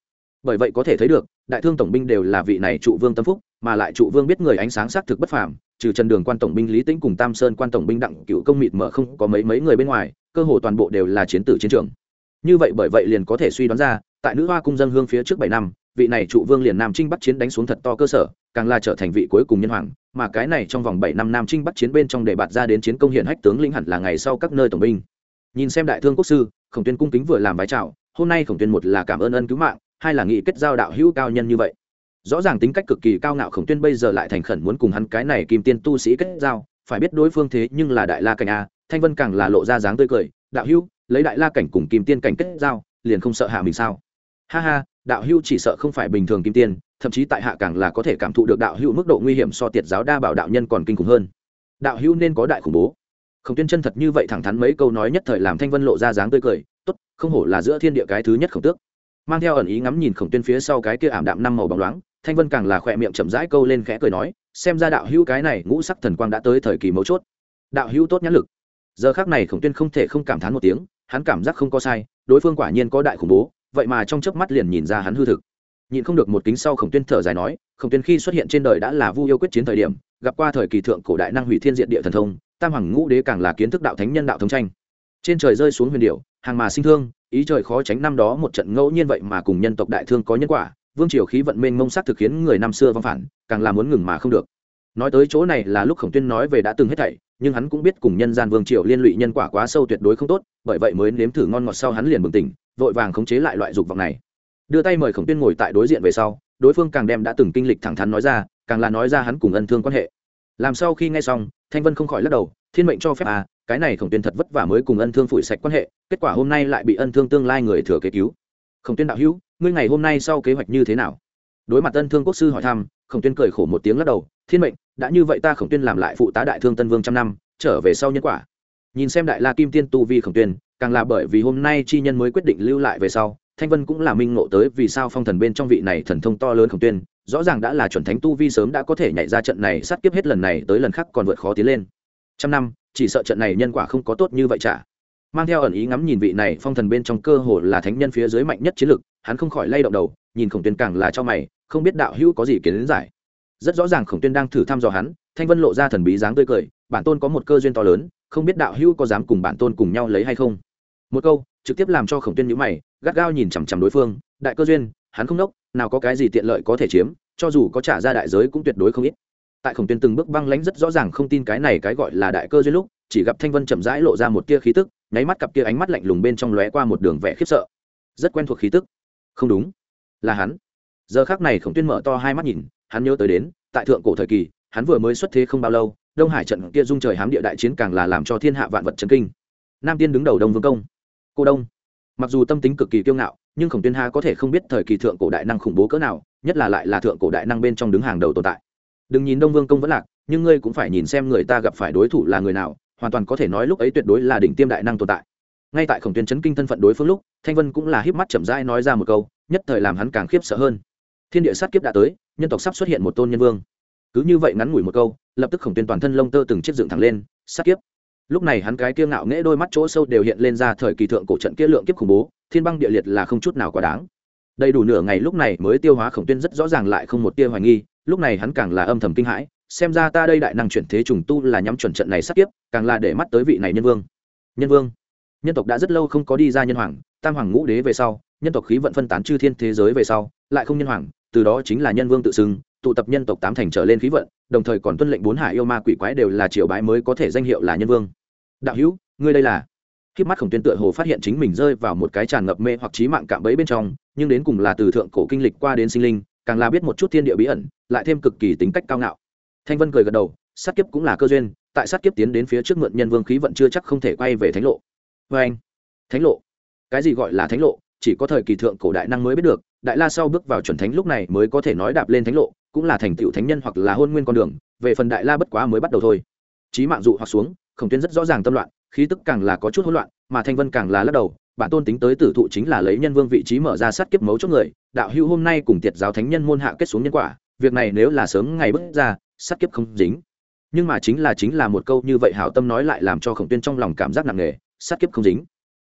bởi vậy có thể thấy được, đại thương tổng binh đều là vị này trụ vương tâm phúc, mà lại trụ vương biết người ánh sáng xác thực bất phàm, trừ trần đường quan tổng binh lý tĩnh cùng tam sơn quan tổng binh đặng cựu công mịt mở không có mấy mấy người bên ngoài, cơ hồ toàn bộ đều là chiến tử chiến trường. Như vậy bởi vậy liền có thể suy đoán ra, tại nữ hoa cung dân hương phía trước bảy năm, vị này trụ vương liền nam trinh bắc chiến đánh xuống thật to cơ sở, càng là trở thành vị cuối cùng nhân hoàng, mà cái này trong vòng bảy năm nam trinh bắc chiến bên trong để bạt ra đến chiến công hiện hách tướng lĩnh hẳn là ngày sau các nơi tổng binh. Nhìn xem đại thương quốc sư, khổng tuyên cung kính vừa làm vái chào, hôm nay khổng tuyên một là cảm ơn ân cứu mạng hai là nghị kết giao đạo hữu cao nhân như vậy. Rõ ràng tính cách cực kỳ cao ngạo khổng tuyên bây giờ lại thành khẩn muốn cùng hắn cái này kim tiên tu sĩ kết giao. Phải biết đối phương thế nhưng là đại la cảnh a, thanh vân càng là lộ ra dáng tươi cười. Đạo hữu, lấy đại la cảnh cùng kim tiên cảnh kết giao, liền không sợ hạ mình sao? Ha ha, đạo hữu chỉ sợ không phải bình thường kim tiên, thậm chí tại hạ càng là có thể cảm thụ được đạo hữu mức độ nguy hiểm so tiệt giáo đa bảo đạo nhân còn kinh khủng hơn. Đạo hữu nên có đại khủng bố. Khổng tuyên chân thật như vậy thẳng thắn mấy câu nói nhất thời làm thanh vân lộ ra dáng tươi cười. Tốt, không hổ là giữa thiên địa cái thứ nhất khổng tước mang theo ẩn ý ngắm nhìn khổng tuyên phía sau cái kia ảm đạm năm màu bóng loáng, thanh vân càng là khỏe miệng chậm rãi câu lên khẽ cười nói, xem ra đạo hữu cái này ngũ sắc thần quang đã tới thời kỳ mấu chốt. Đạo hữu tốt nhãn lực. Giờ khác này khổng tuyên không thể không cảm thán một tiếng, hắn cảm giác không có sai, đối phương quả nhiên có đại khủng bố, vậy mà trong chớp mắt liền nhìn ra hắn hư thực. Nhìn không được một kính sau khổng tuyên thở dài nói, khổng tuyên khi xuất hiện trên đời đã là vu yêu quyết chiến thời điểm, gặp qua thời kỳ thượng cổ đại năng hủy thiên diện địa thần thông, tam hoàng ngũ đế càng là kiến thức đạo thánh nhân đạo thống tranh. Trên trời rơi xuống huyền điệu hàng mà sinh thương ý trời khó tránh năm đó một trận ngẫu nhiên vậy mà cùng nhân tộc đại thương có nhân quả, vương triều khí vận mênh mông sắc thực khiến người năm xưa văng phản, càng là muốn ngừng mà không được. Nói tới chỗ này là lúc khổng tuyên nói về đã từng hết thảy, nhưng hắn cũng biết cùng nhân gian vương triều liên lụy nhân quả quá sâu tuyệt đối không tốt, bởi vậy mới nếm thử ngon ngọt sau hắn liền bừng tỉnh, vội vàng khống chế lại loại dục vọng này. Đưa tay mời khổng tuyên ngồi tại đối diện về sau, đối phương càng đem đã từng kinh lịch thẳng thắn nói ra, càng là nói ra hắn cùng ân thương quan hệ. Làm sau khi nghe xong, thanh vân không khỏi lắc đầu, thiên mệnh cho phép à cái này khổng tuyên thật vất vả mới cùng ân thương phủi sạch quan hệ, kết quả hôm nay lại bị ân thương tương lai người thừa kế cứu. Khổng tuyên đạo hữu, ngươi ngày hôm nay sau kế hoạch như thế nào? Đối mặt ân thương quốc sư hỏi thăm, khổng tuyên cười khổ một tiếng lắc đầu, thiên mệnh, đã như vậy ta khổng tuyên làm lại phụ tá đại thương tân vương trăm năm, trở về sau nhân quả. Nhìn xem đại la kim tiên tu vi khổng tuyên, càng là bởi vì hôm nay chi nhân mới quyết định lưu lại về sau, thanh vân cũng là minh ngộ tới vì sao phong thần bên trong vị này thần thông to lớn khổng tuyên, rõ ràng đã là chuẩn thánh tu vi sớm đã có thể nhảy ra trận này sát kiếp hết lần này tới lần khác còn vượt khó tiến lên. Trăm năm chỉ sợ trận này nhân quả không có tốt như vậy chả. Mang theo ẩn ý ngắm nhìn vị này phong thần bên trong cơ hồ là thánh nhân phía dưới mạnh nhất chiến lực, hắn không khỏi lay động đầu, nhìn khổng tuyên càng là cho mày, không biết đạo hữu có gì kiến giải. Rất rõ ràng khổng tuyên đang thử thăm dò hắn, thanh vân lộ ra thần bí dáng tươi cười, bản tôn có một cơ duyên to lớn, không biết đạo hữu có dám cùng bản tôn cùng nhau lấy hay không. Một câu, trực tiếp làm cho khổng tuyên nhữ mày, gắt gao nhìn chằm chằm đối phương, đại cơ duyên, hắn không đốc, nào có cái gì tiện lợi có thể chiếm, cho dù có trả ra đại giới cũng tuyệt đối không ít tại khổng tuyên từng bước băng lãnh rất rõ ràng không tin cái này cái gọi là đại cơ duyên lúc, chỉ gặp thanh vân chậm rãi lộ ra một tia khí tức, nháy mắt cặp kia ánh mắt lạnh lùng bên trong lóe qua một đường vẽ khiếp sợ. Rất quen thuộc khí tức. Không đúng. Là hắn. Giờ khác này khổng tuyên mở to hai mắt nhìn, hắn nhớ tới đến, tại thượng cổ thời kỳ, hắn vừa mới xuất thế không bao lâu, đông hải trận kia dung trời hám địa đại chiến càng là làm cho thiên hạ vạn vật chấn kinh. Nam tiên đứng đầu đông vương công. Cô đông. Mặc dù tâm tính cực kỳ kiêu ngạo, nhưng khổng tuyên ha có thể không biết thời kỳ thượng cổ đại năng khủng bố cỡ nào, nhất là lại là thượng cổ đại năng bên trong đứng hàng đầu tồn tại đừng nhìn đông vương công vẫn lạc, nhưng ngươi cũng phải nhìn xem người ta gặp phải đối thủ là người nào, hoàn toàn có thể nói lúc ấy tuyệt đối là đỉnh tiêm đại năng tồn tại. Ngay tại khổng tuyến chấn kinh thân phận đối phương lúc, thanh vân cũng là híp mắt chậm rãi nói ra một câu, nhất thời làm hắn càng khiếp sợ hơn. Thiên địa sát kiếp đã tới, nhân tộc sắp xuất hiện một tôn nhân vương. Cứ như vậy ngắn ngủi một câu, lập tức khổng tuyến toàn thân lông tơ từng chiếc dựng thẳng lên, sát kiếp. Lúc này hắn cái kia ngạo nghễ đôi mắt chỗ sâu đều hiện lên ra thời kỳ thượng cổ trận kia lượng kiếp khủng bố, thiên băng địa liệt là không chút nào quá đáng đầy đủ nửa ngày lúc này mới tiêu hóa khổng tuyên rất rõ ràng lại không một tia hoài nghi, lúc này hắn càng là âm thầm kinh hãi, xem ra ta đây đại năng chuyển thế trùng tu là nhắm chuẩn trận này sắp tiếp, càng là để mắt tới vị này nhân vương. Nhân vương? Nhân tộc đã rất lâu không có đi ra nhân hoàng, tam hoàng ngũ đế về sau, nhân tộc khí vận phân tán chư thiên thế giới về sau, lại không nhân hoàng, từ đó chính là nhân vương tự xưng, tụ tập nhân tộc tám thành trở lên khí vận, đồng thời còn tuân lệnh bốn hải yêu ma quỷ quái đều là triều bái mới có thể danh hiệu là nhân vương. Đạo hữu, ngươi đây là khi mắt khổng tuyên tựa hồ phát hiện chính mình rơi vào một cái tràn ngập mê hoặc trí mạng cạm bẫy bên trong, nhưng đến cùng là từ thượng cổ kinh lịch qua đến sinh linh, càng là biết một chút thiên địa bí ẩn, lại thêm cực kỳ tính cách cao ngạo. Thanh vân cười gật đầu, sát kiếp cũng là cơ duyên, tại sát kiếp tiến đến phía trước mượn nhân vương khí vận chưa chắc không thể quay về thánh lộ. Vê anh, thánh lộ. Cái gì gọi là thánh lộ? Chỉ có thời kỳ thượng cổ đại năng mới biết được, đại la sau bước vào chuẩn thánh lúc này mới có thể nói đạp lên thánh lộ, cũng là thành tựu thánh nhân hoặc là hôn nguyên con đường, về phần đại la bất quá mới bắt đầu thôi. Trí mạng dụ hoặc xuống, khổng tuyên rất rõ ràng tâm loạn khí tức càng là có chút hỗn loạn, mà thanh vân càng là lắc đầu, bản tôn tính tới tử thụ chính là lấy nhân vương vị trí mở ra sát kiếp mấu chốt người, đạo hữu hôm nay cùng tiệt giáo thánh nhân môn hạ kết xuống nhân quả, việc này nếu là sớm ngày bước ra, sát kiếp không dính. Nhưng mà chính là chính là một câu như vậy hảo tâm nói lại làm cho khổng tuyên trong lòng cảm giác nặng nề, sát kiếp không dính.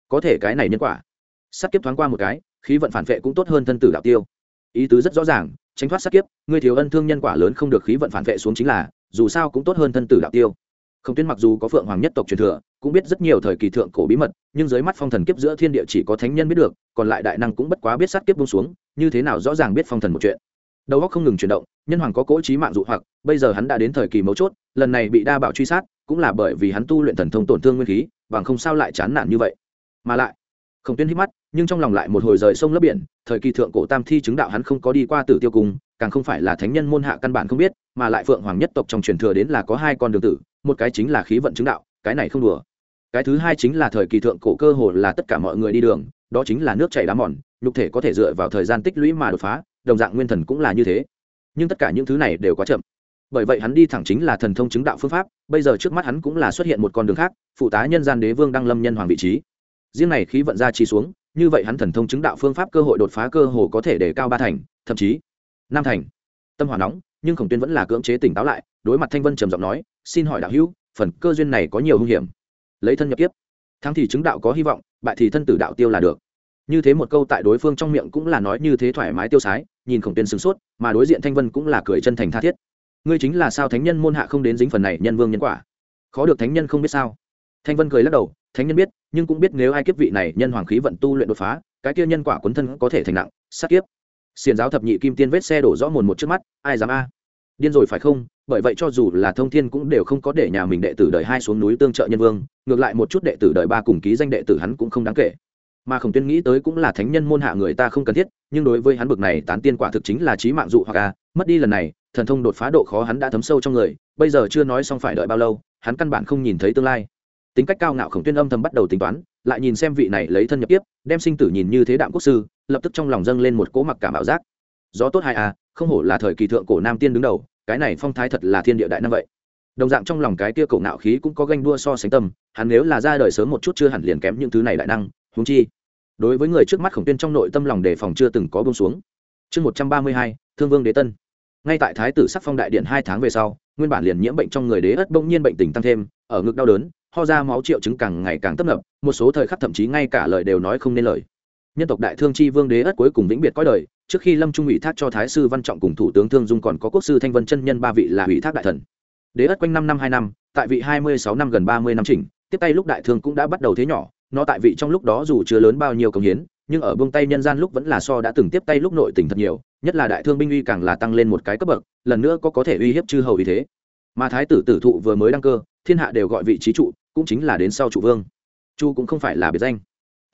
Có thể cái này nhân quả, sát kiếp thoáng qua một cái, khí vận phản vệ cũng tốt hơn thân tử đạo tiêu. Ý tứ rất rõ ràng, tránh thoát sát kiếp ngươi thiếu ân thương nhân quả lớn không được khí vận phản vệ xuống chính là, dù sao cũng tốt hơn thân tử đạo tiêu. Khổng tuyên mặc dù có phượng hoàng nhất tộc truyền thừa cũng biết rất nhiều thời kỳ thượng cổ bí mật, nhưng dưới mắt phong thần kiếp giữa thiên địa chỉ có thánh nhân biết được, còn lại đại năng cũng bất quá biết sát kiếp buông xuống, như thế nào rõ ràng biết phong thần một chuyện. Đầu óc không ngừng chuyển động, nhân hoàng có cố trí mạng dụ hoặc, bây giờ hắn đã đến thời kỳ mấu chốt, lần này bị đa bảo truy sát, cũng là bởi vì hắn tu luyện thần thông tổn thương nguyên khí, bằng không sao lại chán nản như vậy. Mà lại, không tuyên hít mắt, nhưng trong lòng lại một hồi rời sông lấp biển, thời kỳ thượng cổ tam thi chứng đạo hắn không có đi qua tử tiêu cung, càng không phải là thánh nhân môn hạ căn bản không biết, mà lại phượng hoàng nhất tộc trong truyền thừa đến là có hai con đường tử, một cái chính là khí vận chứng đạo cái này không đùa. Cái thứ hai chính là thời kỳ thượng cổ cơ hồ là tất cả mọi người đi đường, đó chính là nước chảy đá mòn, nhục thể có thể dựa vào thời gian tích lũy mà đột phá, đồng dạng nguyên thần cũng là như thế. Nhưng tất cả những thứ này đều quá chậm. Bởi vậy hắn đi thẳng chính là thần thông chứng đạo phương pháp, bây giờ trước mắt hắn cũng là xuất hiện một con đường khác, phụ tá nhân gian đế vương đăng lâm nhân hoàng vị trí. Riêng này khí vận ra chi xuống, như vậy hắn thần thông chứng đạo phương pháp cơ hội đột phá cơ hồ có thể để cao ba thành, thậm chí năm thành. Tâm hỏa nóng, nhưng khổng tuyên vẫn là cưỡng chế tỉnh táo lại, đối mặt thanh vân trầm giọng nói, xin hỏi đạo hữu phần cơ duyên này có nhiều hung hiểm. Lấy thân nhập kiếp, thắng thì chứng đạo có hy vọng, bại thì thân tử đạo tiêu là được. Như thế một câu tại đối phương trong miệng cũng là nói như thế thoải mái tiêu sái, nhìn khổng tuyên sửng sốt, mà đối diện thanh vân cũng là cười chân thành tha thiết. Ngươi chính là sao thánh nhân môn hạ không đến dính phần này nhân vương nhân quả? Khó được thánh nhân không biết sao. Thanh vân cười lắc đầu, thánh nhân biết, nhưng cũng biết nếu ai kiếp vị này nhân hoàng khí vận tu luyện đột phá, cái kia nhân quả quấn thân có thể thành nặng, sát kiếp. Xiền giáo thập nhị kim tiên vết xe đổ rõ mồn một trước mắt, ai dám a? Điên rồi phải không? Bởi vậy cho dù là thông thiên cũng đều không có để nhà mình đệ tử đời hai xuống núi tương trợ nhân vương, ngược lại một chút đệ tử đời ba cùng ký danh đệ tử hắn cũng không đáng kể. Mà khổng tuyên nghĩ tới cũng là thánh nhân môn hạ người ta không cần thiết, nhưng đối với hắn bực này tán tiên quả thực chính là trí mạng dụ hoặc a, mất đi lần này, thần thông đột phá độ khó hắn đã thấm sâu trong người, bây giờ chưa nói xong phải đợi bao lâu, hắn căn bản không nhìn thấy tương lai. Tính cách cao ngạo khổng tuyên âm thầm bắt đầu tính toán, lại nhìn xem vị này lấy thân nhập tiếp đem sinh tử nhìn như thế đạm quốc sư, lập tức trong lòng dâng lên một cỗ mặc cảm ảo giác. Gió tốt hai a à, không hổ là thời kỳ thượng cổ nam tiên đứng đầu cái này phong thái thật là thiên địa đại năm vậy. Đồng dạng trong lòng cái kia cổ ngạo khí cũng có ganh đua so sánh tâm, hắn nếu là ra đời sớm một chút chưa hẳn liền kém những thứ này đại năng húng chi, đối với người trước mắt khổng tuyên trong nội tâm lòng đề phòng chưa từng có bông xuống. Chương một trăm ba mươi hai, thương vương đế tân. Ngay tại thái tử sắc phong đại điện hai tháng về sau, nguyên bản liền nhiễm bệnh trong người đế ất bỗng nhiên bệnh tình tăng thêm, ở ngực đau đớn, ho ra máu triệu chứng càng ngày càng tấp nập, một số thời khắc thậm chí ngay cả lời đều nói không nên lời nhân tộc đại thương chi vương đế ất cuối cùng vĩnh biệt cõi đời, trước khi lâm trung ủy thác cho thái sư văn trọng cùng thủ tướng thương dung còn có quốc sư thanh vân chân nhân ba vị là ủy thác đại thần. Đế ất quanh năm năm hai năm, tại vị hai mươi sáu năm gần ba mươi năm chỉnh, tiếp tay lúc đại thương cũng đã bắt đầu thế nhỏ, nó tại vị trong lúc đó dù chưa lớn bao nhiêu công hiến, nhưng ở buông tay nhân gian lúc vẫn là so đã từng tiếp tay lúc nội tình thật nhiều, nhất là đại thương binh uy càng là tăng lên một cái cấp bậc, lần nữa có có thể uy hiếp chư hầu ý thế. Mà thái tử tử thụ vừa mới đăng cơ, thiên hạ đều gọi vị trí trụ, cũng chính là đến sau trụ vương. Chu cũng không phải là biệt danh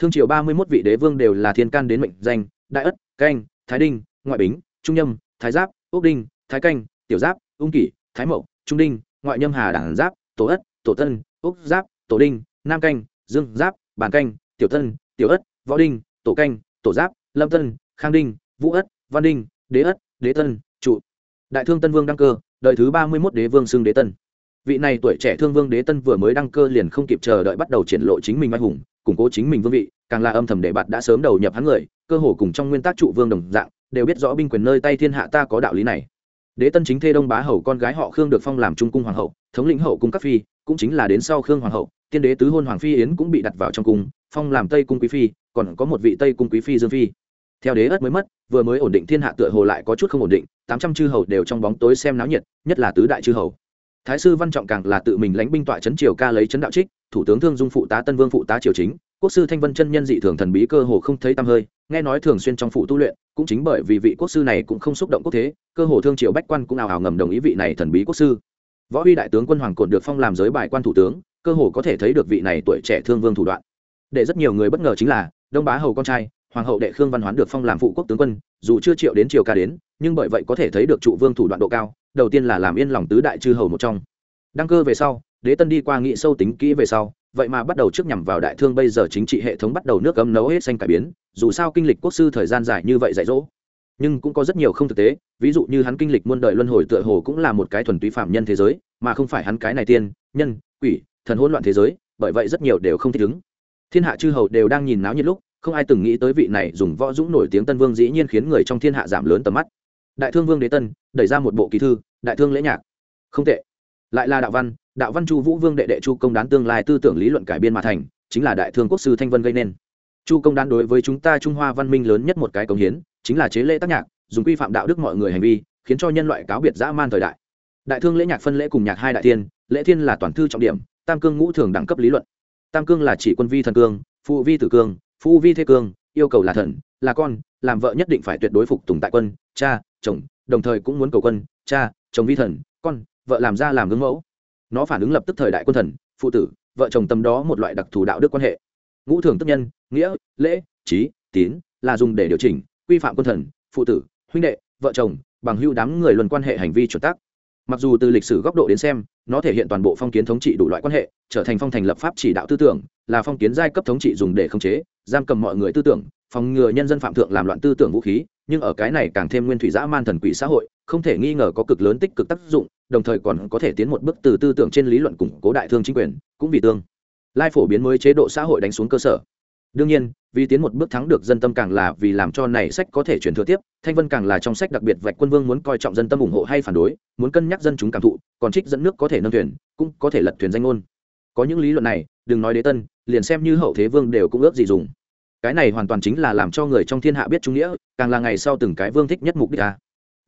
thương triều ba mươi mốt vị đế vương đều là thiên can đến mệnh danh, đại ất, canh, thái đinh, ngoại bính, trung nhâm, thái giáp ốc đinh, thái canh, tiểu giáp, ung kỷ, thái mậu, trung đinh, ngoại nhâm hà đảng giáp, tổ ất, tổ tân ốc giáp, tổ đinh, nam canh, dương giáp, bản canh, tiểu tân, tiểu ất, võ đinh, tổ canh, tổ giáp, lâm tân, khang đinh, vũ ất, văn đinh, đế ất, đế tân, trụ. Đại thương tân vương đăng cơ Đời thứ ba mươi mốt đế vương xưng đế tân. Vị này tuổi trẻ thương vương đế tân vừa mới đăng cơ liền không kịp chờ đợi bắt đầu triển lộ chính mình anh hùng củng cố chính mình vương vị, càng là âm thầm để bạt đã sớm đầu nhập hắn người, cơ hồ cùng trong nguyên tắc trụ vương đồng dạng, đều biết rõ binh quyền nơi tay thiên hạ ta có đạo lý này. Đế tân chính thê đông bá hầu con gái họ khương được phong làm trung cung hoàng hậu, thống lĩnh hậu cung các phi, cũng chính là đến sau khương hoàng hậu, tiên đế tứ hôn hoàng phi yến cũng bị đặt vào trong cung, phong làm tây cung quý phi, còn có một vị tây cung quý phi dương phi. Theo đế ất mới mất, vừa mới ổn định thiên hạ tựa hồ lại có chút không ổn định, tám trăm chư hầu đều trong bóng tối xem náo nhiệt, nhất là tứ đại chư hầu. Thái sư văn trọng càng là tự mình lãnh binh tọa trấn triều ca lấy trấn đạo trích thủ tướng thương dung phụ tá tân vương phụ tá triều chính, quốc sư thanh vân chân nhân dị thường thần bí cơ hồ không thấy tăm hơi, nghe nói thường xuyên trong phụ tu luyện, cũng chính bởi vì vị quốc sư này cũng không xúc động quốc thế, cơ hồ thương triều bách quan cũng ào ào ngầm đồng ý vị này thần bí quốc sư. Võ huy đại tướng quân hoàng cột được phong làm giới bài quan thủ tướng, cơ hồ có thể thấy được vị này tuổi trẻ thương vương thủ đoạn. Để rất nhiều người bất ngờ chính là, đông bá hầu con trai, hoàng hậu đệ khương văn hoán được phong làm phụ quốc tướng quân, dù chưa triệu đến triều ca đến, nhưng bởi vậy có thể thấy được trụ vương thủ đoạn độ cao, đầu tiên là làm yên lòng tứ đại chư hầu một trong. Đăng cơ về sau đế tân đi qua nghị sâu tính kỹ về sau, vậy mà bắt đầu trước nhằm vào đại thương bây giờ chính trị hệ thống bắt đầu nước ấm nấu hết xanh cải biến, dù sao kinh lịch quốc sư thời gian dài như vậy dạy dỗ. Nhưng cũng có rất nhiều không thực tế, ví dụ như hắn kinh lịch muôn đời luân hồi tựa hồ cũng là một cái thuần túy phạm nhân thế giới, mà không phải hắn cái này tiên, nhân, quỷ, thần hỗn loạn thế giới, bởi vậy rất nhiều đều không thích ứng. Thiên hạ chư hầu đều đang nhìn náo nhiệt lúc, không ai từng nghĩ tới vị này dùng võ dũng nổi tiếng tân vương dĩ nhiên khiến người trong thiên hạ giảm lớn tầm mắt. Đại thương vương đế tân, đẩy ra một bộ kỳ thư, đại thương lễ nhạc. Không tệ lại là đạo văn đạo văn chu vũ vương đệ đệ chu công đán tương lai tư tưởng lý luận cải biên mà thành, chính là đại thương quốc sư thanh vân gây nên. Chu công đán đối với chúng ta trung hoa văn minh lớn nhất một cái công hiến, chính là chế lễ tác nhạc, dùng quy phạm đạo đức mọi người hành vi, khiến cho nhân loại cáo biệt dã man thời đại. Đại thương lễ nhạc phân lễ cùng nhạc hai đại tiên lễ thiên là toàn thư trọng điểm, tam cương ngũ thường đẳng cấp lý luận. Tam cương là chỉ quân vi thần cương, phụ vi tử cương, phu vi thế cương, yêu cầu là thần, là con, làm vợ nhất định phải tuyệt đối phục tùng tại quân, cha, chồng, đồng thời cũng muốn cầu quân, cha, chồng vi thần, con vợ làm ra làm gương mẫu. Nó phản ứng lập tức thời đại quân thần, phụ tử, vợ chồng tâm đó một loại đặc thù đạo đức quan hệ. Ngũ thường tức nhân, nghĩa, lễ, trí, tín là dùng để điều chỉnh, quy phạm quân thần, phụ tử, huynh đệ, vợ chồng, bằng hưu đám người luân quan hệ hành vi chuẩn tắc. Mặc dù từ lịch sử góc độ đến xem, nó thể hiện toàn bộ phong kiến thống trị đủ loại quan hệ, trở thành phong thành lập pháp chỉ đạo tư tưởng, là phong kiến giai cấp thống trị dùng để khống chế, giam cầm mọi người tư tưởng, phòng ngừa nhân dân phạm thượng làm loạn tư tưởng vũ khí, nhưng ở cái này càng thêm nguyên thủy dã man thần quỷ xã hội không thể nghi ngờ có cực lớn tích cực tác dụng, đồng thời còn có thể tiến một bước từ tư tưởng trên lý luận củng cố đại thương chính quyền, cũng vì tương lai phổ biến mới chế độ xã hội đánh xuống cơ sở. Đương nhiên, vì tiến một bước thắng được dân tâm càng là vì làm cho này sách có thể truyền thừa tiếp, thanh vân càng là trong sách đặc biệt vạch quân vương muốn coi trọng dân tâm ủng hộ hay phản đối, muốn cân nhắc dân chúng cảm thụ, còn trích dẫn nước có thể nâng thuyền, cũng có thể lật thuyền danh ngôn. Có những lý luận này, đừng nói đế tân, liền xem như hậu thế vương đều cũng ước gì dùng. Cái này hoàn toàn chính là làm cho người trong thiên hạ biết trung nghĩa, càng là ngày sau từng cái vương thích nhất mục đích à?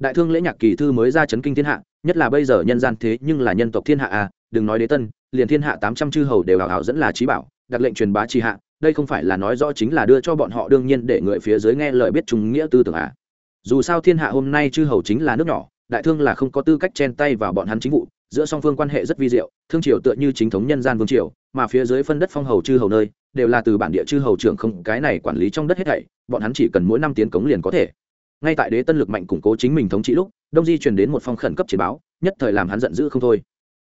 Đại thương lễ nhạc kỳ thư mới ra chấn kinh thiên hạ, nhất là bây giờ nhân gian thế nhưng là nhân tộc thiên hạ à? đừng nói đế tân, liền thiên hạ tám trăm chư hầu đều hào hào dẫn là trí bảo, đặt lệnh truyền bá tri hạ, đây không phải là nói rõ chính là đưa cho bọn họ đương nhiên để người phía dưới nghe lời biết trung nghĩa tư tưởng à dù sao thiên hạ hôm nay chư hầu chính là nước nhỏ, đại thương là không có tư cách chen tay vào bọn hắn chính vụ, giữa song phương quan hệ rất vi diệu, thương triều tựa như chính thống nhân gian vương triều, mà phía dưới phân đất phong hầu chư hầu nơi, đều là từ bản địa chư hầu trưởng không, cái này quản lý trong đất hết thảy, bọn hắn chỉ cần mỗi năm tiến cống liền có thể ngay tại đế tân lực mạnh củng cố chính mình thống trị lúc, đông di truyền đến một phong khẩn cấp chiến báo, nhất thời làm hắn giận dữ không thôi.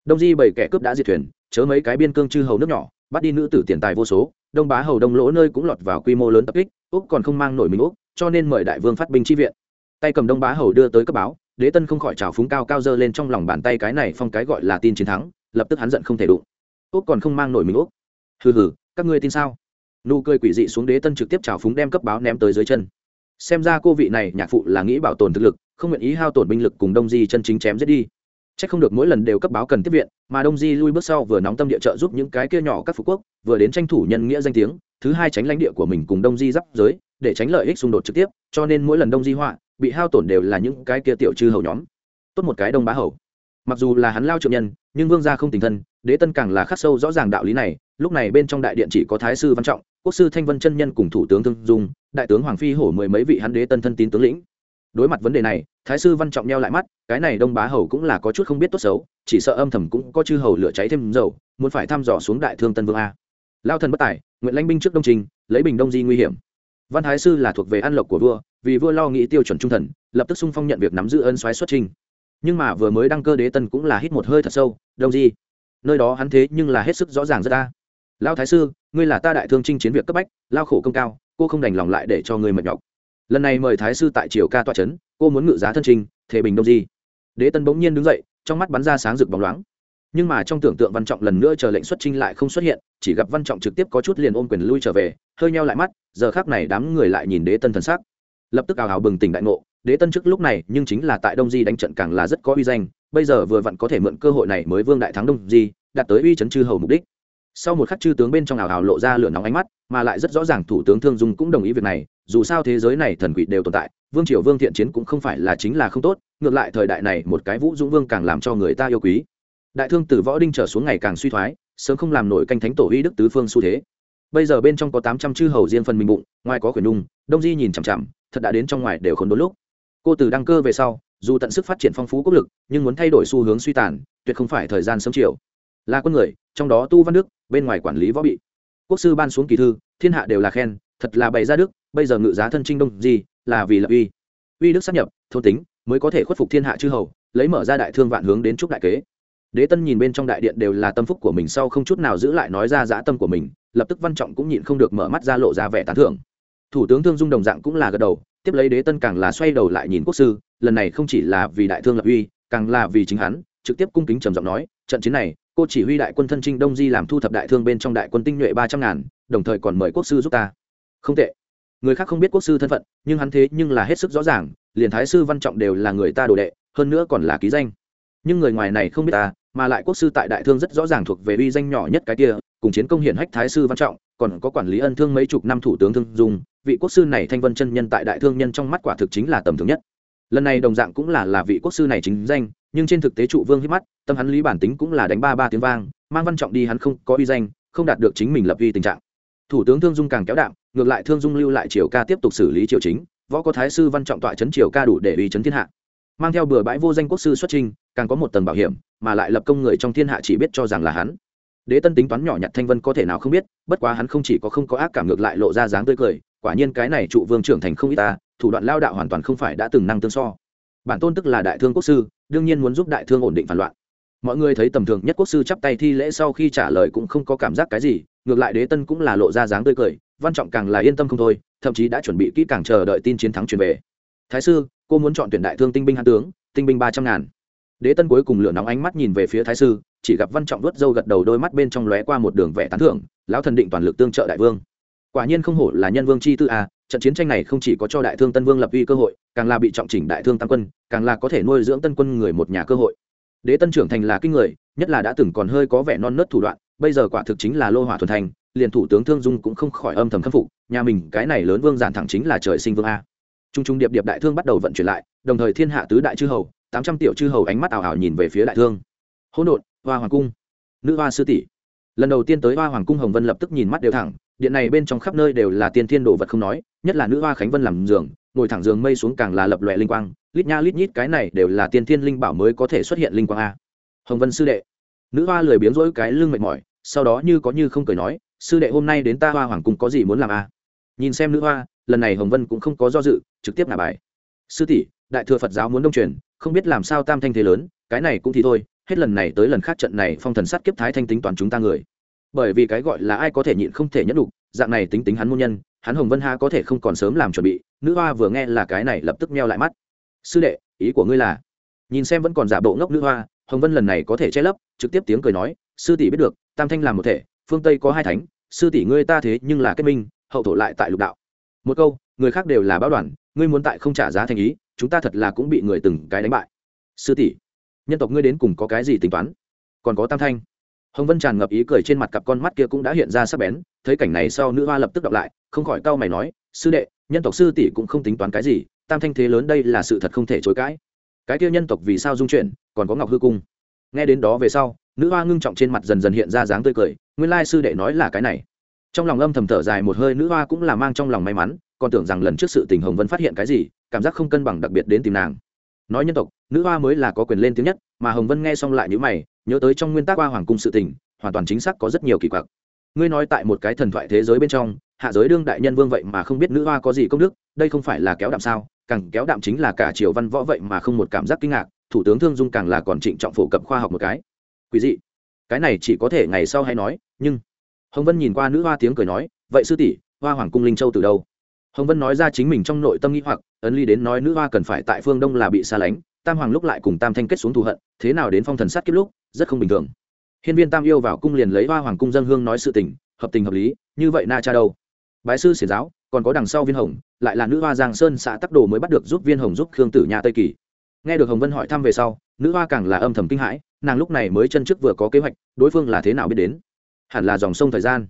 Đông di bảy kẻ cướp đã diệt thuyền, chớ mấy cái biên cương chư hầu nước nhỏ, bắt đi nữ tử tiền tài vô số, đông bá hầu đông lỗ nơi cũng lọt vào quy mô lớn tập kích, úc còn không mang nổi mình úc, cho nên mời đại vương phát binh chi viện. Tay cầm đông bá hầu đưa tới cấp báo, đế tân không khỏi trào phúng cao cao dơ lên trong lòng bàn tay cái này phong cái gọi là tin chiến thắng, lập tức hắn giận không thể đụng. Úc còn không mang nổi mình úc. Hừ hừ, các ngươi tin sao? Nụ cười quỷ dị xuống đế tân trực tiếp trào phúng đem cấp báo ném tới dưới chân xem ra cô vị này nhạc phụ là nghĩ bảo tồn thực lực không nguyện ý hao tổn binh lực cùng đông di chân chính chém giết đi Chắc không được mỗi lần đều cấp báo cần tiếp viện, mà Đông Di lui bước sau vừa nóng tâm địa trợ giúp những cái kia nhỏ các phú quốc, vừa đến tranh thủ nhân nghĩa danh tiếng, thứ hai tránh lãnh địa của mình cùng Đông Di giáp giới, để tránh lợi ích xung đột trực tiếp, cho nên mỗi lần Đông Di họa, bị hao tổn đều là những cái kia tiểu chư hầu nhóm. Tốt một cái Đông bá hầu. Mặc dù là hắn lao trượng nhân, nhưng vương gia không tình thân, đế tân càng là khắc sâu rõ ràng đạo lý này, lúc này bên trong đại điện chỉ có thái sư văn trọng, quốc sư thanh vân chân nhân cùng thủ tướng thương dung, đại tướng hoàng phi hổ mười mấy vị hắn đế tân thân tín tướng lĩnh. Đối mặt vấn đề này thái sư văn trọng neo lại mắt cái này đông bá hầu cũng là có chút không biết tốt xấu chỉ sợ âm thầm cũng có chư hầu lửa cháy thêm dầu muốn phải thăm dò xuống đại thương tân vương a. Lao thần bất tài nguyện lãnh binh trước đông trình lấy bình đông di nguy hiểm. Văn thái sư là thuộc về an lộc của vua vì vua lo nghĩ tiêu chuẩn trung thần lập tức sung phong nhận việc nắm giữ ân soái xuất trình. Nhưng mà vừa mới đăng cơ đế tân cũng là hít một hơi thật sâu đông di. Nơi đó hắn thế nhưng là hết sức rõ ràng rất ta lao thái sư ngươi là ta đại thương chinh chiến việc cấp bách, lao khổ công cao, cô không đành lòng lại để cho ngươi mệt nhọc. Lần này mời thái sư tại triều ca tọa trấn, cô muốn ngự giá thân trình thể bình đông di. Đế tân bỗng nhiên đứng dậy, trong mắt bắn ra sáng rực bóng loáng. Nhưng mà trong tưởng tượng văn trọng lần nữa chờ lệnh xuất trinh lại không xuất hiện, chỉ gặp văn trọng trực tiếp có chút liền ôm quyền lui trở về, hơi nheo lại mắt, giờ khác này đám người lại nhìn đế tân thần sắc. Lập tức ào ào bừng tỉnh đại ngộ, đế tân trước lúc này nhưng chính là tại đông di đánh trận càng là rất có uy danh, bây giờ vừa vặn có thể mượn cơ hội này mới vương đại thắng đông di, đạt tới uy chấn chư hầu mục đích sau một khắc chư tướng bên trong ảo ảo lộ ra lửa nóng ánh mắt, mà lại rất rõ ràng thủ tướng thương dung cũng đồng ý việc này, dù sao thế giới này thần quỷ đều tồn tại, vương triều vương thiện chiến cũng không phải là chính là không tốt, ngược lại thời đại này một cái vũ dũng vương càng làm cho người ta yêu quý. Đại thương từ võ đinh trở xuống ngày càng suy thoái, sớm không làm nổi canh thánh tổ uy đức tứ phương xu thế. Bây giờ bên trong có tám trăm chư hầu riêng phần mình bụng, ngoài có khuyển đung đông di nhìn chằm chằm, thật đã đến trong ngoài đều không đôi lúc. Cô từ đăng cơ về sau, dù tận sức phát triển phong phú quốc lực, nhưng muốn thay đổi xu hướng suy tàn, tuyệt không phải thời gian sớm chiều. Là con người, trong đó tu văn đức bên ngoài quản lý võ bị. Quốc sư ban xuống kỳ thư, thiên hạ đều là khen, thật là bày ra đức, bây giờ ngự giá thân trinh đông gì là vì lập uy. Uy đức sắp nhập, thôn tính, mới có thể khuất phục thiên hạ chư hầu, lấy mở ra đại thương vạn hướng đến trúc đại kế. Đế tân nhìn bên trong đại điện đều là tâm phúc của mình sau không chút nào giữ lại nói ra dã tâm của mình, lập tức văn trọng cũng nhịn không được mở mắt ra lộ ra vẻ tán thưởng. Thủ tướng thương dung đồng dạng cũng là gật đầu, tiếp lấy đế tân càng là xoay đầu lại nhìn quốc sư, lần này không chỉ là vì đại thương lập uy, càng là vì chính hắn, trực tiếp cung kính trầm giọng nói, trận chiến này cô chỉ huy đại quân thân trinh đông di làm thu thập đại thương bên trong đại quân tinh nhuệ ba trăm ngàn, đồng thời còn mời quốc sư giúp ta. Không tệ. Người khác không biết quốc sư thân phận, nhưng hắn thế nhưng là hết sức rõ ràng, liền thái sư văn trọng đều là người ta đồ đệ, hơn nữa còn là ký danh. Nhưng người ngoài này không biết ta, mà lại quốc sư tại đại thương rất rõ ràng thuộc về uy danh nhỏ nhất cái kia, cùng chiến công hiển hách thái sư văn trọng, còn có quản lý ân thương mấy chục năm thủ tướng thương dung vị quốc sư này thanh vân chân nhân tại đại thương nhân trong mắt quả thực chính là tầm thường nhất. Lần này đồng dạng cũng là là vị quốc sư này chính danh nhưng trên thực tế trụ vương hít mắt, tâm hắn lý bản tính cũng là đánh ba ba tiếng vang, mang văn trọng đi hắn không có uy danh, không đạt được chính mình lập uy tình trạng. Thủ tướng thương dung càng kéo đạm, ngược lại thương dung lưu lại triều ca tiếp tục xử lý triều chính, võ có thái sư văn trọng tọa chấn triều ca đủ để uy chấn thiên hạ. Mang theo bừa bãi vô danh quốc sư xuất trình, càng có một tầng bảo hiểm, mà lại lập công người trong thiên hạ chỉ biết cho rằng là hắn. Đế tân tính toán nhỏ nhặt thanh vân có thể nào không biết, bất quá hắn không chỉ có không có ác cảm ngược lại lộ ra dáng tươi cười, quả nhiên cái này trụ vương trưởng thành không ít ta, thủ đoạn lao đạo hoàn toàn không phải đã từng năng tương so. Bản tôn tức là đại thương quốc sư đương nhiên muốn giúp đại thương ổn định phản loạn. Mọi người thấy tầm thường nhất quốc sư chắp tay thi lễ sau khi trả lời cũng không có cảm giác cái gì, ngược lại đế tân cũng là lộ ra dáng tươi cười, văn trọng càng là yên tâm không thôi, thậm chí đã chuẩn bị kỹ càng chờ đợi tin chiến thắng truyền về. Thái sư, cô muốn chọn tuyển đại thương tinh binh hạ tướng, tinh binh ba trăm ngàn. Đế tân cuối cùng lửa nóng ánh mắt nhìn về phía thái sư, chỉ gặp văn trọng vớt dâu gật đầu đôi mắt bên trong lóe qua một đường vẻ tán thưởng, lão thần định toàn lực tương trợ đại vương. Quả nhiên không hổ là nhân vương chi tư a trận chiến tranh này không chỉ có cho đại thương tân vương lập uy cơ hội, càng là bị trọng chỉnh đại thương tam quân, càng là có thể nuôi dưỡng tân quân người một nhà cơ hội. Đế tân trưởng thành là kinh người, nhất là đã từng còn hơi có vẻ non nớt thủ đoạn, bây giờ quả thực chính là lô hỏa thuần thành, liền thủ tướng thương dung cũng không khỏi âm thầm khâm phục, nhà mình cái này lớn vương giản thẳng chính là trời sinh vương a. Trung trung điệp điệp đại thương bắt đầu vận chuyển lại, đồng thời thiên hạ tứ đại chư hầu, tám trăm tiểu chư hầu ánh mắt ảo ảo nhìn về phía đại thương. Hỗn độn, hoa hoàng cung. Nữ hoa sư tỷ. Lần đầu tiên tới hoa hoàng cung hồng vân lập tức nhìn mắt đều thẳng điện này bên trong khắp nơi đều là tiên thiên đồ vật không nói, nhất là nữ hoa khánh vân làm giường, ngồi thẳng giường mây xuống càng là lập lòe linh quang, lít nha lít nhít cái này đều là tiên thiên linh bảo mới có thể xuất hiện linh quang a. Hồng vân sư đệ, nữ hoa lười biếng rỗi cái lưng mệt mỏi, sau đó như có như không cười nói, sư đệ hôm nay đến ta hoa hoàng cung có gì muốn làm a? Nhìn xem nữ hoa, lần này hồng vân cũng không có do dự, trực tiếp nả bài. Sư tỷ, đại thừa phật giáo muốn đông truyền, không biết làm sao tam thanh thế lớn, cái này cũng thì thôi, hết lần này tới lần khác trận này phong thần sát kiếp thái thanh tính toàn chúng ta người bởi vì cái gọi là ai có thể nhịn không thể nhẫn đục dạng này tính tính hắn môn nhân, hắn hồng vân ha có thể không còn sớm làm chuẩn bị, nữ hoa vừa nghe là cái này lập tức meo lại mắt. Sư đệ, ý của ngươi là? Nhìn xem vẫn còn giả bộ ngốc nữ hoa, hồng vân lần này có thể che lấp, trực tiếp tiếng cười nói, sư tỷ biết được, tam thanh làm một thể, phương tây có hai thánh, sư tỷ ngươi ta thế nhưng là kết minh, hậu thổ lại tại lục đạo. Một câu, người khác đều là báo đoàn, ngươi muốn tại không trả giá thành ý, chúng ta thật là cũng bị người từng cái đánh bại. Sư tỷ, nhân tộc ngươi đến cùng có cái gì tính toán? Còn có tam thanh? Hồng vân tràn ngập ý cười trên mặt cặp con mắt kia cũng đã hiện ra sắc bén, thấy cảnh này sau nữ hoa lập tức đọc lại, không khỏi cau mày nói, sư đệ, nhân tộc sư tỷ cũng không tính toán cái gì, tam thanh thế lớn đây là sự thật không thể chối cãi. Cái kia nhân tộc vì sao dung chuyển, còn có ngọc hư cung? Nghe đến đó về sau, nữ hoa ngưng trọng trên mặt dần dần hiện ra dáng tươi cười, nguyên lai sư đệ nói là cái này. Trong lòng âm thầm thở dài một hơi, nữ hoa cũng là mang trong lòng may mắn, còn tưởng rằng lần trước sự tình hồng vân phát hiện cái gì, cảm giác không cân bằng đặc biệt đến tìm nàng. Nói nhân tộc nữ hoa mới là có quyền lên tiếng nhất, mà hồng vân nghe xong lại nhữ mày, nhớ tới trong nguyên tắc hoa hoàng cung sự tình, hoàn toàn chính xác có rất nhiều kỳ quặc. Ngươi nói tại một cái thần thoại thế giới bên trong, hạ giới đương đại nhân vương vậy mà không biết nữ hoa có gì công đức, đây không phải là kéo đạm sao? Càng kéo đạm chính là cả triều văn võ vậy mà không một cảm giác kinh ngạc, thủ tướng thương dung càng là còn trịnh trọng phổ cập khoa học một cái. Quý dị. Cái này chỉ có thể ngày sau hay nói, nhưng hồng vân nhìn qua nữ hoa tiếng cười nói, vậy sư tỷ, hoa hoàng cung linh châu từ đâu? Hồng vân nói ra chính mình trong nội tâm nghĩ hoặc, ấn ly đến nói nữ hoa cần phải tại phương đông là bị xa lánh tam hoàng lúc lại cùng tam thanh kết xuống thù hận, thế nào đến phong thần sát kiếp lúc, rất không bình thường. Hiên viên tam yêu vào cung liền lấy hoa hoàng cung dân hương nói sự tình, hợp tình hợp lý, như vậy na cha đâu? Bái sư xiển giáo, còn có đằng sau viên hồng, lại là nữ hoa giang sơn xã tắc đồ mới bắt được giúp viên hồng giúp khương tử nhà tây kỳ. Nghe được hồng vân hỏi thăm về sau, nữ hoa càng là âm thầm kinh hãi, nàng lúc này mới chân trước vừa có kế hoạch, đối phương là thế nào biết đến? Hẳn là dòng sông thời gian.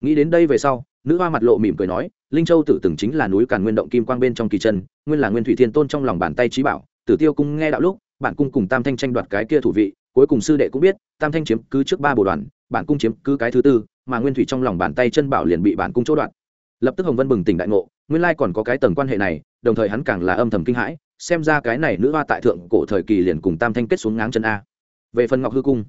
Nghĩ đến đây về sau, nữ hoa mặt lộ mỉm cười nói, linh châu tử từng chính là núi càn nguyên động kim quang bên trong kỳ chân, nguyên là nguyên thủy thiên tôn trong lòng bàn tay trí bảo tử tiêu cung nghe đạo lúc, bản cung cùng tam thanh tranh đoạt cái kia thủ vị, cuối cùng sư đệ cũng biết, tam thanh chiếm cứ trước ba bộ đoàn, bản cung chiếm cứ cái thứ tư, mà nguyên thủy trong lòng bàn tay chân bảo liền bị bản cung chỗ đoạt. Lập tức hồng vân bừng tỉnh đại ngộ, nguyên lai còn có cái tầng quan hệ này, đồng thời hắn càng là âm thầm kinh hãi, xem ra cái này nữ hoa tại thượng cổ thời kỳ liền cùng tam thanh kết xuống ngáng chân a. Về phần ngọc hư cung,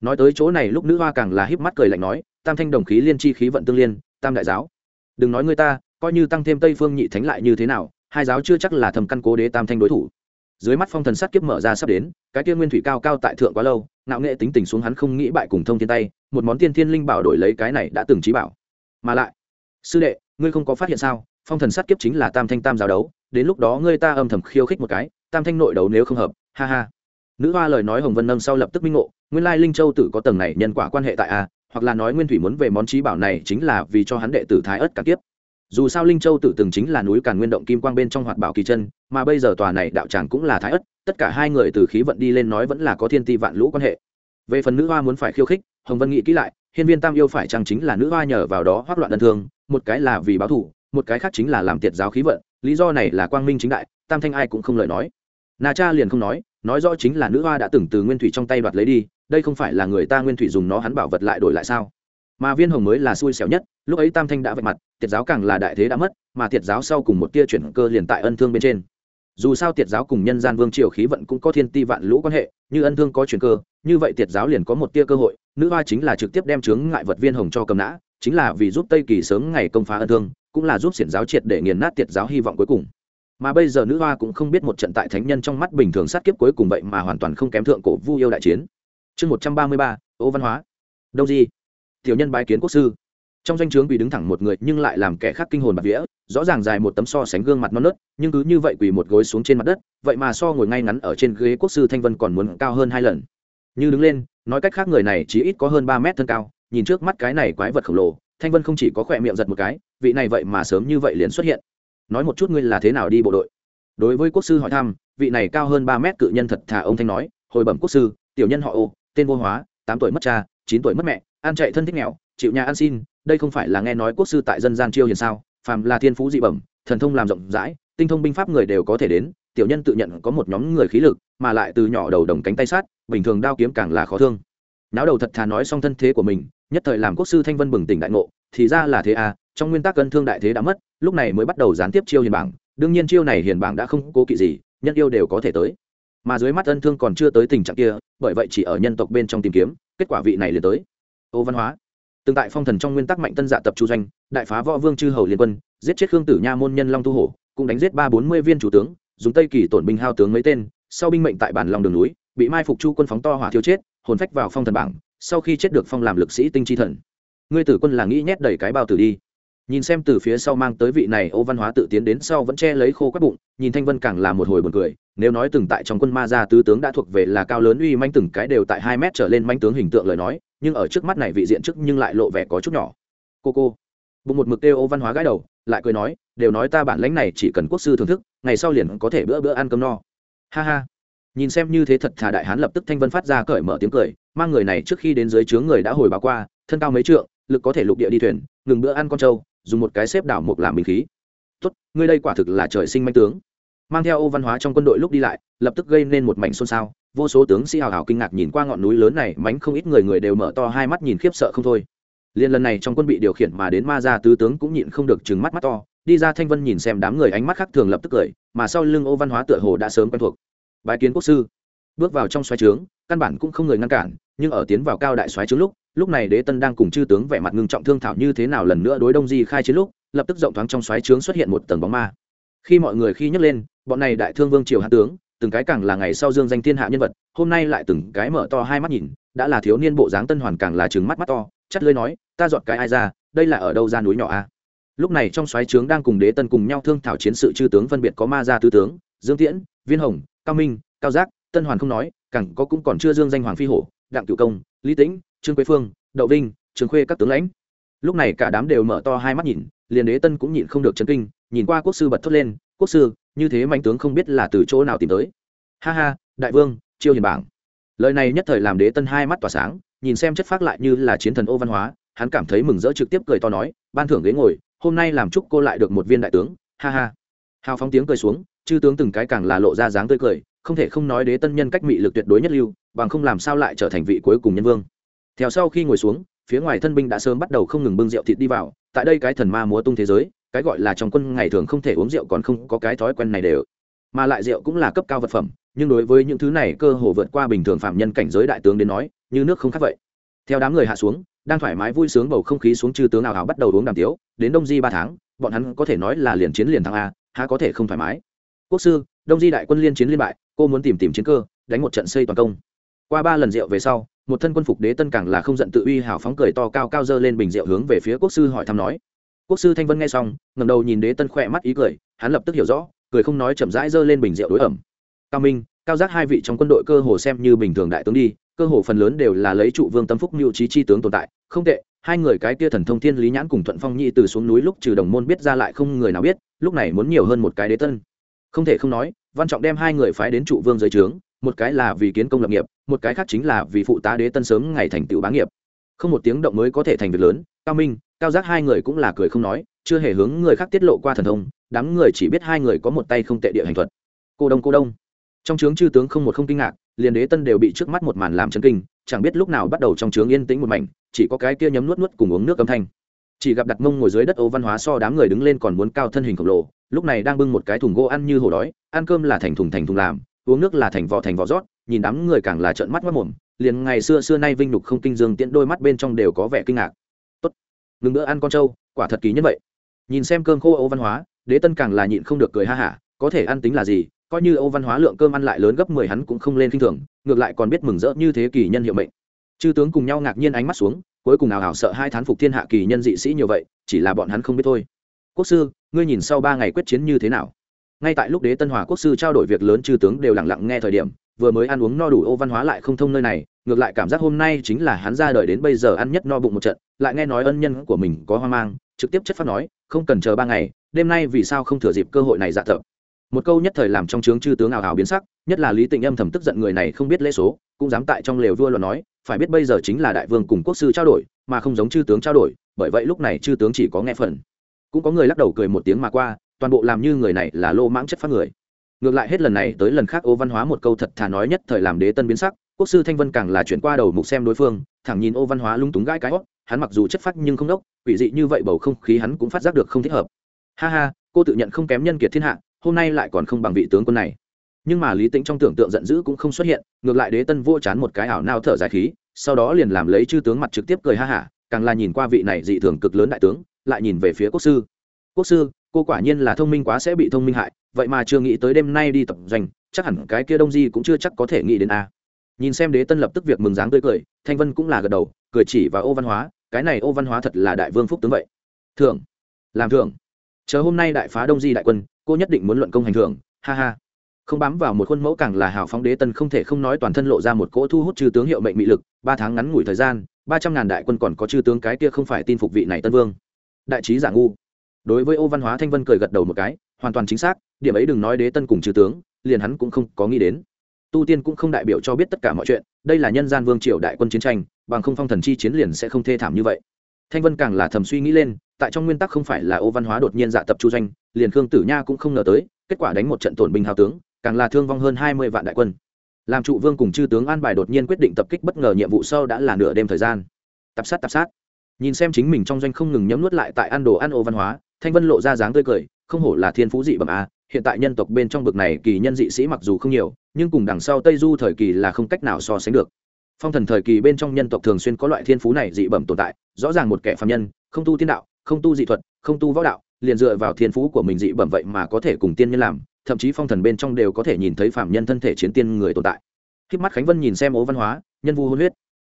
nói tới chỗ này lúc nữ hoa càng là híp mắt cười lạnh nói, tam thanh đồng khí liên chi khí vận tương liên, tam đại giáo. Đừng nói người ta, coi như tăng thêm tây phương nhị thánh lại như thế nào, hai giáo chưa chắc là thầm căn cố đế tam thanh đối thủ dưới mắt phong thần sát kiếp mở ra sắp đến, cái kia nguyên thủy cao cao tại thượng quá lâu, ngạo nghệ tính tình xuống hắn không nghĩ bại cùng thông thiên tay, một món tiên thiên linh bảo đổi lấy cái này đã từng trí bảo. Mà lại, sư đệ, ngươi không có phát hiện sao, phong thần sát kiếp chính là tam thanh tam giáo đấu, đến lúc đó ngươi ta âm thầm khiêu khích một cái, tam thanh nội đấu nếu không hợp, ha ha. Nữ hoa lời nói hồng vân nâng sau lập tức minh ngộ, nguyên lai linh châu tử có tầng này nhân quả quan hệ tại a, hoặc là nói nguyên thủy muốn về món trí bảo này chính là vì cho hắn đệ tử thái ất cả kiếp dù sao linh châu tự từng chính là núi càn nguyên động kim quang bên trong hoạt bảo kỳ chân, mà bây giờ tòa này đạo tràng cũng là thái ất, tất cả hai người từ khí vận đi lên nói vẫn là có thiên ti vạn lũ quan hệ. Về phần nữ hoa muốn phải khiêu khích, hồng vân nghĩ kỹ lại, hiên viên tam yêu phải chăng chính là nữ hoa nhờ vào đó hoác loạn đơn thương, một cái là vì báo thủ một cái khác chính là làm tiệt giáo khí vận, lý do này là quang minh chính đại, tam thanh ai cũng không lời nói. Na cha liền không nói nói rõ chính là nữ hoa đã từng từ nguyên thủy trong tay đoạt lấy đi, đây không phải là người ta nguyên thủy dùng nó hắn bảo vật lại đổi lại sao? Mà viên hồng mới là xui xẻo nhất, lúc ấy tam thanh đã vạch mặt, tiệt giáo càng là đại thế đã mất, mà tiệt giáo sau cùng một tia chuyển cơ liền tại ân thương bên trên. Dù sao tiệt giáo cùng nhân gian vương triều khí vận cũng có thiên ti vạn lũ quan hệ, như ân thương có chuyển cơ, như vậy tiệt giáo liền có một tia cơ hội, nữ hoa chính là trực tiếp đem chướng ngại vật viên hồng cho cầm nã, chính là vì giúp tây kỳ sớm ngày công phá ân thương, cũng là giúp xiển giáo triệt để nghiền nát tiệt giáo hy vọng cuối cùng. Mà bây giờ nữ hoa cũng không biết một trận tại thánh nhân trong mắt bình thường sát kiếp cuối cùng vậy mà hoàn toàn không kém thượng cổ vu yêu đại chiến. Chương một trăm ba mươi ba, ô văn hóa. Đâu gì tiểu nhân bái kiến quốc sư. Trong danh o trướng quỳ đứng thẳng một người nhưng lại làm kẻ khác kinh hồn bạc vía, rõ ràng dài một tấm so sánh gương mặt non nớt, nhưng cứ như vậy quỳ một gối xuống trên mặt đất, vậy mà so ngồi ngay ngắn ở trên ghế quốc sư thanh vân còn muốn cao hơn hai lần. Như đứng lên, nói cách khác người này chỉ ít có hơn ba mét thân cao, nhìn trước mắt cái này quái vật khổng lồ, thanh vân không chỉ có khỏe miệng giật một cái, vị này vậy mà sớm như vậy liền xuất hiện. Nói một chút ngươi là thế nào đi bộ đội? Đối với quốc sư hỏi thăm, vị này cao hơn ba mét cự nhân thật thà ông thanh nói, hồi bẩm quốc sư, tiểu nhân họ ô, tên vô hóa, tám tuổi mất cha chín tuổi mất mẹ ăn chạy thân thích nghèo, chịu nhà ăn xin, đây không phải là nghe nói quốc sư tại dân gian chiêu hiền sao, phàm là thiên phú dị bẩm, thần thông làm rộng rãi, tinh thông binh pháp người đều có thể đến, tiểu nhân tự nhận có một nhóm người khí lực, mà lại từ nhỏ đầu đồng cánh tay sát, bình thường đao kiếm càng là khó thương. Náo đầu thật thà nói xong thân thế của mình, nhất thời làm quốc sư thanh vân bừng tỉnh đại ngộ, thì ra là thế à trong nguyên tắc cân thương đại thế đã mất, lúc này mới bắt đầu gián tiếp chiêu hiền bảng, đương nhiên chiêu này hiền bảng đã không cố kỵ gì, nhân yêu đều có thể tới. Mà dưới mắt ân thương còn chưa tới tình trạng kia, bởi vậy chỉ ở nhân tộc bên trong tìm kiếm kết quả vị này liền tới. Ô văn hóa. Từng tại phong thần trong nguyên tắc mạnh tân dạ tập chu doanh, đại phá võ vương chư hầu liên quân, giết chết khương tử nha môn nhân long tu hổ, cũng đánh giết ba bốn mươi viên chủ tướng, dùng tây kỳ tổn binh hao tướng mấy tên, sau binh mệnh tại bản lòng đường núi, bị mai phục chu quân phóng to hỏa thiêu chết, hồn phách vào phong thần bảng, sau khi chết được phong làm lực sĩ tinh chi thần. Ngươi tử quân là nghĩ nhét đầy cái bao tử đi nhìn xem từ phía sau mang tới vị này ô văn hóa tự tiến đến sau vẫn che lấy khô quát bụng, nhìn thanh vân càng là một hồi buồn cười, nếu nói từng tại trong quân ma gia tứ tướng đã thuộc về là cao lớn uy manh từng cái đều tại hai mét trở lên manh tướng hình tượng lời nói, nhưng ở trước mắt này vị diện trước nhưng lại lộ vẻ có chút nhỏ. Cô cô, bụng một mực kêu ô văn hóa gái đầu, lại cười nói, đều nói ta bản lãnh này chỉ cần quốc sư thưởng thức, ngày sau liền có thể bữa bữa ăn cơm no. Ha ha. Nhìn xem như thế thật thà đại hán lập tức thanh vân phát ra cởi mở tiếng cười, mang người này trước khi đến dưới trướng người đã hồi báo qua, thân cao mấy trượng, lực có thể lục địa đi thuyền, ngừng bữa ăn con trâu dùng một cái xếp đảo mục làm bình khí. Tốt, ngươi đây quả thực là trời sinh manh tướng. Mang theo ô văn hóa trong quân đội lúc đi lại, lập tức gây nên một mảnh xôn xao. Vô số tướng sĩ hào hào kinh ngạc nhìn qua ngọn núi lớn này, mánh không ít người người đều mở to hai mắt nhìn khiếp sợ không thôi. Liên lần này trong quân bị điều khiển mà đến ma gia tứ tướng cũng nhịn không được chừng mắt mắt to. Đi ra thanh vân nhìn xem đám người ánh mắt khác thường lập tức cười, mà sau lưng ô văn hóa tựa hồ đã sớm quen thuộc. Bài kiến quốc sư. Bước vào trong xoáy trướng, căn bản cũng không người ngăn cản, nhưng ở tiến vào cao đại xoáy trướng lúc lúc này đế tân đang cùng chư tướng vẻ mặt ngưng trọng thương thảo như thế nào lần nữa đối đông di khai chiến lúc, lập tức rộng thoáng trong xoáy trướng xuất hiện một tầng bóng ma. Khi mọi người khi nhấc lên, bọn này đại thương vương triều hạ tướng, từng cái càng là ngày sau dương danh thiên hạ nhân vật, hôm nay lại từng cái mở to hai mắt nhìn, đã là thiếu niên bộ dáng tân hoàn càng là trừng mắt mắt to, chắt lưới nói, ta dọn cái ai ra, đây là ở đâu ra núi nhỏ a? Lúc này trong xoáy trướng đang cùng đế tân cùng nhau thương thảo chiến sự chư tướng phân biệt có ma gia tứ tướng, dương tiễn, viên hồng, cao minh, cao giác, tân hoàn không nói, càng có cũng còn chưa dương danh hoàng phi hổ, đặng cựu công, lý tĩnh trương quế phương, đậu vinh, trường khuê các tướng lãnh. Lúc này cả đám đều mở to hai mắt nhìn, liền đế tân cũng nhịn không được chấn kinh, nhìn qua quốc sư bật thốt lên, quốc sư, như thế mạnh tướng không biết là từ chỗ nào tìm tới. Ha ha, đại vương, chiêu hiền bảng. Lời này nhất thời làm đế tân hai mắt tỏa sáng, nhìn xem chất phác lại như là chiến thần ô văn hóa, hắn cảm thấy mừng rỡ trực tiếp cười to nói, ban thưởng ghế ngồi, hôm nay làm chúc cô lại được một viên đại tướng. Ha ha. Hào phóng tiếng cười xuống, chư tướng từng cái càng là lộ ra dáng tươi cười, không thể không nói đế tân nhân cách mị lực tuyệt đối nhất lưu, bằng không làm sao lại trở thành vị cuối cùng nhân vương theo sau khi ngồi xuống, phía ngoài thân binh đã sớm bắt đầu không ngừng bưng rượu thịt đi vào. Tại đây cái thần ma múa tung thế giới, cái gọi là trong quân ngày thường không thể uống rượu còn không có cái thói quen này đều. Mà lại rượu cũng là cấp cao vật phẩm, nhưng đối với những thứ này cơ hồ vượt qua bình thường phạm nhân cảnh giới đại tướng đến nói, như nước không khác vậy. Theo đám người hạ xuống, đang thoải mái vui sướng bầu không khí xuống chư tướng ảo hào bắt đầu uống đàm tiếu, đến đông di ba tháng, bọn hắn có thể nói là liền chiến liền thắng a, há có thể không thoải mái. Quốc sư, đông di đại quân liên chiến liên bại, cô muốn tìm tìm chiến cơ, đánh một trận xây toàn công. Qua ba lần rượu về sau một thân quân phục đế tân càng là không giận tự uy hào phóng cười to cao cao dơ lên bình rượu hướng về phía quốc sư hỏi thăm nói. Quốc sư thanh vân nghe xong ngầm đầu nhìn đế tân khỏe mắt ý cười, hắn lập tức hiểu rõ, cười không nói chậm rãi dơ lên bình rượu đối ẩm. Cao minh, cao giác hai vị trong quân đội cơ hồ xem như bình thường đại tướng đi, cơ hồ phần lớn đều là lấy trụ vương tâm phúc mưu trí chi tướng tồn tại, không tệ, hai người cái kia thần thông thiên lý nhãn cùng thuận phong nhị từ xuống núi lúc trừ đồng môn biết ra lại không người nào biết, lúc này muốn nhiều hơn một cái đế tân. Không thể không nói, văn trọng đem hai người phái đến trụ vương dưới trướng một cái là vì kiến công lập nghiệp, một cái khác chính là vì phụ tá đế tân sớm ngày thành tựu bá nghiệp. Không một tiếng động mới có thể thành việc lớn, cao minh, cao giác hai người cũng là cười không nói, chưa hề hướng người khác tiết lộ qua thần thông, đám người chỉ biết hai người có một tay không tệ địa hành thuật. Cô đông cô đông. Trong trướng chư tướng không một không kinh ngạc, liền đế tân đều bị trước mắt một màn làm chấn kinh, chẳng biết lúc nào bắt đầu trong trướng yên tĩnh một mảnh, chỉ có cái kia nhấm nuốt nuốt cùng uống nước âm thanh. Chỉ gặp đặt mông ngồi dưới đất ô văn hóa so đám người đứng lên còn muốn cao thân hình khổng lồ, lúc này đang bưng một cái thùng gỗ ăn như hổ đói, ăn cơm là thành thùng thành thùng làm uống nước là thành vỏ thành vỏ rót, nhìn đám người càng là trợn mắt mất mồm, liền ngày xưa xưa nay vinh nhục không kinh dương tiễn đôi mắt bên trong đều có vẻ kinh ngạc. Tốt, ngừng nữa ăn con trâu, quả thật kỳ như vậy. Nhìn xem cơm khô Âu văn hóa, đế tân càng là nhịn không được cười ha hả, có thể ăn tính là gì, coi như Âu văn hóa lượng cơm ăn lại lớn gấp mười hắn cũng không lên k i n h thường, ngược lại còn biết mừng rỡ như thế kỳ nhân hiệu mệnh. Chư tướng cùng nhau ngạc nhiên ánh mắt xuống, cuối cùng nào hảo sợ hai thán phục thiên hạ kỳ nhân dị sĩ nhiều vậy, chỉ là bọn hắn không biết thôi. Quốc sư, ngươi nhìn sau ba ngày quyết chiến như thế nào? Ngay tại lúc đế tân hòa quốc sư trao đổi việc lớn, chư tướng đều lặng lặng nghe thời điểm, vừa mới ăn uống no đủ ô văn hóa lại không thông nơi này, ngược lại cảm giác hôm nay chính là hắn ra đời đến bây giờ ăn nhất no bụng một trận, lại nghe nói ân nhân của mình có hoang mang, trực tiếp chất phát nói, không cần chờ ba ngày, đêm nay vì sao không thừa dịp cơ hội này dạ thợ một câu nhất thời làm trong trướng chư tướng ảo ảo biến sắc, nhất là lý tịnh âm thầm tức giận người này không biết lễ số, cũng dám tại trong lều vua luận nói, phải biết bây giờ chính là đại vương cùng quốc sư trao đổi, mà không giống chư tướng trao đổi, bởi vậy lúc này chư tướng chỉ có nghe phần. Cũng có người lắc đầu cười một tiếng mà qua toàn bộ làm như người này là lô mãng chất phát người. Ngược lại hết lần này tới lần khác ô văn hóa một câu thật thà nói nhất thời làm đế tân biến sắc, quốc sư thanh vân càng là chuyển qua đầu mục xem đối phương, thẳng nhìn ô văn hóa lung túng gãi cái hót, hắn mặc dù chất phát nhưng không đốc, quỷ dị như vậy bầu không khí hắn cũng phát giác được không thích hợp. Ha ha, cô tự nhận không kém nhân kiệt thiên hạ, hôm nay lại còn không bằng vị tướng quân này. Nhưng mà lý tĩnh trong tưởng tượng giận dữ cũng không xuất hiện, ngược lại đế tân vô chán một cái ảo nao thở dài khí, sau đó liền làm lấy chư tướng mặt trực tiếp cười ha hả, càng là nhìn qua vị này dị thường cực lớn đại tướng, lại nhìn về phía quốc sư quốc sư, cô quả nhiên là thông minh quá sẽ bị thông minh hại, vậy mà chưa nghĩ tới đêm nay đi tập doanh, chắc hẳn cái kia đông di cũng chưa chắc có thể nghĩ đến a. Nhìn xem đế tân lập tức việc mừng dáng tươi cười, thanh vân cũng là gật đầu, cười chỉ và ô văn hóa, cái này ô văn hóa thật là đại vương phúc tướng vậy. Thưởng. Làm thưởng. Chờ hôm nay đại phá đông di đại quân, cô nhất định muốn luận công hành thưởng, ha ha. Không bám vào một khuôn mẫu càng là hào phóng đế tân không thể không nói toàn thân lộ ra một cỗ thu hút chư tướng hiệu mệnh mị lực, ba tháng ngắn ngủi thời gian, ba trăm ngàn đại quân còn có chư tướng cái kia không phải tin phục vị này tân vương. Đại trí giả ngu đối với ô văn hóa thanh vân cười gật đầu một cái, hoàn toàn chính xác, điểm ấy đừng nói đế tân cùng chư tướng, liền hắn cũng không có nghĩ đến. Tu tiên cũng không đại biểu cho biết tất cả mọi chuyện, đây là nhân gian vương triều đại quân chiến tranh, bằng không phong thần chi chiến liền sẽ không thê thảm như vậy. Thanh vân càng là thầm suy nghĩ lên, tại trong nguyên tắc không phải là ô văn hóa đột nhiên dạ tập chu doanh, liền khương tử nha cũng không ngờ tới, kết quả đánh một trận tổn binh hào tướng, càng là thương vong hơn hai mươi vạn đại quân. Làm trụ vương cùng chư tướng an bài đột nhiên quyết định tập kích bất ngờ nhiệm vụ sau đã là nửa đêm thời gian. Tập sát tập sát. Nhìn xem chính mình trong doanh không ngừng nhấm nuốt lại tại ăn đồ ăn ô văn hóa thanh vân lộ ra dáng tươi cười, không hổ là thiên phú dị bẩm a, hiện tại nhân tộc bên trong bực này kỳ nhân dị sĩ mặc dù không nhiều, nhưng cùng đằng sau tây du thời kỳ là không cách nào so sánh được. Phong thần thời kỳ bên trong nhân tộc thường xuyên có loại thiên phú này dị bẩm tồn tại, rõ ràng một kẻ phạm nhân, không tu tiên đạo, không tu dị thuật, không tu võ đạo, liền dựa vào thiên phú của mình dị bẩm vậy mà có thể cùng tiên nhân làm, thậm chí phong thần bên trong đều có thể nhìn thấy phạm nhân thân thể chiến tiên người tồn tại. Khi mắt khánh vân nhìn xem ố văn hóa, nhân vu hôn huyết.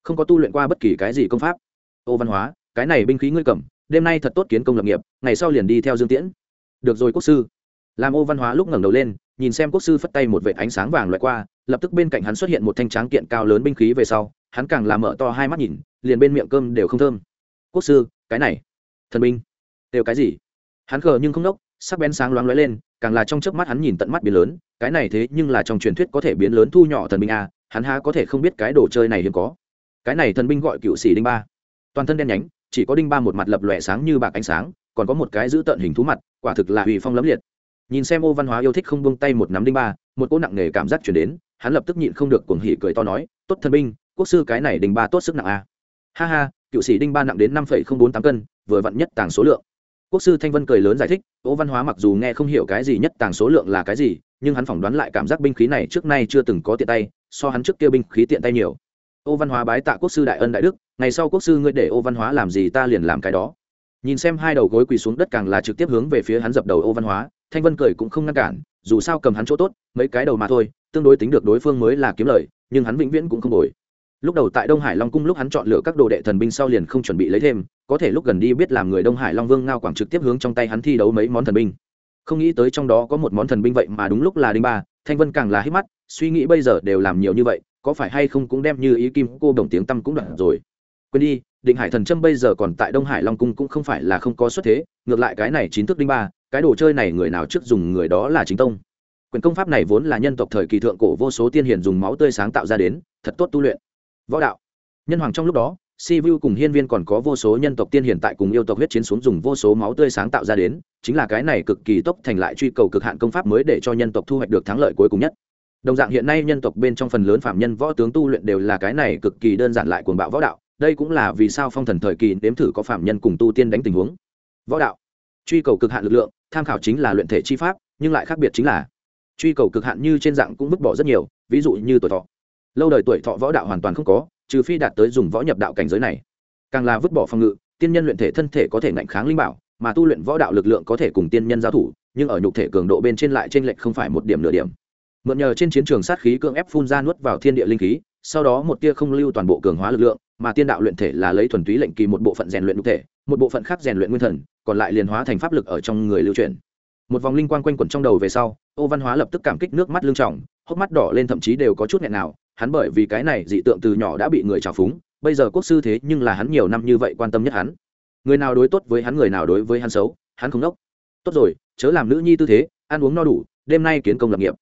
Không có tu luyện qua bất kỳ cái gì công pháp. Ô văn hóa, cái này binh khí ngươi cầm đêm nay thật tốt kiến công lập nghiệp, ngày sau liền đi theo dương tiễn. Được rồi, quốc sư. Làm ô văn hóa lúc ngẩng đầu lên, nhìn xem quốc sư phất tay một vệ ánh sáng vàng loại qua, lập tức bên cạnh hắn xuất hiện một thanh tráng kiện cao lớn binh khí về sau, hắn càng làm mở to hai mắt nhìn, liền bên miệng cơm đều không thơm. Quốc sư, cái này, thần binh, đều cái gì? Hắn khờ nhưng không đốc sắc bén sáng loáng lóe lên, càng là trong chớp mắt hắn nhìn tận mắt biến lớn, cái này thế nhưng là trong truyền thuyết có thể biến lớn thu nhỏ thần binh a hắn há có thể không biết cái đồ chơi này hiếm có. Cái này thần binh gọi cựu sĩ đinh ba. Toàn thân đen nhánh chỉ có đinh ba một mặt lập lòe sáng như bạc ánh sáng, còn có một cái giữ tận hình thú mặt, quả thực là hủy phong lấm liệt. Nhìn xem ô văn hóa yêu thích không buông tay một nắm đinh ba, một cỗ nặng nề cảm giác chuyển đến, hắn lập tức nhịn không được cuồng hỉ cười to nói, tốt thần binh, quốc sư cái này đinh ba tốt sức nặng a. À. ha ha, cựu sĩ đinh ba nặng đến năm phẩy không bốn tám cân, vừa vặn nhất tàng số lượng. Quốc sư thanh vân cười lớn giải thích, ô văn hóa mặc dù nghe không hiểu cái gì nhất tàng số lượng là cái gì, nhưng hắn phỏng đoán lại cảm giác binh khí này trước nay chưa từng có tiện tay, so hắn trước kia binh khí tiện tay nhiều ô văn hóa bái tạ quốc sư đại ân đại đức, ngày sau quốc sư ngươi để ô văn hóa làm gì ta liền làm cái đó. Nhìn xem hai đầu gối quỳ xuống đất càng là trực tiếp hướng về phía hắn dập đầu ô văn hóa, thanh vân cười cũng không ngăn cản, dù sao cầm hắn chỗ tốt, mấy cái đầu mà thôi, tương đối tính được đối phương mới là kiếm lời, nhưng hắn vĩnh viễn cũng không đổi. Lúc đầu tại đông hải long cung lúc hắn chọn lựa các đồ đệ thần binh sau liền không chuẩn bị lấy thêm, có thể lúc gần đi biết làm người đông hải long vương ngao quảng trực tiếp hướng trong tay hắn thi đấu mấy món thần binh. Không nghĩ tới trong đó có một món thần binh vậy mà đúng lúc là đinh ba, thanh vân càng là hít mắt, suy nghĩ bây giờ đều làm nhiều như vậy có phải hay không cũng đem như ý kim cô đồng tiếng tâm cũng đoạn rồi. Quên đi, định hải thần trâm bây giờ còn tại đông hải long cung cũng không phải là không có xuất thế, ngược lại cái này chính thức đinh ba, cái đồ chơi này người nào trước dùng người đó là chính tông. Quyền công pháp này vốn là nhân tộc thời kỳ thượng cổ vô số tiên hiền dùng máu tươi sáng tạo ra đến, thật tốt tu luyện. Võ đạo. Nhân hoàng trong lúc đó, si vu cùng hiên viên còn có vô số nhân tộc tiên hiền tại cùng yêu tộc huyết chiến xuống dùng vô số máu tươi sáng tạo ra đến, chính là cái này cực kỳ tốc thành lại truy cầu cực hạn công pháp mới để cho nhân tộc thu hoạch được thắng lợi cuối cùng nhất đồng dạng hiện nay nhân tộc bên trong phần lớn phạm nhân võ tướng tu luyện đều là cái này cực kỳ đơn giản lại cuồng bạo võ đạo, đây cũng là vì sao phong thần thời kỳ nếm thử có phạm nhân cùng tu tiên đánh tình huống. Võ đạo, truy cầu cực hạn lực lượng, tham khảo chính là luyện thể chi pháp, nhưng lại khác biệt chính là, truy cầu cực hạn như trên dạng cũng vứt bỏ rất nhiều, ví dụ như tuổi thọ. Lâu đời tuổi thọ võ đạo hoàn toàn không có, trừ phi đạt tới dùng võ nhập đạo cảnh giới này. Càng là vứt bỏ phòng ngự, tiên nhân luyện thể thân thể có thể ngạnh kháng linh bảo, mà tu luyện võ đạo lực lượng có thể cùng tiên nhân giao thủ, nhưng ở nhục thể cường độ bên trên lại trên lệch không phải một điểm nửa điểm mượn nhờ trên chiến trường sát khí cưỡng ép phun ra nuốt vào thiên địa linh khí, sau đó một tia không lưu toàn bộ cường hóa lực lượng, mà tiên đạo luyện thể là lấy thuần túy lệnh kỳ một bộ phận rèn luyện cụ thể, một bộ phận khác rèn luyện nguyên thần, còn lại liền hóa thành pháp lực ở trong người lưu truyền một vòng linh quang quanh quẩn trong đầu về sau, ô văn hóa lập tức cảm kích nước mắt lưng trọng hốc mắt đỏ lên thậm chí đều có chút nghẹn nào, hắn bởi vì cái này dị tượng từ nhỏ đã bị người trào phúng, bây giờ quốc sư thế nhưng là hắn nhiều năm như vậy quan tâm nhất hắn. Người nào đối tốt với hắn, người nào đối với hắn xấu, hắn không đốc. Tốt rồi, chớ làm nữ nhi tư thế, ăn uống no đủ, đêm nay kiến công lập nghiệp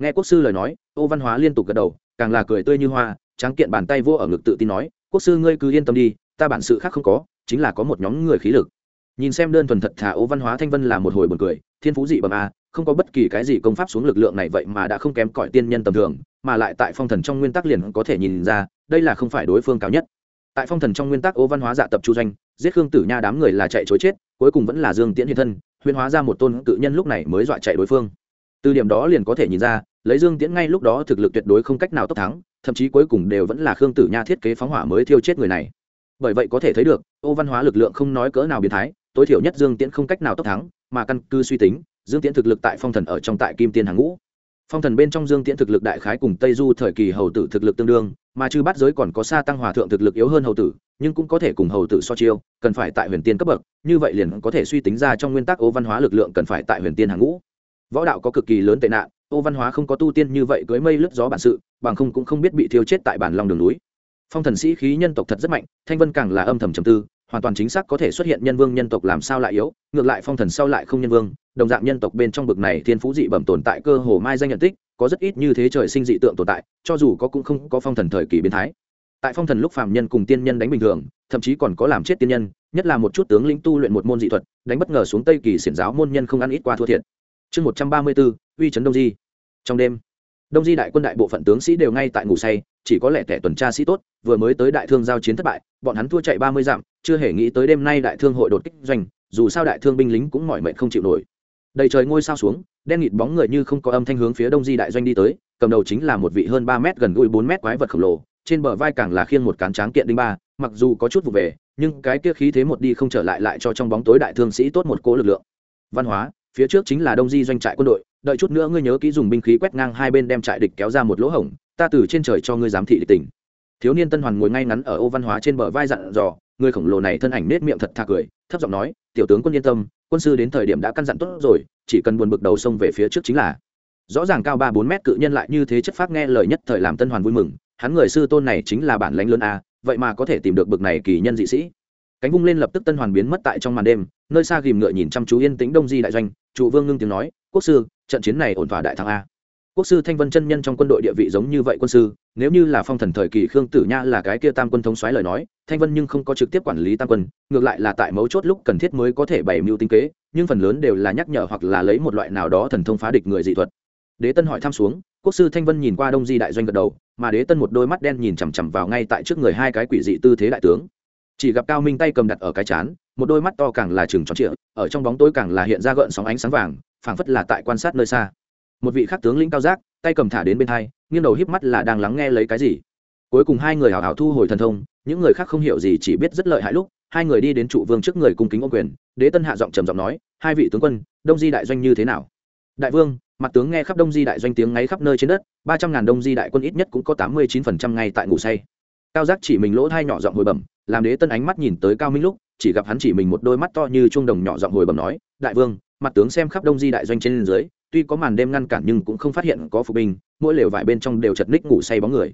nghe quốc sư lời nói, ô văn hóa liên tục gật đầu, càng là cười tươi như hoa, tráng kiện bàn tay vô ở ngực tự tin nói, quốc sư ngươi cứ yên tâm đi, ta bản sự khác không có, chính là có một nhóm người khí lực. Nhìn xem đơn thuần thật thả ô văn hóa thanh vân là một hồi buồn cười, thiên phú dị bẩm a, không có bất kỳ cái gì công pháp xuống lực lượng này vậy mà đã không kém cỏi tiên nhân tầm thường, mà lại tại phong thần trong nguyên tắc liền có thể nhìn ra, đây là không phải đối phương cao nhất. Tại phong thần trong nguyên tắc ô văn hóa dạ tập chu doanh, giết khương tử nha đám người là chạy chối chết, cuối cùng vẫn là dương tiễn hiện thân huyên hóa ra một tôn cự nhân lúc này mới dọa chạy đối phương. Từ điểm đó liền có thể nhìn ra lấy dương tiễn ngay lúc đó thực lực tuyệt đối không cách nào tốc thắng, thậm chí cuối cùng đều vẫn là khương tử nha thiết kế phóng hỏa mới thiêu chết người này. Bởi vậy có thể thấy được, ô văn hóa lực lượng không nói cỡ nào biến thái, tối thiểu nhất dương tiễn không cách nào tốc thắng, mà căn cứ suy tính, dương tiễn thực lực tại phong thần ở trong tại kim tiên hàng ngũ. Phong thần bên trong dương tiễn thực lực đại khái cùng tây du thời kỳ hầu tử thực lực tương đương, mà chư bắt giới còn có xa tăng hòa thượng thực lực yếu hơn hầu tử, nhưng cũng có thể cùng hầu tử so chiêu, cần phải tại huyền tiên cấp bậc, như vậy liền có thể suy tính ra trong nguyên tắc ô văn hóa lực lượng cần phải tại huyền tiên hàng ngũ. Võ đạo có cực kỳ lớn tệ nạn ô văn hóa không có tu tiên như vậy cưới mây lướt gió bản sự, bằng không cũng không biết bị thiêu chết tại bản lòng đường núi. Phong thần sĩ khí nhân tộc thật rất mạnh, thanh vân càng là âm thầm trầm tư, hoàn toàn chính xác có thể xuất hiện nhân vương nhân tộc làm sao lại yếu, ngược lại phong thần sau lại không nhân vương, đồng dạng nhân tộc bên trong bực này thiên phú dị bẩm tồn tại cơ hồ mai danh nhận tích, có rất ít như thế trời sinh dị tượng tồn tại, cho dù có cũng không có phong thần thời kỳ biến thái. Tại phong thần lúc phàm nhân cùng tiên nhân đánh bình thường, thậm chí còn có làm chết tiên nhân, nhất là một chút tướng lĩnh tu luyện một môn dị thuật, đánh bất ngờ xuống tây kỳ xiển giáo môn nhân không ăn ít qua thua thiệt chương một trăm ba mươi bốn, uy trấn đông di. Trong đêm, đông di đại quân đại bộ phận tướng sĩ đều ngay tại ngủ say, chỉ có lẽ tẻ tuần tra sĩ tốt, vừa mới tới đại thương giao chiến thất bại, bọn hắn thua chạy ba mươi dặm, chưa hề nghĩ tới đêm nay đại thương hội đột kích doanh, dù sao đại thương binh lính cũng mỏi mệt không chịu nổi. Đầy trời ngôi sao xuống, đen nghịt bóng người như không có âm thanh hướng phía đông di đại doanh đi tới, cầm đầu chính là một vị hơn ba mét gần gũi bốn mét quái vật khổng lồ, trên bờ vai càng là khiêng một cán tráng kiện đinh ba, mặc dù có chút vụ về, nhưng cái kia khí thế một đi không trở lại lại cho trong bóng tối đại thương sĩ tốt một cố lực lượng. Văn hóa phía trước chính là đông di doanh trại quân đội, đợi chút nữa ngươi nhớ kỹ dùng binh khí quét ngang hai bên đem trại địch kéo ra một lỗ hổng, ta từ trên trời cho ngươi giám thị địch tỉnh thiếu niên tân hoàn ngồi ngay ngắn ở ô văn hóa trên bờ vai dặn dò, người khổng lồ này thân ảnh nết miệng thật thà cười, thấp giọng nói, tiểu tướng quân yên tâm, quân sư đến thời điểm đã căn dặn tốt rồi, chỉ cần buồn bực đầu sông về phía trước chính là. Rõ ràng cao ba bốn mét cự nhân lại như thế chất phát nghe lời nhất thời làm tân hoàn vui mừng, hắn người sư tôn này chính là bản lãnh lớn a, vậy mà có thể tìm được bực này kỳ nhân dị sĩ cánh vung lên lập tức tân hoàn biến mất tại trong màn đêm, nơi xa ghìm ngựa nhìn chăm chú yên tĩnh đông di đại doanh, trụ vương ngưng tiếng nói, quốc sư, trận chiến này ổn thỏa đại thắng a. Quốc sư thanh vân chân nhân trong quân đội địa vị giống như vậy quân sư, nếu như là phong thần thời kỳ khương tử nha là cái kia tam quân thống xoáy lời nói, thanh vân nhưng không có trực tiếp quản lý tam quân, ngược lại là tại mấu chốt lúc cần thiết mới có thể bày mưu tinh kế, nhưng phần lớn đều là nhắc nhở hoặc là lấy một loại nào đó thần thông phá địch người dị thuật. Đế tân hỏi thăm xuống, quốc sư thanh vân nhìn qua đông di đại doanh gật đầu, mà đế tân một đôi mắt đen nhìn chằm chằm vào ngay tại trước người hai cái quỷ dị tư thế đại tướng chỉ gặp cao minh tay cầm đặt ở cái chán, một đôi mắt to càng là chừng tròn trịa, ở trong bóng tối càng là hiện ra gợn sóng ánh sáng vàng, phảng phất là tại quan sát nơi xa. Một vị khắc tướng lĩnh cao giác, tay cầm thả đến bên thai nghiêng đầu híp mắt là đang lắng nghe lấy cái gì. Cuối cùng hai người hào hào thu hồi thần thông, những người khác không hiểu gì chỉ biết rất lợi hại lúc, hai người đi đến trụ vương trước người cung kính ô quyền, đế tân hạ giọng trầm giọng nói, hai vị tướng quân, đông di đại doanh như thế nào? Đại vương, mặt tướng nghe khắp đông di đại doanh tiếng ngáy khắp nơi trên đất, ba trăm ngàn đông di đại quân ít nhất cũng có tám mươi chín phần trăm ngay tại ngủ say. Cao giác chỉ mình lỗ thai nhỏ giọng hồi bẩm làm đế tân ánh mắt nhìn tới cao minh lúc, chỉ gặp hắn chỉ mình một đôi mắt to như chuông đồng nhỏ giọng hồi bẩm nói, đại vương, mặt tướng xem khắp đông di đại doanh trên dưới, tuy có màn đêm ngăn cản nhưng cũng không phát hiện có phục binh, mỗi lều vải bên trong đều chật ních ngủ say bóng người.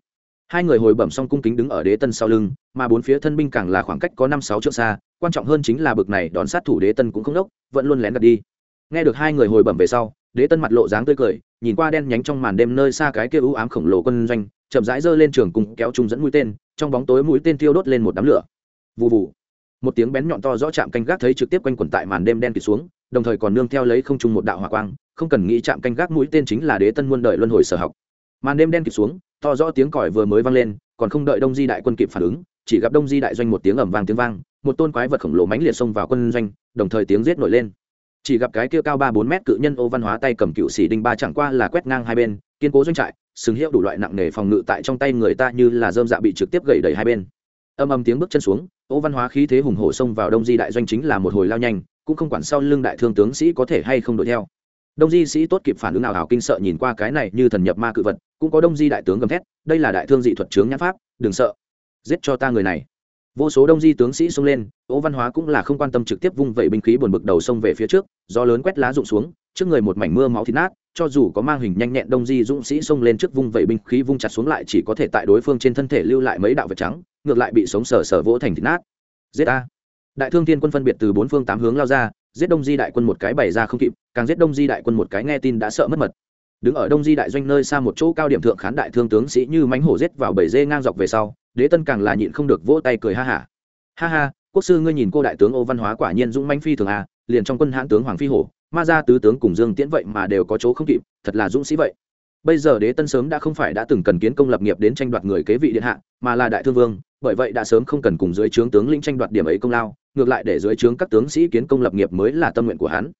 Hai người hồi bẩm xong cung kính đứng ở đế tân sau lưng, mà bốn phía thân binh càng là khoảng cách có năm sáu trượng xa, quan trọng hơn chính là bực này đón sát thủ đế tân cũng không đốc, vẫn luôn lén gạt đi. Nghe được hai người hồi bẩm về sau, đế tân mặt lộ dáng tươi cười, nhìn qua đen nhánh trong màn đêm nơi xa cái kia ưu ám khổng lồ quân doanh, chậm rãi giơ lên trường cùng kéo trung dẫn mũi tên trong bóng tối mũi tên thiêu đốt lên một đám lửa. Vụ vụ một tiếng bén nhọn to rõ chạm canh gác thấy trực tiếp quanh quẩn tại màn đêm đen kịt xuống, đồng thời còn nương theo lấy không trung một đạo hỏa quang, không cần nghĩ chạm canh gác mũi tên chính là đế tân muôn đợi luân hồi sở học. Màn đêm đen kịt xuống, to rõ tiếng còi vừa mới vang lên, còn không đợi đông di đại quân kịp phản ứng, chỉ gặp đông di đại doanh một tiếng ầm vang tiếng vang, một tôn quái vật khổng lồ mãnh liệt xông vào quân doanh, đồng thời tiếng giết nổi lên. Chỉ gặp cái kia cao ba bốn mét cự nhân ô văn hóa tay cầm cựu sĩ đinh ba chẳng qua là quét ngang hai bên, kiên cố doanh trại sừng hiệu đủ loại nặng nề phòng ngự tại trong tay người ta như là dơm dạ bị trực tiếp gậy đẩy hai bên. Âm âm tiếng bước chân xuống, ô văn hóa khí thế hùng hổ xông vào đông di đại doanh chính là một hồi lao nhanh, cũng không quản sau lưng đại thương tướng sĩ có thể hay không đuổi theo. Đông di sĩ tốt kịp phản ứng nào hào kinh sợ nhìn qua cái này như thần nhập ma cự vật, cũng có đông di đại tướng gầm thét, đây là đại thương dị thuật chướng nhãn pháp, đừng sợ. Giết cho ta người này. Vô số đông di tướng sĩ xông lên, ô văn hóa cũng là không quan tâm trực tiếp vung vẩy binh khí buồn bực đầu xông về phía trước, do lớn quét lá rụng xuống, trước người một mảnh mưa máu thịt nát cho dù có mang hình nhanh nhẹn đông di dũng sĩ xông lên trước vung vẩy binh khí vung chặt xuống lại chỉ có thể tại đối phương trên thân thể lưu lại mấy đạo vật trắng, ngược lại bị sống sờ sờ vỗ thành thịt nát. Giết a. Đại thương thiên quân phân biệt từ bốn phương tám hướng lao ra, giết đông di đại quân một cái bày ra không kịp, càng giết đông di đại quân một cái nghe tin đã sợ mất mật. Đứng ở đông di đại doanh nơi xa một chỗ cao điểm thượng khán đại thương tướng sĩ như mánh hổ giết vào bầy dê ngang dọc về sau, đế tân càng là nhịn không được vỗ tay cười ha hả. Ha. ha ha quốc sư ngươi nhìn cô đại tướng ô văn hóa quả nhiên dũng mánh phi thường à liền trong quân hãn tướng hoàng phi hổ ma gia tứ tướng cùng dương tiễn vậy mà đều có chỗ không kịp, thật là dũng sĩ vậy. Bây giờ đế tân sớm đã không phải đã từng cần kiến công lập nghiệp đến tranh đoạt người kế vị điện hạ, mà là đại thương vương, bởi vậy đã sớm không cần cùng dưới trướng tướng lĩnh tranh đoạt điểm ấy công lao, ngược lại để dưới trướng các tướng sĩ kiến công lập nghiệp mới là tâm nguyện của hắn.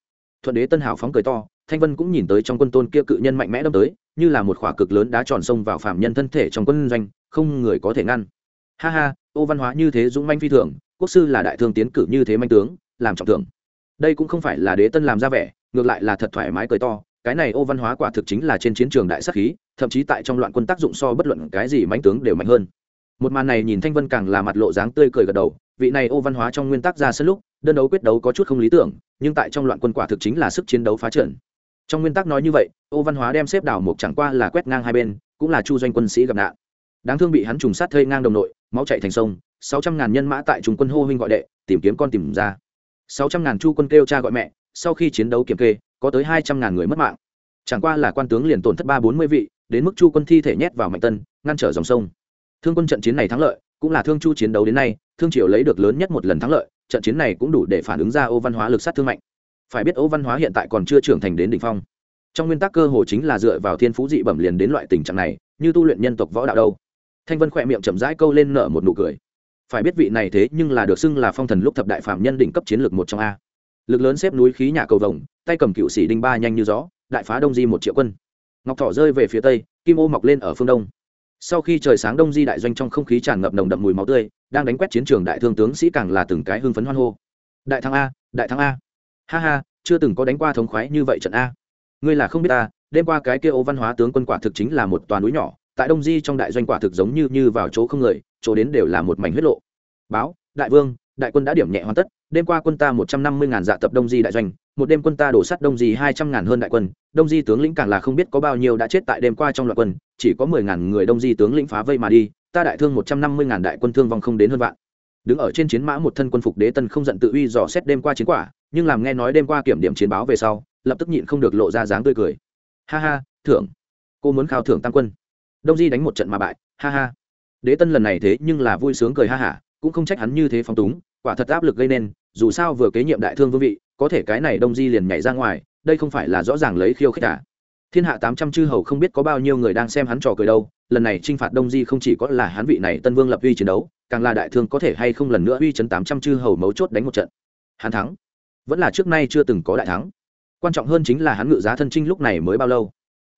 Thuận đế tân hào phóng cười to, thanh vân cũng nhìn tới trong quân tôn kia cự nhân mạnh mẽ đâm tới, như là một khỏa cực lớn đá tròn sông vào phạm nhân thân thể trong quân doanh, không người có thể ngăn. Ha ha, ô văn hóa như thế dũng manh phi thường, quốc sư là đại thương tiến cử như thế manh tướng, làm trọng thưởng đây cũng không phải là đế tân làm ra vẻ, ngược lại là thật thoải mái cười to, cái này ô văn hóa quả thực chính là trên chiến trường đại sắc khí, thậm chí tại trong loạn quân tác dụng so bất luận cái gì mạnh tướng đều mạnh hơn. Một màn này nhìn thanh vân càng là mặt lộ dáng tươi cười gật đầu, vị này ô văn hóa trong nguyên tắc ra sân lúc, đơn đấu quyết đấu có chút không lý tưởng, nhưng tại trong loạn quân quả thực chính là sức chiến đấu phá trận. Trong nguyên tắc nói như vậy, ô văn hóa đem xếp đảo một chẳng qua là quét ngang hai bên, cũng là chu doanh quân sĩ gặp nạn. Đáng thương bị hắn trùng sát thây ngang đồng nội, máu chạy thành sông, sáu trăm ngàn nhân mã tại trung quân hô huynh gọi đệ, tìm kiếm con tìm ra sáu trăm ngàn chu quân kêu cha gọi mẹ, sau khi chiến đấu kiểm kê, có tới hai trăm ngàn người mất mạng. Chẳng qua là quan tướng liền tổn thất ba bốn mươi vị, đến mức chu quân thi thể nhét vào mạnh tân, ngăn trở dòng sông. Thương quân trận chiến này thắng lợi, cũng là thương chu chiến đấu đến nay, thương triều lấy được lớn nhất một lần thắng lợi, trận chiến này cũng đủ để phản ứng ra ô văn hóa lực sát thương mạnh. Phải biết ô văn hóa hiện tại còn chưa trưởng thành đến đ ỉ n h phong. Trong nguyên tắc cơ hồ chính là dựa vào thiên phú dị bẩm liền đến loại tình trạng này, như tu luyện nhân tộc võ đạo đâu. Thanh vân khỏe miệng chậm rãi câu lên nở một nụ cười phải biết vị này thế nhưng là được xưng là phong thần lúc thập đại phạm nhân đỉnh cấp chiến lược một trong a. Lực lớn xếp núi khí nhà cầu vồng, tay cầm cựu sĩ đinh ba nhanh như gió, đại phá đông di một triệu quân. Ngọc thỏ rơi về phía tây, kim ô mọc lên ở phương đông. Sau khi trời sáng đông di đại doanh trong không khí tràn ngập nồng đậm mùi máu tươi, đang đánh quét chiến trường đại thương tướng sĩ càng là từng cái hưng phấn hoan hô. Đại thắng a, đại thắng a. Ha ha, chưa từng có đánh qua thống khoái như vậy trận a. Ngươi là không biết ta, đêm qua cái kia ô văn hóa tướng quân quả thực chính là một toàn núi nhỏ, tại đông di trong đại doanh quả thực giống như như vào chỗ không người chỗ đến đều là một mảnh huyết lộ. Báo, đại vương, đại quân đã điểm nhẹ hoàn tất, đêm qua quân ta một trăm năm mươi ngàn dạ tập đông di đại doanh, một đêm quân ta đổ sắt đông di hai trăm ngàn hơn đại quân, đông di tướng lĩnh càng là không biết có bao nhiêu đã chết tại đêm qua trong loạt quân, chỉ có mười ngàn người đông di tướng lĩnh phá vây mà đi, ta đại thương một trăm năm mươi ngàn đại quân thương vong không đến hơn vạn. Đứng ở trên chiến mã một thân quân phục đế tân không giận tự uy dò xét đêm qua chiến quả, nhưng làm nghe nói đêm qua kiểm điểm chiến báo về sau, lập tức nhịn không được lộ ra dáng tươi cười. Ha ha, thưởng. Cô muốn khao thưởng tăng quân. Đông di đánh một trận mà bại. Ha ha đế tân lần này thế nhưng là vui sướng cười ha hả, cũng không trách hắn như thế phong túng, quả thật áp lực gây nên, dù sao vừa kế nhiệm đại thương vương vị, có thể cái này đông di liền nhảy ra ngoài, đây không phải là rõ ràng lấy khiêu khích cả thiên hạ tám trăm chư hầu không biết có bao nhiêu người đang xem hắn trò cười đâu, lần này t r i n h phạt đông di không chỉ có là hắn vị này tân vương lập uy chiến đấu, càng là đại thương có thể hay không lần nữa uy chấn tám trăm chư hầu mấu chốt đánh một trận. Hắn thắng. Vẫn là trước nay chưa từng có đại thắng. Quan trọng hơn chính là hắn ngự giá thân trinh lúc này mới bao lâu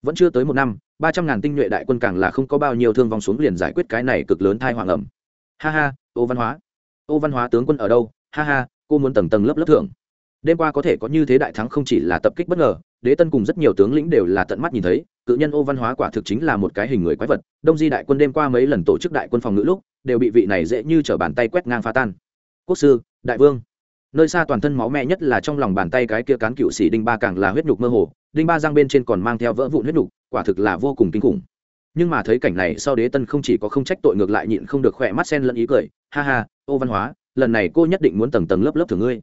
vẫn chưa tới một năm, ba trăm ngàn tinh nhuệ đại quân càng là không có bao nhiêu thương vong xuống liền giải quyết cái này cực lớn thai hoàng ẩm. Ha ha, ô văn hóa. Ô văn hóa tướng quân ở đâu? Ha ha, cô muốn tầng tầng lớp lớp thưởng. Đêm qua có thể có như thế đại thắng không chỉ là tập kích bất ngờ, đế tân cùng rất nhiều tướng lĩnh đều là tận mắt nhìn thấy, cự nhân ô văn hóa quả thực chính là một cái hình người quái vật, đông di đại quân đêm qua mấy lần tổ chức đại quân phòng ngữ lúc, đều bị vị này dễ như t bàn tay quét ngang phá tan. Quốc sư, đại vương. Nơi xa toàn thân máu mẹ nhất là trong lòng bàn tay cái kia cán cựu sĩ đinh ba càng là huyết nhục mơ hồ đinh ba giang bên trên còn mang theo vỡ vụn huyết nhục, quả thực là vô cùng kinh khủng. Nhưng mà thấy cảnh này, sau đế tân không chỉ có không trách tội ngược lại nhịn không được khỏe mắt sen lẫn ý cười, ha ha, ô văn hóa, lần này cô nhất định muốn tầng tầng lớp lớp thưởng ngươi.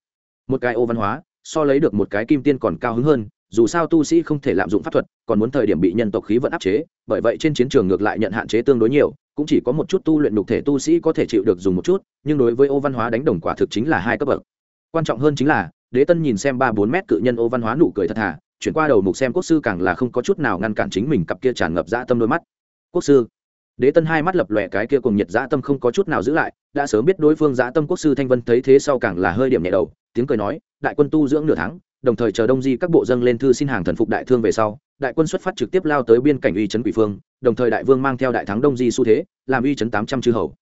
Một cái ô văn hóa, so lấy được một cái kim tiên còn cao hứng hơn, dù sao tu sĩ không thể lạm dụng pháp thuật, còn muốn thời điểm bị nhân tộc khí vận áp chế, bởi vậy trên chiến trường ngược lại nhận hạn chế tương đối nhiều, cũng chỉ có một chút tu luyện nhục thể tu sĩ có thể chịu được dùng một chút, nhưng đối với ô văn hóa đánh đồng quả thực chính là hai cấp bậc. Quan trọng hơn chính là, đế tân nhìn xem ba bốn mét cự nhân ô văn hóa nụ cười thật thà chuyển qua đầu mục xem quốc sư càng là không có chút nào ngăn cản chính mình cặp kia tràn ngập dã tâm đôi mắt. Quốc sư. Đế tân hai mắt lập lòe cái kia cùng nhiệt dã tâm không có chút nào giữ lại, đã sớm biết đối phương dã tâm quốc sư thanh vân thấy thế sau càng là hơi điểm nhẹ đầu, tiếng cười nói, đại quân tu dưỡng nửa tháng, đồng thời chờ đông di các bộ dâng lên thư xin hàng thần phục đại thương về sau, đại quân xuất phát trực tiếp lao tới biên cảnh uy trấn quỷ phương, đồng thời đại vương mang theo đại thắng đông di xu thế, làm uy trấn tám trăm chư hầu.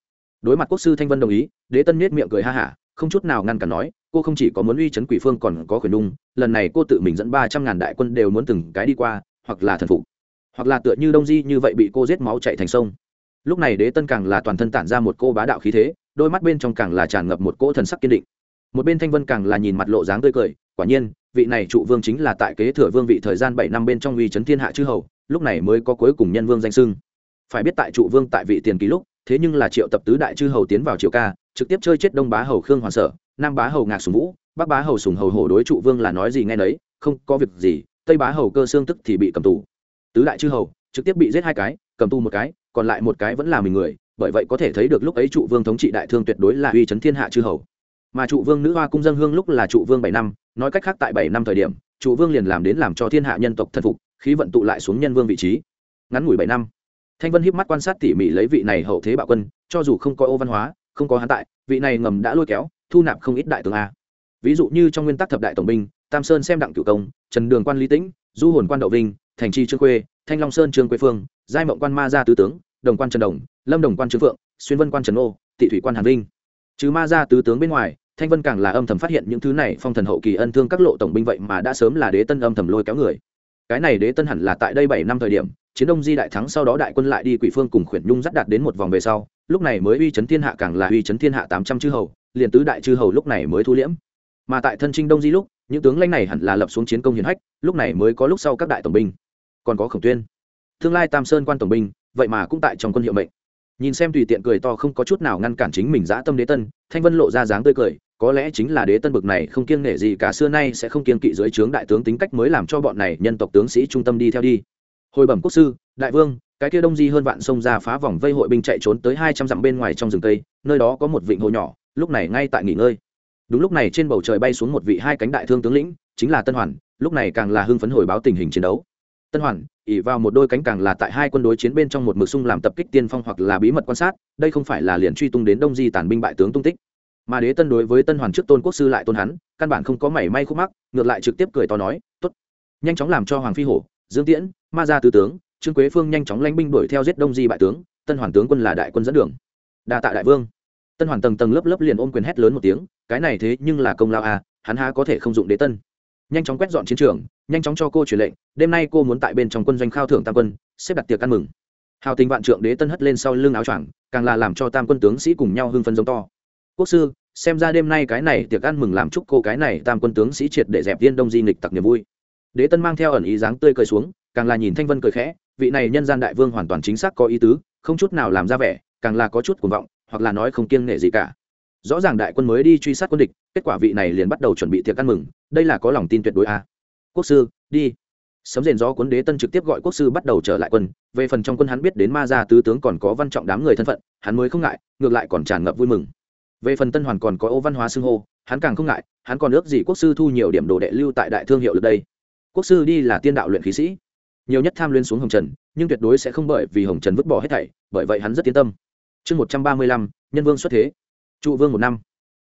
Đối mặt quốc sư thanh vân đồng ý, đế tân miết miệng cười ha hả không chút nào ngăn cản nói, cô không chỉ có muốn uy chấn quỷ phương còn có khuyển đung, lần này cô tự mình dẫn ba trăm ngàn đại quân đều muốn từng cái đi qua, hoặc là thần phục, hoặc là tựa như đông di như vậy bị cô giết máu chạy thành sông. Lúc này đế tân càng là toàn thân tản ra một cô bá đạo khí thế, đôi mắt bên trong càng là tràn ngập một cỗ thần sắc kiên định. Một bên thanh vân càng là nhìn mặt lộ dáng tươi cười, quả nhiên, vị này trụ vương chính là tại kế thừa vương vị thời gian bảy năm bên trong uy chấn thiên hạ chư hầu, lúc này mới có cuối cùng nhân vương danh sưng phải biết tại trụ vương tại vị tiền ký lúc, thế nhưng là triệu tập tứ đại chư hầu tiến vào triều ca trực tiếp chơi chết đông bá hầu khương hoàng sở, nam bá hầu ngạc sùng vũ, bắc bá hầu sùng hầu hổ đối trụ vương là nói gì nghe nấy, không có việc gì, tây bá hầu cơ xương tức thì bị cầm tù. Tứ đại chư hầu trực tiếp bị giết hai cái, cầm tù một cái, còn lại một cái vẫn là mình người, bởi vậy có thể thấy được lúc ấy trụ vương thống trị đại thương tuyệt đối là uy chấn thiên hạ chư hầu. Mà trụ vương nữ hoa cung dân hương lúc là trụ vương bảy năm, nói cách khác tại bảy năm thời điểm, trụ vương liền làm đến làm cho thiên hạ nhân tộc thần phục, khí vận tụ lại xuống nhân vương vị trí. Ngắn ngủi bảy năm, thanh vân hiếp mắt quan sát tỉ mỉ lấy vị này hậu thế bạo quân, cho dù không có ô văn hóa không có hắn tại, vị này ngầm đã lôi kéo, thu nạp không ít đại tướng a. Ví dụ như trong nguyên tắc thập đại tổng binh, tam sơn xem đặng cửu công, trần đường quan lý tĩnh, du hồn quan đậu vinh, thành chi trương khuê, thanh long sơn trương quế phương, giai mộng quan ma gia tứ tướng, đồng quan trần đồng, lâm đồng quan trương phượng, xuyên vân quan trần ô tị thủy quan hàn vinh. Chứ ma gia tứ tướng bên ngoài, thanh vân càng là âm thầm phát hiện những thứ này phong thần hậu kỳ ân thương các lộ tổng binh vậy mà đã sớm là đế tân âm thầm lôi kéo người. Cái này đế tân hẳn là tại đây bảy năm thời điểm, chiến đông di đại thắng sau đó đại quân lại đi quỷ phương cùng khuyển nhung dắt đạt đến một vòng về sau lúc này mới uy chấn thiên hạ càng là uy chấn thiên hạ tám trăm chư hầu, liền tứ đại chư hầu lúc này mới thu liễm. Mà tại thân trinh đông di lúc, những tướng lãnh này hẳn là lập xuống chiến công hiển hách, lúc này mới có lúc sau các đại tổng binh. Còn có khổng tuyên tương lai tam sơn quan tổng binh, vậy mà cũng tại trong quân hiệu mệnh. Nhìn xem tùy tiện cười to không có chút nào ngăn cản chính mình dã tâm đế tân, thanh vân lộ ra dáng tươi cười, có lẽ chính là đế tân bực này không kiêng nể gì cả xưa nay sẽ không kiêng kỵ dưới trướng đại tướng tính cách mới làm cho bọn này nhân tộc tướng sĩ trung tâm đi theo đi. Hồi bẩm quốc sư, đại vương cái kia đông di hơn vạn sông ra phá vòng vây hội binh chạy trốn tới hai trăm dặm bên ngoài trong rừng tây nơi đó có một vịnh hồ nhỏ, lúc này ngay tại nghỉ ngơi. Đúng lúc này trên bầu trời bay xuống một vị hai cánh đại thương tướng lĩnh, chính là tân hoàn, lúc này càng là hưng phấn hồi báo tình hình chiến đấu. Tân hoàn ỉ vào một đôi cánh càng là tại hai quân đối chiến bên trong một mực sung làm tập kích tiên phong hoặc là bí mật quan sát, đây không phải là liền truy tung đến đông di tàn binh bại tướng tung tích. Mà đế tân đối với tân hoàn trước tôn quốc sư lại tôn hắn, căn bản không có mảy may khúc mắc, ngược lại trực tiếp cười to nói t ố t nhanh chóng làm cho hoàng phi hổ, dương tiễn, ma gia tứ tướng trương quế phương nhanh chóng lãnh binh đuổi theo giết đông di bại tướng, tân hoàn tướng quân là đại quân dẫn đường. Đa tạ đại vương. Tân hoàn tầng tầng lớp lớp liền ôm quyền hét lớn một tiếng, cái này thế nhưng là công lao à hắn há có thể không dụng đế tân. Nhanh chóng quét dọn chiến trường, nhanh chóng cho cô truyền lệnh, đêm nay cô muốn tại bên trong quân doanh khao thưởng tam quân, xếp đặt tiệc ăn mừng. Hào tình vạn trượng đế tân hất lên sau lưng áo choàng, càng là làm cho tam quân tướng sĩ cùng nhau hưng phân giống to. Quốc sư, xem ra đêm nay cái này tiệc ăn mừng làm chúc cô cái này tam quân tướng sĩ triệt để dẹp viên đông di nghịch tặc niềm vui. Đế tân mang theo ẩn ý dáng tươi cười xuống, càng là nhìn thanh vân cười khẽ vị này nhân gian đại vương hoàn toàn chính xác có ý tứ, không chút nào làm ra vẻ, càng là có chút cuồng vọng, hoặc là nói không kiêng nghệ gì cả. Rõ ràng đại quân mới đi truy sát quân địch, kết quả vị này liền bắt đầu chuẩn bị tiệc ăn mừng, đây là có lòng tin tuyệt đối a. À. quốc sư, đi. Sấm rền gió cuốn đế tân trực tiếp gọi quốc sư bắt đầu trở lại quân, về phần trong quân hắn biết đến ma gia tứ tướng còn có văn trọng đám người thân phận, hắn mới không ngại, ngược lại còn tràn ngập vui mừng. Về phần tân hoàn còn có ô văn hóa xưng hô, hắn càng không ngại, hắn còn ước gì quốc sư thu nhiều điểm đồ đệ lưu tại đại thương hiệu được đây. Quốc sư đi là tiên đạo luyện khí sĩ nhiều nhất tham luyến xuống hồng trần, nhưng tuyệt đối sẽ không bởi vì hồng trần vứt bỏ hết thảy, bởi vậy hắn rất yên tâm. Chương một trăm ba mươi lăm, nhân vương xuất thế. Trụ vương một năm.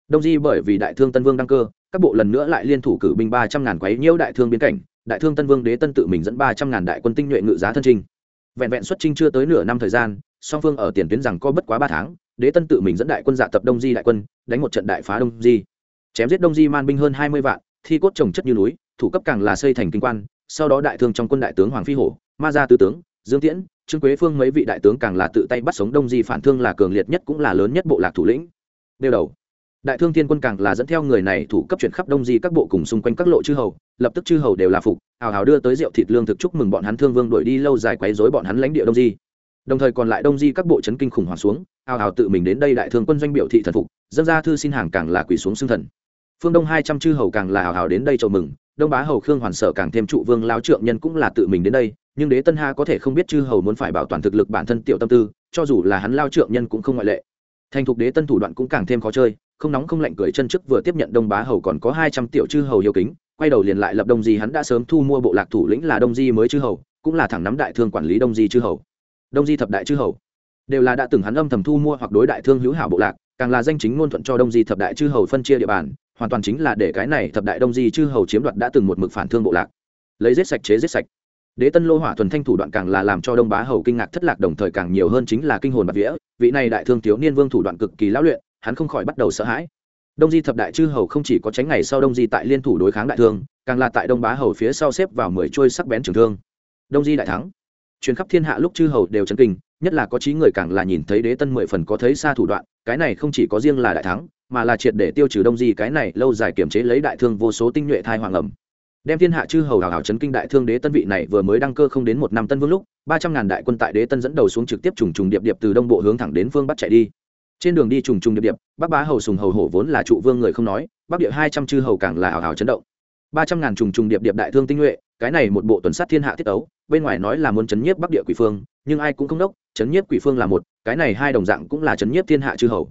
Đông di bởi vì đại thương tân vương đăng cơ, các bộ lần nữa lại liên thủ cử binh ba trăm ngàn quấy nhiễu đại thương biến cảnh. Đại thương tân vương đế tân tự mình dẫn ba trăm ngàn đại quân tinh nhuệ ngự giá thân trinh vẹn vẹn xuất trinh chưa tới nửa năm thời gian, song phương ở tiền tuyến rằng có bất quá ba tháng, đế tân tự mình dẫn đại quân dạ tập đông di đại quân, đánh một trận đại phá đông di. Chém giết đông di man binh hơn hai mươi vạn, thi cốt trồng chất như núi, thủ cấp càng là xây thành kinh quan sau đó đại thương trong quân đại tướng hoàng phi hổ, ma gia tứ tướng, dương tiễn, trương quế phương mấy vị đại tướng càng là tự tay bắt sống đông di phản thương là cường liệt nhất cũng là lớn nhất bộ lạc thủ lĩnh. Đeo đầu. Đại thương thiên quân càng là dẫn theo người này thủ cấp chuyển khắp đông di các bộ cùng xung quanh các lộ chư hầu, lập tức chư hầu đều là phục, hào hào đưa tới rượu thịt lương thực chúc mừng bọn hắn thương vương đuổi đi lâu dài quấy rối bọn hắn lãnh địa đông di. Đồng thời còn lại đông di các bộ chấn kinh khủng hoảng xuống, hào hào tự mình đến đây đại thương quân doanh biểu thị thần phục dân ra thư xin hàng càng là quỳ xuống xương thần. Phương đông hai trăm chư hầu càng là hào hào đến đây chầu mừng đông bá hầu khương hoàn sở càng thêm trụ vương lao trượng nhân cũng là tự mình đến đây, nhưng đế tân ha có thể không biết chư hầu muốn phải bảo toàn thực lực bản thân tiểu tâm tư, cho dù là hắn lao trượng nhân cũng không ngoại lệ. Thành thục đế tân thủ đoạn cũng càng thêm khó chơi, không nóng không lạnh cười chân trước vừa tiếp nhận đông bá hầu còn có hai trăm tiểu chư hầu yêu kính, quay đầu liền lại lập đông di, hắn đã sớm thu mua bộ lạc thủ lĩnh là đông di mới chư hầu, cũng là thẳng nắm đại thương quản lý đông di chư hầu. Đông di thập đại chư hầu đều là đã từng hắn âm thầm thu mua hoặc đối đại thương hữu hảo bộ lạc, càng là danh chính ngôn thuận cho đông di thập đại chư hầu phân chia địa bàn hoàn toàn chính là để cái này thập đại đông di chư hầu chiếm đoạt đã từng một mực phản thương bộ lạc. Lấy giết sạch chế giết sạch. Đế tân lô hỏa thuần thanh thủ đoạn càng là làm cho đông bá hầu kinh ngạc thất lạc đồng thời càng nhiều hơn chính là kinh hồn bạc vía. Vị này đại thương thiếu niên vương thủ đoạn cực kỳ lão luyện, hắn không khỏi bắt đầu sợ hãi. Đông di thập đại chư hầu không chỉ có tránh ngày sau đông di tại liên thủ đối kháng đại thương, càng là tại đông bá hầu phía sau xếp vào mười trôi sắc bén trường thương. Đông di đại thắng. Chuyến khắp thiên hạ lúc chư hầu đều chấn kinh, nhất là có trí người càng là nhìn thấy đế tân mười phần có thấy xa thủ đoạn, cái này không chỉ có riêng là đại thắng mà là triệt để tiêu trừ đông di cái này lâu dài kiểm chế lấy đại thương vô số tinh nhuệ thai hoàng ẩm. Đem thiên hạ chư hầu hào hào chấn kinh đại thương đế tân vị này vừa mới đăng cơ không đến một năm tân vương lúc, ba trăm ngàn đại quân tại đế tân dẫn đầu xuống trực tiếp trùng trùng điệp điệp từ đông bộ hướng thẳng đến phương bắc chạy đi. Trên đường đi trùng trùng điệp điệp, bắc bá hầu sùng hầu hổ vốn là trụ vương người không nói, bắc địa hai trăm chư hầu càng là hào hào chấn động. Ba trăm ngàn trùng trùng điệp điệp đại thương tinh nhuệ, cái này một bộ tuần sát thiên hạ tiết ấu bên ngoài nói là muốn chấn nhiếp bắc địa quỷ phương, nhưng ai cũng không đốc, chấn nhiếp quỷ phương là một, cái này hai đồng dạng cũng là chấn nhiếp thiên hạ chư hầu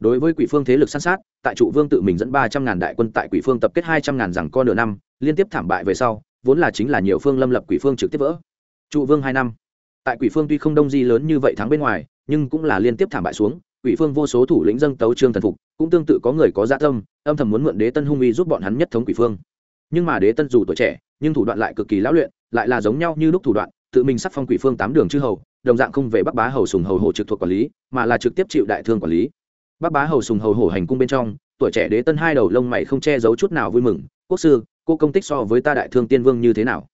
đối với quỷ phương thế lực săn sát, tại trụ vương tự mình dẫn ba trăm ngàn đại quân tại quỷ phương tập kết hai trăm ngàn rằng con nửa năm, liên tiếp thảm bại về sau, vốn là chính là nhiều phương lâm lập quỷ phương trực tiếp vỡ. Trụ vương hai năm. Tại quỷ phương tuy không đông di lớn như vậy thắng bên ngoài, nhưng cũng là liên tiếp thảm bại xuống, quỷ phương vô số thủ lĩnh dâng tấu trương thần phục, cũng tương tự có người có dạ tâm, âm thầm muốn mượn đế tân hung uy giúp bọn hắn nhất thống quỷ phương. Nhưng mà đế tân dù tuổi trẻ, nhưng thủ đoạn lại cực kỳ lão luyện, lại là giống nhau như lúc thủ đoạn, tự mình sắc phong quỷ phương tám đường chư hầu, đồng dạng không về bắc bá hầu sùng hầu hồ trực thuộc quản lý, mà là trực tiếp chịu đại thương quản lý bác bá hầu sùng hầu hổ hành cung bên trong, tuổi trẻ đế tân hai đầu lông mày không che giấu chút nào vui mừng, quốc sư, cô công tích so với ta đại thương tiên vương như thế nào?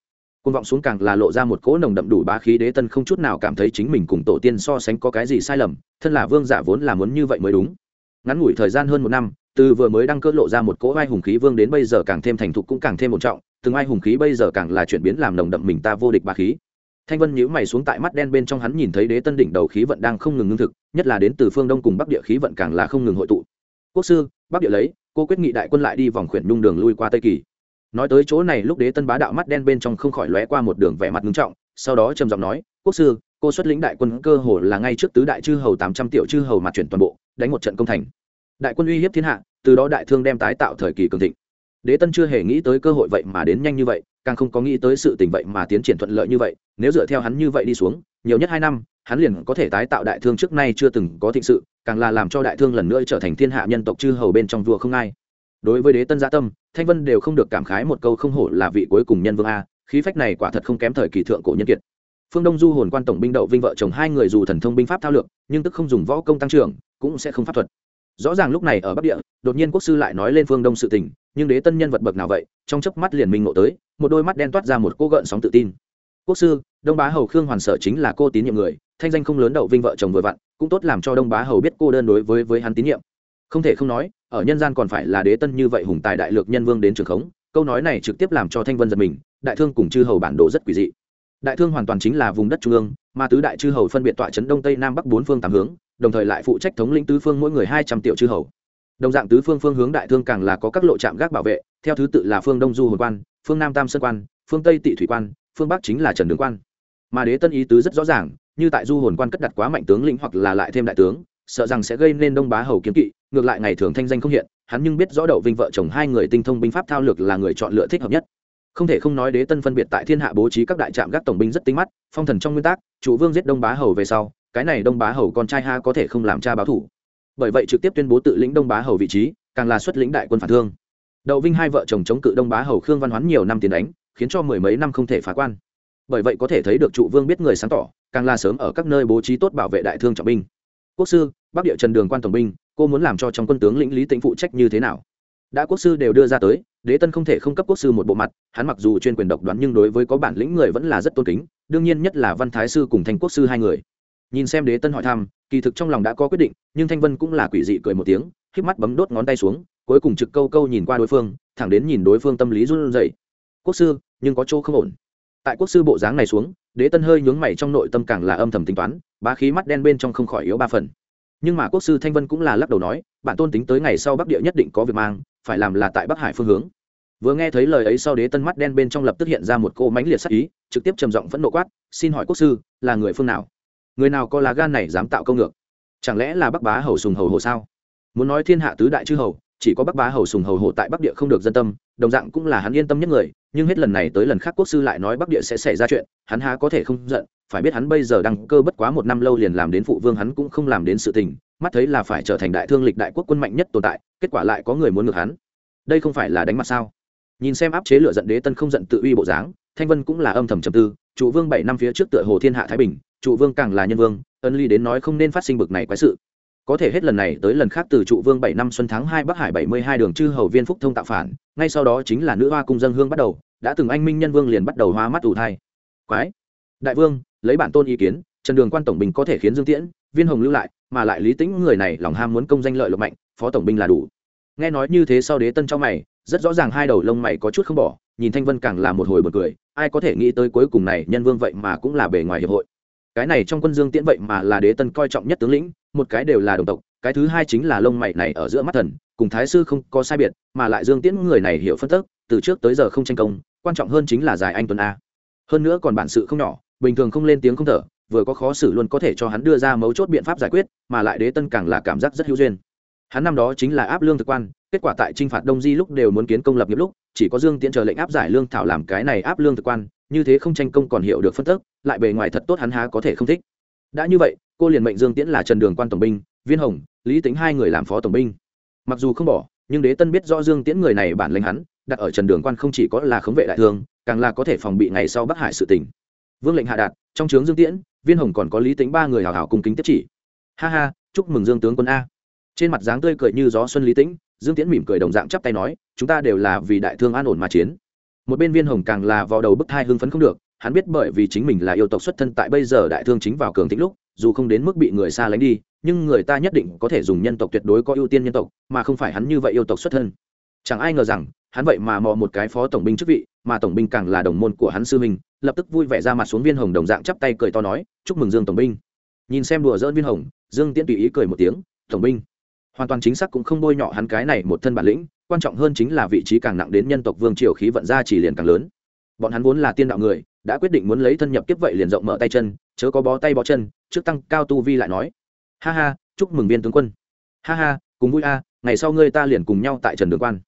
Côn vọng xuống càng là lộ ra một cỗ nồng đậm đủ bá khí đế tân không chút nào cảm thấy chính mình cùng tổ tiên so sánh có cái gì sai lầm, thân là vương giả vốn là muốn như vậy mới đúng. Ngắn ngủi thời gian hơn một năm, từ vừa mới đăng cơ lộ ra một cỗ ai hùng khí vương đến bây giờ càng thêm thành thục cũng càng thêm một trọng, từng ai hùng khí bây giờ càng là chuyển biến làm nồng đậm mình ta vô địch bá khí. Thanh vân nhíu mày xuống tại mắt đen bên trong hắn nhìn thấy đế tân đỉnh đầu khí vận đang không ngừng ngưng thực nhất là đến từ phương đông cùng bắc địa khí vận càng là không ngừng hội tụ quốc sư bắc địa lấy cô quyết nghị đại quân lại đi vòng khuyển nhung đường lui qua tây kỳ nói tới chỗ này lúc đế tân bá đạo mắt đen bên trong không khỏi lóe qua một đường vẻ mặt ngưng trọng sau đó trầm giọng nói quốc sư cô xuất lĩnh đại quân cơ hồ là ngay trước tứ đại chư hầu tám trăm triệu chư hầu mặt chuyển toàn bộ đánh một trận công thành đại quân uy hiếp thiên hạ từ đó đại thương đem tái tạo thời kỳ cường thịnh đế tân chưa hề nghĩ tới cơ hội vậy mà đến nhanh như vậy càng không có nghĩ tới sự tình vậy mà tiến triển thuận lợi như vậy nếu dựa theo hắn như vậy đi xuống nhiều nhất hai năm hắn liền có thể tái tạo đại thương trước nay chưa từng có thịnh sự, càng là làm cho đại thương lần nữa trở thành thiên hạ nhân tộc chư hầu bên trong vua không ai. Đối với đế tân gia tâm, thanh vân đều không được cảm khái một câu không hổ là vị cuối cùng nhân vương a, khí phách này quả thật không kém thời kỳ thượng cổ nhân kiệt. Phương đông du hồn quan tổng binh đậu vinh vợ chồng hai người dù thần thông binh pháp thao lược, nhưng tức không dùng võ công tăng trưởng, cũng sẽ không pháp thuật. Rõ ràng lúc này ở bắc địa, đột nhiên quốc sư lại nói lên phương đông sự tình, nhưng đế tân nhân vật bậc nào vậy, trong chớp mắt liền minh ngộ tới, một đôi mắt đen toát ra một cô gợn sóng tự tin. Quốc sư, đông bá hầu khương hoàn sở chính là cô tín nhiệm người thanh danh không lớn đậu vinh vợ chồng vừa vặn, cũng tốt làm cho đông bá hầu biết cô đơn đối với với hắn tín nhiệm. Không thể không nói, ở nhân gian còn phải là đế tân như vậy hùng tài đại lược nhân vương đến trường khống, câu nói này trực tiếp làm cho thanh vân giật mình, đại thương cùng chư hầu bản đồ rất quỷ dị. Đại thương hoàn toàn chính là vùng đất trung ương, mà tứ đại chư hầu phân biệt tọa trấn đông tây nam bắc bốn phương tám hướng, đồng thời lại phụ trách thống lĩnh tứ phương mỗi người hai trăm triệu chư hầu. Đồng dạng tứ phương phương hướng đại thương càng là có các lộ trạm gác bảo vệ, theo thứ tự là phương đông du hồn quan, phương nam tam sơn quan, phương tây tị thủy quan, phương bắc chính là trần đường quan. Mà đế tân ý tứ rất rõ ràng như tại du hồn quan cất đặt quá mạnh tướng lĩnh hoặc là lại thêm đại tướng, sợ rằng sẽ gây nên đông bá hầu kiếm kỵ, ngược lại ngày thường thanh danh không hiện, hắn nhưng biết rõ đậu vinh vợ chồng hai người tinh thông binh pháp thao lược là người chọn lựa thích hợp nhất. Không thể không nói đế tân phân biệt tại thiên hạ bố trí các đại trạm gác tổng binh rất tinh mắt, phong thần trong nguyên tắc, chủ vương giết đông bá hầu về sau, cái này đông bá hầu con trai ha có thể không làm cha báo thủ. Bởi vậy trực tiếp tuyên bố tự lĩnh đông bá hầu vị trí, càng là xuất lĩnh đại quân phản thương. Đậu vinh hai vợ chồng chống cự đông bá hầu khương văn hoán nhiều năm tiền đánh, khiến cho mười mấy năm không thể phá quan. Bởi vậy có thể thấy được trụ vương biết người sáng tỏ càng là sớm ở các nơi bố trí tốt bảo vệ đại thương trọng binh. Quốc sư, bắc địa trần đường quan tổng binh, cô muốn làm cho trong quân tướng lĩnh lý tĩnh phụ trách như thế nào? Đã quốc sư đều đưa ra tới, đế tân không thể không cấp quốc sư một bộ mặt, hắn mặc dù chuyên quyền độc đoán nhưng đối với có bản lĩnh người vẫn là rất tôn kính, đương nhiên nhất là văn thái sư cùng thanh quốc sư hai người. Nhìn xem đế tân hỏi thăm, kỳ thực trong lòng đã có quyết định, nhưng thanh vân cũng là quỷ dị cười một tiếng k mắt bấm đốt ngón tay xuống, cuối cùng trực câu câu nhìn qua đối phương, thẳng đến nhìn đối phương tâm lý run rẩy. Quốc sư, nhưng có chỗ không ổn. Tại quốc sư bộ dáng này xuống đế tân hơi nhướng mày trong nội tâm càng là âm thầm tính toán, bá khí mắt đen bên trong không khỏi yếu ba phần. Nhưng mà quốc sư thanh vân cũng là lắc đầu nói bạn tôn tính tới ngày sau bắc địa nhất định có việc mang, phải làm là tại bắc hải phương hướng. Vừa nghe thấy lời ấy sau đế tân mắt đen bên trong lập tức hiện ra một cô mánh liệt sắc ý, trực tiếp trầm giọng phẫn nộ quát, xin hỏi quốc sư, là người phương nào? Người nào có lá gan này dám tạo công ngược? Chẳng lẽ là bắc bá hầu sùng hầu hồ sao? Muốn nói thiên hạ tứ đại chư hầu chỉ có bắc bá hầu sùng hầu hộ tại bắc địa không được dân tâm, đồng dạng cũng là hắn yên tâm nhất người, nhưng hết lần này tới lần khác quốc sư lại nói bắc địa sẽ xảy ra chuyện, hắn há có thể không giận, phải biết hắn bây giờ đăng cơ bất quá một năm lâu liền làm đến phụ vương hắn cũng không làm đến sự tình, mắt thấy là phải trở thành đại thương lịch đại quốc quân mạnh nhất tồn tại, kết quả lại có người muốn ngược hắn. Đây không phải là đánh mặt sao? Nhìn xem áp chế lựa giận đế tân không giận tự uy bộ dáng, thanh vân cũng là âm thầm trầm tư trụ vương bảy năm phía trước tựa hồ thiên hạ thái bình trụ vương càng là nhân vương, ân ly đến nói không nên phát sinh bực này quái sự có thể hết lần này tới lần khác từ trụ vương bảy năm xuân tháng hai bắc hải bảy mươi hai đường chư hầu viên phúc thông tạo phản, ngay sau đó chính là nữ hoa cung dân hương bắt đầu, đã từng anh minh nhân vương liền bắt đầu hoa mắt ủ thai. Quái! Đại vương, lấy bản tôn ý kiến, trần đường quan tổng binh có thể khiến dương tiễn, viên hồng lưu lại, mà lại lý tính người này lòng ham muốn công danh lợi lộc mạnh, phó tổng binh là đủ. Nghe nói như thế sau đế tân trong mày, rất rõ ràng hai đầu lông mày có chút không bỏ, nhìn thanh vân càng là một hồi bật cười, ai có thể nghĩ tới cuối cùng này nhân vương vậy mà cũng là bề ngoài hiệp hội cái này trong quân dương tiễn vậy mà là đế tân coi trọng nhất tướng lĩnh, một cái đều là đồng tộc, cái thứ hai chính là lông mày này ở giữa mắt thần, cùng thái sư không có sai biệt, mà lại dương tiễn người này hiểu phân tức, từ trước tới giờ không tranh công, quan trọng hơn chính là giải anh tuấn a. Hơn nữa còn bản sự không nhỏ, bình thường không lên tiếng không thở, vừa có khó xử luôn có thể cho hắn đưa ra mấu chốt biện pháp giải quyết, mà lại đế tân càng là cảm giác rất hữu duyên. Hắn năm đó chính là áp lương thực quan, kết quả tại t r i n h phạt đông di lúc đều muốn kiến công lập nghiệp lúc, chỉ có dương tiễn chờ lệnh áp giải lương thảo làm cái này áp lương thực quan, như thế không tranh công còn hiểu được phân tức lại bề ngoài thật tốt hắn há có thể không thích. Đã như vậy, cô liền mệnh dương tiễn là trần đường quan tổng binh, viên hồng, lý tính hai người làm phó tổng binh. Mặc dù không bỏ, nhưng đế tân biết rõ dương tiễn người này bản lĩnh hắn, đặt ở trần đường quan không chỉ có là khống vệ đại thương, càng là có thể phòng bị ngày sau bắc hải sự tình. Vương lệnh hạ đạt, trong trướng dương tiễn, viên hồng còn có lý tính ba người hào hào cùng kính tiếp chỉ. Ha ha, chúc mừng dương tướng quân a. Trên mặt dáng tươi cười như gió xuân lý tĩnh, dương tiễn mỉm cười đồng dạng chắp tay nói, chúng ta đều là vì đại thương an ổn mà chiến. Một bên viên hồng càng là vào đầu bức thai hưng phấn không được hắn biết bởi vì chính mình là yêu tộc xuất thân tại bây giờ đại thương chính vào cường thịnh lúc dù không đến mức bị người xa lánh đi nhưng người ta nhất định có thể dùng nhân tộc tuyệt đối có ưu tiên nhân tộc mà không phải hắn như vậy yêu tộc xuất thân. Chẳng ai ngờ rằng hắn vậy mà mò một cái phó tổng binh chức vị mà tổng binh càng là đồng môn của hắn sư mình, lập tức vui vẻ ra mặt xuống viên hồng đồng dạng chắp tay cười to nói chúc mừng dương tổng binh. Nhìn xem đùa dỡn viên hồng dương tiễn tùy ý cười một tiếng tổng binh. Hoàn toàn chính xác cũng không bôi nhọ hắn cái này một thân bản lĩnh quan trọng hơn chính là vị trí càng nặng đến nhân tộc vương triều khí vận ra chỉ liền càng lớn. Bọn hắn vốn là tiên đạo người đã quyết định muốn lấy thân nhập kiếp vậy liền rộng mở tay chân, chớ có bó tay bó chân, trước tăng cao tu vi lại nói. Ha ha, chúc mừng viên tướng quân. Ha ha, cùng vui a, ngày sau ngươi ta liền cùng nhau tại trần đường quan.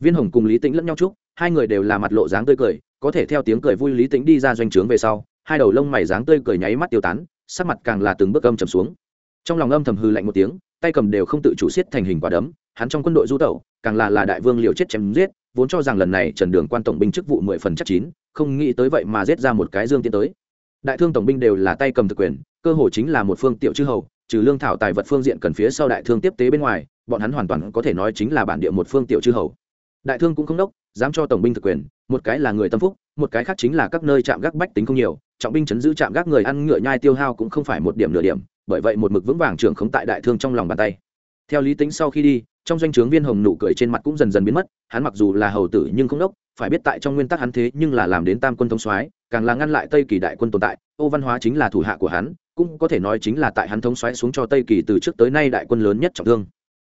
Viên hồng cùng lý tĩnh lẫn nhau chúc, hai người đều là mặt lộ dáng tươi cười, có thể theo tiếng cười vui lý tĩnh đi ra doanh trướng về sau, hai đầu lông mày dáng tươi cười nháy mắt tiêu tán, sắc mặt càng là từng bước âm trầm xuống. Trong lòng âm thầm hư lạnh một tiếng, tay cầm đều không tự chủ siết thành hình quả đấm, hắn trong quân đội du tẩu, càng là là đại vương liều chết chém giết vốn cho rằng lần này trần đường quan tổng binh chức vụ mười phần chắc chín, không nghĩ tới vậy mà giết ra một cái dương tiến tới. Đại thương tổng binh đều là tay cầm thực quyền, cơ hội chính là một phương tiểu chư hầu, trừ lương thảo tài vật phương diện cần phía sau đại thương tiếp tế bên ngoài, bọn hắn hoàn toàn có thể nói chính là bản địa một phương tiểu chư hầu. Đại thương cũng không đốc, dám cho tổng binh thực quyền, một cái là người tâm phúc, một cái khác chính là các nơi chạm gác bách tính không nhiều, trọng binh chấn giữ chạm gác người ăn ngựa nhai tiêu hao cũng không phải một điểm nửa điểm, bởi vậy một mực vững vàng trưởng khống tại đại thương trong lòng bàn tay. Theo lý tính sau khi đi trong doanh trướng viên hồng nụ cười trên mặt cũng dần dần biến mất, hắn mặc dù là hầu tử nhưng không đốc, phải biết tại trong nguyên tắc hắn thế nhưng là làm đến tam quân thống soái, càng là ngăn lại tây kỳ đại quân tồn tại, ô văn hóa chính là thủ hạ của hắn, cũng có thể nói chính là tại hắn thống soái xuống cho tây kỳ từ trước tới nay đại quân lớn nhất trọng thương.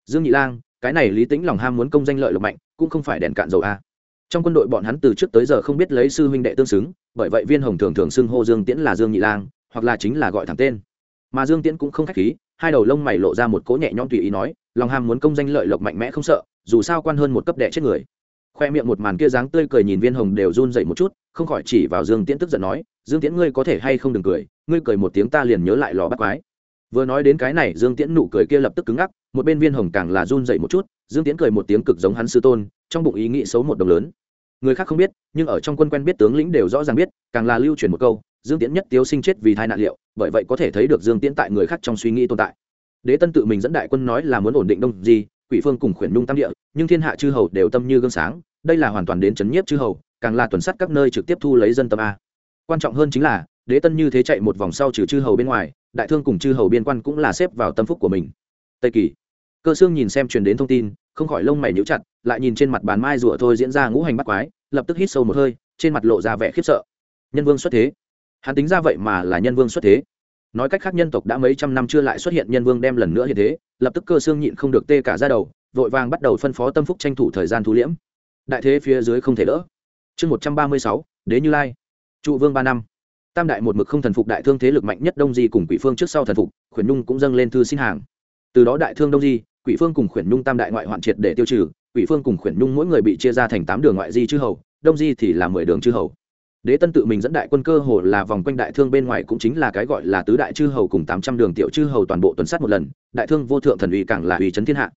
Dương nhị lang, cái này lý tính lòng ham muốn công danh lợi lộc mạnh, cũng không phải đèn cạn dầu a. Trong quân đội bọn hắn từ trước tới giờ không biết lấy sư huynh đệ tương xứng, bởi vậy viên hồng thường thường xưng hô dương tiễn là dương nhị lang, hoặc là chính là gọi thẳng tên. Mà dương tiễn cũng không khách khí, hai đầu lông mày lộ ra một cỗ nhẹ nhõm tùy ý nói lòng ham muốn công danh lợi lộc mạnh mẽ không sợ, dù sao quan hơn một cấp đệ chết người. Khoe miệng một màn kia dáng tươi cười nhìn viên hồng đều run dậy một chút, không khỏi chỉ vào dương tiễn tức giận nói, dương tiễn ngươi có thể hay không đừng cười, ngươi cười một tiếng ta liền nhớ lại lò bắt quái. Vừa nói đến cái này, dương tiễn nụ cười kia lập tức cứng ngắc, một bên viên hồng càng là run dậy một chút, dương tiễn cười một tiếng cực giống hắn sư tôn, trong bụng ý nghĩ xấu một đồng lớn. Người khác không biết, nhưng ở trong quân quen biết tướng lĩnh đều rõ ràng biết, càng là lưu truyền một câu, dương tiễn nhất tiếu sinh chết vì thai nạn liệu, bởi vậy có thể thấy được dương tiễn tại người khác trong suy nghĩ tồn tại đế tân tự mình dẫn đại quân nói là muốn ổn định đông di, quỷ phương cùng khuyển nhung tam địa, nhưng thiên hạ chư hầu đều tâm như gương sáng, đây là hoàn toàn đến chấn nhiếp chư hầu, càng là tuần sắt các nơi trực tiếp thu lấy dân tâm a. Quan trọng hơn chính là, đế tân như thế chạy một vòng sau trừ chư hầu bên ngoài, đại thương cùng chư hầu biên quan cũng là xếp vào tâm phúc của mình. Tây kỳ. Cơ xương nhìn xem truyền đến thông tin, không khỏi lông mày nhíu chặt, lại nhìn trên mặt bàn mai rủa thôi diễn ra ngũ hành bắt quái, lập tức hít sâu một hơi, trên mặt lộ ra vẻ khiếp sợ. Nhân vương xuất thế. Hắn tính ra vậy mà là nhân vương xuất thế nói cách khác nhân tộc đã mấy trăm năm chưa lại xuất hiện nhân vương đem lần nữa hiện thế, lập tức cơ xương nhịn không được tê cả ra đầu, vội vàng bắt đầu phân phó tâm phúc tranh thủ thời gian thu liễm. Đại thế phía dưới không thể đỡ. Chương một trăm ba mươi sáu, đế như lai. Trụ vương ba năm. Tam đại một mực không thần phục đại thương thế lực mạnh nhất đông di cùng quỷ phương trước sau thần phục, khuyển nhung cũng dâng lên thư xin hàng. Từ đó đại thương đông di, quỷ phương cùng khuyển nhung tam đại ngoại hoạn triệt để tiêu trừ, quỷ phương cùng khuyển nhung mỗi người bị chia ra thành tám đường ngoại di chư hầu, đông di thì là mười đường chư hầu đế tân tự mình dẫn đại quân cơ hồ là vòng quanh đại thương bên ngoài cũng chính là cái gọi là tứ đại chư hầu cùng tám trăm đường tiểu chư hầu toàn bộ tuần sát một lần, đại thương vô thượng thần uy càng là uy chấn thiên hạ.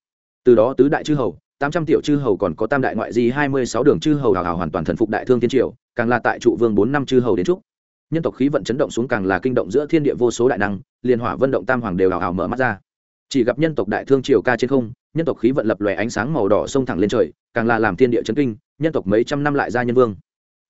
Từ đó tứ đại chư hầu, tám trăm tiểu chư hầu còn có tam đại ngoại di hai mươi sáu đường chư hầu hào hào hoàn toàn thần phục đại thương thiên triều, càng là tại trụ vương bốn năm chư hầu đến trúc nhân tộc khí vận chấn động xuống càng là kinh động giữa thiên địa vô số đại năng, liên hỏa vận động tam hoàng đều hào hào mở mắt ra. Chỉ gặp nhân tộc đại thương triều ca trên không, nhân tộc khí vận lập lòe ánh sáng màu đỏ sông thẳng lên trời, càng là làm thiên địa chấn kinh, nhân tộc mấy trăm năm lại ra nhân vương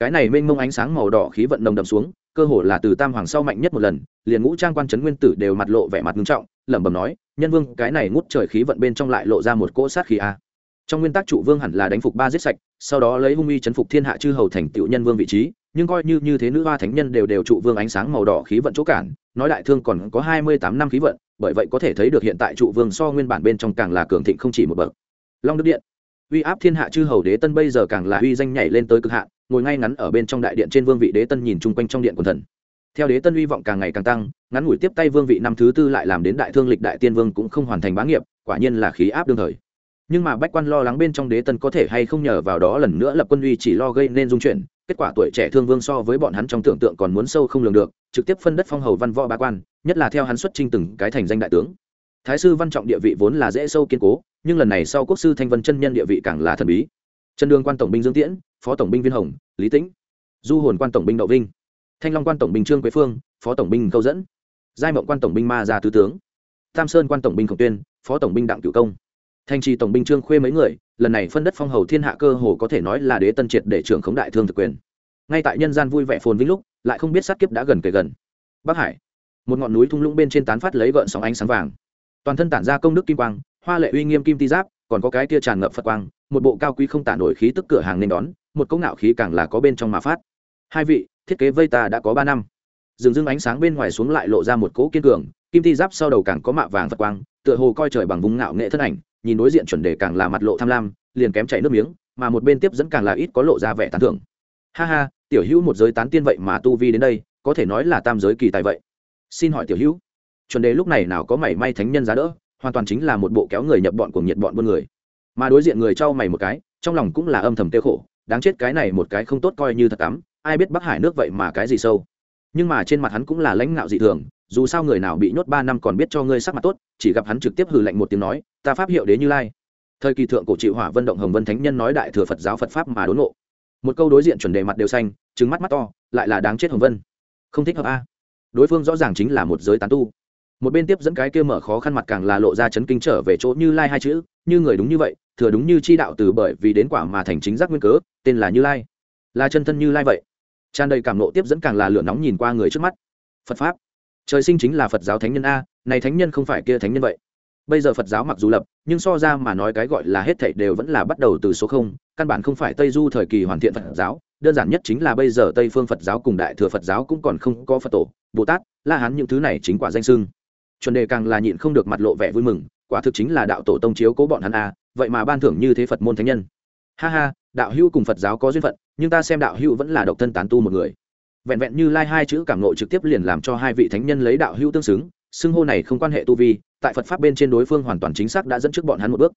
cái này mênh mông ánh sáng màu đỏ khí vận nồng đậm xuống, cơ hồ là từ tam hoàng sau mạnh nhất một lần, liền ngũ trang quan trấn nguyên tử đều mặt lộ vẻ mặt nghiêm trọng, lẩm bẩm nói, nhân vương, cái này ngút trời khí vận bên trong lại lộ ra một cỗ sát khí a. Trong nguyên tắc trụ vương hẳn là đánh phục ba giết sạch, sau đó lấy hung uy chấn phục thiên hạ chư hầu thành tựu nhân vương vị trí, nhưng coi như như thế nữ hoa thánh nhân đều đều trụ vương ánh sáng màu đỏ khí vận chỗ cản, nói đại thương còn có hai mươi tám năm khí vận, bởi vậy có thể thấy được hiện tại trụ vương so nguyên bản bên trong càng là cường thịnh không chỉ một bậc. Long đức điện. Uy áp thiên hạ chư hầu đế tân bây giờ càng là uy danh nhảy lên tới cực hạn ngồi ngay ngắn ở bên trong đại điện trên vương vị đế tân nhìn chung quanh trong điện quần thần. Theo đế tân hy vọng càng ngày càng tăng, ngắn ngủi tiếp tay vương vị năm thứ tư lại làm đến đại thương lịch đại tiên vương cũng không hoàn thành bá nghiệp, quả nhiên là khí áp đương thời. Nhưng mà bách quan lo lắng bên trong đế tân có thể hay không nhờ vào đó lần nữa lập quân uy chỉ lo gây nên dung chuyển, kết quả tuổi trẻ thương vương so với bọn hắn trong tưởng tượng còn muốn sâu không lường được, trực tiếp phân đất phong hầu văn võ ba quan, nhất là theo hắn xuất trinh từng cái thành danh đại tướng. Thái sư văn trọng địa vị vốn là dễ sâu kiên cố, nhưng lần này sau quốc sư thanh vân chân nhân địa vị càng là thần bí. Trần đường quan tổng binh dương tiễn phó tổng binh viên hồng, lý tĩnh, du hồn quan tổng binh đậu vinh, thanh long quan tổng binh trương quế phương, phó tổng binh câu dẫn, giai mộng quan tổng binh ma gia tứ tướng, tam sơn quan tổng binh khổng tuyên, phó tổng binh đặng cửu công. Thanh trì tổng binh trương khuê mấy người, lần này phân đất phong hầu thiên hạ cơ hồ có thể nói là đế tân triệt để trưởng khống đại thương thực quyền. Ngay tại nhân gian vui vẻ phồn vinh lúc, lại không biết sát kiếp đã gần kề gần. Bắc hải, một ngọn núi thung lũng bên trên tán phát lấy gợn sóng ánh sáng vàng. Toàn thân tản ra công đức kim quang, hoa lệ uy nghiêm kim ti giáp, còn có cái kia tràn ngập phật quang, một bộ cao quý không tản nổi khí tức cửa hàng nên đón một cỗ ngạo khí càng là có bên trong mà phát. Hai vị, thiết kế vây ta đã có ba năm. Dừng dưng ánh sáng bên ngoài xuống lại lộ ra một cỗ kiên cường, kim ti giáp sau đầu càng có mạ vàng phật quang, tựa hồ coi trời bằng vùng ngạo nghệ thân ảnh, nhìn đối diện chuẩn đề càng là mặt lộ tham lam, liền kém chảy nước miếng, mà một bên tiếp dẫn càng là ít có lộ ra vẻ tán thưởng. Ha ha, tiểu hữu một giới tán tiên vậy mà tu vi đến đây, có thể nói là tam giới kỳ tài vậy. Xin hỏi tiểu hữu, chuẩn đề lúc này nào có mảy may thánh nhân giá đỡ, hoàn toàn chính là một bộ kéo người nhập bọn của nhiệt bọn buôn người. Mà đối diện người trao mày một cái, trong lòng cũng là âm thầm tiêu khổ đáng chết cái này một cái không tốt coi như thật tắm, ai biết bắc hải nước vậy mà cái gì sâu. Nhưng mà trên mặt hắn cũng là lãnh ngạo dị thường, dù sao người nào bị nhốt ba năm còn biết cho ngươi sắc mặt tốt, chỉ gặp hắn trực tiếp hừ lạnh một tiếng nói, ta pháp hiệu đế như lai. Thời kỳ thượng cổ trị hỏa vân động hồng vân thánh nhân nói đại thừa phật giáo phật pháp mà đốn ngộ. Một câu đối diện chuẩn đề mặt đều xanh trứng mắt mắt to, lại là đáng chết hồng vân. Không thích hợp a. Đối phương rõ ràng chính là một giới tán tu. Một bên tiếp dẫn cái kia mở khó khăn mặt càng là lộ ra chấn kinh trở về chỗ như lai hai chữ, như người đúng như vậy, thừa đúng như chi đạo từ bởi vì đến quả mà thành chính giác nguyên cớ tên là như lai. Là chân thân như lai vậy. Tràn đầy cảm nộ tiếp dẫn càng là lửa nóng nhìn qua người trước mắt. Phật pháp. Trời sinh chính là phật giáo thánh nhân a, này thánh nhân không phải kia thánh nhân vậy. Bây giờ phật giáo mặc dù lập, nhưng so ra mà nói cái gọi là hết thảy đều vẫn là bắt đầu từ số không, căn bản không phải tây du thời kỳ hoàn thiện phật giáo. Đơn giản nhất chính là bây giờ tây phương phật giáo cùng đại thừa phật giáo cũng còn không có phật tổ, bồ tát, la hán những thứ này chính quả danh sưng chuẩn đề càng là nhịn không được mặt lộ vẻ vui mừng, quả thực chính là đạo tổ tông chiếu cố bọn hắn a, vậy mà ban thưởng như thế phật môn thánh nhân. Ha ha đạo hữu cùng phật giáo có duyên phận, nhưng ta xem đạo hữu vẫn là độc thân tán tu một người. Vẹn vẹn như lai hai chữ cảm nộ trực tiếp liền làm cho hai vị thánh nhân lấy đạo hữu tương xứng, xưng hô này không quan hệ tu vi, tại phật pháp bên trên đối phương hoàn toàn chính xác đã dẫn trước bọn hắn một bước.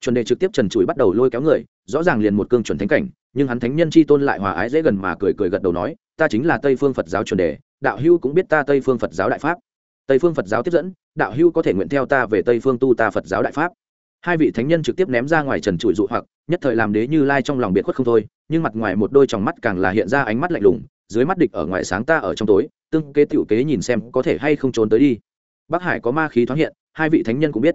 Chuẩn đề trực tiếp trần trụi bắt đầu lôi kéo người, rõ ràng liền một cương chuẩn thánh cảnh, nhưng hắn thánh nhân chi tôn lại hòa ái dễ gần mà cười cười gật đầu nói, ta chính là tây phương phật giáo chuẩn đề, đạo hữu cũng biết ta tây phương phật giáo đại pháp. Tây phương phật giáo tiếp dẫn, đạo hữu có thể nguyện theo ta về tây phương tu ta phật giáo đại pháp. Hai vị thánh nhân trực tiếp ném ra ngoài trần trụi dụ hoặc nhất thời làm đế như lai trong lòng biệt khuất không thôi, nhưng mặt ngoài một đôi tròng mắt càng là hiện ra ánh mắt lạnh lùng, dưới mắt địch ở ngoài sáng ta ở trong tối, tương kế tiểu kế nhìn xem có thể hay không trốn tới đi. Bắc hải có ma khí thoáng hiện, hai vị thánh nhân cũng biết.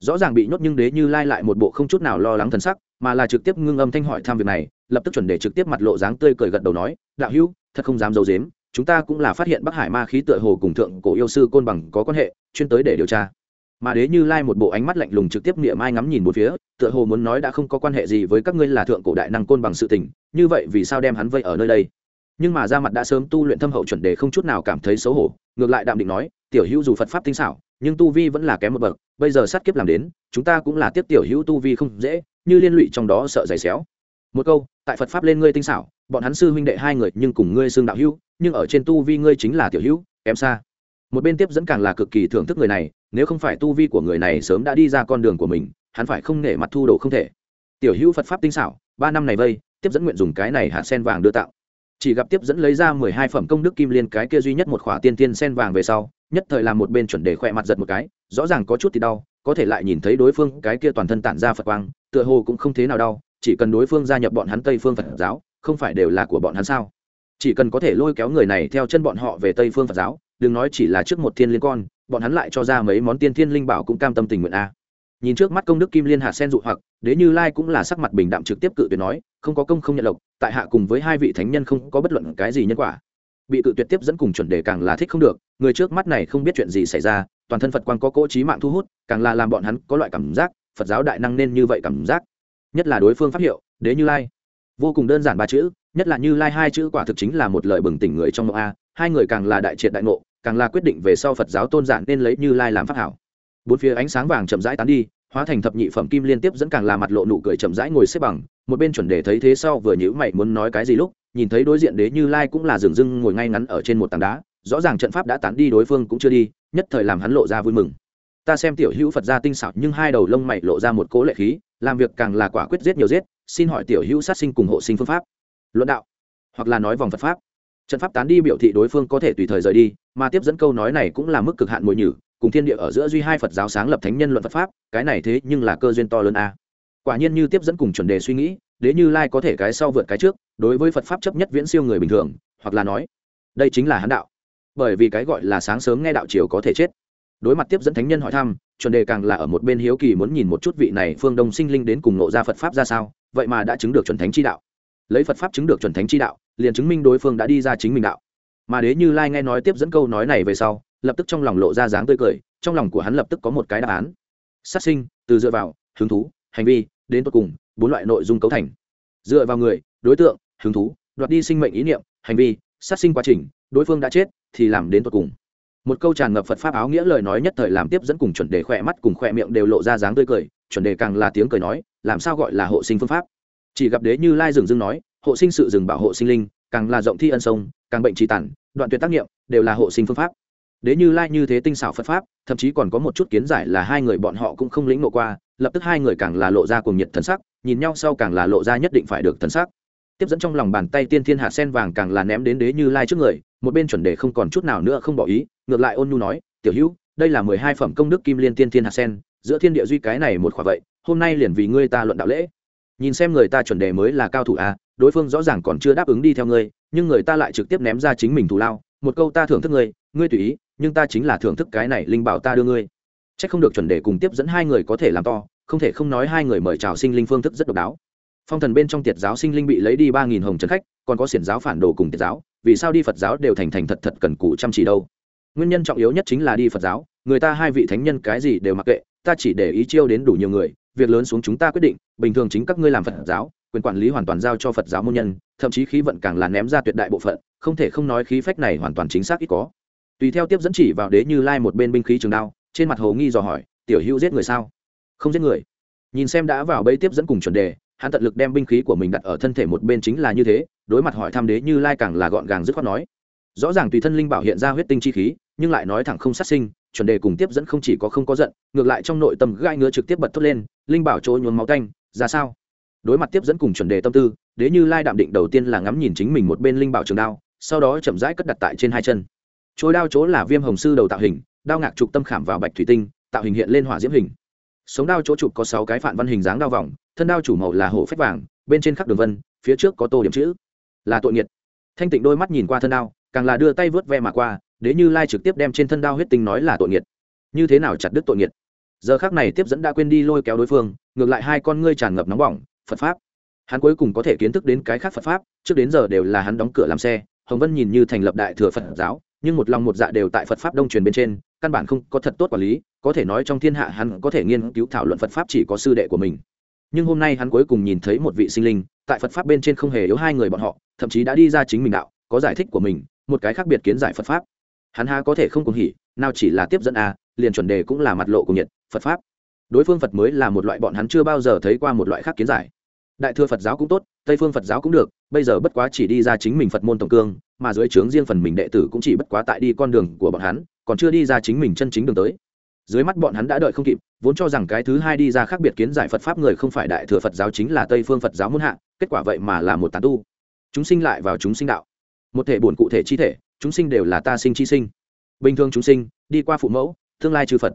Rõ ràng bị nhốt nhưng đế như lai lại một bộ không chút nào lo lắng thần sắc, mà là trực tiếp ngưng âm thanh hỏi thăm việc này, lập tức chuẩn đề trực tiếp mặt lộ dáng tươi cười gật đầu nói, đạo hữu, thật không dám d i ấ u dếm chúng ta cũng là phát hiện bắc hải ma khí tựa hồ cùng thượng cổ yêu sư côn bằng có quan hệ, chuyên tới để điều tra mà đế như lai một bộ ánh mắt lạnh lùng trực tiếp niệm ai ngắm nhìn một phía, tựa hồ muốn nói đã không có quan hệ gì với các ngươi là thượng cổ đại năng côn bằng sự tình, như vậy vì sao đem hắn vây ở nơi đây? Nhưng mà ra mặt đã sớm tu luyện thâm hậu chuẩn đề không chút nào cảm thấy xấu hổ, ngược lại đạm định nói, tiểu hữu dù phật pháp tinh xảo, nhưng tu vi vẫn là kém một bậc, bây giờ sát kiếp làm đến, chúng ta cũng là tiếp tiểu hữu tu vi không dễ, như liên lụy trong đó sợ giày xéo. Một câu, tại phật pháp lên ngươi tinh xảo, bọn hắn sư huynh đệ hai người nhưng cùng ngươi xương đạo hữu, nhưng ở trên tu vi ngươi chính là tiểu hữu, kém xa một bên tiếp dẫn càng là cực kỳ thưởng thức người này, nếu không phải tu vi của người này sớm đã đi ra con đường của mình, hắn phải không nể mặt thu đồ không thể. Tiểu hữu phật pháp tinh xảo, ba năm này vây, tiếp dẫn nguyện dùng cái này hạt sen vàng đưa tạo chỉ gặp tiếp dẫn lấy ra mười hai phẩm công đức kim liên cái kia duy nhất một khỏa tiên tiên sen vàng về sau, nhất thời làm một bên chuẩn đề khỏe mặt giật một cái, rõ ràng có chút thì đau, có thể lại nhìn thấy đối phương cái kia toàn thân tản ra phật quang, tựa hồ cũng không thế nào đau, chỉ cần đối phương gia nhập bọn hắn tây phương phật giáo, không phải đều là của bọn hắn sao? Chỉ cần có thể lôi kéo người này theo chân bọn họ về tây phương phật giáo đừng nói chỉ là trước một thiên liên con, bọn hắn lại cho ra mấy món tiên thiên linh bảo cũng cam tâm tình nguyện a. Nhìn trước mắt công đức kim liên hạ sen dụ hoặc, đế như lai cũng là sắc mặt bình đạm trực tiếp cự tuyệt nói, không có công không nhận lộc, tại hạ cùng với hai vị thánh nhân không có bất luận cái gì nhân quả. Bị cự tuyệt tiếp dẫn cùng chuẩn đề càng là thích không được, người trước mắt này không biết chuyện gì xảy ra, toàn thân phật quan có cỗ trí mạng thu hút, càng là làm bọn hắn có loại cảm giác, phật giáo đại năng nên như vậy cảm giác. Nhất là đối phương pháp hiệu, đế như lai. Vô cùng đơn giản ba chữ, nhất là như lai hai chữ quả thực chính là một lời bừng tỉnh người trong mộng a, hai người càng là đại triệt đại ngộ càng là quyết định về sau phật giáo tôn giản nên lấy như lai làm pháp hảo. Bốn phía ánh sáng vàng chậm rãi tán đi, hóa thành thập nhị phẩm kim liên tiếp dẫn càng là mặt lộ nụ cười chậm rãi ngồi xếp bằng, một bên chuẩn đề thấy thế sau vừa nhữ mày muốn nói cái gì lúc, nhìn thấy đối diện đế như lai cũng là dừng dưng ngồi ngay ngắn ở trên một tảng đá, rõ ràng trận pháp đã tán đi đối phương cũng chưa đi, nhất thời làm hắn lộ ra vui mừng. Ta xem tiểu hữu phật gia tinh xảo, nhưng hai đầu lông mày lộ ra một cố lệ khí, làm việc càng là quả quyết giết nhiều giết, xin hỏi tiểu hữu sát sinh cùng hộ sinh phương pháp, luận đạo, hoặc là nói vòng phật pháp trận pháp tán đi biểu thị đối phương có thể tùy thời rời đi, mà tiếp dẫn câu nói này cũng là mức cực hạn mùi nhử, cùng thiên địa ở giữa duy hai phật giáo sáng lập thánh nhân luận phật pháp, cái này thế nhưng là cơ duyên to lớn a. Quả nhiên như tiếp dẫn cùng chuẩn đề suy nghĩ, đế như lai có thể cái sau vượt cái trước, đối với phật pháp chấp nhất viễn siêu người bình thường, hoặc là nói, đây chính là hán đạo. Bởi vì cái gọi là sáng sớm nghe đạo chiều có thể chết. Đối mặt tiếp dẫn thánh nhân hỏi thăm, chuẩn đề càng là ở một bên hiếu kỳ muốn nhìn một chút vị này phương đông sinh linh đến cùng nộ ra phật pháp ra sao, vậy mà đã chứng được chuẩn thánh chi đạo lấy phật pháp chứng được chuẩn thánh chi đạo, liền chứng minh đối phương đã đi ra chính mình đạo. Mà đế như lai nghe nói tiếp dẫn câu nói này về sau, lập tức trong lòng lộ ra dáng tươi cười, trong lòng của hắn lập tức có một cái đáp án. Sát sinh, từ dựa vào, hứng thú, hành vi, đến tột cùng, bốn loại nội dung cấu thành. Dựa vào người, đối tượng, hứng thú, đoạt đi sinh mệnh ý niệm, hành vi, sát sinh quá trình, đối phương đã chết, thì làm đến tột cùng. Một câu tràn ngập phật pháp áo nghĩa lời nói nhất thời làm tiếp dẫn cùng chuẩn đề khỏe mắt cùng khỏe miệng đều lộ ra dáng tươi cười, chuẩn đề càng là tiếng cười nói, làm sao gọi là hộ sinh phương pháp? Chỉ gặp đế như lai dừng dưng nói, hộ sinh sự dừng bảo hộ sinh linh, càng là rộng thi ân sông, càng bệnh trì tản, đoạn tuyệt tác nghiệm, đều là hộ sinh phương pháp. Đế như lai như thế tinh xảo phật pháp, thậm chí còn có một chút kiến giải là hai người bọn họ cũng không lĩnh ngộ qua, lập tức hai người càng là lộ ra cùng nhiệt thần sắc, nhìn nhau sau càng là lộ ra nhất định phải được thần sắc. Tiếp dẫn trong lòng bàn tay tiên thiên hạ sen vàng càng là ném đến đế như lai trước người, một bên chuẩn đề không còn chút nào nữa không bỏ ý, ngược lại ôn nhu nói, tiểu hữu, đây là mười hai phẩm công đức kim liên tiên thiên hạ sen, giữa thiên địa duy cái này một khỏa vậy, hôm nay liền vì ngươi ta luận đạo lễ nhìn xem người ta chuẩn đề mới là cao thủ à đối phương rõ ràng còn chưa đáp ứng đi theo ngươi, nhưng người ta lại trực tiếp ném ra chính mình thù lao. Một câu ta thưởng thức ngươi ngươi tùy ý, nhưng ta chính là thưởng thức cái này linh bảo ta đưa ngươi. C h ắ c không được chuẩn đề cùng tiếp dẫn hai người có thể làm to, không thể không nói hai người mời chào sinh linh phương thức rất độc đáo. Phong thần bên trong tiệt giáo sinh linh bị lấy đi ba nghìn hồng trần khách, còn có xiển giáo phản đồ cùng tiệt giáo, vì sao đi phật giáo đều thành thành thật thật cần cù chăm chỉ đâu? Nguyên nhân trọng yếu nhất chính là đi phật giáo, người ta hai vị thánh nhân cái gì đều mặc kệ, ta chỉ để ý chiêu đến đủ nhiều người việc lớn xuống chúng ta quyết định, bình thường chính các ngươi làm phật giáo, quyền quản lý hoàn toàn giao cho phật giáo môn nhân, thậm chí khí vận càng là ném ra tuyệt đại bộ phận, không thể không nói khí phách này hoàn toàn chính xác ít có. Tùy theo tiếp dẫn chỉ vào đế như lai một bên binh khí trường đao, trên mặt hồ nghi dò hỏi, tiểu hữu giết người sao? Không giết người. Nhìn xem đã vào bẫy tiếp dẫn cùng chuẩn đề, hắn tận lực đem binh khí của mình đặt ở thân thể một bên chính là như thế, đối mặt hỏi tham đế như lai càng là gọn gàng dứt khoát nói. Rõ ràng tùy thân linh bảo hiện ra huyết tinh chi khí, nhưng lại nói thẳng không sát sinh, chuẩn đề cùng tiếp dẫn không chỉ có không có giận, ngược lại trong nội tâm gai ngứa trực tiếp bật thốt lên linh bảo chỗ nhuốm máu tanh, ra sao? Đối mặt tiếp dẫn cùng chuẩn đề tâm tư, đế như lai đạm định đầu tiên là ngắm nhìn chính mình một bên linh bảo trường đao, sau đó chậm rãi cất đặt tại trên hai chân. Chối đao chỗ là viêm hồng sư đầu tạo hình, đao ngạc trục tâm khảm vào bạch thủy tinh, tạo hình hiện lên hỏa diễm hình. Sống đao chỗ trục có sáu cái phản văn hình dáng đao vòng, thân đao chủ màu là hổ phách vàng, bên trên khắc đường vân, phía trước có tô điểm chữ. Là tội nghiệt. Thanh tịnh đôi mắt nhìn qua thân đao, càng là đưa tay vớt ve mà qua, đế như lai trực tiếp đem trên thân đao huyết tinh nói là tội nghiệt. Như thế nào chặt đứt tội nghiệt? Giờ khác này tiếp dẫn đã quên đi lôi kéo đối phương, ngược lại hai con ngươi tràn ngập nóng bỏng, phật pháp hắn cuối cùng có thể kiến thức đến cái khác phật pháp, trước đến giờ đều là hắn đóng cửa làm xe, hồng vân nhìn như thành lập đại thừa phật giáo, nhưng một lòng một dạ đều tại phật pháp đông truyền bên trên, căn bản không có thật tốt quản lý, có thể nói trong thiên hạ hắn có thể nghiên cứu thảo luận phật pháp chỉ có sư đệ của mình nhưng hôm nay hắn cuối cùng nhìn thấy một vị sinh linh, tại phật pháp bên trên không hề yếu hai người bọn họ, thậm chí đã đi ra chính mình đạo, có giải thích của mình, một cái khác biệt kiến giải phật pháp hắn ha có thể không cùng hỉ, nào chỉ là tiếp dẫn à? Liền chuẩn đề cũng là mặt lộ cùng nhiệt, phật pháp. Đối phương phật mới là một loại bọn hắn chưa bao giờ thấy qua một loại khác kiến giải. Đại thừa phật giáo cũng tốt, tây phương phật giáo cũng được, bây giờ bất quá chỉ đi ra chính mình phật môn tổng cương, mà dưới trướng riêng phần mình đệ tử cũng chỉ bất quá tại đi con đường của bọn hắn, còn chưa đi ra chính mình chân chính đường tới. Dưới mắt bọn hắn đã đợi không kịp, vốn cho rằng cái thứ hai đi ra khác biệt kiến giải phật pháp người không phải đại thừa phật giáo chính là tây phương phật giáo muôn hạ, kết quả vậy mà là một tán tu. Chúng sinh lại vào chúng sinh đạo. Một thể buồn cụ thể chi thể, chúng sinh đều là ta sinh chi sinh. Bình thường chúng sinh, đi qua phụ mẫu tương lai chư phật.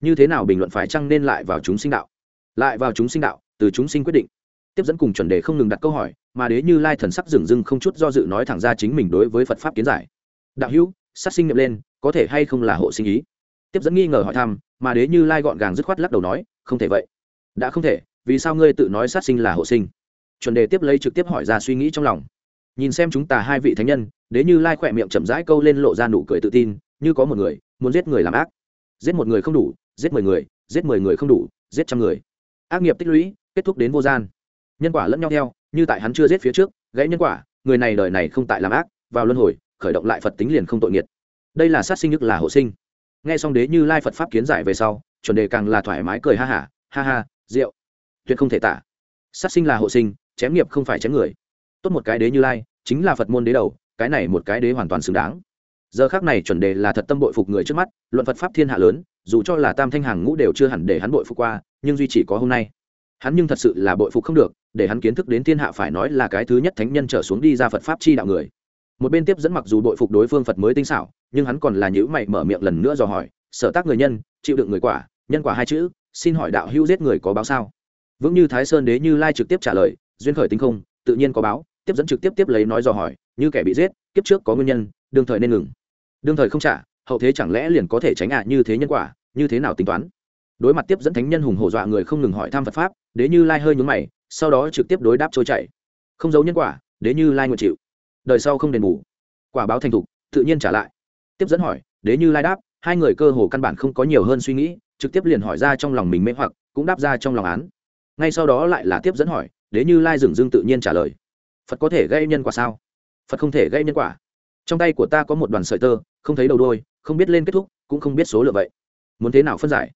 Như thế nào bình luận phải chăng nên lại vào chúng sinh đạo? Lại vào chúng sinh đạo, từ chúng sinh quyết định. Tiếp dẫn cùng chuẩn đề không ngừng đặt câu hỏi, mà đế như lai thần sắc dừng dưng không chút do dự nói thẳng ra chính mình đối với phật pháp kiến giải. Đạo hữu, sát sinh nhập lên, có thể hay không là hộ sinh ý? Tiếp dẫn nghi ngờ hỏi thăm, mà đế như lai gọn gàng dứt khoát lắc đầu nói, không thể vậy. Đã không thể, vì sao ngươi tự nói sát sinh là hộ sinh? Chuẩn đề tiếp lấy trực tiếp hỏi ra suy nghĩ trong lòng. Nhìn xem chúng ta hai vị thánh nhân, đế như lai khỏe miệng chậm rãi câu lên lộ ra nụ cười tự tin, như có một người, muốn giết người làm ác giết một người không đủ, giết mười người, giết mười người không đủ, giết trăm người. Ác nghiệp tích lũy, kết thúc đến vô gian. Nhân quả lẫn nhau theo, như tại hắn chưa giết phía trước, gãy nhân quả, người này đời này không tại làm ác, vào luân hồi, khởi động lại phật tính liền không tội nghiệt đây là sát sinh nhất là hộ sinh. Nghe xong đế như lai phật pháp kiến giải về sau, chuẩn đề càng là thoải mái cười ha hả ha ha, rượu. Tuyệt không thể tả. Sát sinh là hộ sinh, chém nghiệp không phải chém người. Tốt một cái đế như lai, chính là phật môn đế đầu, cái này một cái đế hoàn toàn xứng đáng giờ khác này chuẩn đề là thật tâm bội phục người trước mắt, luận phật pháp thiên hạ lớn, dù cho là tam thanh hàng ngũ đều chưa hẳn để hắn bội phục qua, nhưng duy chỉ có hôm nay. Hắn nhưng thật sự là bội phục không được, để hắn kiến thức đến thiên hạ phải nói là cái thứ nhất thánh nhân trở xuống đi ra phật pháp chi đạo người. Một bên tiếp dẫn mặc dù bội phục đối phương phật mới tinh xảo, nhưng hắn còn là nhữ mày mở miệng lần nữa dò hỏi, sở tác người nhân, chịu đựng người quả, nhân quả hai chữ, xin hỏi đạo hữu giết người có báo sao? Vững như thái sơn đế như lai trực tiếp trả lời, duyên khởi tinh không, tự nhiên có báo. Tiếp dẫn trực tiếp tiếp lấy nói dò hỏi, như kẻ bị giết, kiếp trước có nguyên nhân, đương thời nên ngừng đương thời không trả, hậu thế chẳng lẽ liền có thể tránh ạ như thế nhân quả, như thế nào tính toán? Đối mặt tiếp dẫn thánh nhân hùng hổ dọa người không ngừng hỏi thăm phật pháp, đế như lai hơi nhúng mày, sau đó trực tiếp đối đáp trôi chảy. Không giấu nhân quả, đế như lai nguyện chịu. Đời sau không đền bù. Quả báo thành thục, tự nhiên trả lại. Tiếp dẫn hỏi, đế như lai đáp, hai người cơ hồ căn bản không có nhiều hơn suy nghĩ, trực tiếp liền hỏi ra trong lòng mình mê hoặc, cũng đáp ra trong lòng án. Ngay sau đó lại là tiếp dẫn hỏi, đế như lai dừng dưng tự nhiên trả lời. Phật có thể gây nhân quả sao? Phật không thể gây nhân quả. Trong tay của ta có một đoàn sợi tơ không thấy đầu đôi không biết lên kết thúc, cũng không biết số lượng vậy. Muốn thế nào phân giải?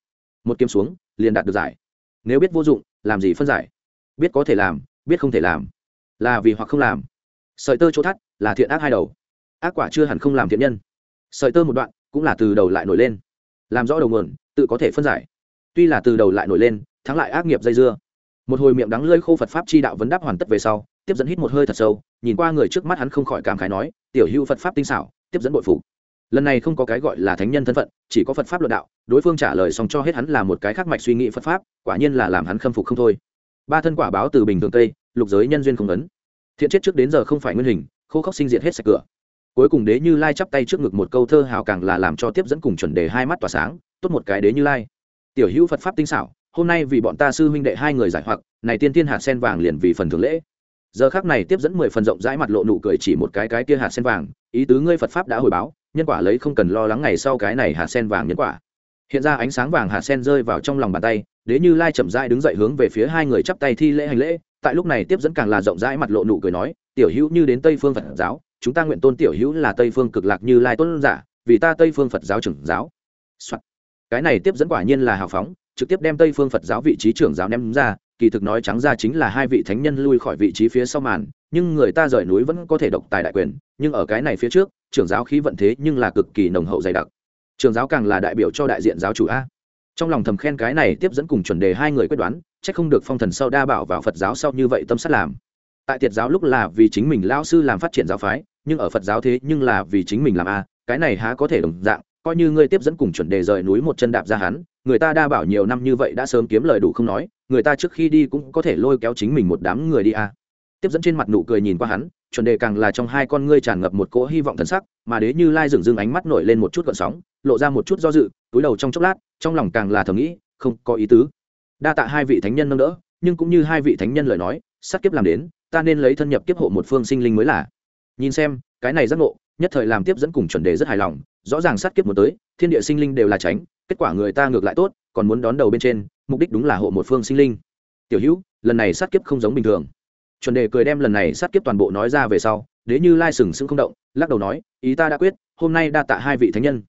Một kiếm xuống, liền đạt được giải. Nếu biết vô dụng, làm gì phân giải? Biết có thể làm, biết không thể làm. Là vì hoặc không làm. Sợi tơ chỗ thắt, là thiện ác hai đầu. Ác quả chưa hẳn không làm thiện nhân. Sợi tơ một đoạn, cũng là từ đầu lại nổi lên. Làm rõ đầu nguồn, tự có thể phân giải. Tuy là từ đầu lại nổi lên, thắng lại ác nghiệp dây dưa. Một hồi miệng đắng lơi khô phật pháp chi đạo vấn đáp hoàn tất về sau, tiếp dẫn hít một hơi thật sâu, nhìn qua người trước mắt hắn không khỏi cảm khái nói, tiểu hữu phật pháp tinh xảo, tiếp dẫn bội phục lần này không có cái gọi là thánh nhân thân phận, chỉ có phật pháp luận đạo, đối phương trả lời xong cho hết hắn là một cái khác mạch suy nghĩ phật pháp, quả nhiên là làm hắn khâm phục không thôi. Ba thân quả báo từ bình thường tây, lục giới nhân duyên không ấn. Thiện chết trước đến giờ không phải nguyên hình, khô khóc sinh diệt hết sạch cửa. Cuối cùng đế như lai chắp tay trước ngực một câu thơ hào càng là làm cho tiếp dẫn cùng chuẩn đề hai mắt tỏa sáng, tốt một cái đế như lai. Tiểu hữu phật pháp tinh xảo, hôm nay vì bọn ta sư huynh đệ hai người giải hoặc, này tiên tiên hạt sen vàng liền vì phần thường lễ. Giờ khác này tiếp dẫn mười phần rộng rãi mặt lộ nụ cười chỉ một cái cái kia hạt sen vàng, ý tứ ngươi phật pháp đã hồi báo nhân quả lấy không cần lo lắng ngày sau cái này hạt sen vàng nhân quả hiện ra ánh sáng vàng hạt sen rơi vào trong lòng bàn tay, đế như lai chậm rãi đứng dậy hướng về phía hai người chắp tay thi lễ hành lễ, tại lúc này tiếp dẫn càng là rộng rãi mặt lộ nụ cười nói, tiểu hữu như đến tây phương phật giáo, chúng ta nguyện tôn tiểu hữu là tây phương cực lạc như lai tôn giả, vì ta tây phương phật giáo trưởng giáo、Soạn. cái này tiếp dẫn quả nhiên là hào phóng, trực tiếp đem tây phương phật giáo vị trí trưởng giáo ném ra, kỳ thực nói trắng ra chính là hai vị thánh nhân lui khỏi vị trí phía sau màn, nhưng người ta rời núi vẫn có thể độc tài đại quyền, nhưng ở cái này phía trước trưởng giáo khí vận thế nhưng là cực kỳ nồng hậu dày đặc. Trưởng giáo càng là đại biểu cho đại diện giáo chủ a. Trong lòng thầm khen cái này tiếp dẫn cùng chuẩn đề hai người quyết đoán c không được phong thần sau đa bảo vào phật giáo sau như vậy tâm sát làm. Tại tiệt giáo lúc là vì chính mình lão sư làm phát triển giáo phái, nhưng ở phật giáo thế nhưng là vì chính mình làm a, cái này há có thể đồng dạng, coi như ngươi tiếp dẫn cùng chuẩn đề rời núi một chân đạp ra hắn, người ta đa bảo nhiều năm như vậy đã sớm kiếm lời đủ không nói, người ta trước khi đi cũng có thể lôi kéo chính mình một đám người đi a. Tiếp dẫn trên mặt nụ cười nhìn qua hắn chuẩn đề càng là trong hai con ngươi tràn ngập một cỗ hy vọng thần sắc, mà đế như lai dừng dưng ánh mắt nổi lên một chút gợn sóng, lộ ra một chút do dự, túi đầu trong chốc lát, trong lòng càng là thầm nghĩ, không có ý tứ. Đa tạ hai vị thánh nhân nâng đỡ, nhưng cũng như hai vị thánh nhân lời nói sát kiếp làm đến, ta nên lấy thân nhập kiếp hộ một phương sinh linh mới là. Nhìn xem, cái này giác ngộ, nhất thời làm tiếp dẫn cùng chuẩn đề rất hài lòng, rõ ràng sát kiếp một tới, thiên địa sinh linh đều là tránh, kết quả người ta ngược lại tốt, còn muốn đón đầu bên trên, mục đích đúng là hộ một phương sinh linh. Tiểu hữu, lần này sát kiếp không giống bình thường chuẩn đề cười đem lần này sát kiếp toàn bộ nói ra về sau, đế như lai sừng sững không động, lắc đầu nói, ý ta đã quyết, hôm nay đa tạ hai vị thánh nhân.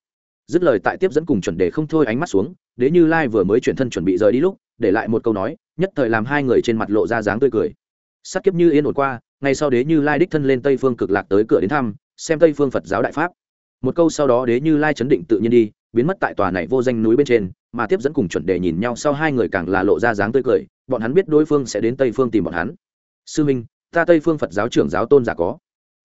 Dứt lời tại tiếp dẫn cùng chuẩn đề không thôi ánh mắt xuống, đế như lai vừa mới chuyển thân chuẩn bị rời đi lúc, để lại một câu nói, nhất thời làm hai người trên mặt lộ ra dáng tươi cười. Sát kiếp như yên ổn qua, ngay sau đế như lai đích thân lên tây phương cực lạc tới cửa đến thăm, xem tây phương phật giáo đại pháp. Một câu sau đó đế như lai chấn định tự nhiên đi, biến mất tại tòa này vô danh núi bên trên, mà tiếp dẫn cùng chuẩn đề nhìn nhau sau hai người càng là lộ ra dáng tươi cười, bọn hắn biết đối phương sẽ đến tây phương tìm bọn hắn sư minh, ta tây phương phật giáo trưởng giáo tôn giả có.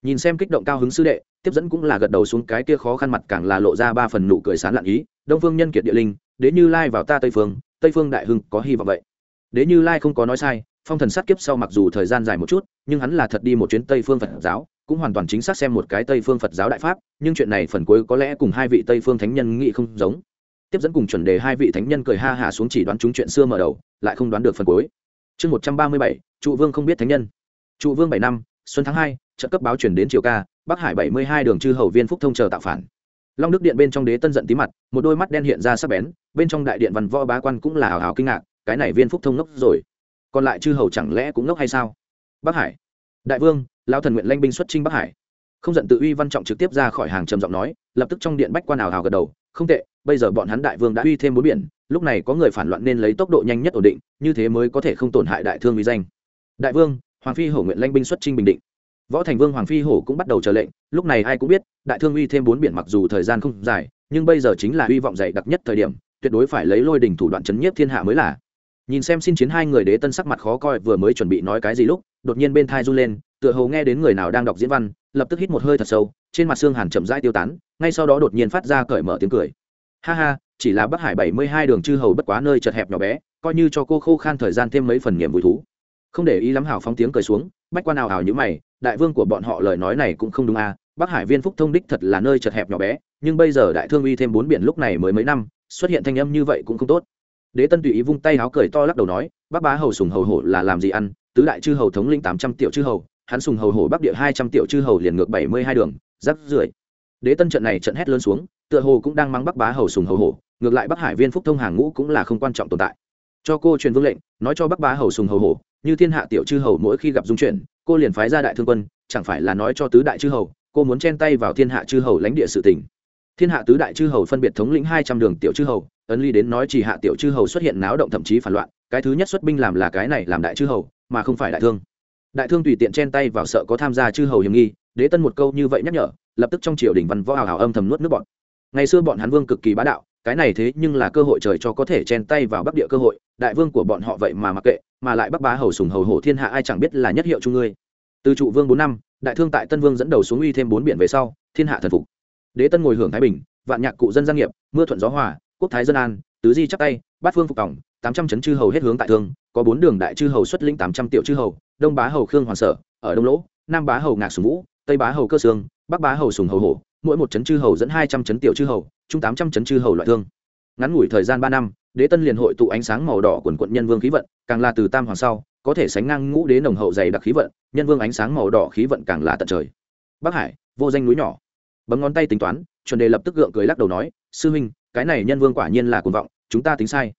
Nhìn xem kích động cao hứng sư đệ, tiếp dẫn cũng là gật đầu xuống cái kia khó khăn mặt càng là lộ ra ba phần nụ cười sán lạn ý, đông phương nhân kiệt địa linh, đế như lai vào ta tây phương tây phương đại hưng có hy vọng vậy. Đế như lai không có nói sai, phong thần sát kiếp sau mặc dù thời gian dài một chút, nhưng hắn là thật đi một chuyến tây phương phật giáo, cũng hoàn toàn chính xác xem một cái tây phương phật giáo đại pháp, nhưng chuyện này phần cuối có lẽ cùng hai vị tây phương thánh nhân nghĩ không giống. Tiếp dẫn cùng chuẩn đề hai vị thánh nhân cười ha hả xuống chỉ đoán chúng chuyện xưa mở đầu, lại không đoán được phần cuối chương một trăm ba mươi bảy, trụ vương không biết thánh nhân. Trụ vương bảy năm, xuân tháng hai trợ cấp báo chuyển đến triều ca, bắc hải bảy mươi hai đường chư hầu viên phúc thông chờ tạo phản. Long đức điện bên trong đế tân giận tí mặt, một đôi mắt đen hiện ra sắc bén, bên trong đại điện văn võ bá quan cũng là hào hào kinh ngạc, cái này viên phúc thông ngốc rồi. Còn lại chư hầu chẳng lẽ cũng ngốc hay sao? Bắc hải. Đại vương lao thần nguyện lanh binh xuất trinh bắc hải. Không giận tự uy văn trọng trực tiếp ra khỏi hàng trầm giọng nói, lập tức trong điện bách quan ảo hào gật đầu, không tệ, bây giờ bọn hắn đại vương đã uy thêm bốn biển lúc này có người phản loạn nên lấy tốc độ nhanh nhất ổn định, như thế mới có thể không tổn hại đại thương uy danh. Đại vương, hoàng phi hổ nguyện lanh binh xuất trinh bình định. Võ thành vương hoàng phi hổ cũng bắt đầu chờ lệnh, lúc này ai cũng biết, đại thương uy thêm bốn biển mặc dù thời gian không dài, nhưng bây giờ chính là hy vọng dày đặc nhất thời điểm, tuyệt đối phải lấy lôi đình thủ đoạn chấn nhiếp thiên hạ mới là. Nhìn xem xin chiến hai người đế tân sắc mặt khó coi vừa mới chuẩn bị nói cái gì lúc, đột nhiên bên thai run lên, tựa hồ nghe đến người nào đang đọc diễn văn, lập tức hít một hơi thật sâu, trên mặt xương hàn chậm rãi tiêu tán, ngay sau đó đột nhiên phát ra cởi mở tiếng cười. Ha ha chỉ là bắc hải bảy mươi hai đường chư hầu bất quá nơi chật hẹp nhỏ bé, coi như cho cô khô khan thời gian thêm mấy phần niềm vui thú. Không để ý lắm hào phóng tiếng cười xuống, bách quan nào hào như mày, đại vương của bọn họ lời nói này cũng không đúng à bắc hải viên phúc thông đích thật là nơi chật hẹp nhỏ bé, nhưng bây giờ đại thương uy thêm bốn biển lúc này mới mấy năm, xuất hiện thanh âm như vậy cũng không tốt. Đế tân tùy ý vung tay áo cười to lắc đầu nói bắc bá hầu sùng hầu hổ là làm gì ăn? Tứ đại chư hầu thống linh tám trăm triệu chư hầu, hắn sùng hầu hổ bắc địa hai trăm triệu chư hầu liền ngược bảy mươi hai đường giáp rưỡi. đế tân trận này trận hét lớn xuống tựa hồ cũng đang mang bắc bá hầu sùng hầu hổ, ngược lại bắc hải viên phúc thông hàng ngũ cũng là không quan trọng tồn tại. Cho cô truyền vương lệnh, nói cho bắc bá hầu sùng hầu hổ, như thiên hạ tiểu chư hầu mỗi khi gặp dung chuyển cô liền phái ra đại thương quân, chẳng phải là nói cho tứ đại chư hầu, cô muốn chen tay vào thiên hạ chư hầu lãnh địa sự tỉnh thiên hạ tứ đại chư hầu phân biệt thống lĩnh hai trăm đường tiểu chư hầu, ấn ly đến nói chỉ hạ tiểu chư hầu xuất hiện náo động thậm chí phản loạn, cái thứ nhất xuất binh làm là cái này làm đại chư hầu, mà không phải đại thương. Đại thương tùy tiện chen tay vào sợ có tham gia chư hầu hiểm nghi, đế tân một câu như vậy nhắc nhở, lập tức trong triều đình văn võ hào hào âm thầm nuốt nước bọt ngày xưa bọn hắn vương cực kỳ bá đạo, cái này thế nhưng là cơ hội trời cho có thể chen tay vào bắc địa cơ hội, đại vương của bọn họ vậy mà mặc kệ, mà lại bắc bá hầu sùng hầu hổ thiên hạ ai chẳng biết là nhất hiệu trung ngươi. Từ trụ vương bốn năm, đại thương tại tân vương dẫn đầu xuống uy thêm bốn biển về sau, thiên hạ thần phục. Đế tân ngồi hưởng thái bình, vạn nhạc cụ dân gia nghiệp, mưa thuận gió hòa, quốc thái dân an, tứ di chắc tay, bát phương phục cổng tám trăm trấn chư hầu hết hướng tại thương, có bốn đường đại chư hầu xuất lĩnh tám trăm triệu chư hầu, đông bá hầu khương hoàn sở, ở đông lỗ, nam bá hầu ngạc sùng vũ, tây bá hầu cơ sương, bắc bá hầu sùng hầu hổ mỗi một chấn chư hầu dẫn hai trăm chấn tiểu chư hầu, chung tám trăm chấn chư hầu loại thương. Ngắn ngủi thời gian ba năm, đế tân liền hội tụ ánh sáng màu đỏ quần quận nhân vương khí vận, càng là từ tam hoàng sau, có thể sánh ngang ngũ đế nồng hậu dày đặc khí vận, nhân vương ánh sáng màu đỏ khí vận càng là tận trời. Bắc hải, vô danh núi nhỏ. Bấm ngón tay tính toán, chuẩn đề lập tức gượng cười lắc đầu nói, sư huynh, cái này nhân vương quả nhiên là cuồng vọng, chúng ta tính sai.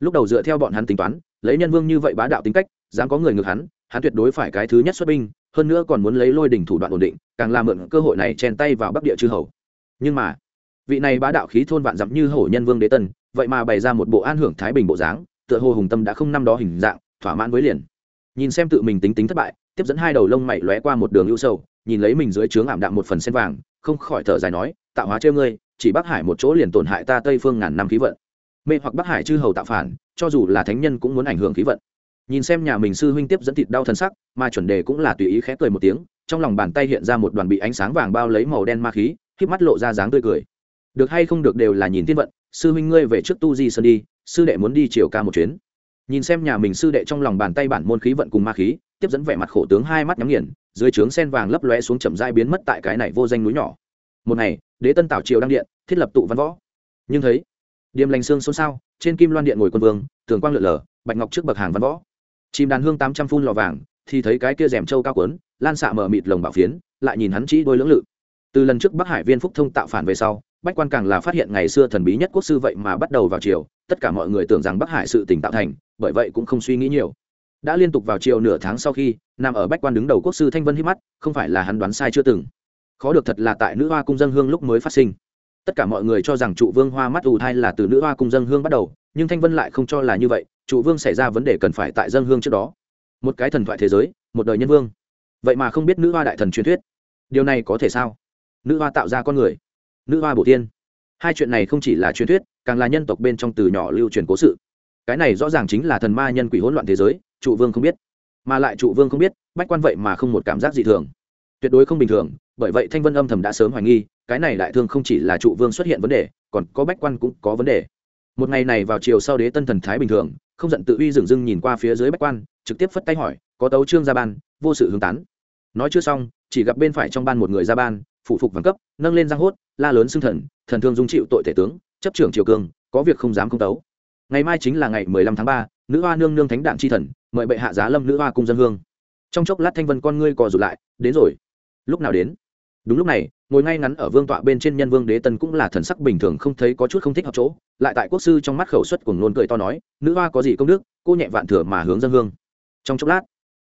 Lúc đầu dựa theo bọn hắn tính toán, lấy nhân vương như vậy bá đạo tính cách, dám có người ngược hắn hắn tuyệt đối phải cái thứ nhất xuất binh hơn nữa còn muốn lấy lôi đỉnh thủ đoạn ổn định, càng làm mượn cơ hội này chèn tay vào bắc địa chư hầu. Nhưng mà, vị này bá đạo khí thôn vạn dặm như hổ nhân vương đế tân, vậy mà bày ra một bộ an hưởng thái bình bộ dáng, tựa hồ hùng tâm đã không năm đó hình dạng, thỏa mãn với liền. Nhìn xem tự mình tính tính thất bại, tiếp dẫn hai đầu lông mày lóe qua một đường ưu sâu nhìn lấy mình dưới trướng ảm đạm một phần sen vàng, không khỏi thở dài nói, tạo hóa trêu ngươi, chỉ bắc hải một chỗ liền tổn hại ta tây phương ngàn năm khí vận. Mê hoặc bắc hải chư hầu tạo phản, cho dù là thánh nhân cũng muốn ảnh hưởng khí vận nhìn xem nhà mình sư huynh tiếp dẫn thịt đau thân sắc, mà chuẩn đề cũng là tùy ý khẽ cười một tiếng, trong lòng bàn tay hiện ra một đoàn bị ánh sáng vàng bao lấy màu đen ma khí khi mắt lộ ra dáng tươi cười. Được hay không được đều là nhìn thiên vận, sư huynh ngươi về trước tu di sơn đi, sư đệ muốn đi chiều ca một chuyến. Nhìn xem nhà mình sư đệ trong lòng bàn tay bản môn khí vận cùng ma khí, tiếp dẫn vẻ mặt khổ tướng hai mắt nhắm nghiền, dưới trướng sen vàng lấp lóe xuống chậm dai biến mất tại cái này vô danh núi nhỏ. Một ngày, đế tân tảo triều đăng điện, thiết lập tụ văn võ. Nhưng thấy, điềm lành xương xôn xao, trên kim loan điện ngồi quân vương, tường quang lượn lờ, bạch ngọc trước bậc hàng văn võ chìm đàn hương tám trăm phun lò vàng, thì thấy cái kia rèm trâu cao quấn lan xạ mở mịt lồng bảo phiến, lại nhìn hắn chỉ đôi lưỡng lự. Từ lần trước bắc hải viên phúc thông tạo phản về sau, bách quan càng là phát hiện ngày xưa thần bí nhất quốc sư vậy mà bắt đầu vào chiều tất cả mọi người tưởng rằng bắc hải sự tỉnh tạo thành, bởi vậy cũng không suy nghĩ nhiều. Đã liên tục vào chiều nửa tháng sau khi, nằm ở bách quan đứng đầu quốc sư thanh vân hít mắt, không phải là hắn đoán sai chưa từng. Khó được thật là tại nữ hoa cung dân hương lúc mới phát sinh tất cả mọi người cho rằng trụ vương hoa mắt ù thai là từ nữ hoa cung dân hương bắt đầu, nhưng thanh vân lại không cho là như vậy, trụ vương xảy ra vấn đề cần phải tại dân hương trước đó. Một cái thần thoại thế giới, một đời nhân vương. Vậy mà không biết nữ hoa đại thần truyền thuyết. Điều này có thể sao? Nữ hoa tạo ra con người. Nữ hoa bổ tiên hai chuyện này không chỉ là truyền thuyết, càng là nhân tộc bên trong từ nhỏ lưu truyền cố sự. Cái này rõ ràng chính là thần ma nhân quỷ hỗn loạn thế giới, trụ vương không biết. Mà lại trụ vương không biết, bách quan vậy mà không một cảm giác dị thường. Tuyệt đối không bình thường, bởi vậy thanh vân âm thầm đã sớm hoài nghi cái này đại thương không chỉ là trụ vương xuất hiện vấn đề, còn có bách quan cũng có vấn đề. Một ngày này vào chiều sau đế tân thần thái bình thường, không giận tự uy dừng dưng nhìn qua phía dưới bách quan, trực tiếp phất tay hỏi, có tấu trương ra ban, vô sự hướng tán. Nói chưa xong, chỉ gặp bên phải trong ban một người ra ban, phụ phục vắng cấp, nâng lên giang hốt, la lớn xưng thần thần thương dung chịu tội thể tướng, chấp trưởng triều cường, có việc không dám không tấu. Ngày mai chính là ngày mười lăm tháng ba, nữ hoa nương nương thánh đạm tri thần, mời bệ hạ giá lâm nữ hoa cung dân hương. Trong chốc lát thanh vân con ngươi cò rụt lại, đến rồi. Lúc nào đến? Đúng lúc này, ngồi ngay ngắn ở vương tọa bên trên nhân vương đế tân cũng là thần sắc bình thường không thấy có chút không thích hợp chỗ, lại tại quốc sư trong mắt khẩu suất cùng nôn cười to nói, nữ hoa có gì công đức, cô nhẹ vạn thừa mà hướng dân hương. Trong chốc lát,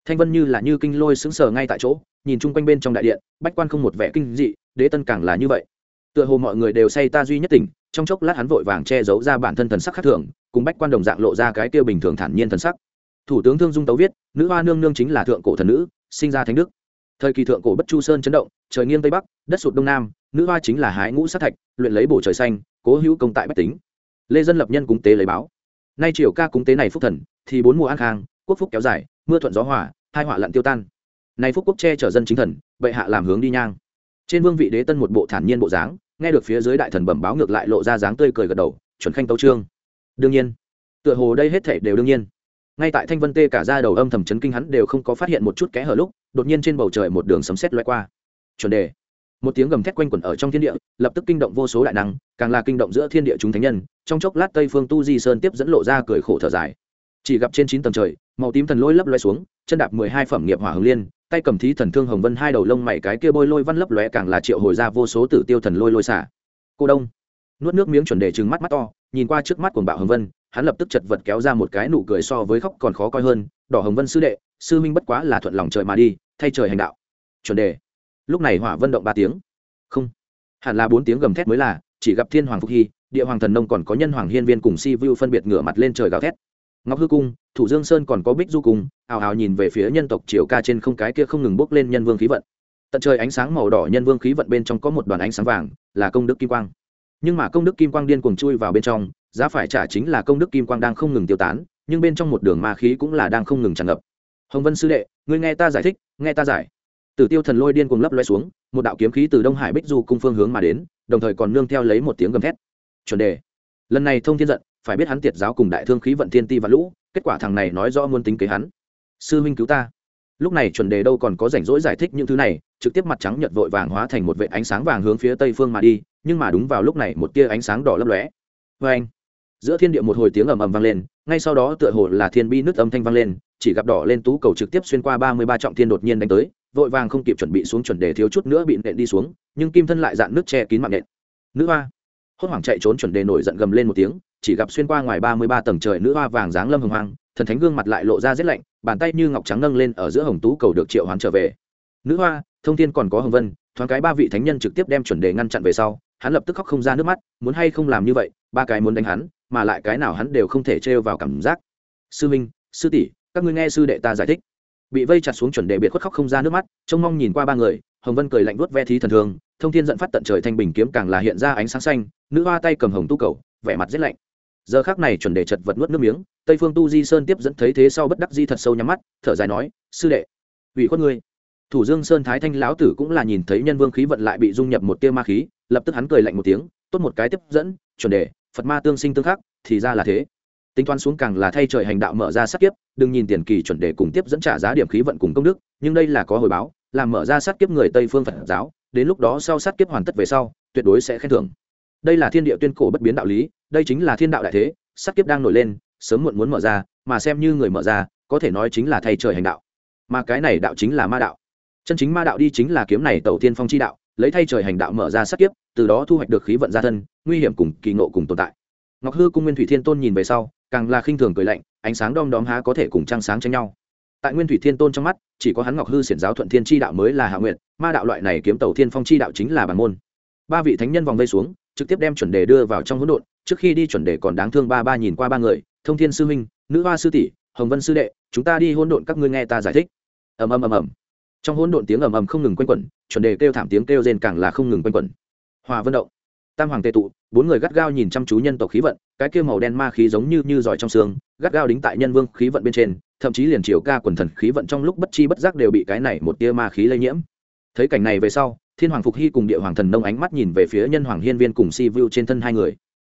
thanh vân như là như kinh lôi sững sờ ngay tại chỗ, nhìn chung quanh bên trong đại điện, bách quan không một vẻ kinh dị, đế tân càng là như vậy. Tựa hồ mọi người đều say ta duy nhất tỉnh, trong chốc lát hắn vội vàng che giấu ra bản thân thần sắc khác thường, cùng bách quan đồng dạng lộ ra cái tiêu bình thường thản nhiên thần sắc. Thủ tướng thương dung tấu viết, nữ hoa nương nương chính là thượng cổ thần nữ, sinh ra thánh đức thời kỳ thượng cổ bất chu sơn chấn động, trời nghiêng tây bắc, đất sụt đông nam, nữ hoa chính là hái ngũ sát thạch, luyện lấy bổ trời xanh, cố hữu công tại bách tính. Lê dân lập nhân cúng tế lấy báo. Nay triều ca cúng tế này phúc thần, thì bốn mùa an khang, quốc phúc kéo dài, mưa thuận gió hỏa hai họa lặn tiêu tan. Nay phúc quốc che chở dân chính thần, bệ hạ làm hướng đi nhang. Trên vương vị đế tân một bộ thản nhiên bộ dáng, nghe được phía dưới đại thần bẩm báo ngược lại lộ ra dáng tươi cười gật đầu, chuẩn khanh tấu trương. Đương nhiên, tựa hồ đây hết thể đều đương nhiên ngay tại thanh vân tê cả ra đầu âm thầm chấn kinh hắn đều không có phát hiện một chút kẽ hở lúc, đột nhiên trên bầu trời một đường sấm sét loay qua. Chuẩn đề. Một tiếng gầm thét quanh quẩn ở trong thiên địa, lập tức kinh động vô số đại năng, càng là kinh động giữa thiên địa chúng thánh nhân. Trong chốc lát tây phương tu di sơn tiếp dẫn lộ ra cười khổ thở dài. Chỉ gặp trên chín tầng trời, màu tím thần lôi lấp loe xuống, chân đạp mười hai phẩm nghiệp hỏa hồng liên, tay cầm thí thần thương hồng vân hai đầu lông mày cái kia bôi lôi văn lấp lóe càng là triệu hồi ra vô số tử tiêu thần lôi lôi xả. Cô đông. Nuốt nước miếng chuẩn đề trừng mắt mắt to, nhìn qua trước mắt cuồng bạo hồng vân hắn lập tức chật vật kéo ra một cái nụ cười so với khóc còn khó coi hơn, đỏ hồng vân sư đệ, sư minh bất quá là thuận lòng trời mà đi, thay trời hành đạo. Chuẩn đề. Lúc này hỏa vân động ba tiếng. Không. Hẳn là bốn tiếng gầm thét mới là, chỉ gặp thiên hoàng phục hy, địa hoàng thần nông còn có nhân hoàng hiên viên cùng si vu phân biệt ngửa mặt lên trời gào thét. Ngọc hư cung, thủ dương sơn còn có bích du cung, ào ào nhìn về phía nhân tộc triều ca trên không cái kia không ngừng bốc lên nhân vương khí vận. Tận trời ánh sáng màu đỏ nhân vương khí vận bên trong có một đoàn ánh sáng vàng, là công đức kim quang. Nhưng mà công đức kim quang điên cuồng chui vào bên trong giá phải trả chính là công đức kim quang đang không ngừng tiêu tán, nhưng bên trong một đường ma khí cũng là đang không ngừng tràn ngập. Hồng vân sư đệ, ngươi nghe ta giải thích, nghe ta giải. Tử tiêu thần lôi điên cuồng lấp loe xuống, một đạo kiếm khí từ đông hải bích du cung phương hướng mà đến, đồng thời còn nương theo lấy một tiếng gầm thét. Chuẩn đề. Lần này thông thiên giận, phải biết hắn tiệt giáo cùng đại thương khí vận thiên ti và lũ, kết quả thằng này nói rõ muốn tính kế hắn. Sư Minh cứu ta. Lúc này chuẩn đề đâu còn có rảnh rỗi giải thích những thứ này, trực tiếp mặt trắng nhật vội vàng hóa thành một vệ ánh sáng vàng hướng phía tây phương mà đi, nhưng mà đúng vào lúc này một tia ánh sáng đỏ lấp lóe. Vê anh giữa thiên địa một hồi tiếng ầm ầm vang lên, ngay sau đó tựa hồ là thiên bi nước âm thanh vang lên, chỉ gặp đỏ lên tú cầu trực tiếp xuyên qua ba mươi ba trọng thiên đột nhiên đánh tới, vội vàng không kịp chuẩn bị xuống chuẩn đề thiếu chút nữa bị nện đi xuống, nhưng kim thân lại dạn nước che kín mạng nện. Nữ hoa. Hốt hoảng chạy trốn chuẩn đề nổi giận gầm lên một tiếng, chỉ gặp xuyên qua ngoài ba mươi ba tầng trời nữ hoa vàng dáng lâm hồng hoang, thần thánh gương mặt lại lộ ra rét lạnh, bàn tay như ngọc trắng nâng lên ở giữa hồng tú cầu được triệu hoán trở về. Nữ hoa, thông thiên còn có hồng vân, thoáng cái ba vị thánh nhân trực tiếp đem chuẩn đề ngăn chặn về sau, hắn lập tức khóc không ra nước mắt, muốn hay không làm như vậy, ba cái muốn đánh hắn mà lại cái nào hắn đều không thể trêu vào cảm giác. Sư minh, sư tỷ, các ngươi nghe sư đệ ta giải thích. Bị vây chặt xuống chuẩn đề biệt khuất khóc không ra nước mắt, trông mong nhìn qua ba người, hồng vân cười lạnh vuốt ve thí thần thường, thông thiên dẫn phát tận trời thanh bình kiếm càng là hiện ra ánh sáng xanh, nữ hoa tay cầm hồng tu cầu, vẻ mặt rét lạnh. Giờ khác này chuẩn đề chật vật nuốt nước miếng, tây phương tu di sơn tiếp dẫn thấy thế sau bất đắc di thật sâu nhắm mắt, thở dài nói, sư đệ, ủy khuất ngươi. Thủ dương sơn thái thanh lão tử cũng là nhìn thấy nhân vương khí vận lại bị dung nhập một tia ma khí, lập tức hắn cười lạnh một tiếng, tốt một cái tiếp dẫn, chuẩn đề phật ma tương sinh tương khắc, thì ra là thế. Tính toán xuống càng là thay trời hành đạo mở ra sát kiếp, đừng nhìn tiền kỳ chuẩn đề cùng tiếp dẫn trả giá điểm khí vận cùng công đức, nhưng đây là có hồi báo làm mở ra sát kiếp người tây phương phật giáo, đến lúc đó sau sát kiếp hoàn tất về sau, tuyệt đối sẽ khen thưởng. Đây là thiên địa tuyên cổ bất biến đạo lý, đây chính là thiên đạo đại thế, sát kiếp đang nổi lên, sớm muộn muốn mở ra, mà xem như người mở ra, có thể nói chính là thay trời hành đạo. Mà cái này đạo chính là ma đạo. Chân chính ma đạo đi chính là kiếm này tẩu tiên phong chi đạo, lấy thay trời hành đạo mở ra sát kiếp từ đó thu hoạch được khí vận gia thân, nguy hiểm cùng kỳ ngộ cùng tồn tại. Ngọc hư cung nguyên thủy thiên tôn nhìn về sau, càng là khinh thường cười lạnh, ánh sáng đom đóm há có thể cùng trăng sáng tranh nhau. Tại nguyên thủy thiên tôn trong mắt, chỉ có hắn ngọc hư xiển giáo thuận thiên chi đạo mới là hạ nguyện, ma đạo loại này kiếm tàu thiên phong chi đạo chính là bản môn. Ba vị thánh nhân vòng vây xuống, trực tiếp đem chuẩn đề đưa vào trong hỗn độn, trước khi đi chuẩn đề còn đáng thương ba ba nhìn qua ba người, thông thiên sư huynh nữ hoa sư tỷ, hồng vân sư đệ, chúng ta đi hỗn độn các ngươi nghe ta giải thích. Ầm ầm ầm ầm. Trong hỗn độn tiếng ầm ầm không ngừng quanh quẩn, chuẩn đề kêu thảm tiếng kêu rên càng là không ngừng quanh quẩn hòa vân động. Tam hoàng tề tụ, bốn người gắt gao nhìn chăm chú nhân tộc khí vận, cái kia màu đen ma khí giống như như giỏi trong xương, gắt gao đính tại nhân vương khí vận bên trên, thậm chí liền chiều ca quần thần khí vận trong lúc bất chi bất giác đều bị cái này một tia ma khí lây nhiễm. Thấy cảnh này về sau, thiên hoàng phục hy cùng địa hoàng thần nông ánh mắt nhìn về phía nhân hoàng hiên viên cùng si vu trên thân hai người.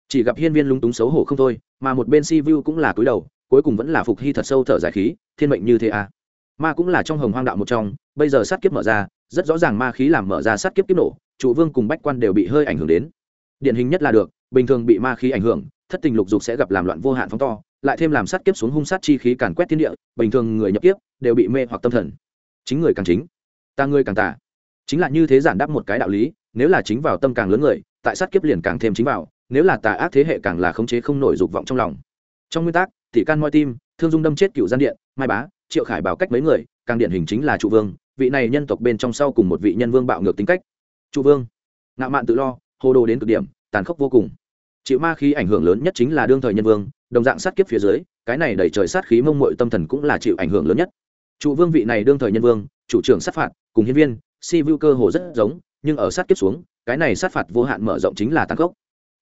Chỉ gặp hiên viên lúng túng xấu hổ không thôi, mà một bên si vu cũng là cúi đầu, cuối cùng vẫn là phục hy thật sâu thở dài khí, thiên mệnh như thế à? Ma cũng là trong hồng hoang đạo một trong, bây giờ sát kiếp mở ra rất rõ ràng ma khí làm mở ra sát kiếp kiếp nổ, trụ vương cùng bách quan đều bị hơi ảnh hưởng đến. Điển hình nhất là được, bình thường bị ma khí ảnh hưởng, thất tình lục dục sẽ gặp làm loạn vô hạn phóng to, lại thêm làm sát kiếp xuống hung sát chi khí càn quét thiên địa, bình thường người nhập kiếp đều bị mê hoặc tâm thần. Chính người càng chính, ta người càng tà. Chính là như thế giản đáp một cái đạo lý, nếu là chính vào tâm càng lớn người, tại sát kiếp liền càng thêm chính vào, nếu là tà ác thế hệ càng là khống chế không nổi dục vọng trong lòng. Trong nguyên tắc, tỷ can moi tim, thương dung đâm chết cựu gian điện, mai bá, triệu khải bảo cách mấy người, càng điển hình chính là trụ vương vị này nhân tộc bên trong sau cùng một vị nhân vương bạo ngược tính cách. Chu vương, ngạo mạn tự lo, hồ đồ đến cực điểm, tàn khốc vô cùng. Chịu ma khí ảnh hưởng lớn nhất chính là đương thời nhân vương, đồng dạng sát kiếp phía dưới, cái này đẩy trời sát khí mông mội tâm thần cũng là chịu ảnh hưởng lớn nhất. Trụ vương vị này đương thời nhân vương, chủ trưởng sát phạt, cùng hiến viên, si vu cơ hồ rất giống, nhưng ở sát kiếp xuống, cái này sát phạt vô hạn mở rộng chính là tăng gốc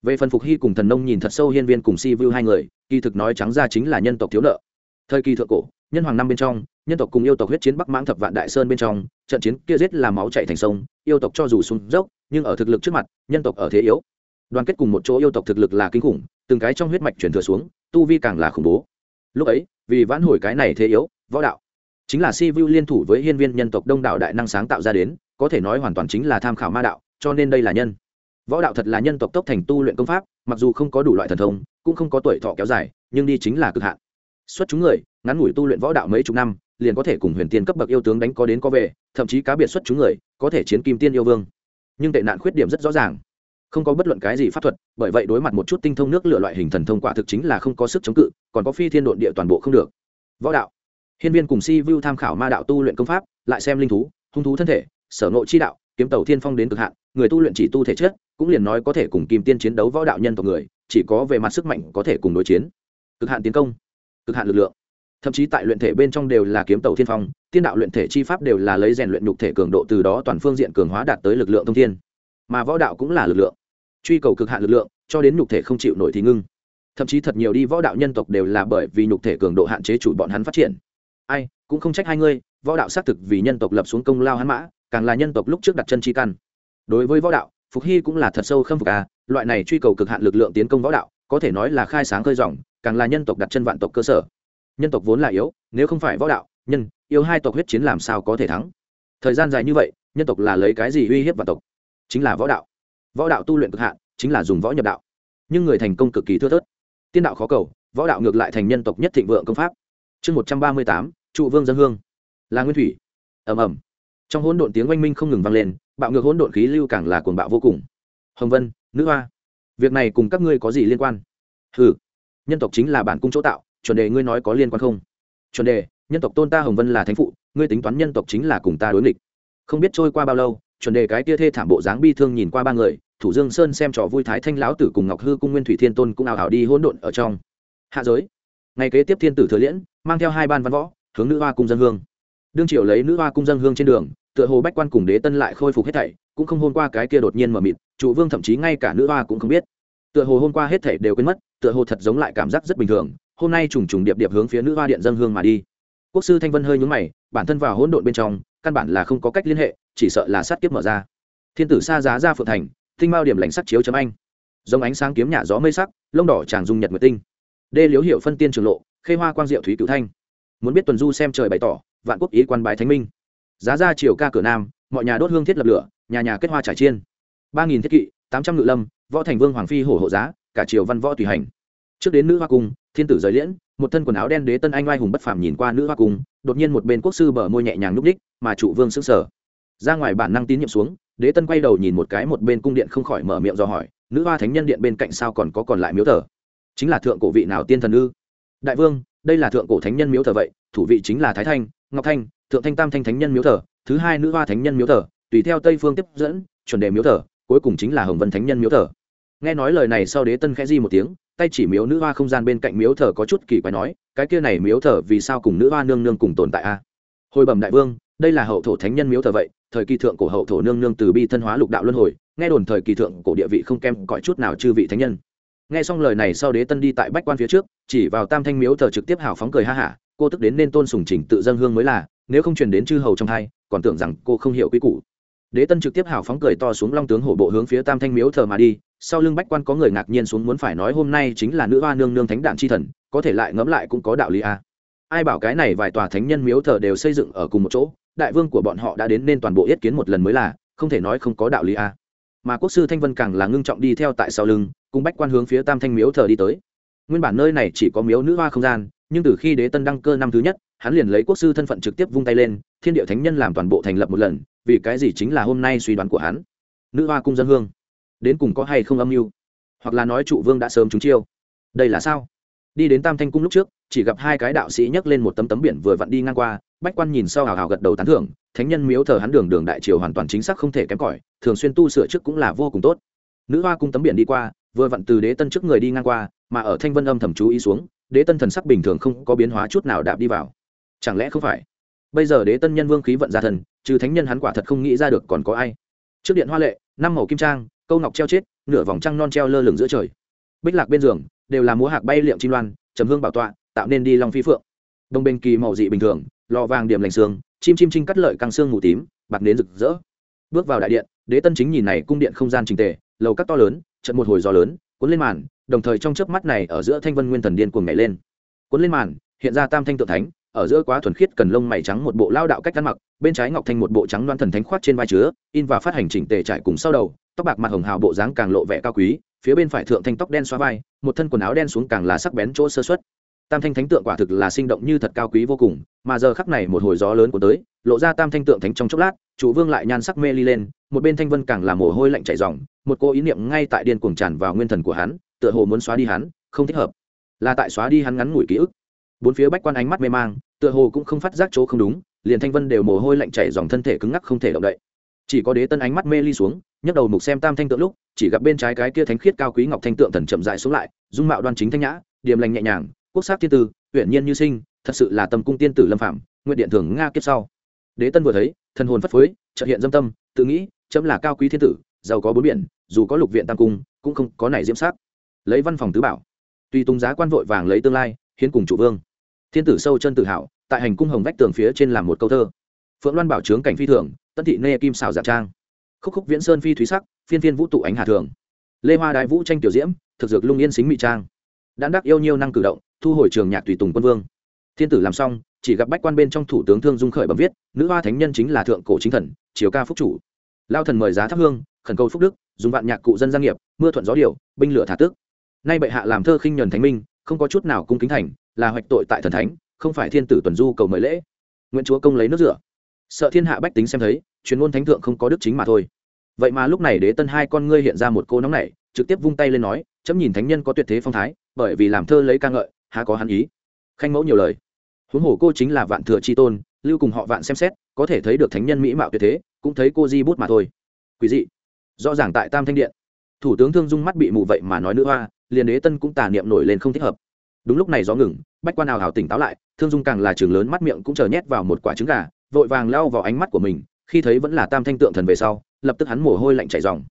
về phần phục hy cùng thần nông nhìn thật sâu hiên viên cùng si vu hai người, kỳ thực nói trắng ra chính là nhân tộc thiếu nợ thời kỳ thượng cổ, nhân hoàng năm bên trong, nhân tộc cùng yêu tộc huyết chiến bắc mãng thập vạn đại sơn bên trong, trận chiến kia giết là máu chạy thành sông, yêu tộc cho dù sung dốc, nhưng ở thực lực trước mặt, nhân tộc ở thế yếu. Đoàn kết cùng một chỗ yêu tộc thực lực là kinh khủng, từng cái trong huyết mạch chuyển thừa xuống, tu vi càng là khủng bố. Lúc ấy, vì vãn hồi cái này thế yếu, võ đạo, chính là si vu liên thủ với hiên viên nhân tộc đông đảo đại năng sáng tạo ra đến, có thể nói hoàn toàn chính là tham khảo ma đạo, cho nên đây là nhân. Võ đạo thật là nhân tộc tốc thành tu luyện công pháp, mặc dù không có đủ loại thần thông, cũng không có tuổi thọ kéo dài, nhưng đi chính là cực hạn xuất chúng người, ngắn ngủi tu luyện võ đạo mấy chục năm, liền có thể cùng huyền tiên cấp bậc yêu tướng đánh có đến có về, thậm chí cá biệt xuất chúng người, có thể chiến kim tiên yêu vương. Nhưng tệ nạn khuyết điểm rất rõ ràng. Không có bất luận cái gì pháp thuật, bởi vậy đối mặt một chút tinh thông nước lựa loại hình thần thông quả thực chính là không có sức chống cự, còn có phi thiên độn địa toàn bộ không được. Võ đạo. Hiên viên cùng si vu tham khảo ma đạo tu luyện công pháp, lại xem linh thú, hung thú thân thể, sở nội chi đạo, kiếm tàu thiên phong đến cực hạn, người tu luyện chỉ tu thể chất, cũng liền nói có thể cùng kim tiên chiến đấu võ đạo nhân tộc người, chỉ có về mặt sức mạnh có thể cùng đối chiến. Cực hạn tiến công cực hạn lực lượng. Thậm chí tại luyện thể bên trong đều là kiếm tàu thiên phong, tiên đạo luyện thể chi pháp đều là lấy rèn luyện nhục thể cường độ từ đó toàn phương diện cường hóa đạt tới lực lượng thông thiên. Mà võ đạo cũng là lực lượng. Truy cầu cực hạn lực lượng, cho đến nhục thể không chịu nổi thì ngưng. Thậm chí thật nhiều đi võ đạo nhân tộc đều là bởi vì nhục thể cường độ hạn chế chủ bọn hắn phát triển. Ai, cũng không trách hai ngươi, võ đạo xác thực vì nhân tộc lập xuống công lao hắn mã, càng là nhân tộc lúc trước đặt chân chi căn. Đối với võ đạo, phục hy cũng là thật sâu khâm phục à loại này truy cầu cực hạn lực lượng tiến công võ đạo, có thể nói là khai sáng khơi dòng càng là nhân tộc đặt chân vạn tộc cơ sở. Nhân tộc vốn là yếu, nếu không phải võ đạo, nhân, yêu hai tộc huyết chiến làm sao có thể thắng? Thời gian dài như vậy, nhân tộc là lấy cái gì uy hiếp vạn tộc? Chính là võ đạo. Võ đạo tu luyện cực hạn, chính là dùng võ nhập đạo. Nhưng người thành công cực kỳ thưa thớt. Tiên đạo khó cầu, võ đạo ngược lại thành nhân tộc nhất thịnh vượng công pháp. Chương một trăm ba mươi tám, trụ vương dân hương. Là nguyên thủy. Ầm ầm. Trong hỗn độn tiếng oanh minh không ngừng vang lên, bạo ngược hỗn độn khí lưu càng là cuồng bạo vô cùng. Hồng vân, nữ hoa, việc này cùng các ngươi có gì liên quan? Hừ nhân tộc chính là bản cung chỗ tạo, chuẩn đề ngươi nói có liên quan không? Chuẩn đề, nhân tộc tôn ta hồng vân là thánh phụ, ngươi tính toán nhân tộc chính là cùng ta đối nghịch. Không biết trôi qua bao lâu, chuẩn đề cái tia thê thảm bộ dáng bi thương nhìn qua ba người, thủ dương sơn xem trò vui thái thanh lão tử cùng ngọc hư cung nguyên thủy thiên tôn cũng ảo ảo đi hỗn độn ở trong. Hạ giới. Ngày kế tiếp thiên tử thừa liễn, mang theo hai ban văn võ, hướng nữ hoa cung dân hương. Đương triệu lấy nữ hoa cung dân hương trên đường, tựa hồ bách quan cùng đế tân lại khôi phục hết thảy, cũng không hôm qua cái kia đột nhiên mở mịt, trụ vương thậm chí ngay cả nữ hoa cũng không biết. Tựa hồ hôm qua hết thảy đều quên mất tựa hồ thật giống lại cảm giác rất bình thường. Hôm nay trùng trùng điệp điệp hướng phía nữ hoa điện dân hương mà đi. Quốc sư thanh vân hơi nhúng mày, bản thân vào hỗn độn bên trong, căn bản là không có cách liên hệ, chỉ sợ là sát kiếp mở ra. Thiên tử xa giá ra phượng thành, tinh mao điểm lành sắc chiếu chấm anh. Giống ánh sáng kiếm nhà gió mây sắc, lông đỏ tràng dung nhật nguyệt tinh. Đê liếu hiệu phân tiên trường lộ, khê hoa quang diệu thúy cửu thanh. Muốn biết tuần du xem trời bày tỏ, vạn quốc ý quan bái thánh minh. Giá ra triều ca cửa nam, mọi nhà đốt hương thiết lập lửa, nhà nhà kết hoa trải chiên. Ba nghìn thiết kỵ, tám trăm ngự lâm, võ thành vương hoàng phi hổ hộ giá, cả triều văn võ tùy hành trước đến nữ hoa cung, thiên tử rời liễn, một thân quần áo đen đế tân anh oai hùng bất phàm nhìn qua nữ hoa cung, đột nhiên một bên quốc sư bờ môi nhẹ nhàng núp đích, mà trụ vương sững sờ. Ra ngoài bản năng tín nhiệm xuống, đế tân quay đầu nhìn một cái một bên cung điện không khỏi mở miệng do hỏi, nữ hoa thánh nhân điện bên cạnh sao còn có còn lại miếu thờ? Chính là thượng cổ vị nào tiên thần ư? Đại vương, đây là thượng cổ thánh nhân miếu thờ vậy, thủ vị chính là thái thanh, ngọc thanh, thượng thanh tam thanh thánh nhân miếu thờ, thứ hai nữ hoa thánh nhân miếu thờ, tùy theo tây phương tiếp dẫn, chuẩn đề miếu thờ, cuối cùng chính là hồng vân thánh nhân miếu thờ nghe nói lời này sau đế tân khẽ di một tiếng, tay chỉ miếu nữ hoa không gian bên cạnh miếu thờ có chút kỳ quái nói, cái kia này miếu thờ vì sao cùng nữ hoa nương nương cùng tồn tại a? Hồi bẩm đại vương, đây là hậu thổ thánh nhân miếu thờ vậy, thời kỳ thượng cổ hậu thổ nương nương từ bi thân hóa lục đạo luân hồi, nghe đồn thời kỳ thượng cổ địa vị không kém cõi chút nào chư vị thánh nhân. Nghe xong lời này sau đế tân đi tại bách quan phía trước, chỉ vào tam thanh miếu thờ trực tiếp hào phóng cười ha hả, cô tức đến nên tôn sùng trình tự dân hương mới là, nếu không truyền đến chư hầu trong hai, còn tưởng rằng cô không hiểu quy củ. Đế tân trực tiếp hào phóng cười to xuống long tướng hổ bộ hướng phía tam thanh miếu thờ mà đi sau lưng bách quan có người ngạc nhiên xuống muốn phải nói hôm nay chính là nữ hoa nương nương thánh đạn chi thần, có thể lại ngẫm lại cũng có đạo lý a ai bảo cái này vài tòa thánh nhân miếu thờ đều xây dựng ở cùng một chỗ, đại vương của bọn họ đã đến nên toàn bộ yết kiến một lần mới là, không thể nói không có đạo lý a mà quốc sư thanh vân càng là ngưng trọng đi theo tại sau lưng, cùng bách quan hướng phía tam thanh miếu thờ đi tới. Nguyên bản nơi này chỉ có miếu nữ hoa không gian, nhưng từ khi đế tân đăng cơ năm thứ nhất, hắn liền lấy quốc sư thân phận trực tiếp vung tay lên, thiên địa thánh nhân làm toàn bộ thành lập một lần, vì cái gì chính là hôm nay suy đoán của hắn? Nữ hoa cung dân hương đến cùng có hay không âm mưu? Hoặc là nói trụ vương đã sớm trúng chiêu. Đây là sao? Đi đến tam thanh cung lúc trước, chỉ gặp hai cái đạo sĩ nhấc lên một tấm tấm biển vừa vặn đi ngang qua, bách quan nhìn sau hào hào gật đầu tán thưởng, thánh nhân miếu thờ hắn đường đường đại triều hoàn toàn chính xác không thể kém cỏi, thường xuyên tu sửa trước cũng là vô cùng tốt. Nữ hoa cung tấm biển đi qua, vừa vặn từ đế tân trước người đi ngang qua, mà ở thanh vân âm thầm chú ý xuống, đế tân thần sắc bình thường không có biến hóa chút nào đạp đi vào. Chẳng lẽ không phải? Bây giờ đế tân nhân vương khí vận ra thần, trừ thánh nhân hắn quả thật không nghĩ ra được còn có ai. Trước điện hoa lệ, năm màu kim trang câu ngọc treo chết, nửa vòng trăng non treo lơ lửng giữa trời. Bích lạc bên giường, đều là múa hạc bay liệm chim loan, trầm hương bảo tọa, tạo nên đi long phi phượng. Đông bên kỳ màu dị bình thường, lò vàng điểm lành xương, chim chim chinh cắt lợi căng xương mù tím, bạc nến rực rỡ. Bước vào đại điện, đế tân chính nhìn này cung điện không gian trình tề, lầu các to lớn trận một hồi gió lớn, cuốn lên màn, đồng thời trong chớp mắt này ở giữa thanh vân nguyên thần điên cuồng nhảy lên. Cuốn lên màn, hiện ra tam thanh tượng thánh, ở giữa quá thuần khiết cần lông mày trắng một bộ lao đạo cách ăn mặc, bên trái ngọc thanh một bộ trắng loan thần thánh khoát trên vai chứa, in và phát hành chỉnh tề trải cùng sau đầu tóc bạc mặt hồng hào bộ dáng càng lộ vẻ cao quý, phía bên phải thượng thanh tóc đen xóa vai, một thân quần áo đen xuống càng là sắc bén chỗ sơ xuất tam thanh thánh tượng quả thực là sinh động như thật cao quý vô cùng, mà giờ khắc này một hồi gió lớn của tới, lộ ra tam thanh tượng thánh trong chốc lát, chủ vương lại nhan sắc mê ly lên, một bên thanh vân càng là mồ hôi lạnh chảy ròng, một cô ý niệm ngay tại điên cuồng tràn vào nguyên thần của hắn, tựa hồ muốn xóa đi hắn, không thích hợp. Là tại xóa đi hắn ngắn ngủi ký ức. Bốn phía bách quan ánh mắt mê mang, tựa hồ cũng không phát giác chỗ không đúng, liền thanh vân đều mồ hôi lạnh chảy dòng thân thể cứng ngắc không thể động đậy. Chỉ có đế tân ánh mắt mê ly xuống nhấc đầu mục xem tam thanh tượng lúc, chỉ gặp bên trái cái kia thánh khiết cao quý ngọc thanh tượng thần chậm dại xuống lại, dung mạo đoan chính thanh nhã, điềm lành nhẹ nhàng, quốc sắc thiên tư, uyển nhiên như sinh, thật sự là tâm cung tiên tử lâm phạm nguyện điện thường nga kiếp sau. Đế tân vừa thấy, thần hồn phất phới trợ hiện dâm tâm, tự nghĩ, chấm là cao quý thiên tử, giàu có bốn biển, dù có lục viện tam cung, cũng không có này diễm sắc. Lấy văn phòng tứ bảo. Tuy tung giá quan vội vàng lấy tương lai, hiến cùng chủ vương. Thiên tử sâu chân tự hào tại hành cung hồng vách tường phía trên làm một câu thơ. Phượng loan bảo trướng cảnh phi thường tân thị nê kim xào giả dạ trang khúc khúc viễn sơn phi thúy sắc, phiên phiên vũ tụ ánh hà thường. Lê hoa đại vũ tranh tiểu diễm, thực dược lung yên xính mỹ trang. Đan đắc yêu nhiêu năng cử động, thu hồi trường nhạc tùy tùng quân vương. Thiên tử làm xong, chỉ gặp bách quan bên trong thủ tướng thương dung khởi bẩm viết, nữ hoa thánh nhân chính là thượng cổ chính thần chiều ca phúc chủ. Lao thần mời giá thắp hương, khẩn cầu phúc đức, dùng vạn nhạc cụ dân gia nghiệp, mưa thuận gió điều binh lửa thả tước. Nay bệ hạ làm thơ khinh nhuần thánh minh, không có chút nào cung kính thành, là hoạch tội tại thần thánh, không phải thiên tử tuần du cầu mời lễ. Nguyễn chúa công lấy nước rửa. Sợ thiên hạ bách tính xem thấy, chuyên môn thánh thượng không có đức chính mà thôi vậy mà lúc này đế tân hai con ngươi hiện ra một cô nóng này trực tiếp vung tay lên nói, chấm nhìn thánh nhân có tuyệt thế phong thái, bởi vì làm thơ lấy ca ngợi, há có hắn ý? Khanh mẫu nhiều lời. Huống hồ cô chính là vạn thừa c h i tôn, lưu cùng họ vạn xem xét, có thể thấy được thánh nhân mỹ mạo tuyệt thế, cũng thấy cô di bút mà thôi. Quý dị. Rõ ràng tại tam thanh điện. Thủ tướng thương dung mắt bị mù vậy mà nói nữ hoa, liền đế tân cũng tà niệm nổi lên không thích hợp. Đúng lúc này gió ngừng, bách quan nào hào tỉnh táo lại, thương dung càng là trường lớn mắt miệng cũng chờ nhét vào một quả trứng gà, vội vàng lao vào ánh mắt của mình, khi thấy vẫn là tam thanh tượng thần về sau lập tức hắn mồ hôi lạnh chảy ròng.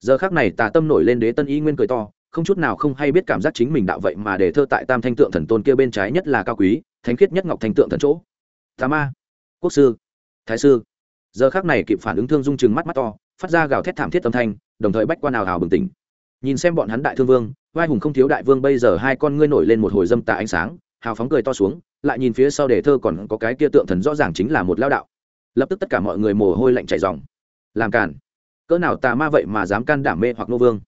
giờ khác này tà tâm nổi lên đế tân y nguyên cười to, không chút nào không hay biết cảm giác chính mình đạo vậy mà để thơ tại tam thanh tượng thần tôn kia bên trái nhất là cao quý, thánh khiết nhất ngọc thanh tượng thần chỗ tà ma, quốc sư, thái sư giờ khác này kịp phản ứng thương dung chừng mắt mắt to, phát ra gào thét thảm thiết âm thanh, đồng thời bách quan nào hào bừng tỉnh nhìn xem bọn hắn đại thương vương, vai hùng không thiếu đại vương bây giờ hai con ngươi nổi lên một hồi dâm tà ánh sáng, hào phóng cười to xuống, lại nhìn phía sau đề thơ còn có cái kia tượng thần rõ ràng chính là một lao đạo lập tức tất cả mọi người mồ hôi lạnh chảy ròng làm cản, cỡ nào tà ma vậy mà dám can đảm mê hoặc nô vương.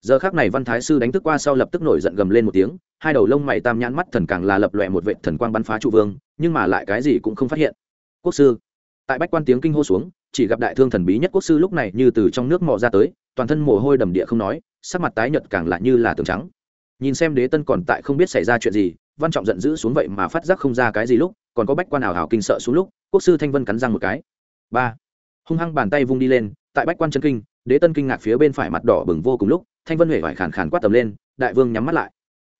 Giờ khác này văn thái sư đánh thức qua sau lập tức nổi giận gầm lên một tiếng hai đầu lông mày tam nhãn mắt thần càng là lập lòe một vệ thần quang bắn phá trụ vương nhưng mà lại cái gì cũng không phát hiện. Quốc sư tại bách quan tiếng kinh hô xuống chỉ gặp đại thương thần bí nhất quốc sư lúc này như từ trong nước mò ra tới toàn thân mồ hôi đầm địa không nói sắc mặt tái nhợt càng lại như là tường trắng. Nhìn xem đế tân còn tại không biết xảy ra chuyện gì văn trọng giận dữ xuống vậy mà phát giác không ra cái gì lúc còn có bách quan ảo hào kinh sợ xuống lúc quốc sư thanh vân cắn răng một cái. Ba hung hăng bàn tay vung đi lên, tại bách quan chân kinh, đế tân kinh ngạc phía bên phải mặt đỏ bừng vô cùng lúc, thanh vân huệ vải khàn khàn quát tầm lên, đại vương nhắm mắt lại.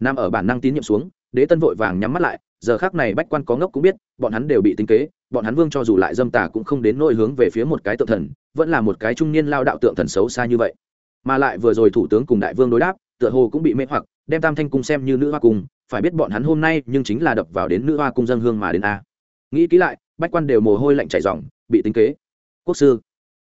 Nằm ở bản năng tín nhiệm xuống, đế tân vội vàng nhắm mắt lại, giờ khác này bách quan có ngốc cũng biết, bọn hắn đều bị tính kế, bọn hắn vương cho dù lại dâm tà cũng không đến nỗi hướng về phía một cái tượng thần, vẫn là một cái trung niên lao đạo tượng thần xấu xa như vậy. Mà lại vừa rồi thủ tướng cùng đại vương đối đáp, tựa hồ cũng bị mê hoặc, đem tam thanh cung xem như nữ hoa cung, phải biết bọn hắn hôm nay nhưng chính là đập vào đến nữ hoa cung dân hương mà đến a. Nghĩ kỹ lại, bách quan đều mồ hôi lạnh chảy dòng bị tính kế quốc sư.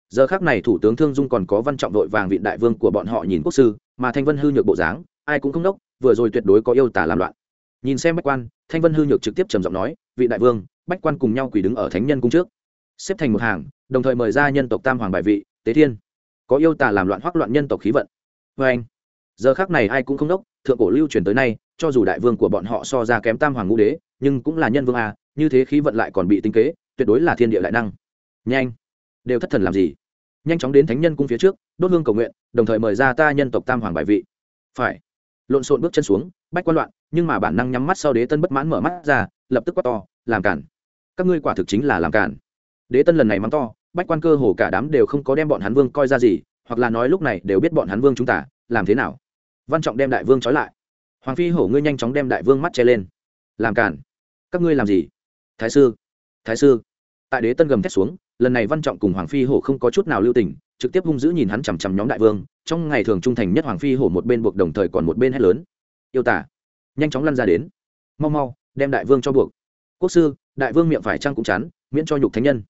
Giờ khác này thủ tướng thương dung còn có văn trọng đội vàng vị đại vương của bọn họ nhìn quốc sư, mà thanh vân hư nhược bộ dáng, ai cũng không đốc, vừa rồi tuyệt đối có yêu tả làm loạn. Nhìn xem bách quan, thanh vân hư nhược trực tiếp trầm giọng nói, vị đại vương, bách quan cùng nhau quỳ đứng ở thánh nhân cung trước. Xếp thành một hàng, đồng thời mời ra nhân tộc tam hoàng bài vị, tế thiên. Có yêu tả làm loạn hoắc loạn nhân tộc khí vận. Vê anh, giờ khác này ai cũng không đốc, thượng cổ lưu truyền tới nay, cho dù đại vương của bọn họ so ra kém tam hoàng ngũ đế, nhưng cũng là nhân vương a, như thế khí vận lại còn bị tính kế, tuyệt đối là thiên địa đại năng. Nhanh đều thất thần làm gì? Nhanh chóng đến thánh nhân cung phía trước, đốt hương cầu nguyện, đồng thời mời ra ta nhân tộc tam hoàng bài vị. Phải. Lộn xộn bước chân xuống, bách quan loạn, nhưng mà bản năng nhắm mắt sau đế tân bất mãn mở mắt ra, lập tức quát to, làm cản. Các ngươi quả thực chính là làm cản. Đế tân lần này mắng to, bách quan cơ hồ cả đám đều không có đem bọn hắn vương coi ra gì, hoặc là nói lúc này đều biết bọn hắn vương chúng ta, làm thế nào? Văn trọng đem đại vương trói lại. Hoàng phi hổ ngươi nhanh chóng đem đại vương mắt che lên. Làm cản. Các ngươi làm gì? Thái sư. Thái sư. Tại đế tân gầm thét xuống lần này văn trọng cùng hoàng phi hổ không có chút nào lưu tình, trực tiếp hung dữ nhìn hắn chằm chằm nhóm đại vương, trong ngày thường trung thành nhất hoàng phi hổ một bên buộc đồng thời còn một bên hét lớn. Yêu tả, nhanh chóng lăn ra đến. Mau mau, đem đại vương cho buộc. Quốc sư, đại vương miệng phải trăng cũng chán, miễn cho nhục thánh nhân.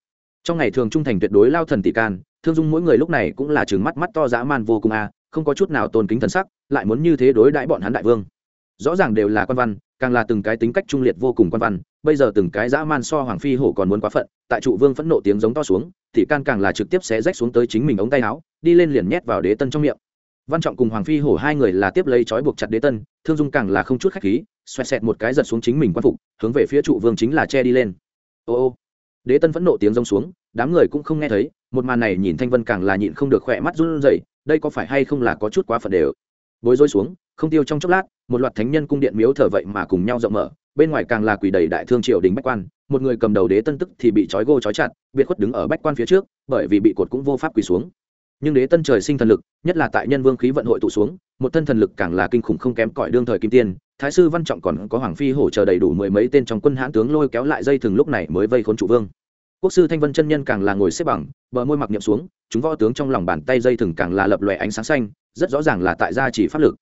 Trong ngày thường trung thành tuyệt đối lao thần tỷ can, thương dung mỗi người lúc này cũng là chừng mắt mắt to dã man vô cùng a, không có chút nào tôn kính thần sắc, lại muốn như thế đối đãi bọn hắn đại vương. Rõ ràng đều là quan văn càng là từng cái tính cách trung liệt vô cùng quan văn, bây giờ từng cái dã man so hoàng phi hổ còn muốn quá phận, tại trụ vương phẫn nộ tiếng giống to xuống, thì can càng là trực tiếp xé rách xuống tới chính mình ống tay áo, đi lên liền nhét vào đế tân trong miệng. Văn trọng cùng hoàng phi hổ hai người là tiếp lấy trói buộc chặt đế tân, thương dung càng là không chút khách khí, xoẹt xẹt một cái giật xuống chính mình quan phục, hướng về phía trụ vương chính là che đi lên. Ô ô. Đế tân phẫn nộ tiếng rông xuống, đám người cũng không nghe thấy, một màn này nhìn thanh vân càng là nhịn không được khỏe mắt run rẩy, đây có phải hay không là có chút quá phật đều. Bối rối xuống, không tiêu trong chốc lát một loạt thánh nhân cung điện miếu thờ vậy mà cùng nhau rộng mở, bên ngoài càng là quỷ đầy đại thương triều đình bách quan, một người cầm đầu đế tân tức thì bị trói gô trói chặt, biệt khuất đứng ở bách quan phía trước, bởi vì bị cột cũng vô pháp quỳ xuống. Nhưng đế tân trời sinh thần lực, nhất là tại nhân vương khí vận hội tụ xuống, một thân thần lực càng là kinh khủng không kém cỏi đương thời kim tiên, thái sư văn trọng còn có hoàng phi hỗ trợ đầy đủ mười mấy tên trong quân hãn tướng lôi kéo lại dây thừng lúc này mới vây khốn trụ vương. Quốc sư thanh vân chân nhân càng là ngồi xếp bằng, bờ môi mặc niệm xuống, chúng võ tướng trong lòng bàn tay dây thừng càng là lập lòe ánh sáng xanh, rất rõ ràng là tại gia chỉ pháp lực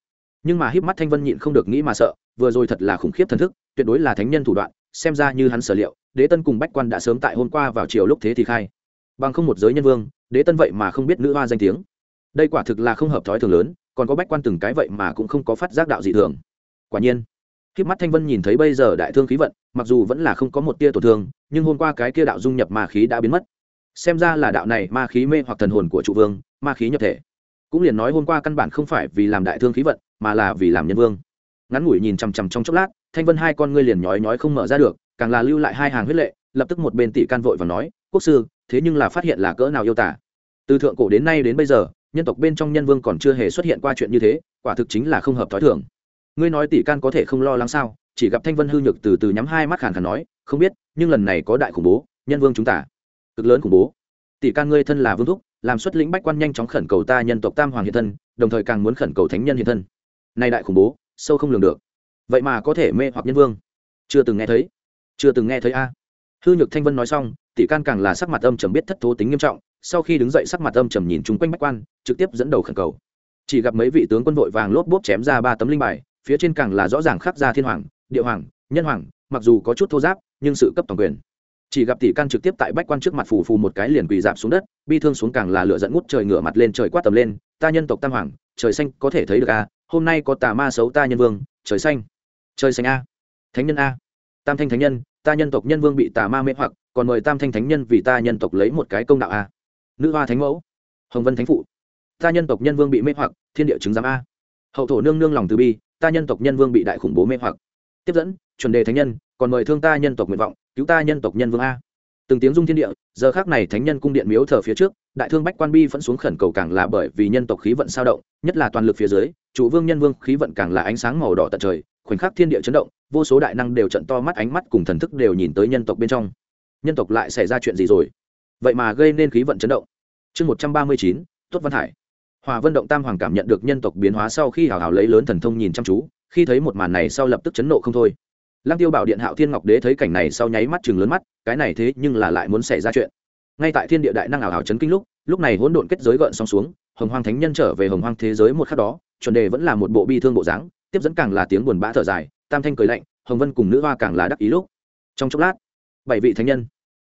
nhưng mà híp mắt thanh vân nhịn không được nghĩ mà sợ, vừa rồi thật là khủng khiếp thần thức, tuyệt đối là thánh nhân thủ đoạn, xem ra như hắn sở liệu, đế tân cùng bách quan đã sớm tại hôm qua vào chiều lúc thế thì khai. Bằng không một giới nhân vương, đế tân vậy mà không biết nữ hoa danh tiếng. Đây quả thực là không hợp thói thường lớn, còn có bách quan từng cái vậy mà cũng không có phát giác đạo dị thường. Quả nhiên, híp mắt thanh vân nhìn thấy bây giờ đại thương khí vận, mặc dù vẫn là không có một tia tổn thương, nhưng hôm qua cái kia đạo dung nhập ma khí đã biến mất. Xem ra là đạo này ma khí mê hoặc thần hồn của trụ vương, ma khí nhập thể. Cũng liền nói hôm qua căn bản không phải vì làm đại thương khí vận mà là vì làm nhân vương. Ngắn ngủi nhìn chằm chằm trong chốc lát, thanh vân hai con ngươi liền nhói nhói không mở ra được, càng là lưu lại hai hàng huyết lệ, lập tức một bên tỷ can vội và nói, quốc sư, thế nhưng là phát hiện là cỡ nào yêu tả từ thượng cổ đến nay đến bây giờ, nhân tộc bên trong nhân vương còn chưa hề xuất hiện qua chuyện như thế, quả thực chính là không hợp t h ó i thường. Ngươi nói tỷ can có thể không lo lắng sao? Chỉ gặp thanh vân hư nhược từ từ nhắm hai mắt khàn khàn nói, không biết, nhưng lần này có đại khủng bố, nhân vương chúng ta, cực lớn khủng bố. Tỷ can ngươi thân là vương thúc, làm xuất lĩnh bách quan nhanh chóng khẩn cầu ta nhân tộc tam hoàng hiện thân, đồng thời càng muốn khẩn cầu thánh nhân hiện thân nay đại khủng bố, sâu không lường được. Vậy mà có thể mê hoặc nhân vương. Chưa từng nghe thấy. Chưa từng nghe thấy a. Hư nhược thanh vân nói xong, tỷ can càng là sắc mặt âm trầm biết thất thố tính nghiêm trọng, sau khi đứng dậy sắc mặt âm trầm nhìn chung quanh bách quan, trực tiếp dẫn đầu khẩn cầu. Chỉ gặp mấy vị tướng quân vội vàng lốp bốp chém ra ba tấm linh bài, phía trên càng là rõ ràng khắc ra thiên hoàng, địa hoàng, nhân hoàng, mặc dù có chút thô giáp, nhưng sự cấp toàn quyền. Chỉ gặp tỷ can trực tiếp tại bách quan trước mặt phù phù một cái liền quỳ dạp xuống đất, bi thương xuống càng là lửa dẫn ngút trời ngửa mặt lên trời quát tầm lên, ta nhân tộc tam hoàng, trời xanh có thể thấy được a hôm nay có tà ma xấu ta nhân vương, trời xanh. Trời xanh a. Thánh nhân a. Tam thanh thánh nhân, ta nhân tộc nhân vương bị tà ma mê hoặc, còn mời tam thanh thánh nhân vì ta nhân tộc lấy một cái công đạo a. Nữ hoa thánh mẫu. Hồng vân thánh phụ. Ta nhân tộc nhân vương bị mê hoặc, thiên địa chứng giám a. Hậu thổ nương nương lòng từ bi, ta nhân tộc nhân vương bị đại khủng bố mê hoặc. Tiếp dẫn, chuẩn đề thánh nhân, còn mời thương ta nhân tộc nguyện vọng, cứu ta nhân tộc nhân vương a từng tiếng dung thiên địa, giờ khác này thánh nhân cung điện miếu thờ phía trước, đại thương bách quan bi vẫn xuống khẩn cầu càng là bởi vì nhân tộc khí vận sao động, nhất là toàn lực phía dưới, chủ vương nhân vương khí vận càng là ánh sáng màu đỏ tận trời, khoảnh khắc thiên địa chấn động, vô số đại năng đều trận to mắt ánh mắt cùng thần thức đều nhìn tới nhân tộc bên trong. Nhân tộc lại xảy ra chuyện gì rồi? Vậy mà gây nên khí vận chấn động. Chương một trăm ba mươi chín, tuất văn hải. Hòa vân động tam hoàng cảm nhận được nhân tộc biến hóa sau khi hào hào lấy lớn thần thông nhìn chăm chú, khi thấy một màn này sau lập tức chấn nộ không thôi. Lăng tiêu bảo điện hạo thiên ngọc đế thấy cảnh này sau nháy mắt chừng lớn mắt cái này thế nhưng là lại muốn xảy ra chuyện. Ngay tại thiên địa đại năng ảo ảo chấn kinh lúc lúc này hỗn độn kết giới gợn sóng xuống, hồng hoang thánh nhân trở về hồng hoang thế giới một khắc đó, chuẩn đề vẫn là một bộ bi thương bộ dáng, tiếp dẫn càng là tiếng buồn bã thở dài, tam thanh cười lạnh, hồng vân cùng nữ hoa càng là đắc ý lúc. Trong chốc lát, bảy vị thánh nhân.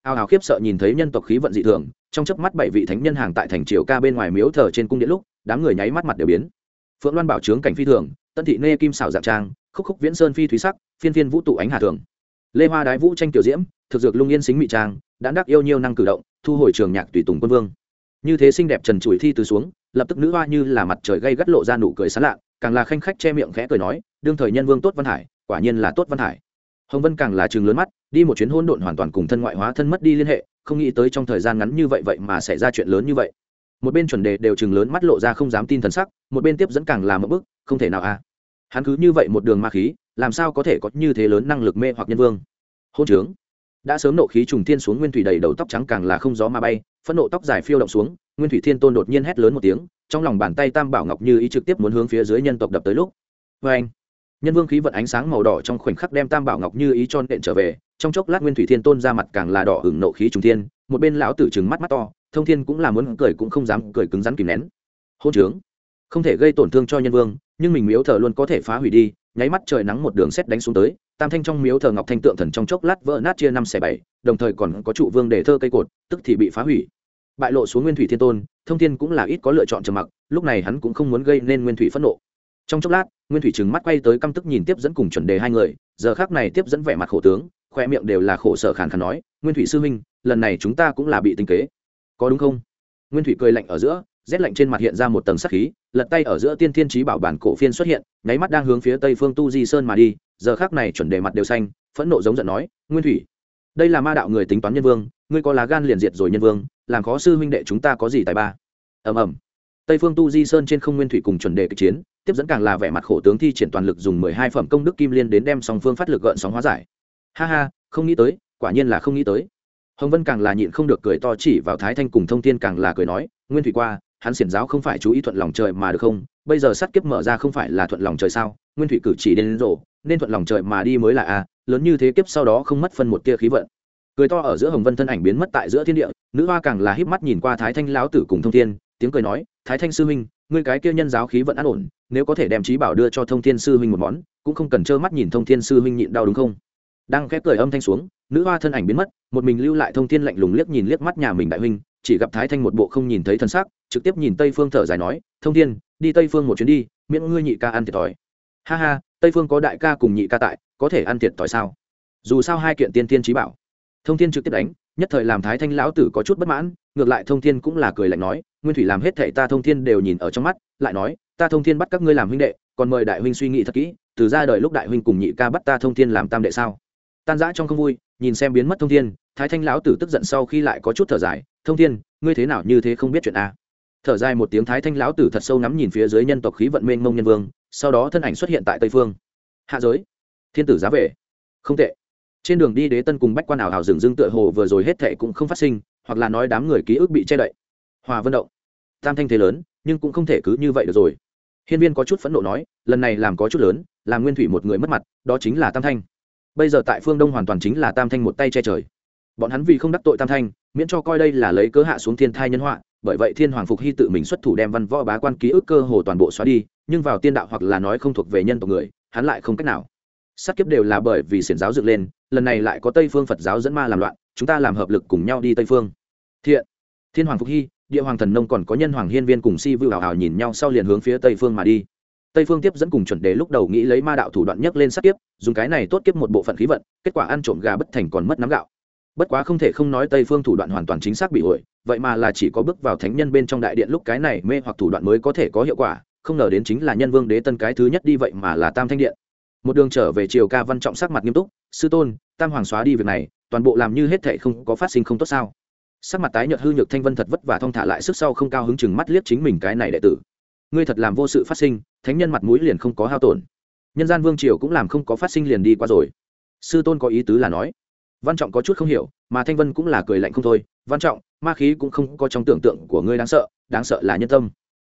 Ào ào khiếp sợ nhìn thấy nhân tộc khí vận dị thường, trong chớp mắt bảy vị thánh nhân hàng tại thành triều ca bên ngoài miếu thờ trên cung điện lúc, đám người nháy mắt mặt đều biến. Phượng loan bảo trướng cảnh phi thường, tân thị nê kim xảo dạng trang, khúc khúc viễn sơn phi thúy sắc, phiên phiên vũ tụ ánh hà thường. Lê hoa đái vũ tranh tiểu diễm thực dược lung yên xính mị trang, đã đắc yêu nhiêu năng cử động, thu hồi trường nhạc tùy tùng quân vương. Như thế xinh đẹp trần trụi thi từ xuống, lập tức nữ hoa như là mặt trời gây gắt lộ ra nụ cười sán lạ, càng là khanh khách che miệng khẽ cười nói, đương thời nhân vương tốt văn hải, quả nhiên là tốt văn hải. Hồng vân càng là trường lớn mắt, đi một chuyến hôn độn hoàn toàn cùng thân ngoại hóa thân mất đi liên hệ, không nghĩ tới trong thời gian ngắn như vậy vậy mà xảy ra chuyện lớn như vậy. Một bên chuẩn đề đều chừng lớn mắt lộ ra không dám tin thần sắc, một bên tiếp dẫn càng làm một bức không thể nào à hắn cứ như vậy một đường ma khí, làm sao có thể có như thế lớn năng lực mê hoặc nhân vương? Hôn trướng đã sớm nộ khí trùng thiên xuống nguyên thủy đầy đầu tóc trắng càng là không gió mà bay, phẫn nộ tóc dài phiêu động xuống, nguyên thủy thiên tôn đột nhiên hét lớn một tiếng, trong lòng bàn tay tam bảo ngọc như ý trực tiếp muốn hướng phía dưới nhân tộc đập tới lúc. Vê anh nhân vương khí vận ánh sáng màu đỏ trong khoảnh khắc đem tam bảo ngọc như ý cho nện trở về, trong chốc lát nguyên thủy thiên tôn ra mặt càng là đỏ hửng nộ khí trùng thiên, một bên lão tử trừng mắt mắt to, thông thiên cũng là muốn cười cũng không dám cười cứng rắn kìm nén. Hôn trướng! Không thể gây tổn thương cho nhân vương, nhưng mình miếu thờ luôn có thể phá hủy đi, nháy mắt trời nắng một đường xét đánh xuống tới tam thanh trong miếu thờ ngọc thanh tượng thần trong chốc lát vỡ nát chia năm xẻ bảy, đồng thời còn có trụ vương để thơ cây cột, tức thì bị phá hủy. Bại lộ xuống nguyên thủy thiên tôn, thông thiên cũng là ít có lựa chọn trầm mặc, lúc này hắn cũng không muốn gây nên nguyên thủy phẫn nộ. Trong chốc lát, nguyên thủy trừng mắt quay tới căm tức nhìn tiếp dẫn cùng chuẩn đề hai người, giờ khác này tiếp dẫn vẻ mặt khổ tướng, khoe miệng đều là khổ sở khàn khàn nói, nguyên thủy sư huynh, lần này chúng ta cũng là bị tinh kế. Có đúng không? Nguyên thủy cười lạnh ở giữa, rét lạnh trên mặt hiện ra một tầng sắc khí, lật tay ở giữa tiên thiên trí bảo bản cổ phiên xuất hiện, nháy mắt đang hướng phía tây phương tu di sơn mà đi giờ khác này chuẩn đề mặt đều xanh, phẫn nộ giống giận nói, nguyên thủy, đây là ma đạo người tính toán nhân vương, ngươi có lá gan liền diệt rồi nhân vương, làm khó sư huynh đệ chúng ta có gì tài ba? Ầm ầm. Tây phương tu di sơn trên không nguyên thủy cùng chuẩn đề kịch chiến, tiếp dẫn càng là vẻ mặt khổ tướng thi triển toàn lực dùng mười hai phẩm công đức kim liên đến đem song phương phát lực gợn sóng hóa giải. Ha ha, không nghĩ tới, quả nhiên là không nghĩ tới. Hồng vân càng là nhịn không được cười to chỉ vào thái thanh cùng thông thiên càng là cười nói, nguyên thủy qua, hắn xiển giáo không phải chú ý thuận lòng trời mà được không? Bây giờ sát kiếp mở ra không phải là thuận lòng trời sao? Nguyên thủy cử chỉ đến rộ, nên thuận lòng trời mà đi mới là a, lớn như thế kiếp sau đó không mất phân một tia khí vận. Cười to ở giữa hồng vân thân ảnh biến mất tại giữa thiên địa, nữ hoa càng là híp mắt nhìn qua thái thanh lão tử cùng thông thiên, tiếng cười nói, thái thanh sư huynh, ngươi cái kia nhân giáo khí vận an ổn, nếu có thể đem trí bảo đưa cho thông thiên sư huynh một món, cũng không cần trơ mắt nhìn thông thiên sư huynh nhịn đau đúng không? Đang khép cười âm thanh xuống, nữ hoa thân ảnh biến mất, một mình lưu lại thông thiên lạnh lùng liếc nhìn liếc mắt nhà mình đại huynh, chỉ gặp thái thanh một bộ không nhìn thấy thân xác trực tiếp nhìn tây phương thở dài nói, thông thiên đi tây phương một chuyến đi, miễn ngươi nhị ca ăn thiệt thòi. Ha ha, tây phương có đại ca cùng nhị ca tại, có thể ăn thiệt thòi sao? Dù sao hai kiện tiên tiên trí bảo. Thông thiên trực tiếp đánh, nhất thời làm thái thanh lão tử có chút bất mãn, ngược lại thông thiên cũng là cười lạnh nói, nguyên thủy làm hết thệ ta thông thiên đều nhìn ở trong mắt, lại nói, ta thông thiên bắt các ngươi làm huynh đệ, còn mời đại huynh suy nghĩ thật kỹ, từ ra đời lúc đại huynh cùng nhị ca bắt ta thông thiên làm tam đệ sao? Tan rã trong không vui, nhìn xem biến mất thông thiên, thái thanh lão tử tức giận sau khi lại có chút thở dài, thông thiên, ngươi thế nào như thế không biết chuyện a thở dài một tiếng thái thanh lão tử thật sâu nắm nhìn phía dưới nhân tộc khí vận mênh mông nhân vương, sau đó thân ảnh xuất hiện tại tây phương. Hạ giới. Thiên tử giá về không tệ. Trên đường đi đế tân cùng bách quan ảo hảo dừng dưng tựa hồ vừa rồi hết thệ cũng không phát sinh, hoặc là nói đám người ký ức bị che đậy. Hòa vân động. Tam thanh thế lớn, nhưng cũng không thể cứ như vậy được rồi. Hiên viên có chút phẫn nộ nói, lần này làm có chút lớn, làm nguyên thủy một người mất mặt, đó chính là tam thanh. Bây giờ tại phương đông hoàn toàn chính là tam thanh một tay che trời. Bọn hắn vì không đắc tội tam thanh, miễn cho coi đây là lấy cớ hạ xuống thiên thai nhân họa bởi vậy thiên hoàng phục hy tự mình xuất thủ đem văn võ bá quan ký ức cơ hồ toàn bộ xóa đi, nhưng vào tiên đạo hoặc là nói không thuộc về nhân tộc người, hắn lại không cách nào. Sát kiếp đều là bởi vì xiển giáo dựng lên, lần này lại có tây phương phật giáo dẫn ma làm loạn, chúng ta làm hợp lực cùng nhau đi tây phương. Thiện. Thiên hoàng phục hy, địa hoàng thần nông còn có nhân hoàng hiên viên cùng si vưu hào hào nhìn nhau sau liền hướng phía tây phương mà đi. Tây phương tiếp dẫn cùng chuẩn đề lúc đầu nghĩ lấy ma đạo thủ đoạn nhất lên sát kiếp, dùng cái này tốt kiếp một bộ phận khí vận, kết quả ăn trộm gà bất thành còn mất nắm gạo bất quá không thể không nói tây phương thủ đoạn hoàn toàn chính xác bị ổi vậy mà là chỉ có bước vào thánh nhân bên trong đại điện lúc cái này mê hoặc thủ đoạn mới có thể có hiệu quả, không ngờ đến chính là nhân vương đế tân cái thứ nhất đi vậy mà là tam thanh điện. Một đường trở về triều ca văn trọng sắc mặt nghiêm túc, sư tôn, tam hoàng xóa đi việc này, toàn bộ làm như hết thệ không có phát sinh không tốt sao? Sắc mặt tái nhợt hư nhược thanh vân thật vất vả thong thả lại sức sau không cao hứng chừng mắt liếc chính mình cái này đệ tử. Ngươi thật làm vô sự phát sinh, thánh nhân mặt mũi liền không có hao tổn. Nhân gian vương triều cũng làm không có phát sinh liền đi qua rồi. Sư tôn có ý tứ là nói văn trọng có chút không hiểu, mà thanh vân cũng là cười lạnh không thôi. Văn trọng, ma khí cũng không có trong tưởng tượng của ngươi đáng sợ đáng sợ là nhân tâm.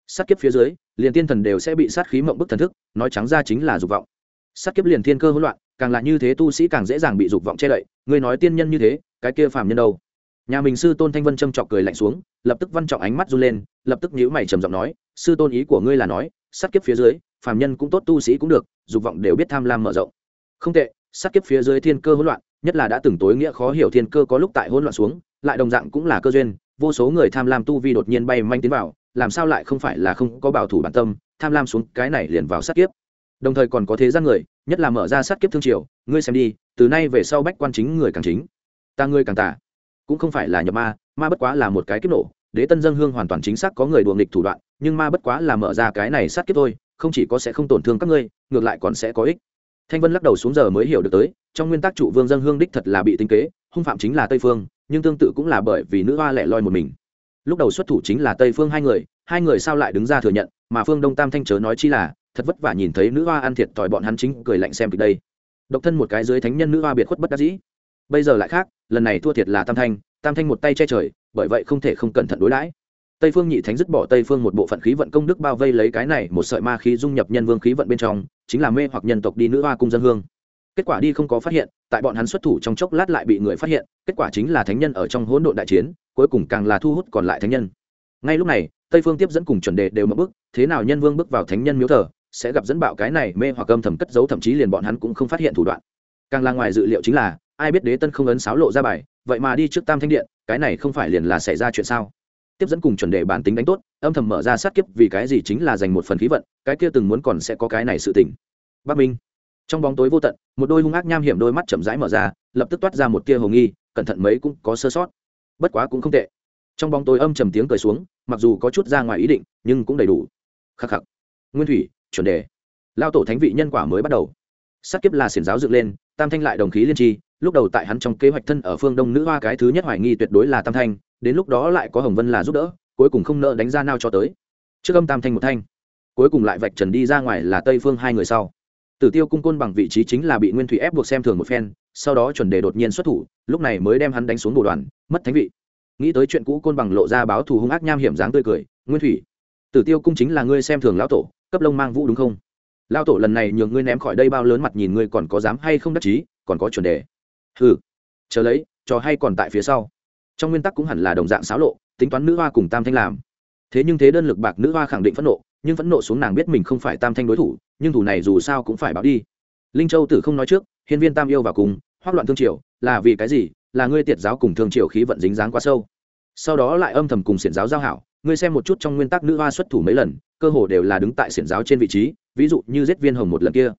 Sát kiếp phía dưới, liền tiên thần đều sẽ bị sát khí mộng bức thần thức, nói trắng ra chính là dục vọng. Sát kiếp liền thiên cơ hỗn loạn, càng là như thế tu sĩ càng dễ dàng bị dục vọng che đậy. Ngươi nói tiên nhân như thế, cái kia phàm nhân đâu? Nhà mình sư tôn thanh vân châm chọc cười lạnh xuống, lập tức văn trọng ánh mắt run lên, lập tức nhíu mày trầm giọng nói, sư tôn ý của ngươi là nói, sát kiếp phía dưới, phàm nhân cũng tốt tu sĩ cũng được, dục vọng đều biết tham lam mở rộng. Không tệ, sát kiếp phía dưới thiên cơ hỗn loạn nhất là đã từng tối nghĩa khó hiểu thiên cơ có lúc tại hỗn loạn xuống, lại đồng dạng cũng là cơ duyên, vô số người tham lam tu vi đột nhiên bay manh tiến vào, làm sao lại không phải là không có bảo thủ bản tâm, tham lam xuống cái này liền vào sát kiếp. Đồng thời còn có thế gian người, nhất là mở ra sát kiếp thương triều, ngươi xem đi, từ nay về sau bách quan chính người càng chính, ta ngươi càng tả cũng không phải là nhập ma ma bất quá là một cái kiếp nổ, đế tân dân hương hoàn toàn chính xác có người đùa nghịch thủ đoạn, nhưng ma bất quá là mở ra cái này sát kiếp thôi, không chỉ có sẽ không tổn thương các ngươi, ngược lại còn sẽ có ích thanh vân lắc đầu xuống giờ mới hiểu được tới, trong nguyên tắc trụ vương dân hương đích thật là bị tinh kế, hung phạm chính là tây phương, nhưng tương tự cũng là bởi vì nữ hoa lẻ loi một mình. Lúc đầu xuất thủ chính là tây phương hai người hai người sao lại đứng ra thừa nhận, mà phương đông tam thanh chớ nói chi là, thật vất vả nhìn thấy nữ hoa ăn thiệt thòi bọn hắn chính cười lạnh xem kịch đây. Độc thân một cái dưới thánh nhân nữ hoa biệt khuất bất đắc dĩ. Bây giờ lại khác, lần này thua thiệt là tam thanh tam thanh một tay che trời, bởi vậy không thể không cẩn thận đối đãi. Tây phương nhị thánh dứt bỏ tây phương một bộ phận khí vận công đức bao vây lấy cái này, một sợi ma khí dung nhập nhân vương khí vận bên trong chính là mê hoặc nhân tộc đi nữ hoa cung dân hương. Kết quả đi không có phát hiện tại bọn hắn xuất thủ trong chốc lát lại bị người phát hiện kết quả chính là thánh nhân ở trong hỗn độn đại chiến cuối cùng càng là thu hút còn lại thánh nhân. Ngay lúc này tây phương tiếp dẫn cùng chuẩn đề đều mất bước, thế nào nhân vương bước vào thánh nhân miếu thờ sẽ gặp dẫn bạo cái này mê hoặc âm thầm cất giấu thậm chí liền bọn hắn cũng không phát hiện thủ đoạn. Càng là ngoài dự liệu chính là ai biết đế tân không ấn sáo lộ ra bài vậy mà đi trước tam thanh điện cái này không phải liền là xảy ra chuyện sao? Tiếp dẫn cùng chuẩn đề bản tính đánh tốt, âm thầm mở ra sát kiếp vì cái gì chính là dành một phần khí vận, cái kia từng muốn còn sẽ có cái này sự tỉnh bắc minh. Trong bóng tối vô tận, một đôi hung ác nham hiểm đôi mắt chậm rãi mở ra, lập tức toát ra một tia hồ nghi, cẩn thận mấy cũng có sơ sót. Bất quá cũng không tệ. Trong bóng tối âm trầm tiếng cười xuống, mặc dù có chút ra ngoài ý định, nhưng cũng đầy đủ. Khắc khắc. Nguyên thủy, chuẩn đề. Lao tổ thánh vị nhân quả mới bắt đầu. Sát kiếp là xiển giáo dựng lên, tam thanh lại đồng khí liên tri, lúc đầu tại hắn trong kế hoạch thân ở phương đông nữ hoa cái thứ nhất hoài nghi tuyệt đối là tam thanh đến lúc đó lại có hồng vân là giúp đỡ, cuối cùng không nợ đánh ra nào cho tới. Trước âm tam thanh một thanh, cuối cùng lại vạch trần đi ra ngoài là tây phương hai người sau. Tử tiêu cung côn bằng vị trí chính là bị nguyên thủy ép buộc xem thường một phen, sau đó chuẩn đề đột nhiên xuất thủ, lúc này mới đem hắn đánh xuống bồ đoàn, mất thánh vị. Nghĩ tới chuyện cũ, côn bằng lộ ra báo thù hung ác nham hiểm dáng tươi cười, nguyên thủy, tử tiêu cung chính là ngươi xem thường lão tổ, cấp lông mang vũ đúng không? Lao tổ, lần này nhường ngươi ném khỏi đây bao lớn mặt nhìn ngươi còn có dám hay không đắc chí, còn có chuẩn đề. Hừ, chờ lấy, trò hay còn tại phía sau trong nguyên tắc cũng hẳn là đồng dạng xáo lộ, tính toán nữ hoa cùng tam thanh làm. Thế nhưng thế đơn lực bạc nữ hoa khẳng định phẫn nộ, nhưng phẫn nộ xuống nàng biết mình không phải tam thanh đối thủ, nhưng thủ này dù sao cũng phải báo đi. Linh châu tử không nói trước, hiên viên tam yêu vào cùng, hoác loạn thương triều, là vì cái gì? Là ngươi tiệt giáo cùng thương triều khí vận dính dáng quá sâu. Sau đó lại âm thầm cùng xiển giáo giao hảo, ngươi xem một chút trong nguyên tắc nữ hoa xuất thủ mấy lần, cơ hồ đều là đứng tại xiển giáo trên vị trí, ví dụ như giết viên hồng một lần kia.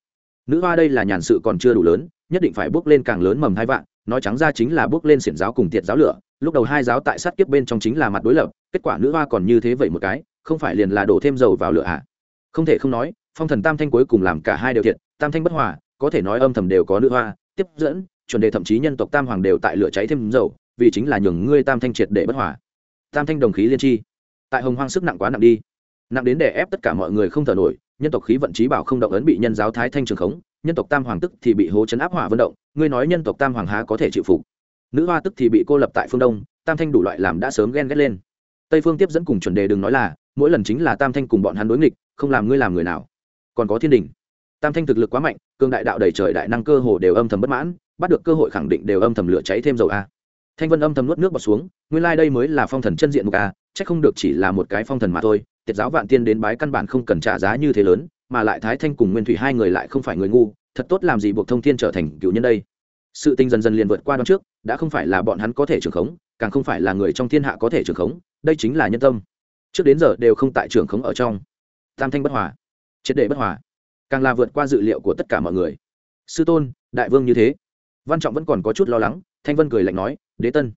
Nữ hoa đây là nhàn sự còn chưa đủ lớn, nhất định phải bước lên càng lớn mầm hai vạn, nói trắng ra chính là bước lên xiển giáo cùng tiệt giáo lửa lúc đầu hai giáo tại sát kiếp bên trong chính là mặt đối lập, kết quả nữ hoa còn như thế vậy một cái, không phải liền là đổ thêm dầu vào lửa à? Không thể không nói, phong thần tam thanh cuối cùng làm cả hai đều thiệt, tam thanh bất hòa, có thể nói âm thầm đều có nữ hoa, tiếp dẫn, chuẩn đề thậm chí nhân tộc tam hoàng đều tại lửa cháy thêm dầu, vì chính là nhường ngươi tam thanh triệt để bất hòa. Tam thanh đồng khí liên tri tại hồng hoang sức nặng quá nặng đi. Nặng đến để ép tất cả mọi người không thở nổi, nhân tộc khí vận trí bảo không động ấn bị nhân giáo thái thanh trường khống, nhân tộc tam hoàng tức thì bị hố chấn áp hỏa vận động, ngươi nói nhân tộc tam hoàng há có thể chịu phục? Nữ hoa tức thì bị cô lập tại phương đông, tam thanh đủ loại làm đã sớm ghen ghét lên. Tây phương tiếp dẫn cùng chuẩn đề đừng nói là, mỗi lần chính là tam thanh cùng bọn hắn đối nghịch, không làm ngươi làm người nào. Còn có thiên đình. Tam thanh thực lực quá mạnh cương đại đạo đầy trời đại năng cơ hồ đều âm thầm bất mãn, bắt được cơ hội khẳng định đều âm thầm lửa cháy thêm dầu a. Thanh vân âm thầm nuốt nước bọt xuống, nguyên lai、like、đây mới là phong thần chân diện mục a c h ắ c không được chỉ là một cái phong thần mà thôi tiết giáo vạn tiên đến bái căn bản không cần trả giá như thế lớn, mà lại thái thanh cùng nguyên thủy hai người lại không phải người ngu, thật tốt làm gì buộc thông thiên trở thành cựu nhân đây. Sự tình dần dần liền vượt qua đón trước đã không phải là bọn hắn có thể trưởng khống, càng không phải là người trong thiên hạ có thể trưởng khống, đây chính là nhân tâm. Trước đến giờ đều không tại trưởng khống ở trong. Tam thanh bất hòa, triệt đề bất hòa, càng là vượt qua dự liệu của tất cả mọi người. Sư tôn, đại vương như thế. Văn trọng vẫn còn có chút lo lắng, thanh vân cười lạnh nói, đế tân,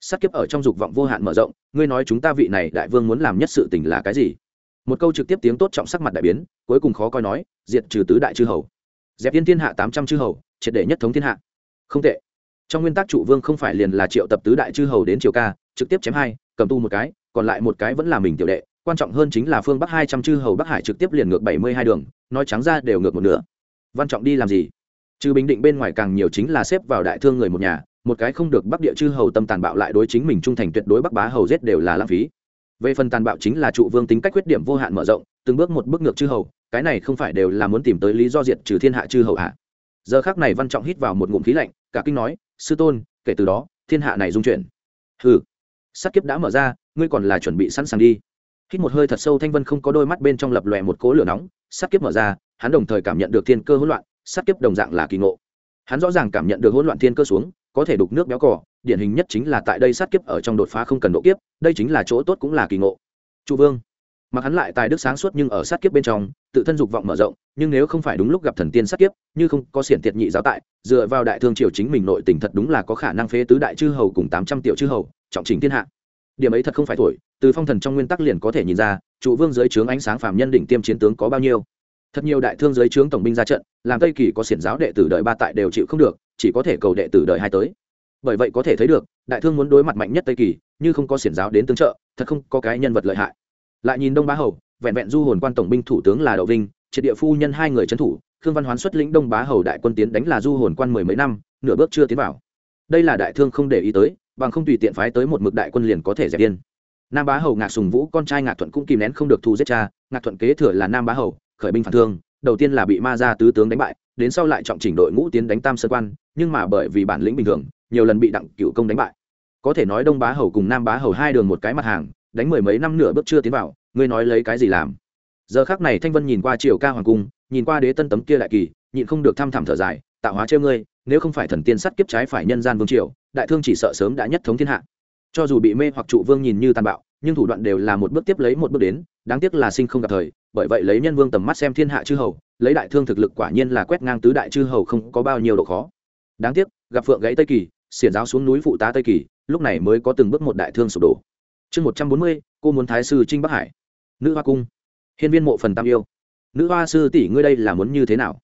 sát kiếp ở trong dục vọng vô hạn mở rộng, ngươi nói chúng ta vị này đại vương muốn làm nhất sự tình là cái gì? Một câu trực tiếp tiếng tốt trọng sắc mặt đại biến, cuối cùng khó coi nói, diệt trừ tứ đại chư hầu. Dẹp yên thiên hạ tám trăm chư hầu, triệt để nhất thống thiên hạ. Không tệ trong nguyên tắc trụ vương không phải liền là triệu tập tứ đại chư hầu đến triều ca, trực tiếp chém hai, cầm tu một cái, còn lại một cái vẫn là mình tiểu đệ. Quan trọng hơn chính là phương bắc hai trăm chư hầu bắc hải trực tiếp liền ngược bảy mươi hai đường, nói trắng ra đều ngược một nửa. Văn trọng đi làm gì? Trừ bình định bên ngoài càng nhiều chính là xếp vào đại thương người một nhà, một cái không được bắc địa chư hầu tâm tàn bạo lại đối chính mình trung thành tuyệt đối bắc bá hầu giết đều là lãng phí. Về phần tàn bạo chính là trụ vương tính cách khuyết điểm vô hạn mở rộng, từng bước một bước ngược chư hầu, cái này không phải đều là muốn tìm tới lý do diệt trừ thiên hạ chư hầu hạ giờ khác này văn trọng hít vào một ngụm khí lạnh cả kinh nói sư tôn kể từ đó thiên hạ này dung chuyển Hừ, sát kiếp đã mở ra ngươi còn là chuẩn bị sẵn sàng đi. Hít một hơi thật sâu thanh vân không có đôi mắt bên trong lập lòe một cố lửa nóng. Sát kiếp mở ra hắn đồng thời cảm nhận được thiên cơ hỗn loạn sát kiếp đồng dạng là kỳ ngộ. Hắn rõ ràng cảm nhận được hỗn loạn thiên cơ xuống có thể đục nước béo cỏ điển hình nhất chính là tại đây sát kiếp ở trong đột phá không cần độ kiếp đây chính là chỗ tốt cũng là kỳ ngộ. Trụ vương. Mặc hắn lại tài đức sáng suốt nhưng ở sát kiếp bên trong tự thân dục vọng mở rộng, nhưng nếu không phải đúng lúc gặp thần tiên sát kiếp, như không có xiển tiệt nhị giáo tại, dựa vào đại thương triều chính mình nội tình thật đúng là có khả năng phế tứ đại chư hầu cùng tám trăm triệu chư hầu, trọng trình thiên hạ. Điểm ấy thật không phải thổi, từ phong thần trong nguyên tắc liền có thể nhìn ra, trụ vương dưới trướng ánh sáng phàm nhân đỉnh tiêm chiến tướng có bao nhiêu. Thật nhiều đại thương dưới trướng tổng binh ra trận, làm tây kỳ có xiển giáo đệ tử đợi ba tại đều chịu không được, chỉ có thể cầu đệ tử đợi hai tới. Bởi vậy có thể thấy được, đại thương muốn đối mặt mạnh nhất tây kỳ, như không có xiển giáo đến tương trợ, thật không có cái nhân vật lợi hại. Lại nhìn đông bá hầu vẹn vẹn du hồn quan tổng binh thủ tướng là đậu vinh, triệt địa phu nhân hai người trấn thủ, khương văn hoán xuất lĩnh đông bá hầu đại quân tiến đánh là du hồn quan mười mấy năm, nửa bước chưa tiến vào. Đây là đại thương không để ý tới, bằng không tùy tiện phái tới một mực đại quân liền có thể dẹp yên. Nam bá hầu ngạc sùng vũ con trai ngạc thuận cũng kìm nén không được thu giết cha, ngạc thuận kế thừa là nam bá hầu, khởi binh phản thương, đầu tiên là bị ma gia tứ tướng đánh bại, đến sau lại trọng chỉnh đội ngũ tiến đánh tam sơn quan, nhưng mà bởi vì bản lĩnh bình thường, nhiều lần bị đặng cựu công đánh bại. Có thể nói đông bá hầu cùng nam bá hầu hai đường một cái mặt hàng, đánh mười mấy năm nửa bước chưa tiến vào ngươi nói lấy cái gì làm? Giờ khác này thanh vân nhìn qua triều ca hoàng cung, nhìn qua đế tân tấm kia đại kỳ, nhịn không được thăm thẳm thở dài, tạo hóa trêu ngươi, nếu không phải thần tiên sắt kiếp trái phải nhân gian vương triều, đại thương chỉ sợ sớm đã nhất thống thiên hạ. Cho dù bị mê hoặc trụ vương nhìn như tàn bạo, nhưng thủ đoạn đều là một bước tiếp lấy một bước đến, đáng tiếc là sinh không gặp thời, bởi vậy lấy nhân vương tầm mắt xem thiên hạ chư hầu, lấy đại thương thực lực quả nhiên là quét ngang tứ đại chư hầu không có bao nhiêu độ khó. Đáng tiếc, gặp phượng gãy tây kỳ, xiển giáo xuống núi phụ tá tây kỳ, lúc này mới có từng bước một đại thương sụp đổ. Chương một trăm bốn mươi, cô muốn thái sư trinh bắc hải nữ hoa cung. Hiên viên mộ phần tam yêu. Nữ hoa sư tỷ ngươi đây là muốn như thế nào?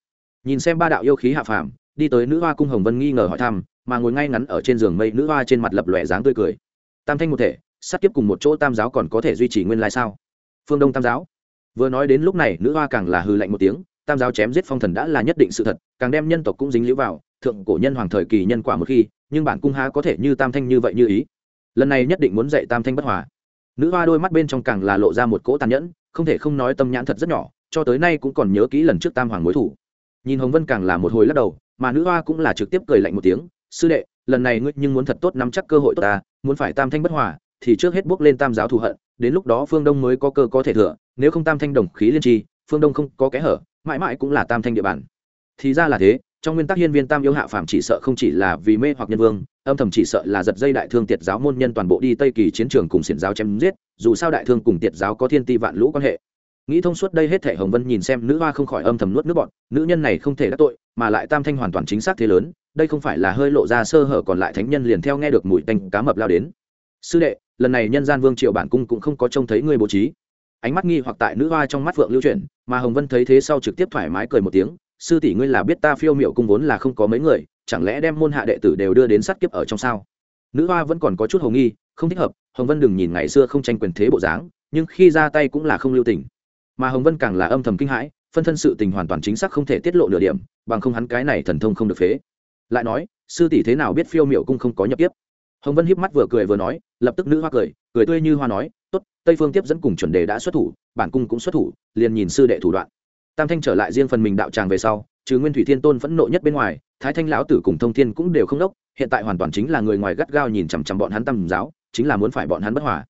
Nhìn xem ba đạo yêu khí hạ phàm, đi tới nữ hoa cung hồng vân nghi ngờ hỏi thăm, mà ngồi ngay ngắn ở trên giường mây nữ hoa trên mặt lập lòe dáng tươi cười. Tam thanh một thể, sát tiếp cùng một chỗ tam giáo còn có thể duy trì nguyên lai sao? Phương đông tam giáo. Vừa nói đến lúc này, nữ hoa càng là hư lạnh một tiếng, tam giáo chém giết phong thần đã là nhất định sự thật, càng đem nhân tộc cũng dính lũ vào, thượng cổ nhân hoàng thời kỳ nhân quả một khi, nhưng bản cung há có thể như tam thanh như vậy như ý? Lần này nhất định muốn dạy tam thanh bất hòa nữ hoa đôi mắt bên trong càng là lộ ra một cỗ tàn nhẫn, không thể không nói tâm nhãn thật rất nhỏ, cho tới nay cũng còn nhớ kỹ lần trước tam hoàng mối thủ. Nhìn hồng vân càng là một hồi lắc đầu, mà nữ hoa cũng là trực tiếp cười lạnh một tiếng, sư đệ, lần này ngươi nhưng muốn thật tốt nắm chắc cơ hội tốt ta, muốn phải tam thanh bất hòa, thì trước hết bước lên tam giáo thù hận, đến lúc đó phương đông mới có cơ có thể thừa, nếu không tam thanh đồng khí liên tri, phương đông không có kẽ hở, mãi mãi cũng là tam thanh địa bàn. Thì ra là thế trong nguyên tắc hiên viên tam yếu hạ phàm chỉ sợ không chỉ là vì mê hoặc nhân vương, âm thầm chỉ sợ là giật dây đại thương tiệt giáo môn nhân toàn bộ đi tây kỳ chiến trường cùng xiển giáo chém giết, dù sao đại thương cùng tiệt giáo có thiên ti vạn lũ quan hệ. Nghĩ thông suốt đây hết thể hồng vân nhìn xem nữ hoa không khỏi âm thầm nuốt nước bọn nữ nhân này không thể đắc tội, mà lại tam thanh hoàn toàn chính xác thế lớn, đây không phải là hơi lộ ra sơ hở còn lại thánh nhân liền theo nghe được mùi tanh cá mập lao đến. Sư đệ, lần này nhân gian vương triệu bản cung cũng không có trông thấy người bố trí. Ánh mắt nghi hoặc tại nữ hoa trong mắt phượng lưu chuyển, mà hồng vân thấy thế sau trực tiếp thoải mái cười một tiếng sư tỷ ngươi là biết ta phiêu miệu cung vốn là không có mấy người, chẳng lẽ đem môn hạ đệ tử đều đưa đến sát kiếp ở trong sao? Nữ hoa vẫn còn có chút hồng nghi, không thích hợp, hồng vân đừng nhìn ngày xưa không tranh quyền thế bộ dáng, nhưng khi ra tay cũng là không lưu tình. Mà hồng vân càng là âm thầm kinh hãi, phân thân sự tình hoàn toàn chính xác không thể tiết lộ nửa điểm, bằng không hắn cái này thần thông không được phế. Lại nói, sư tỷ thế nào biết phiêu miệu cung không có nhập tiếp hồng vân hiếp mắt vừa cười vừa nói, lập tức nữ hoa cười cười tươi như hoa nói, tốt, tây phương tiếp dẫn cùng chuẩn đề đã xuất thủ, bản cung cũng xuất thủ, liền nhìn sư đệ thủ đoạn tam thanh trở lại riêng phần mình đạo tràng về sau, trừ nguyên thủy thiên tôn phẫn nộ nhất bên ngoài, thái thanh lão tử cùng thông thiên cũng đều không đốc, hiện tại hoàn toàn chính là người ngoài gắt gao nhìn chằm chằm bọn hắn tam giáo, chính là muốn phải bọn hắn bất hòa.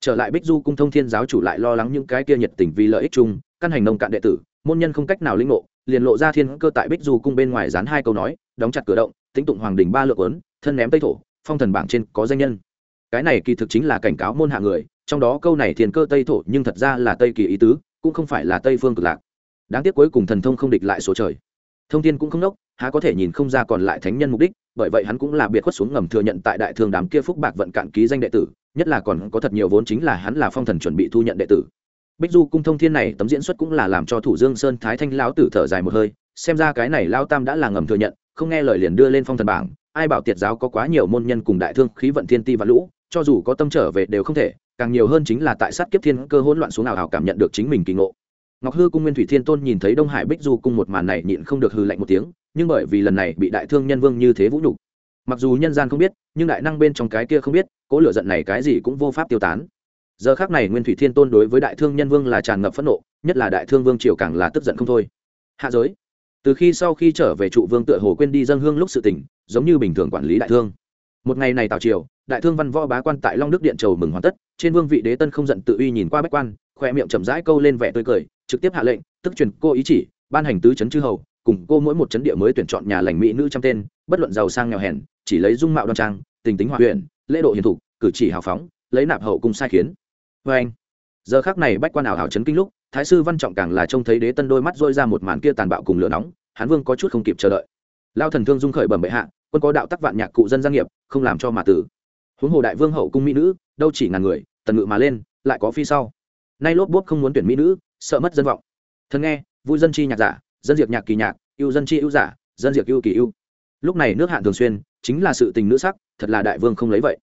Trở lại bích du cung thông thiên giáo chủ lại lo lắng những cái kia nhiệt tình vì lợi ích chung, căn hành nông cạn đệ tử, môn nhân không cách nào linh ngộ, liền lộ ra thiên cơ tại bích du cung bên ngoài dán hai câu nói, đóng chặt cửa động tính tụng hoàng đình ba lượng ớn thân ném tây thổ, phong thần bảng trên có danh nhân. Cái này kỳ thực chính là cảnh cáo môn hạ người, trong đó câu này thiên cơ tây thổ nhưng thật ra là tây kỳ ý tứ, cũng không phải là tây phương cực lạc đáng tiếc cuối cùng thần thông không địch lại số trời. Thông tin cũng không đốc há có thể nhìn không ra còn lại thánh nhân mục đích, bởi vậy hắn cũng là biệt khuất xuống ngầm thừa nhận tại đại thương đám kia phúc bạc vận cạn ký danh đệ tử, nhất là còn có thật nhiều vốn chính là hắn là phong thần chuẩn bị thu nhận đệ tử. Bích du cung thông thiên này tấm diễn xuất cũng là làm cho thủ dương sơn thái thanh lão tử thở dài một hơi, xem ra cái này lao tam đã là ngầm thừa nhận, không nghe lời liền đưa lên phong thần bảng, ai bảo tiệt giáo có quá nhiều môn nhân cùng đại thương khí vận thiên ti và lũ, cho dù có tâm trở về đều không thể, càng nhiều hơn chính là tại sát kiếp thiên cơ hỗn loạn xuống nào hào cảm nhận được chính mình kỳ ngộ ngọc hư cung nguyên thủy thiên tôn nhìn thấy đông hải bích du cung một màn này nhịn không được hư lạnh một tiếng, nhưng bởi vì lần này bị đại thương nhân vương như thế vũ nhục, mặc dù nhân gian không biết, nhưng đại năng bên trong cái kia không biết cỗ lửa giận này cái gì cũng vô pháp tiêu tán. Giờ khác này nguyên thủy thiên tôn đối với đại thương nhân vương là tràn ngập phẫn nộ, nhất là đại thương vương triều càng là tức giận không thôi. Hạ giới. Từ khi sau khi trở về trụ vương tựa hồ quên đi dân hương lúc sự tỉnh giống như bình thường quản lý đại thương. Một ngày này tào triều, đại thương văn võ bá quan tại long đức điện trầu mừng hoàn tất, trên vương vị đế tân không giận tự uy nhìn qua bách quan, khoe miệng chậm rãi câu lên vẻ tươi cười trực tiếp hạ lệnh, tức truyền cô ý chỉ, ban hành tứ chấn chư hầu, cùng cô mỗi một chấn địa mới tuyển chọn nhà lành mỹ nữ trăm tên, bất luận giàu sang nghèo hèn, chỉ lấy dung mạo đoan trang, tình tính hòa huyện lễ độ hiền thục, cử chỉ hào phóng, lấy nạp hậu cung sai khiến. Vê anh, giờ khác này bách quan ảo hảo chấn kinh lúc, thái sư văn trọng càng là trông thấy đế tân đôi mắt dôi ra một màn kia tàn bạo cùng lửa nóng, hán vương có chút không kịp chờ đợi. Lao thần thương dung khởi bẩm bệ hạ, quân có đạo tắc vạn nhạc cụ dân gia nghiệp, không làm cho mà tử. Huống hồ đại vương hậu cung mỹ nữ, đâu chỉ ngàn người, tần ngự mà lên, lại có phi sau. Nay lốp bốp không muốn tuyển mỹ nữ sợ mất dân vọng. Thân nghe, vui dân chi nhạc giả, dân diệt nhạc kỳ nhạc, ưu dân chi ưu giả, dân diệt ưu kỳ ưu. Lúc này nước hạn thường xuyên, chính là sự tình nữ sắc, thật là đại vương không lấy vậy.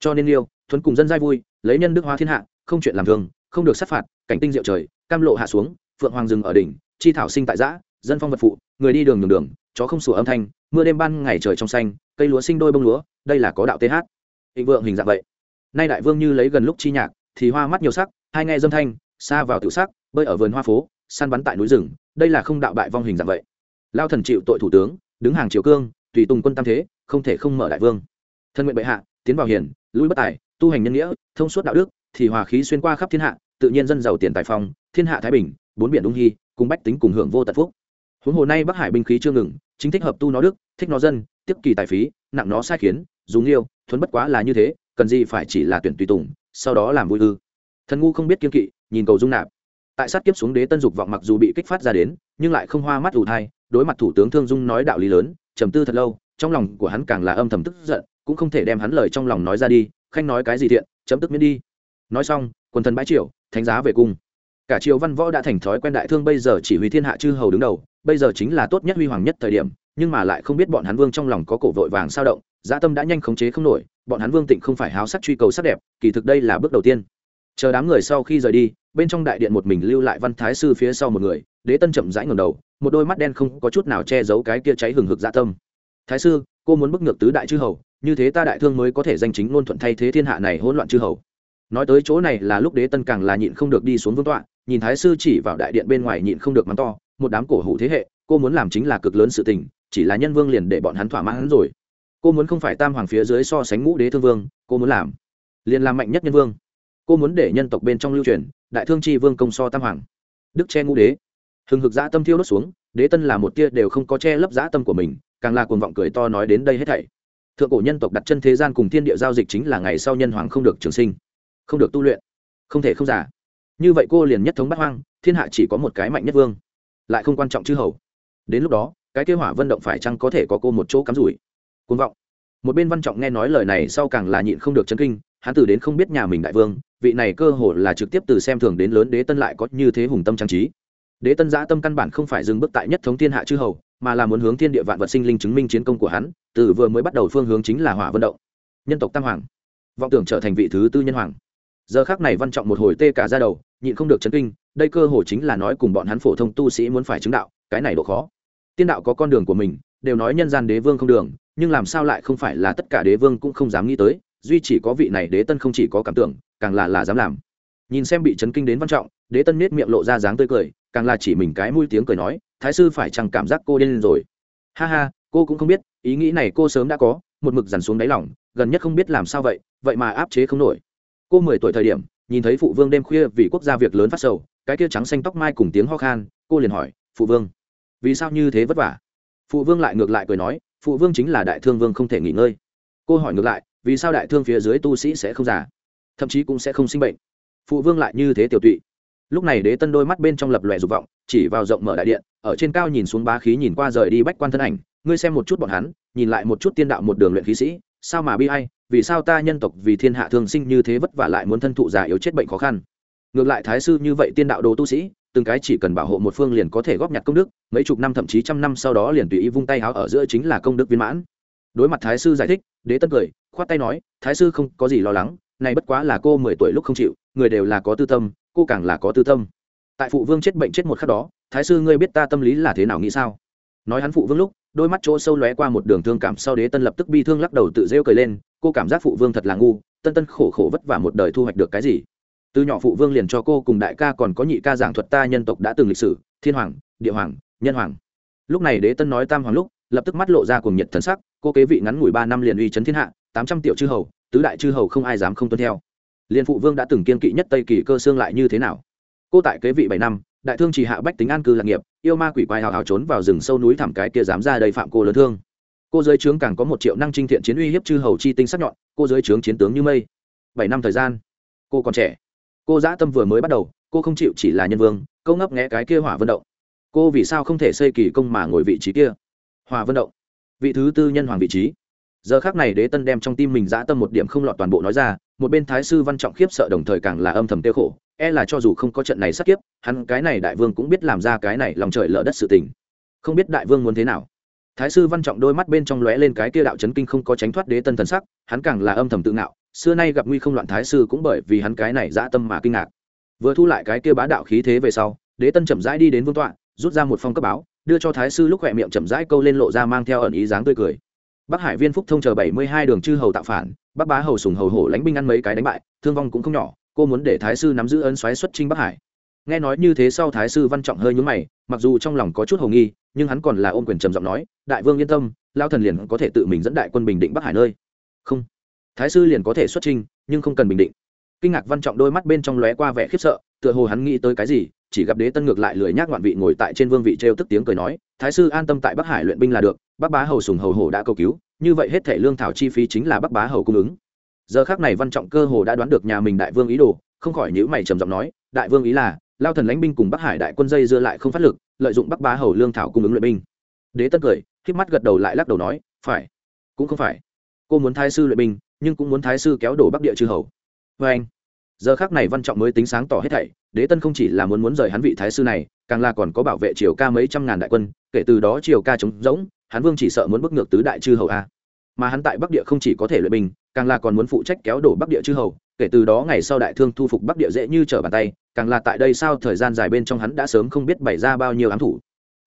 Cho nên yêu thuấn cùng dân giai vui, lấy nhân đức hóa thiên hạ, không chuyện làm thường, không được sát phạt, cảnh tinh diệu trời, cam lộ hạ xuống, phượng hoàng rừng ở đỉnh, chi thảo sinh tại giã, dân phong vật phụ, người đi đường đường đường, chó không sủa âm thanh, mưa đêm ban ngày trời trong xanh, cây lúa sinh đôi bông lúa, đây là có đạo th thịnh vượng hình dạng vậy. Nay đại vương như lấy gần lúc chi nhạc, thì hoa mắt nhiều sắc, hai nghe dâm thanh, xa vào tiểu sắc bơi ở vườn hoa phố săn bắn tại núi rừng đây là không đạo bại vong hình dạng vậy. Lao thần chịu tội thủ tướng đứng hàng triều cương tùy tùng quân tam thế không thể không mở đại vương. Thân nguyện bệ hạ tiến vào hiền lui bất tài tu hành nhân nghĩa thông suốt đạo đức thì hòa khí xuyên qua khắp thiên hạ tự nhiên dân giàu tiền tài phong thiên hạ thái bình bốn biển đông hy cùng bách tính cùng hưởng vô tận phúc. Huống hồ nay bắc hải binh khí chưa ngừng chính thích hợp tu nó đức thích nó dân tiếp kỳ tài phí nặng nó sai khiến dùng liêu, thuấn bất quá là như thế cần gì phải chỉ là tuyển tùy tùng sau đó làm vui ư. Thần ngu không biết kiên kỵ nhìn cầu dung nạp tại sát kiếp xuống đế tân dục vọng mặc dù bị kích phát ra đến, nhưng lại không hoa mắt ủ thai, đối mặt thủ tướng thương dung nói đạo lý lớn, trầm tư thật lâu, trong lòng của hắn càng là âm thầm tức giận, cũng không thể đem hắn lời trong lòng nói ra đi, khanh nói cái gì thiện, chấm tức miễn đi. Nói xong, quần thần bãi triều, thánh giá về cung. Cả triều văn võ đã thành thói quen đại thương bây giờ chỉ huy thiên hạ chư hầu đứng đầu, bây giờ chính là tốt nhất huy hoàng nhất thời điểm, nhưng mà lại không biết bọn hắn vương trong lòng có cổ vội vàng sao động dã tâm đã nhanh khống chế không nổi, bọn hắn vương tịnh không phải háo sắc truy cầu sắc đẹp, kỳ thực đây là bước đầu tiên chờ đám người sau khi rời đi, bên trong đại điện một mình lưu lại văn thái sư phía sau một người, đế tân chậm rãi ngầm đầu, một đôi mắt đen không có chút nào che giấu cái kia cháy hừng hực dạ tâm. Thái sư, cô muốn bức ngược tứ đại chư hầu, như thế ta đại thương mới có thể danh chính ngôn thuận thay thế thiên hạ này hỗn loạn chư hầu. Nói tới chỗ này là lúc đế tân càng là nhịn không được đi xuống vương tọa, nhìn thái sư chỉ vào đại điện bên ngoài nhịn không được mắng to, một đám cổ hủ thế hệ, cô muốn làm chính là cực lớn sự tình, chỉ là nhân vương liền để bọn hắn thỏa mãn rồi. Cô muốn không phải tam hoàng phía dưới so sánh ngũ đế thương vương, cô muốn làm, liền làm mạnh nhất nhân vương cô muốn để nhân tộc bên trong lưu truyền, đại thương tri vương công so tam hoàng. Đức che ngũ đế. Hừng hực dã tâm thiêu đốt xuống, đế tân là một tia đều không có che lấp dã tâm của mình, càng là cuồng vọng cười to nói đến đây hết thảy. Thượng cổ nhân tộc đặt chân thế gian cùng thiên địa giao dịch chính là ngày sau nhân hoàng không được trường sinh, không được tu luyện, không thể không giả như vậy cô liền nhất thống bắt hoang, thiên hạ chỉ có một cái mạnh nhất vương, lại không quan trọng chư hầu. Đến lúc đó, cái kế hỏa vận động phải chăng có thể có cô một chỗ cắm rủi. Cuồng vọng một bên văn trọng nghe nói lời này sau càng là nhịn không được chấn kinh, hắn từ đến không biết nhà mình đại vương, vị này cơ hồ là trực tiếp từ xem thường đến lớn đế tân lại có như thế hùng tâm trang trí. Đế tân giã tâm căn bản không phải dừng bước tại nhất thống thiên hạ chư hầu, mà là muốn hướng thiên địa vạn vật sinh linh chứng minh chiến công của hắn, từ vừa mới bắt đầu phương hướng chính là hỏa vận động. Nhân tộc tam hoàng. Vọng tưởng trở thành vị thứ tư nhân hoàng. Giờ khác này văn trọng một hồi tê cả ra đầu, nhịn không được chấn kinh, đây cơ hồ chính là nói cùng bọn hắn phổ thông tu sĩ muốn phải chứng đạo, cái này độ khó. Tiên đạo có con đường của mình đều nói nhân gian đế vương không đường, nhưng làm sao lại không phải là tất cả đế vương cũng không dám nghĩ tới, duy chỉ có vị này đế tân không chỉ có cảm tưởng, càng là là dám làm. Nhìn xem bị chấn kinh đến văn trọng, đế tân nết miệng lộ ra dáng tươi cười, càng là chỉ mình cái mũi tiếng cười nói, thái sư phải chẳng cảm giác cô điên rồi? Ha ha, cô cũng không biết, ý nghĩ này cô sớm đã có, một mực dằn xuống đáy lỏng gần nhất không biết làm sao vậy vậy mà áp chế không nổi. Cô mười tuổi thời điểm, nhìn thấy phụ vương đêm khuya vì quốc gia việc lớn phát sầu, cái kia trắng xanh tóc mai cùng tiếng ho khan, cô liền hỏi, phụ vương, vì sao như thế vất vả? Phụ vương lại ngược lại cười nói, phụ vương chính là đại thương vương không thể nghỉ ngơi. Cô hỏi ngược lại, vì sao đại thương phía dưới tu sĩ sẽ không già? Thậm chí cũng sẽ không sinh bệnh. Phụ vương lại như thế tiểu tụy. Lúc này đế tân đôi mắt bên trong lập lòe dục vọng, chỉ vào rộng mở đại điện, ở trên cao nhìn xuống bá khí nhìn qua rời đi bách quan thân ảnh. Ngươi xem một chút bọn hắn, nhìn lại một chút tiên đạo một đường luyện khí sĩ, sao mà bi ai? vì sao ta nhân tộc vì thiên hạ thương sinh như thế vất vả lại muốn thân thụ già yếu chết bệnh khó khăn? Ngược lại thái sư như vậy tiên đạo đồ tu sĩ từng cái chỉ cần bảo hộ một phương liền có thể góp nhặt công đức, mấy chục năm thậm chí trăm năm sau đó liền tùy ý vung tay háo ở giữa chính là công đức viên mãn. Đối mặt thái sư giải thích, đế tân cười, khoát tay nói, thái sư không có gì lo lắng, này bất quá là cô mười tuổi lúc không chịu, người đều là có tư tâm, cô càng là có tư tâm. Tại phụ vương chết bệnh chết một khắc đó, thái sư ngươi biết ta tâm lý là thế nào nghĩ sao? Nói hắn phụ vương lúc, đôi mắt chỗ sâu lóe qua một đường thương cảm, sau đế tân lập tức bi thương lắc đầu tự rêu cười lên, cô cảm giác phụ vương thật là ngu, tân tân khổ khổ vất vả một đời thu hoạch được cái gì? Từ nhỏ phụ vương liền cho cô cùng đại ca còn có nhị ca giảng thuật ta nhân tộc đã từng lịch sử, thiên hoàng, địa hoàng, nhân hoàng. Lúc này đế tân nói tam hoàng lúc, lập tức mắt lộ ra cùng nhiệt thần sắc, cô kế vị ngắn ngủi ba năm liền uy chấn thiên hạ, tám trăm triệu chư hầu, tứ đại chư hầu không ai dám không tuân theo. Liền phụ vương đã từng kiên kỵ nhất tây kỳ cơ xương lại như thế nào? Cô tại kế vị bảy năm, đại thương chỉ hạ bách tính an cư lạc nghiệp, yêu ma quỷ quái hào hào trốn vào rừng sâu núi thảm cái kia dám ra đây phạm cô lớn thương. Cô giới trướng càng có một triệu năng trinh thiện chiến uy hiếp chư hầu chi tinh sắc nhọn, cô giới trướng chiến tướng như mây. Bảy năm thời gian, cô còn trẻ cô dã tâm vừa mới bắt đầu, cô không chịu chỉ là nhân vương, câu ngấp nghẽ cái kia hỏa vận động. Cô vì sao không thể xây kỳ công mà ngồi vị trí kia? Hòa vận động, vị thứ tư nhân hoàng vị trí. Giờ khác này đế tân đem trong tim mình dã tâm một điểm không lọt toàn bộ nói ra, một bên thái sư văn trọng khiếp sợ đồng thời càng là âm thầm tiêu khổ e là cho dù không có trận này sát kiếp, hắn cái này đại vương cũng biết làm ra cái này lòng trời lỡ đất sự tình. Không biết đại vương muốn thế nào. Thái sư văn trọng đôi mắt bên trong lóe lên cái kia đạo chấn kinh không có tránh thoát đế tân thần sắc, hắn càng là âm thầm tự ngạo xưa nay gặp nguy không loạn thái sư cũng bởi vì hắn cái này dã tâm mà kinh ngạc. Vừa thu lại cái kia bá đạo khí thế về sau, đế tân chậm rãi đi đến vương tọa, rút ra một phong cấp báo, đưa cho thái sư lúc khỏe miệng chậm rãi câu lên lộ ra mang theo ẩn ý dáng tươi cười. Bắc hải viên phúc thông chờ bảy mươi hai đường chư hầu tạo phản, bắc bá hầu sùng hầu hổ lãnh binh ăn mấy cái đánh bại, thương vong cũng không nhỏ, cô muốn để thái sư nắm giữ ân xoáy xuất trinh bắc hải. Nghe nói như thế sau thái sư văn trọng hơi nhún mày, mặc dù trong lòng có chút hồ nghi, nhưng hắn còn là ôm quyền trầm giọng nói, đại vương yên tâm lao thần liền có thể tự mình dẫn đại quân bình định bắc hải nơi. Không thái sư liền có thể xuất trình, nhưng không cần bình định. Kinh ngạc văn trọng đôi mắt bên trong lóe qua vẻ khiếp sợ tựa hồ hắn nghĩ tới cái gì chỉ gặp đế tân ngược lại lười nhác ngoạn vị ngồi tại trên vương vị t tức tiếng cười nói thái sư an tâm tại bắc hải luyện binh là được bắc bá hầu sùng hầu hổ đã cầu cứu như vậy hết thể lương thảo chi phí chính là bắc bá hầu cung ứng. Giờ khác này văn trọng cơ hồ đã đoán được nhà mình đại vương ý đồ không khỏi nhữ mày trầm giọng nói đại vương ý là lao thần lãnh binh cùng bắc hải đại quân dây dưa lại không phát lực lợi dụng bắc bá hầu lương thảo cung ứng luyện binh. Đế tân cười k mắt gật đầu lại lắc đầu nói phải. Cũng không phải. Cô muốn thái sư luyện binh nhưng cũng muốn thái sư kéo đổ bắc địa chư hầu. Vê anh, giờ khác này văn trọng mới tính sáng tỏ hết thảy, đế tân không chỉ là muốn muốn rời hắn vị thái sư này, càng là còn có bảo vệ triều ca mấy trăm ngàn đại quân, kể từ đó triều ca chống rỗng, hắn vương chỉ sợ muốn bức ngược tứ đại chư hầu a. Mà hắn tại bắc địa không chỉ có thể luyện binh, càng là còn muốn phụ trách kéo đổ bắc địa chư hầu, kể từ đó ngày sau đại thương thu phục bắc địa dễ như trở bàn tay, càng là tại đây sao thời gian dài bên trong hắn đã sớm không biết bày ra bao nhiêu ám thủ.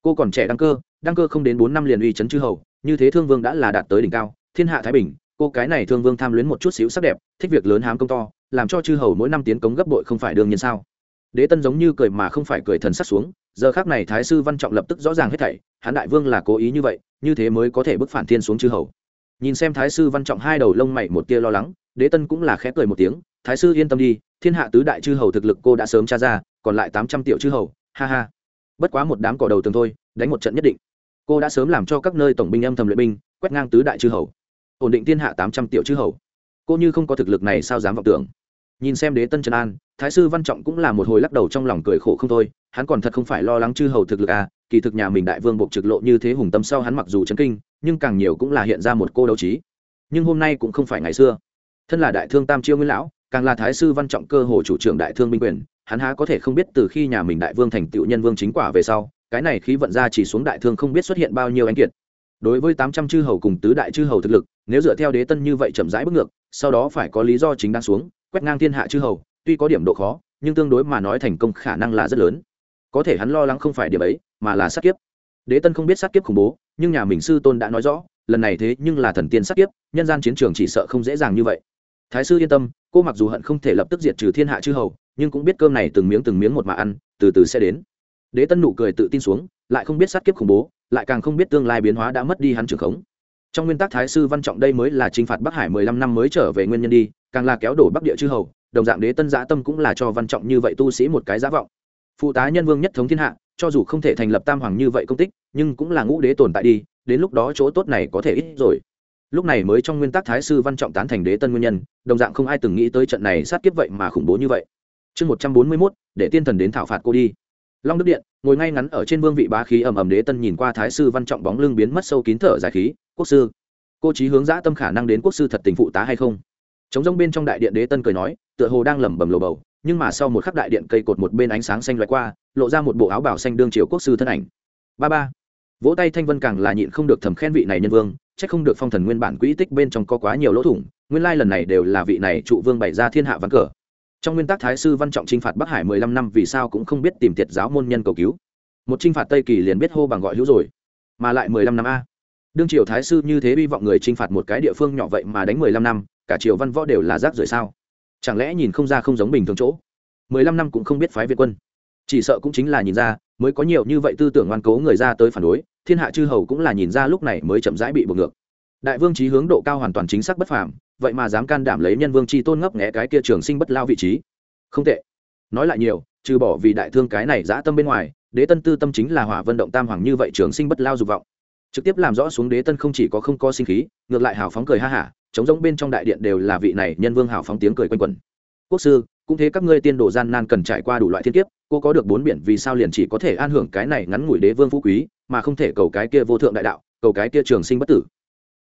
Cô còn trẻ đăng cơ đăng cơ không đến bốn năm liền uy chấn chư hầu, như thế thương vương đã là đạt tới đỉnh cao, thiên hạ thái bình cô cái này thương vương tham luyến một chút xíu sắc đẹp, thích việc lớn hám công to, làm cho chư hầu mỗi năm tiến cống gấp bội không phải đương nhiên sao? Đế tân giống như cười mà không phải cười thần sắc xuống, giờ khác này thái sư văn trọng lập tức rõ ràng hết thảy hán đại vương là cố ý như vậy, như thế mới có thể bức phản thiên xuống chư hầu. Nhìn xem thái sư văn trọng hai đầu lông mày một tia lo lắng, đế tân cũng là khẽ cười một tiếng, thái sư yên tâm đi, thiên hạ tứ đại chư hầu thực lực cô đã sớm tra ra, còn lại tám trăm triệu chư hầu, ha ha. Bất quá một đám cỏ đầu tường thôi, đánh một trận nhất định. Cô đã sớm làm cho các nơi tổng binh âm thầm luyện binh, quét ngang tứ đại chư hầu ổn định thiên hạ tám trăm triệu chư hầu. Cô như không có thực lực này sao dám vọng tưởng? Nhìn xem đế tân trần an, thái sư văn trọng cũng là một hồi lắc đầu trong lòng cười khổ không thôi, hắn còn thật không phải lo lắng chư hầu thực lực à kỳ thực nhà mình đại vương buộc trực lộ như thế hùng tâm sau hắn mặc dù chấn kinh, nhưng càng nhiều cũng là hiện ra một cô đấu trí. Nhưng hôm nay cũng không phải ngày xưa. Thân là đại thương tam chiêu nguyên lão, càng là thái sư văn trọng cơ hồ chủ trưởng đại thương binh quyền, hắn há có thể không biết từ khi nhà mình đại vương thành tựu nhân vương chính quả về sau, cái này khí vận ra chỉ xuống đại thương không biết xuất hiện bao nhiêu anh kiệt đối với tám trăm chư hầu cùng tứ đại chư hầu thực lực, nếu dựa theo đế tân như vậy chậm rãi bước ngược, sau đó phải có lý do chính đang xuống, quét ngang thiên hạ chư hầu, tuy có điểm độ khó, nhưng tương đối mà nói thành công khả năng là rất lớn. Có thể hắn lo lắng không phải điểm ấy, mà là sát kiếp. Đế tân không biết sát kiếp khủng bố, nhưng nhà mình sư tôn đã nói rõ, lần này thế nhưng là thần tiên sát kiếp, nhân gian chiến trường chỉ sợ không dễ dàng như vậy. Thái sư yên tâm, cô mặc dù hận không thể lập tức diệt trừ thiên hạ chư hầu, nhưng cũng biết cơm này từng miếng từng miếng một mà ăn, từ từ sẽ đến. Đế tân nụ cười tự tin xuống, lại không biết sát kiếp khủng bố lại càng không biết tương lai biến hóa đã mất đi hắn trưởng khống. Trong nguyên tắc thái sư văn trọng đây mới là t r i n h phạt bắc hải mười lăm năm mới trở về nguyên nhân đi, càng là kéo đổ bắc địa chư hầu, đồng dạng đế tân giã tâm cũng là cho văn trọng như vậy tu sĩ một cái giá vọng. Phụ tá nhân vương nhất thống thiên hạ, cho dù không thể thành lập tam hoàng như vậy công tích, nhưng cũng là ngũ đế tồn tại đi, đến lúc đó chỗ tốt này có thể ít rồi. Lúc này mới trong nguyên tắc thái sư văn trọng tán thành đế tân nguyên nhân, đồng dạng không ai từng nghĩ tới trận này sát kiếp vậy mà khủng bố như vậy. Chương một trăm bốn mươi mốt, để tiên thần đến thảo phạt cô đi long đức điện, ngồi ngay ngắn ở trên vương vị bá khí ầm ầm đế tân nhìn qua thái sư văn trọng bóng lưng biến mất sâu kín thở dài khí, quốc sư, cô trí hướng dã tâm khả năng đến quốc sư thật tình phụ tá hay không? Chống rông bên trong đại điện đế tân cười nói, tựa hồ đang lẩm bẩm lồ bầu, nhưng mà sau một khắc đại điện cây cột một bên ánh sáng xanh loại qua, lộ ra một bộ áo bảo xanh đương triều quốc sư thân ảnh. Ba ba, vỗ tay thanh vân càng là nhịn không được thầm khen vị này nhân vương c h ắ c không được phong thần nguyên bản quỹ tích bên trong có quá nhiều lỗ thủng, nguyên lai lần này đều là vị này trụ vương bày ra thiên hạ ván cờ trong nguyên tắc thái sư văn trọng t r i n h phạt bắc hải mười lăm năm vì sao cũng không biết tìm tiệt giáo môn nhân cầu cứu. Một t r i n h phạt tây kỳ liền biết hô bằng gọi hữu rồi. Mà lại mười lăm năm a. Đương triều thái sư như thế hy vọng người t r i n h phạt một cái địa phương nhỏ vậy mà đánh mười lăm năm, cả triều văn võ đều là rác rưởi sao? Chẳng lẽ nhìn không ra không giống bình thường chỗ? Mười lăm năm cũng không biết phái việt quân. Chỉ sợ cũng chính là nhìn ra, mới có nhiều như vậy tư tưởng ngoan cố người ra tới phản đối, thiên hạ chư hầu cũng là nhìn ra lúc này mới chậm rãi bị buộc ngược. Đại vương trí hướng độ cao hoàn toàn chính xác bất phàm vậy mà dám can đảm lấy nhân vương c h i tôn ngấp nghẽ cái kia trường sinh bất lao vị trí. Không tệ. Nói lại nhiều, trừ bỏ vì đại thương cái này giã tâm bên ngoài, đế tân tư tâm chính là hỏa vận động tam hoàng như vậy trường sinh bất lao dục vọng. Trực tiếp làm rõ xuống đế tân không chỉ có không có sinh khí, ngược lại hào phóng cười ha hả chống giống bên trong đại điện đều là vị này nhân vương hào phóng tiếng cười quanh quẩn. Quốc sư, cũng thế các ngươi tiên đồ gian nan cần trải qua đủ loại thiên kiếp, cô có được bốn biển vì sao liền chỉ có thể an hưởng cái này ngắn ngủi đế vương phú quý, mà không thể cầu cái kia vô thượng đại đạo, cầu cái kia trường sinh bất tử.